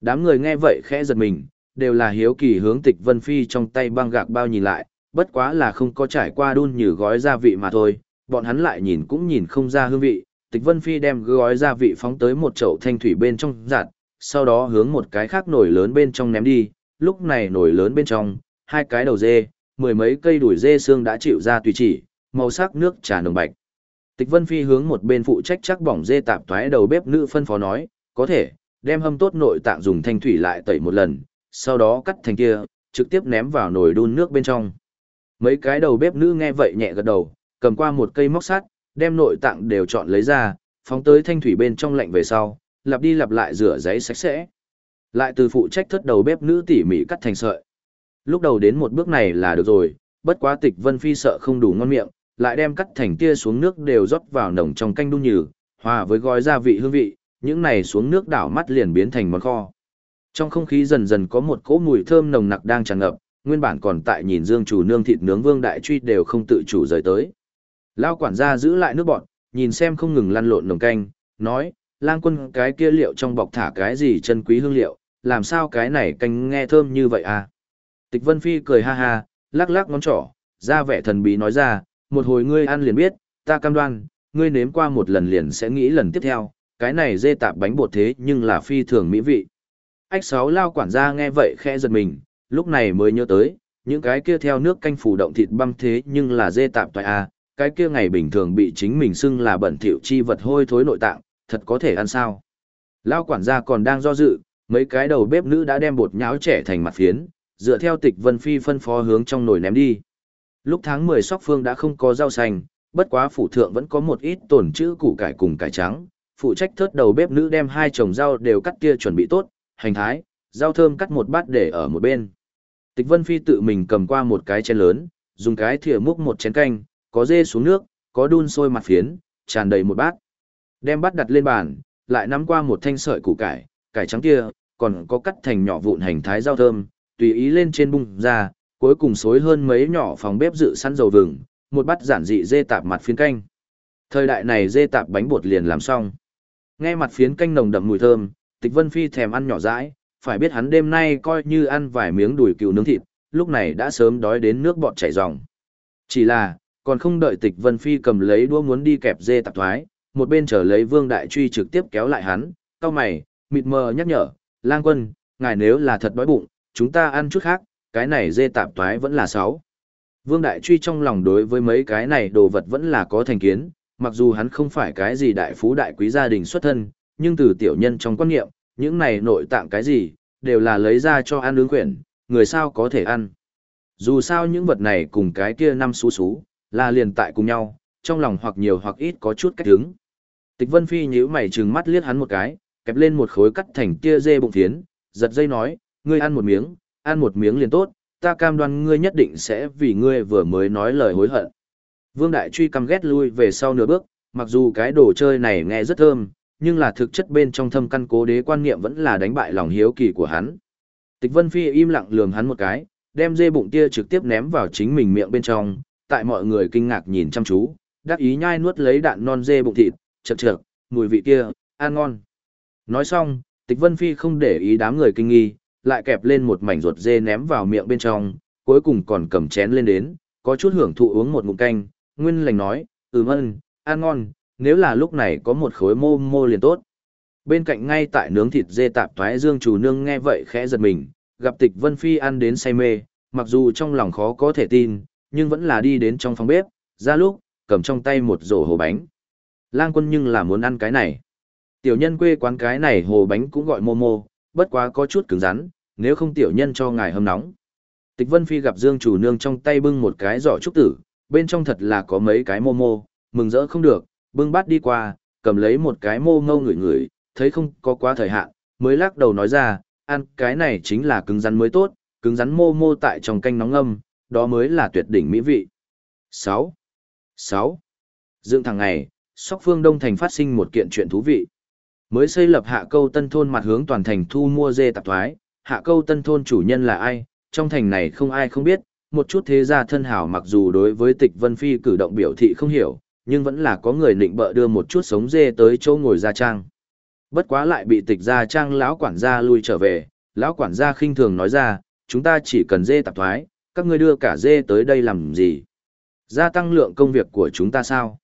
Đám người nghe vậy khẽ giật mình, đều là hiếu kỳ hướng tịch Vân Phi trong tay băng gạc bao nhìn lại, bất quá là không có trải qua đun như gói gia vị mà thôi, bọn hắn lại nhìn cũng nhìn không ra hương vị, tịch Vân Phi đem gói gia vị phóng tới một chậu thanh thủy bên trong giặt, sau đó hướng một cái khác nổi lớn bên trong ném đi, lúc này nồi lớn bên trong, hai cái đầu dê, mười mấy cây đuổi dê xương đã chịu ra tùy chỉ, màu sắc nước trà nồng bạch. Tịch Vân Phi hướng một bên phụ trách chắc bỏng dê tạp toái đầu bếp nữ phân phó nói, có thể, đem hâm tốt nội tạng dùng thanh thủy lại tẩy một lần, sau đó cắt thành kia, trực tiếp ném vào nồi đun nước bên trong. Mấy cái đầu bếp nữ nghe vậy nhẹ gật đầu, cầm qua một cây móc sắt, đem nội tạng đều chọn lấy ra, phóng tới thanh thủy bên trong lạnh về sau, lặp đi lặp lại rửa giấy sạch sẽ. Lại từ phụ trách thất đầu bếp nữ tỉ mỉ cắt thành sợi. Lúc đầu đến một bước này là được rồi, bất quá tịch Vân Phi sợ không đủ ngon miệng, lại đem cắt thành tia xuống nước đều rót vào nồng trong canh đun nhừ, hòa với gói gia vị hương vị, những này xuống nước đảo mắt liền biến thành món kho. Trong không khí dần dần có một cỗ mùi thơm nồng nặc đang tràn ngập, nguyên bản còn tại nhìn Dương chủ nương thịt nướng Vương Đại Truy đều không tự chủ rời tới. Lao quản gia giữ lại nước bọn, nhìn xem không ngừng lăn lộn nồng canh, nói, lang quân cái kia liệu trong bọc thả cái gì chân quý hương liệu, làm sao cái này canh nghe thơm như vậy à? Tịch Vân Phi cười ha ha, lắc lắc ngón trỏ, ra vẻ thần bí nói ra, một hồi ngươi ăn liền biết, ta cam đoan, ngươi nếm qua một lần liền sẽ nghĩ lần tiếp theo, cái này dê tạp bánh bột thế nhưng là phi thường mỹ vị. Ách sáu lao quản gia nghe vậy khẽ giật mình, lúc này mới nhớ tới, những cái kia theo nước canh phủ động thịt băm thế nhưng là dê tạp toại à, cái kia ngày bình thường bị chính mình xưng là bẩn thỉu chi vật hôi thối nội tạng, thật có thể ăn sao. Lao quản gia còn đang do dự, mấy cái đầu bếp nữ đã đem bột nháo trẻ thành mặt phiến, dựa theo tịch vân phi phân phó hướng trong nồi ném đi. Lúc tháng 10 sóc phương đã không có rau xanh, bất quá phủ thượng vẫn có một ít tổn chữ củ cải cùng cải trắng, phụ trách thớt đầu bếp nữ đem hai chồng rau đều cắt kia chuẩn bị tốt, hành thái, rau thơm cắt một bát để ở một bên. Tịch Vân Phi tự mình cầm qua một cái chén lớn, dùng cái thìa múc một chén canh, có dê xuống nước, có đun sôi mặt phiến, tràn đầy một bát. Đem bát đặt lên bàn, lại nắm qua một thanh sợi củ cải, cải trắng kia, còn có cắt thành nhỏ vụn hành thái rau thơm, tùy ý lên trên bung ra, cuối cùng xối hơn mấy nhỏ phòng bếp dự sẵn dầu vừng, một bát giản dị dê tạp mặt phiến canh. Thời đại này dê tạp bánh bột liền làm xong. Nghe mặt phiến canh nồng đậm mùi thơm, Tịch Vân Phi thèm ăn nhỏ dãi, phải biết hắn đêm nay coi như ăn vài miếng đùi cừu nướng thịt, lúc này đã sớm đói đến nước bọt chảy ròng. Chỉ là, còn không đợi Tịch Vân Phi cầm lấy đũa muốn đi kẹp dê tạp thoái, một bên chờ lấy Vương Đại Truy trực tiếp kéo lại hắn, cau mày, mịt mờ nhắc nhở, "Lang quân, ngài nếu là thật đói bụng, chúng ta ăn chút khác, cái này dê tạp toái vẫn là sáu." Vương Đại Truy trong lòng đối với mấy cái này đồ vật vẫn là có thành kiến, mặc dù hắn không phải cái gì đại phú đại quý gia đình xuất thân, nhưng từ tiểu nhân trong quan niệm, những này nội tạng cái gì, đều là lấy ra cho ăn nướng quyển, người sao có thể ăn. Dù sao những vật này cùng cái kia năm xú xú, là liền tại cùng nhau, trong lòng hoặc nhiều hoặc ít có chút cách hứng. Tịch Vân Phi nhíu mày trừng mắt liếc hắn một cái, kẹp lên một khối cắt thành tia dê bụng thiến, giật dây nói, ngươi ăn một miếng, ăn một miếng liền tốt, ta cam đoan ngươi nhất định sẽ vì ngươi vừa mới nói lời hối hận. Vương Đại Truy căm ghét lui về sau nửa bước, mặc dù cái đồ chơi này nghe rất thơm, nhưng là thực chất bên trong thâm căn cố đế quan niệm vẫn là đánh bại lòng hiếu kỳ của hắn. Tịch Vân Phi im lặng lườm hắn một cái, đem dê bụng tia trực tiếp ném vào chính mình miệng bên trong, tại mọi người kinh ngạc nhìn chăm chú, đắc ý nhai nuốt lấy đạn non dê bụng thịt, chật chật, mùi vị kia, ăn ngon. Nói xong, Tịch Vân Phi không để ý đám người kinh nghi, lại kẹp lên một mảnh ruột dê ném vào miệng bên trong, cuối cùng còn cầm chén lên đến, có chút hưởng thụ uống một ngụm canh, nguyên lành nói, ừm ơn, ăn ngon, nếu là lúc này có một khối mô mô liền tốt. Bên cạnh ngay tại nướng thịt dê tạp thoái dương chủ nương nghe vậy khẽ giật mình, gặp tịch Vân Phi ăn đến say mê, mặc dù trong lòng khó có thể tin, nhưng vẫn là đi đến trong phòng bếp, ra lúc, cầm trong tay một rổ hồ bánh. Lang quân nhưng là muốn ăn cái này. Tiểu nhân quê quán cái này hồ bánh cũng gọi mô mô, bất quá có chút cứng rắn, nếu không tiểu nhân cho ngài hâm nóng. Tịch Vân Phi gặp Dương chủ nương trong tay bưng một cái giỏ trúc tử, bên trong thật là có mấy cái mô mô, mừng rỡ không được, bưng bát đi qua, cầm lấy một cái mô ngâu ngửi ngửi, thấy không có quá thời hạn, mới lắc đầu nói ra, ăn cái này chính là cứng rắn mới tốt, cứng rắn mô mô tại trong canh nóng âm, đó mới là tuyệt đỉnh mỹ vị. 6. 6. Dương thằng ngày, Sóc Phương Đông Thành phát sinh một kiện chuyện thú vị. Mới xây lập hạ câu tân thôn mặt hướng toàn thành thu mua dê tạp thoái, hạ câu tân thôn chủ nhân là ai, trong thành này không ai không biết, một chút thế gia thân hảo mặc dù đối với tịch Vân Phi cử động biểu thị không hiểu, nhưng vẫn là có người nịnh bợ đưa một chút sống dê tới chỗ ngồi gia trang. Bất quá lại bị tịch gia trang lão quản gia lui trở về, lão quản gia khinh thường nói ra, chúng ta chỉ cần dê tạp thoái, các ngươi đưa cả dê tới đây làm gì? Gia tăng lượng công việc của chúng ta sao?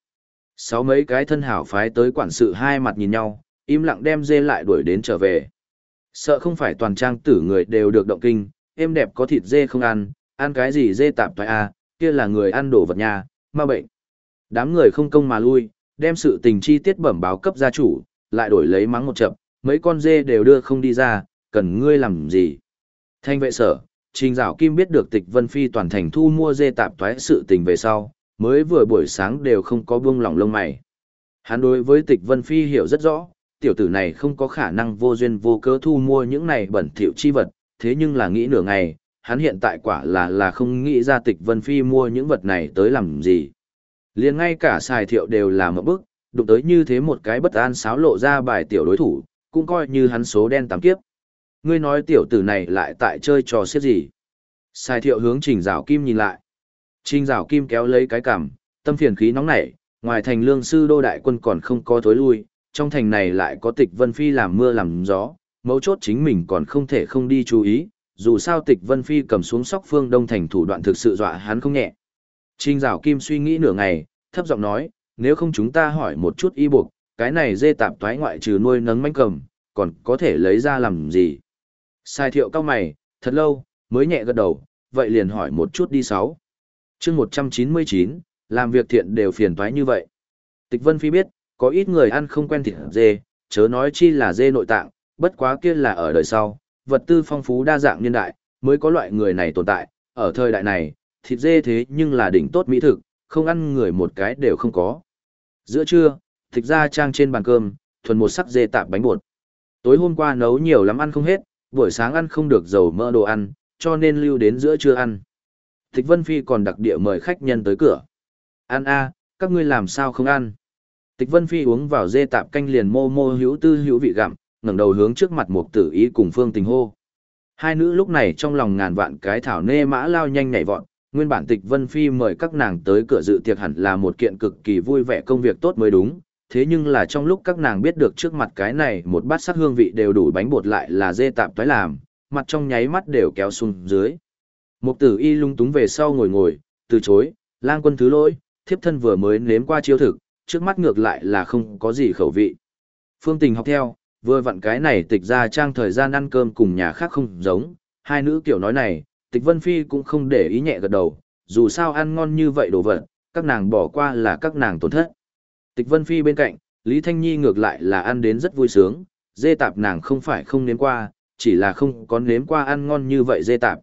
Sáu mấy cái thân hảo phái tới quản sự hai mặt nhìn nhau, im lặng đem dê lại đuổi đến trở về. Sợ không phải toàn trang tử người đều được động kinh, em đẹp có thịt dê không ăn, ăn cái gì dê tạp thoại à, kia là người ăn đồ vật nhà, ma bệnh. Đám người không công mà lui, đem sự tình chi tiết bẩm báo cấp gia chủ, lại đổi lấy mắng một chập, mấy con dê đều đưa không đi ra, cần ngươi làm gì. Thanh vệ sở, trình dạo kim biết được tịch Vân Phi toàn thành thu mua dê tạp thoái sự tình về sau, mới vừa buổi sáng đều không có buông lỏng lông mày. Hắn đối với tịch Vân Phi hiểu rất rõ, tiểu tử này không có khả năng vô duyên vô cớ thu mua những này bẩn thỉu chi vật, thế nhưng là nghĩ nửa ngày, hắn hiện tại quả là là không nghĩ ra tịch Vân Phi mua những vật này tới làm gì. liền ngay cả xài thiệu đều là một bức, đụng tới như thế một cái bất an xáo lộ ra bài tiểu đối thủ, cũng coi như hắn số đen tám kiếp. Ngươi nói tiểu tử này lại tại chơi trò xiết gì? Sai thiệu hướng trình rào kim nhìn lại. Trình rào kim kéo lấy cái cằm, tâm phiền khí nóng nảy, ngoài thành lương sư đô đại quân còn không có thối lui, trong thành này lại có tịch vân phi làm mưa làm gió, mấu chốt chính mình còn không thể không đi chú ý, dù sao tịch vân phi cầm xuống sóc phương đông thành thủ đoạn thực sự dọa hắn không nhẹ. trinh rào kim suy nghĩ nửa ngày, thấp giọng nói, nếu không chúng ta hỏi một chút y buộc, cái này dê tạp thoái ngoại trừ nuôi nấng manh cầm, còn có thể lấy ra làm gì? Sai thiệu cao mày, thật lâu, mới nhẹ gật đầu, vậy liền hỏi một chút đi sáu. chương 199, làm việc thiện đều phiền toái như vậy. Tịch Vân Phi biết, có ít người ăn không quen thịt dê, chớ nói chi là dê nội tạng, bất quá kia là ở đời sau, vật tư phong phú đa dạng nhân đại, mới có loại người này tồn tại, ở thời đại này, thịt dê thế nhưng là đỉnh tốt mỹ thực, không ăn người một cái đều không có. Giữa trưa, thịt ra trang trên bàn cơm, thuần một sắc dê tạp bánh bột. Tối hôm qua nấu nhiều lắm ăn không hết, buổi sáng ăn không được dầu mỡ đồ ăn, cho nên lưu đến giữa trưa ăn. thịt Vân Phi còn đặc địa mời khách nhân tới cửa. Ăn a, các ngươi làm sao không ăn? Tịch Vân Phi uống vào dê tạp canh liền mô mô hữu tư hữu vị gặm, ngẩng đầu hướng trước mặt một tử ý cùng Phương Tình hô. Hai nữ lúc này trong lòng ngàn vạn cái thảo nê mã lao nhanh nhảy vọt, nguyên bản Tịch Vân Phi mời các nàng tới cửa dự tiệc hẳn là một kiện cực kỳ vui vẻ công việc tốt mới đúng, thế nhưng là trong lúc các nàng biết được trước mặt cái này một bát sắc hương vị đều đủ bánh bột lại là dê tạp toái làm, mặt trong nháy mắt đều kéo xuống dưới. Mục tử y lung túng về sau ngồi ngồi, từ chối, lang quân thứ lỗi, thiếp thân vừa mới nếm qua chiêu thực, trước mắt ngược lại là không có gì khẩu vị. Phương tình học theo, vừa vặn cái này tịch ra trang thời gian ăn cơm cùng nhà khác không giống, hai nữ kiểu nói này, tịch vân phi cũng không để ý nhẹ gật đầu, dù sao ăn ngon như vậy đồ vật, các nàng bỏ qua là các nàng tổn thất. Tịch Vân Phi bên cạnh, Lý Thanh Nhi ngược lại là ăn đến rất vui sướng, dê tạp nàng không phải không nếm qua, chỉ là không có nếm qua ăn ngon như vậy dê tạp,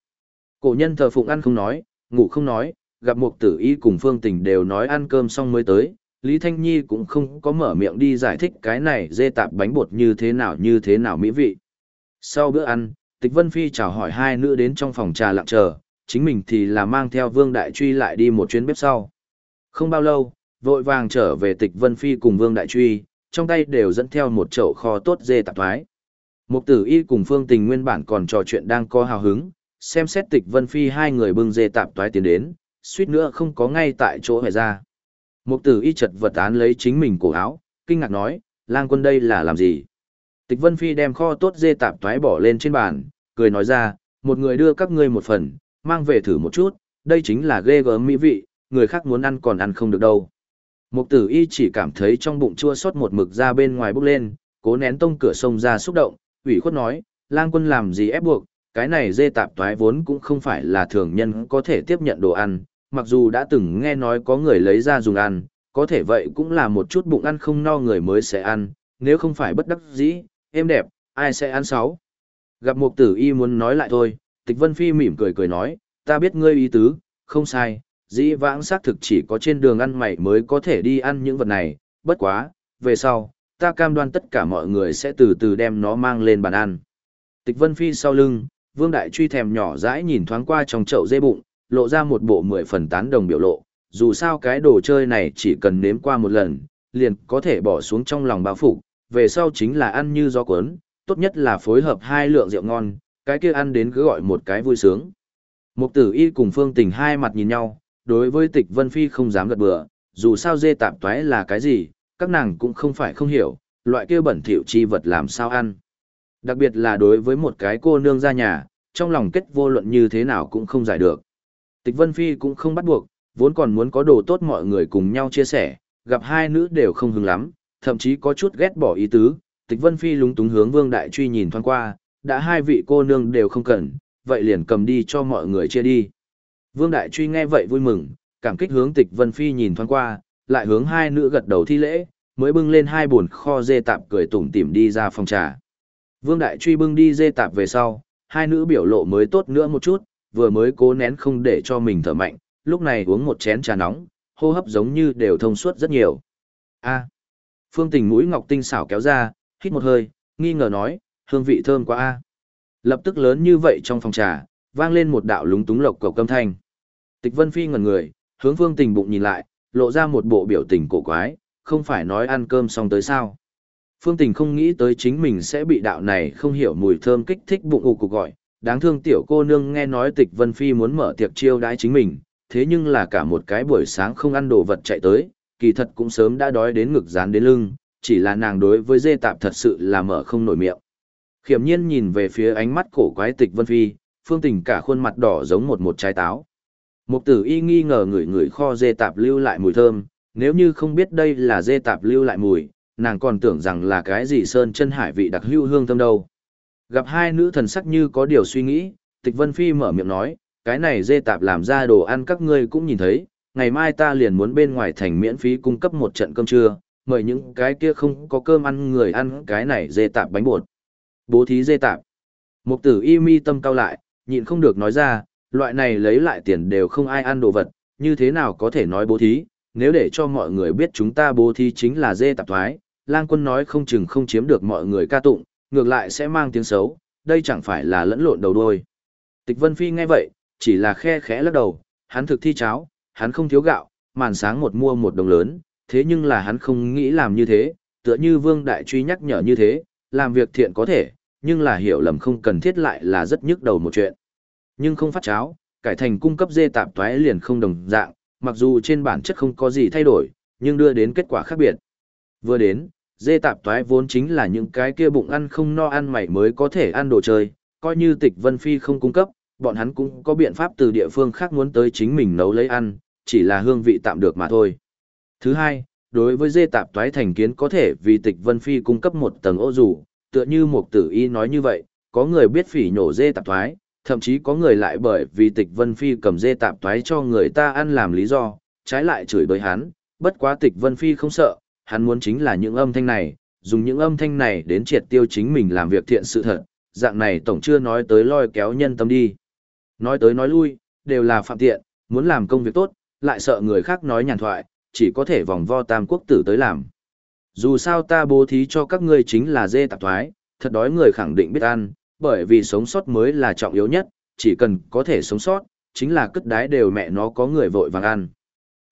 Cổ nhân thờ phụng ăn không nói, ngủ không nói, gặp Mục Tử Y cùng Phương Tình đều nói ăn cơm xong mới tới, Lý Thanh Nhi cũng không có mở miệng đi giải thích cái này dê tạp bánh bột như thế nào như thế nào mỹ vị. Sau bữa ăn, Tịch Vân Phi chào hỏi hai nữ đến trong phòng trà lặng chờ, chính mình thì là mang theo Vương Đại Truy lại đi một chuyến bếp sau. Không bao lâu, vội vàng trở về Tịch Vân Phi cùng Vương Đại Truy, trong tay đều dẫn theo một chậu kho tốt dê tạp thoái. Mục tử y cùng Phương Tình nguyên bản còn trò chuyện đang có hào hứng, xem xét Tịch Vân Phi hai người bưng dê tạp thoái tiến đến, suýt nữa không có ngay tại chỗ hề ra. Mục tử y chật vật án lấy chính mình cổ áo, kinh ngạc nói, lang quân đây là làm gì? Tịch Vân Phi đem kho tốt dê tạp toái bỏ lên trên bàn, cười nói ra, một người đưa các ngươi một phần, mang về thử một chút, đây chính là ghê gớm mỹ vị, người khác muốn ăn còn ăn không được đâu. Mục tử y chỉ cảm thấy trong bụng chua xót một mực ra bên ngoài bốc lên, cố nén tông cửa sông ra xúc động, ủy khuất nói, lang quân làm gì ép buộc, cái này dê tạp toái vốn cũng không phải là thường nhân có thể tiếp nhận đồ ăn, mặc dù đã từng nghe nói có người lấy ra dùng ăn, có thể vậy cũng là một chút bụng ăn không no người mới sẽ ăn, nếu không phải bất đắc dĩ, êm đẹp, ai sẽ ăn sáu. Gặp mục tử y muốn nói lại thôi, tịch vân phi mỉm cười cười nói, ta biết ngươi ý tứ, không sai, dĩ vãng xác thực chỉ có trên đường ăn mày mới có thể đi ăn những vật này, bất quá, về sau, ta cam đoan tất cả mọi người sẽ từ từ đem nó mang lên bàn ăn. Tịch vân phi sau lưng, vương đại truy thèm nhỏ rãi nhìn thoáng qua trong chậu dê bụng, lộ ra một bộ mười phần tán đồng biểu lộ, dù sao cái đồ chơi này chỉ cần nếm qua một lần, liền có thể bỏ xuống trong lòng bao phủ về sau chính là ăn như gió cuốn, tốt nhất là phối hợp hai lượng rượu ngon, cái kia ăn đến cứ gọi một cái vui sướng. Mục tử y cùng phương tình hai mặt nhìn nhau, đối với tịch vân phi không dám gật bừa, dù sao dê tạp toái là cái gì, các nàng cũng không phải không hiểu, loại kia bẩn thỉu chi vật làm sao ăn. Đặc biệt là đối với một cái cô nương ra nhà, trong lòng kết vô luận như thế nào cũng không giải được. Tịch Vân Phi cũng không bắt buộc, vốn còn muốn có đồ tốt mọi người cùng nhau chia sẻ, gặp hai nữ đều không hứng lắm, thậm chí có chút ghét bỏ ý tứ. Tịch Vân Phi lúng túng hướng Vương Đại Truy nhìn thoáng qua, đã hai vị cô nương đều không cần, vậy liền cầm đi cho mọi người chia đi. Vương Đại Truy nghe vậy vui mừng, cảm kích hướng Tịch Vân Phi nhìn thoáng qua, lại hướng hai nữ gật đầu thi lễ, mới bưng lên hai bồn kho dê tạp cười tủm tỉm đi ra phòng trà. Vương Đại Truy bưng đi dê tạp về sau, hai nữ biểu lộ mới tốt nữa một chút, vừa mới cố nén không để cho mình thở mạnh, lúc này uống một chén trà nóng, hô hấp giống như đều thông suốt rất nhiều. A. Phương Tình mũi ngọc tinh xảo kéo ra, hít một hơi, nghi ngờ nói, hương vị thơm quá a. Lập tức lớn như vậy trong phòng trà, vang lên một đạo lúng túng lộc cầu câm thanh. Tịch Vân Phi ngẩn người, hướng Phương Tình bụng nhìn lại, lộ ra một bộ biểu tình cổ quái, không phải nói ăn cơm xong tới sao. Phương Tình không nghĩ tới chính mình sẽ bị đạo này không hiểu mùi thơm kích thích bụng ù cục gọi, đáng thương tiểu cô nương nghe nói tịch Vân Phi muốn mở tiệc chiêu đãi chính mình, thế nhưng là cả một cái buổi sáng không ăn đồ vật chạy tới, kỳ thật cũng sớm đã đói đến ngực dán đến lưng, chỉ là nàng đối với dê tạp thật sự là mở không nổi miệng. Khiểm nhiên nhìn về phía ánh mắt cổ quái tịch Vân Phi, phương tình cả khuôn mặt đỏ giống một một trái táo. Mục tử y nghi ngờ người người kho dê tạp lưu lại mùi thơm, nếu như không biết đây là dê tạp lưu lại mùi, nàng còn tưởng rằng là cái gì sơn chân hải vị đặc hữu hương thơm đâu. Gặp hai nữ thần sắc như có điều suy nghĩ, Tịch Vân Phi mở miệng nói, cái này dê tạp làm ra đồ ăn các ngươi cũng nhìn thấy, ngày mai ta liền muốn bên ngoài thành miễn phí cung cấp một trận cơm trưa, mời những cái kia không có cơm ăn người ăn cái này dê tạp bánh bột. Bố thí dê tạp. Mục tử y mi tâm cao lại, nhịn không được nói ra, loại này lấy lại tiền đều không ai ăn đồ vật, như thế nào có thể nói bố thí, nếu để cho mọi người biết chúng ta bố thí chính là dê tạp thoái, lang quân nói không chừng không chiếm được mọi người ca tụng, ngược lại sẽ mang tiếng xấu, đây chẳng phải là lẫn lộn đầu đuôi. Tịch Vân Phi nghe vậy, chỉ là khe khẽ lắc đầu, hắn thực thi cháo, hắn không thiếu gạo, màn sáng một mua một đồng lớn, thế nhưng là hắn không nghĩ làm như thế, tựa như Vương Đại Truy nhắc nhở như thế, làm việc thiện có thể, nhưng là hiểu lầm không cần thiết lại là rất nhức đầu một chuyện. Nhưng không phát cháo, cải thành cung cấp dê tạp toái liền không đồng dạng, mặc dù trên bản chất không có gì thay đổi, nhưng đưa đến kết quả khác biệt. Vừa đến, dê tạp toái vốn chính là những cái kia bụng ăn không no ăn mày mới có thể ăn đồ chơi, coi như tịch vân phi không cung cấp, bọn hắn cũng có biện pháp từ địa phương khác muốn tới chính mình nấu lấy ăn, chỉ là hương vị tạm được mà thôi. Thứ hai, đối với dê tạp toái thành kiến có thể vì tịch vân phi cung cấp một tầng ô rủ, tựa như một tử y nói như vậy, có người biết phỉ nhổ dê tạp toái, thậm chí có người lại bởi vì tịch vân phi cầm dê tạp toái cho người ta ăn làm lý do, trái lại chửi bới hắn, bất quá tịch vân phi không sợ, hắn muốn chính là những âm thanh này, dùng những âm thanh này đến triệt tiêu chính mình làm việc thiện sự thật, dạng này tổng chưa nói tới lôi kéo nhân tâm đi. Nói tới nói lui, đều là phạm tiện, muốn làm công việc tốt, lại sợ người khác nói nhàn thoại, chỉ có thể vòng vo tam quốc tử tới làm. Dù sao ta bố thí cho các ngươi chính là dê tạp thoái, thật đói người khẳng định biết ăn, bởi vì sống sót mới là trọng yếu nhất, chỉ cần có thể sống sót, chính là cất đái đều mẹ nó có người vội vàng ăn.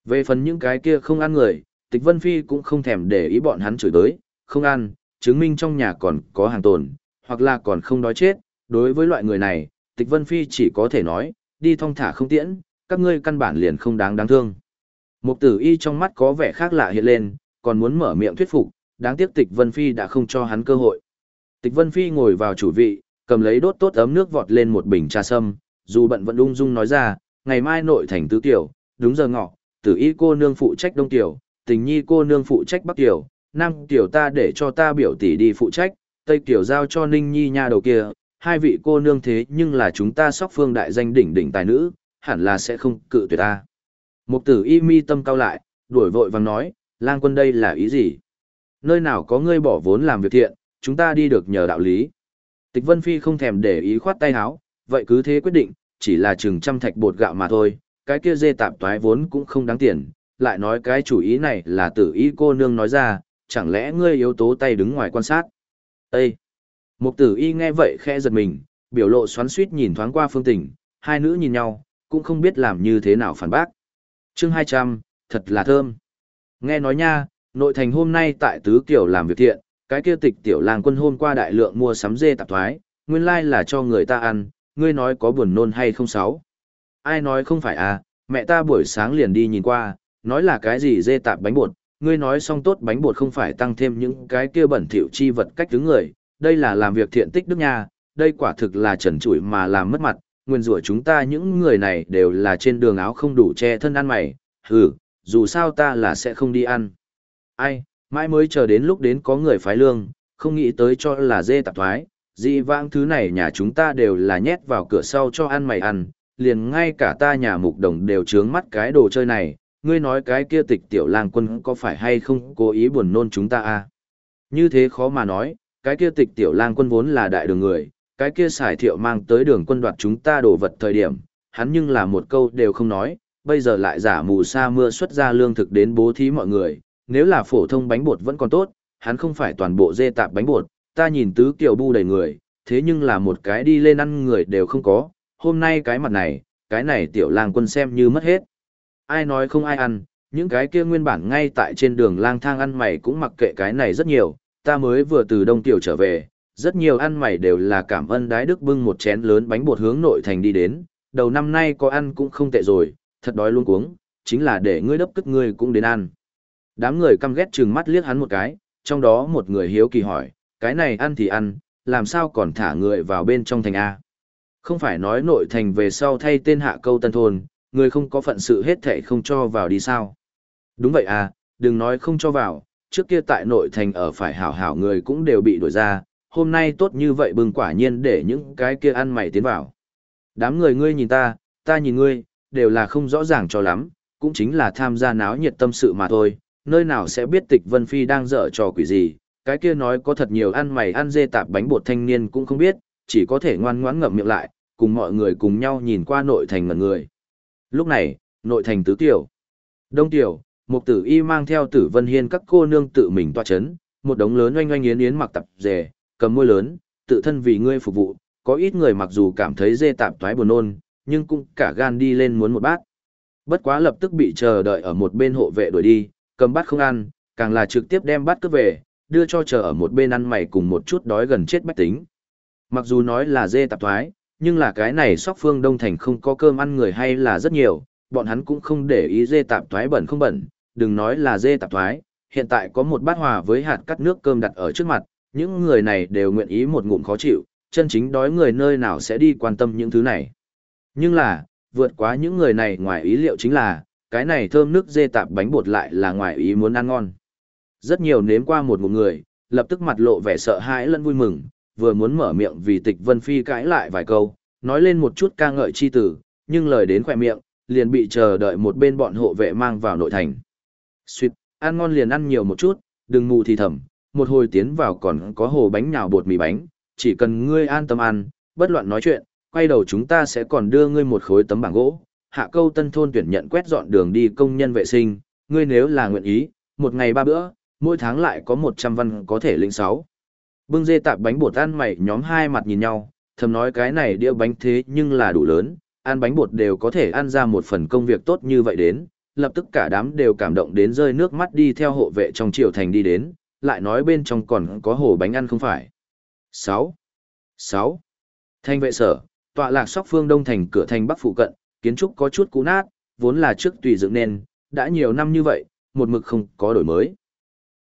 Về phần những cái kia không ăn người, Tịch Vân Phi cũng không thèm để ý bọn hắn chửi tới, không ăn, chứng minh trong nhà còn có hàng tồn, hoặc là còn không đói chết, đối với loại người này, Tịch Vân Phi chỉ có thể nói, đi thong thả không tiễn, các ngươi căn bản liền không đáng đáng thương. Mục tử y trong mắt có vẻ khác lạ hiện lên, còn muốn mở miệng thuyết phục, đáng tiếc Tịch Vân Phi đã không cho hắn cơ hội. Tịch Vân Phi ngồi vào chủ vị, cầm lấy đốt tốt ấm nước vọt lên một bình trà sâm, dù bận vẫn ung dung nói ra, ngày mai nội thành tứ tiểu, đúng giờ ngọ, tử y cô nương phụ trách đông tiểu, tình nhi cô nương phụ trách bắc tiểu, nam tiểu ta để cho ta biểu tỷ đi phụ trách, tây tiểu giao cho ninh nhi nha đầu kia, hai vị cô nương thế nhưng là chúng ta sóc phương đại danh đỉnh đỉnh tài nữ, hẳn là sẽ không cự tuyệt ta. Mục tử y mi tâm cao lại, đuổi vội vàng nói, lang quân đây là ý gì? Nơi nào có ngươi bỏ vốn làm việc thiện, chúng ta đi được nhờ đạo lý. Tịch Vân Phi không thèm để ý khoát tay áo, vậy cứ thế quyết định, chỉ là chừng trăm thạch bột gạo mà thôi, cái kia dê tạp toái vốn cũng không đáng tiền, lại nói cái chủ ý này là tử ý cô nương nói ra, chẳng lẽ ngươi yếu tố tay đứng ngoài quan sát. Ê! Mục tử y nghe vậy khẽ giật mình, biểu lộ xoắn suýt nhìn thoáng qua phương tình, hai nữ nhìn nhau, cũng không biết làm như thế nào phản bác. chương 200, thật là thơm. Nghe nói nha, nội thành hôm nay tại Tứ Kiều làm việc thiện, cái kia tịch tiểu làng quân hôm qua đại lượng mua sắm dê tạp thoái, nguyên lai là cho người ta ăn, ngươi nói có buồn nôn hay không sáu. Ai nói không phải à, mẹ ta buổi sáng liền đi nhìn qua, nói là cái gì dê tạp bánh bột, ngươi nói xong tốt bánh bột không phải tăng thêm những cái kia bẩn thỉu chi vật cách thứ người, đây là làm việc thiện tích đức nha, đây quả thực là trần trụi mà làm mất mặt, nguyên rủa chúng ta những người này đều là trên đường áo không đủ che thân ăn mày, hừ, dù sao ta là sẽ không đi ăn. Ai, mãi mới chờ đến lúc đến có người phái lương, không nghĩ tới cho là dê tạp thoái, dị vãng thứ này nhà chúng ta đều là nhét vào cửa sau cho ăn mày ăn, liền ngay cả ta nhà mục đồng đều trướng mắt cái đồ chơi này, ngươi nói cái kia tịch tiểu lang quân có phải hay không cố ý buồn nôn chúng ta à? Như thế khó mà nói, cái kia tịch tiểu lang quân vốn là đại đường người, cái kia xài thiệu mang tới đường quân đoạt chúng ta đồ vật thời điểm, hắn nhưng là một câu đều không nói, bây giờ lại giả mù sa mưa xuất ra lương thực đến bố thí mọi người, nếu là phổ thông bánh bột vẫn còn tốt, hắn không phải toàn bộ dê tạp bánh bột, ta nhìn tứ kiều bu đầy người, thế nhưng là một cái đi lên ăn người đều không có, hôm nay cái mặt này, cái này tiểu lang quân xem như mất hết. Ai nói không ai ăn, những cái kia nguyên bản ngay tại trên đường lang thang ăn mày cũng mặc kệ cái này rất nhiều, ta mới vừa từ đông tiểu trở về, rất nhiều ăn mày đều là cảm ơn đái đức bưng một chén lớn bánh bột hướng nội thành đi đến, đầu năm nay có ăn cũng không tệ rồi, thật đói luôn cuống, chính là để ngươi đấp cất ngươi cũng đến ăn. Đám người căm ghét trừng mắt liếc hắn một cái, trong đó một người hiếu kỳ hỏi, cái này ăn thì ăn, làm sao còn thả người vào bên trong thành A. Không phải nói nội thành về sau thay tên hạ câu tân thôn, người không có phận sự hết thảy không cho vào đi sao. Đúng vậy à, đừng nói không cho vào, trước kia tại nội thành ở phải hảo hảo người cũng đều bị đuổi ra, hôm nay tốt như vậy bừng quả nhiên để những cái kia ăn mày tiến vào. Đám người ngươi nhìn ta, ta nhìn ngươi, đều là không rõ ràng cho lắm, cũng chính là tham gia náo nhiệt tâm sự mà thôi, nơi nào sẽ biết tịch Vân Phi đang dở trò quỷ gì, cái kia nói có thật nhiều ăn mày ăn dê tạp bánh bột thanh niên cũng không biết, chỉ có thể ngoan ngoãn ngậm miệng lại, cùng mọi người cùng nhau nhìn qua nội thành ngẩn người. Lúc này, nội thành tứ tiểu. Đông tiểu, một tử y mang theo tử vân hiên các cô nương tự mình tọa chấn, một đống lớn oanh oanh yến yến mặc tập dề, cầm môi lớn, tự thân vì ngươi phục vụ, có ít người mặc dù cảm thấy dê tạp thoái buồn nôn, nhưng cũng cả gan đi lên muốn một bát. Bất quá lập tức bị chờ đợi ở một bên hộ vệ đuổi đi, cầm bát không ăn, càng là trực tiếp đem bát cướp về, đưa cho chờ ở một bên ăn mày cùng một chút đói gần chết bách tính. Mặc dù nói là dê tạp thoái, nhưng là cái này sóc phương Đông Thành không có cơm ăn người hay là rất nhiều, bọn hắn cũng không để ý dê tạp thoái bẩn không bẩn, đừng nói là dê tạp thoái, hiện tại có một bát hòa với hạt cắt nước cơm đặt ở trước mặt, những người này đều nguyện ý một ngụm khó chịu, chân chính đói người nơi nào sẽ đi quan tâm những thứ này. Nhưng là, vượt quá những người này ngoài ý liệu chính là, cái này thơm nước dê tạp bánh bột lại là ngoài ý muốn ăn ngon. Rất nhiều nếm qua một ngụm người, lập tức mặt lộ vẻ sợ hãi lẫn vui mừng, vừa muốn mở miệng vì tịch Vân Phi cãi lại vài câu, nói lên một chút ca ngợi chi tử, nhưng lời đến khỏe miệng, liền bị chờ đợi một bên bọn hộ vệ mang vào nội thành. Xuyệt, ăn ngon liền ăn nhiều một chút, đừng mù thì thầm, một hồi tiến vào còn có hồ bánh nhào bột mì bánh, chỉ cần ngươi an tâm ăn, bất loạn nói chuyện, quay đầu chúng ta sẽ còn đưa ngươi một khối tấm bảng gỗ, hạ câu tân thôn tuyển nhận quét dọn đường đi công nhân vệ sinh, ngươi nếu là nguyện ý, một ngày ba bữa, mỗi tháng lại có 100 văn có thể linh sáu. Bưng dê tạp bánh bột ăn mày nhóm hai mặt nhìn nhau, thầm nói cái này đĩa bánh thế nhưng là đủ lớn, ăn bánh bột đều có thể ăn ra một phần công việc tốt như vậy đến, lập tức cả đám đều cảm động đến rơi nước mắt đi theo hộ vệ trong triều thành đi đến, lại nói bên trong còn có hồ bánh ăn không phải. 6. 6. Thanh vệ sở, tọa lạc sóc phương đông thành cửa thành bắc phụ cận, kiến trúc có chút cũ nát, vốn là trước tùy dựng nên, đã nhiều năm như vậy, một mực không có đổi mới.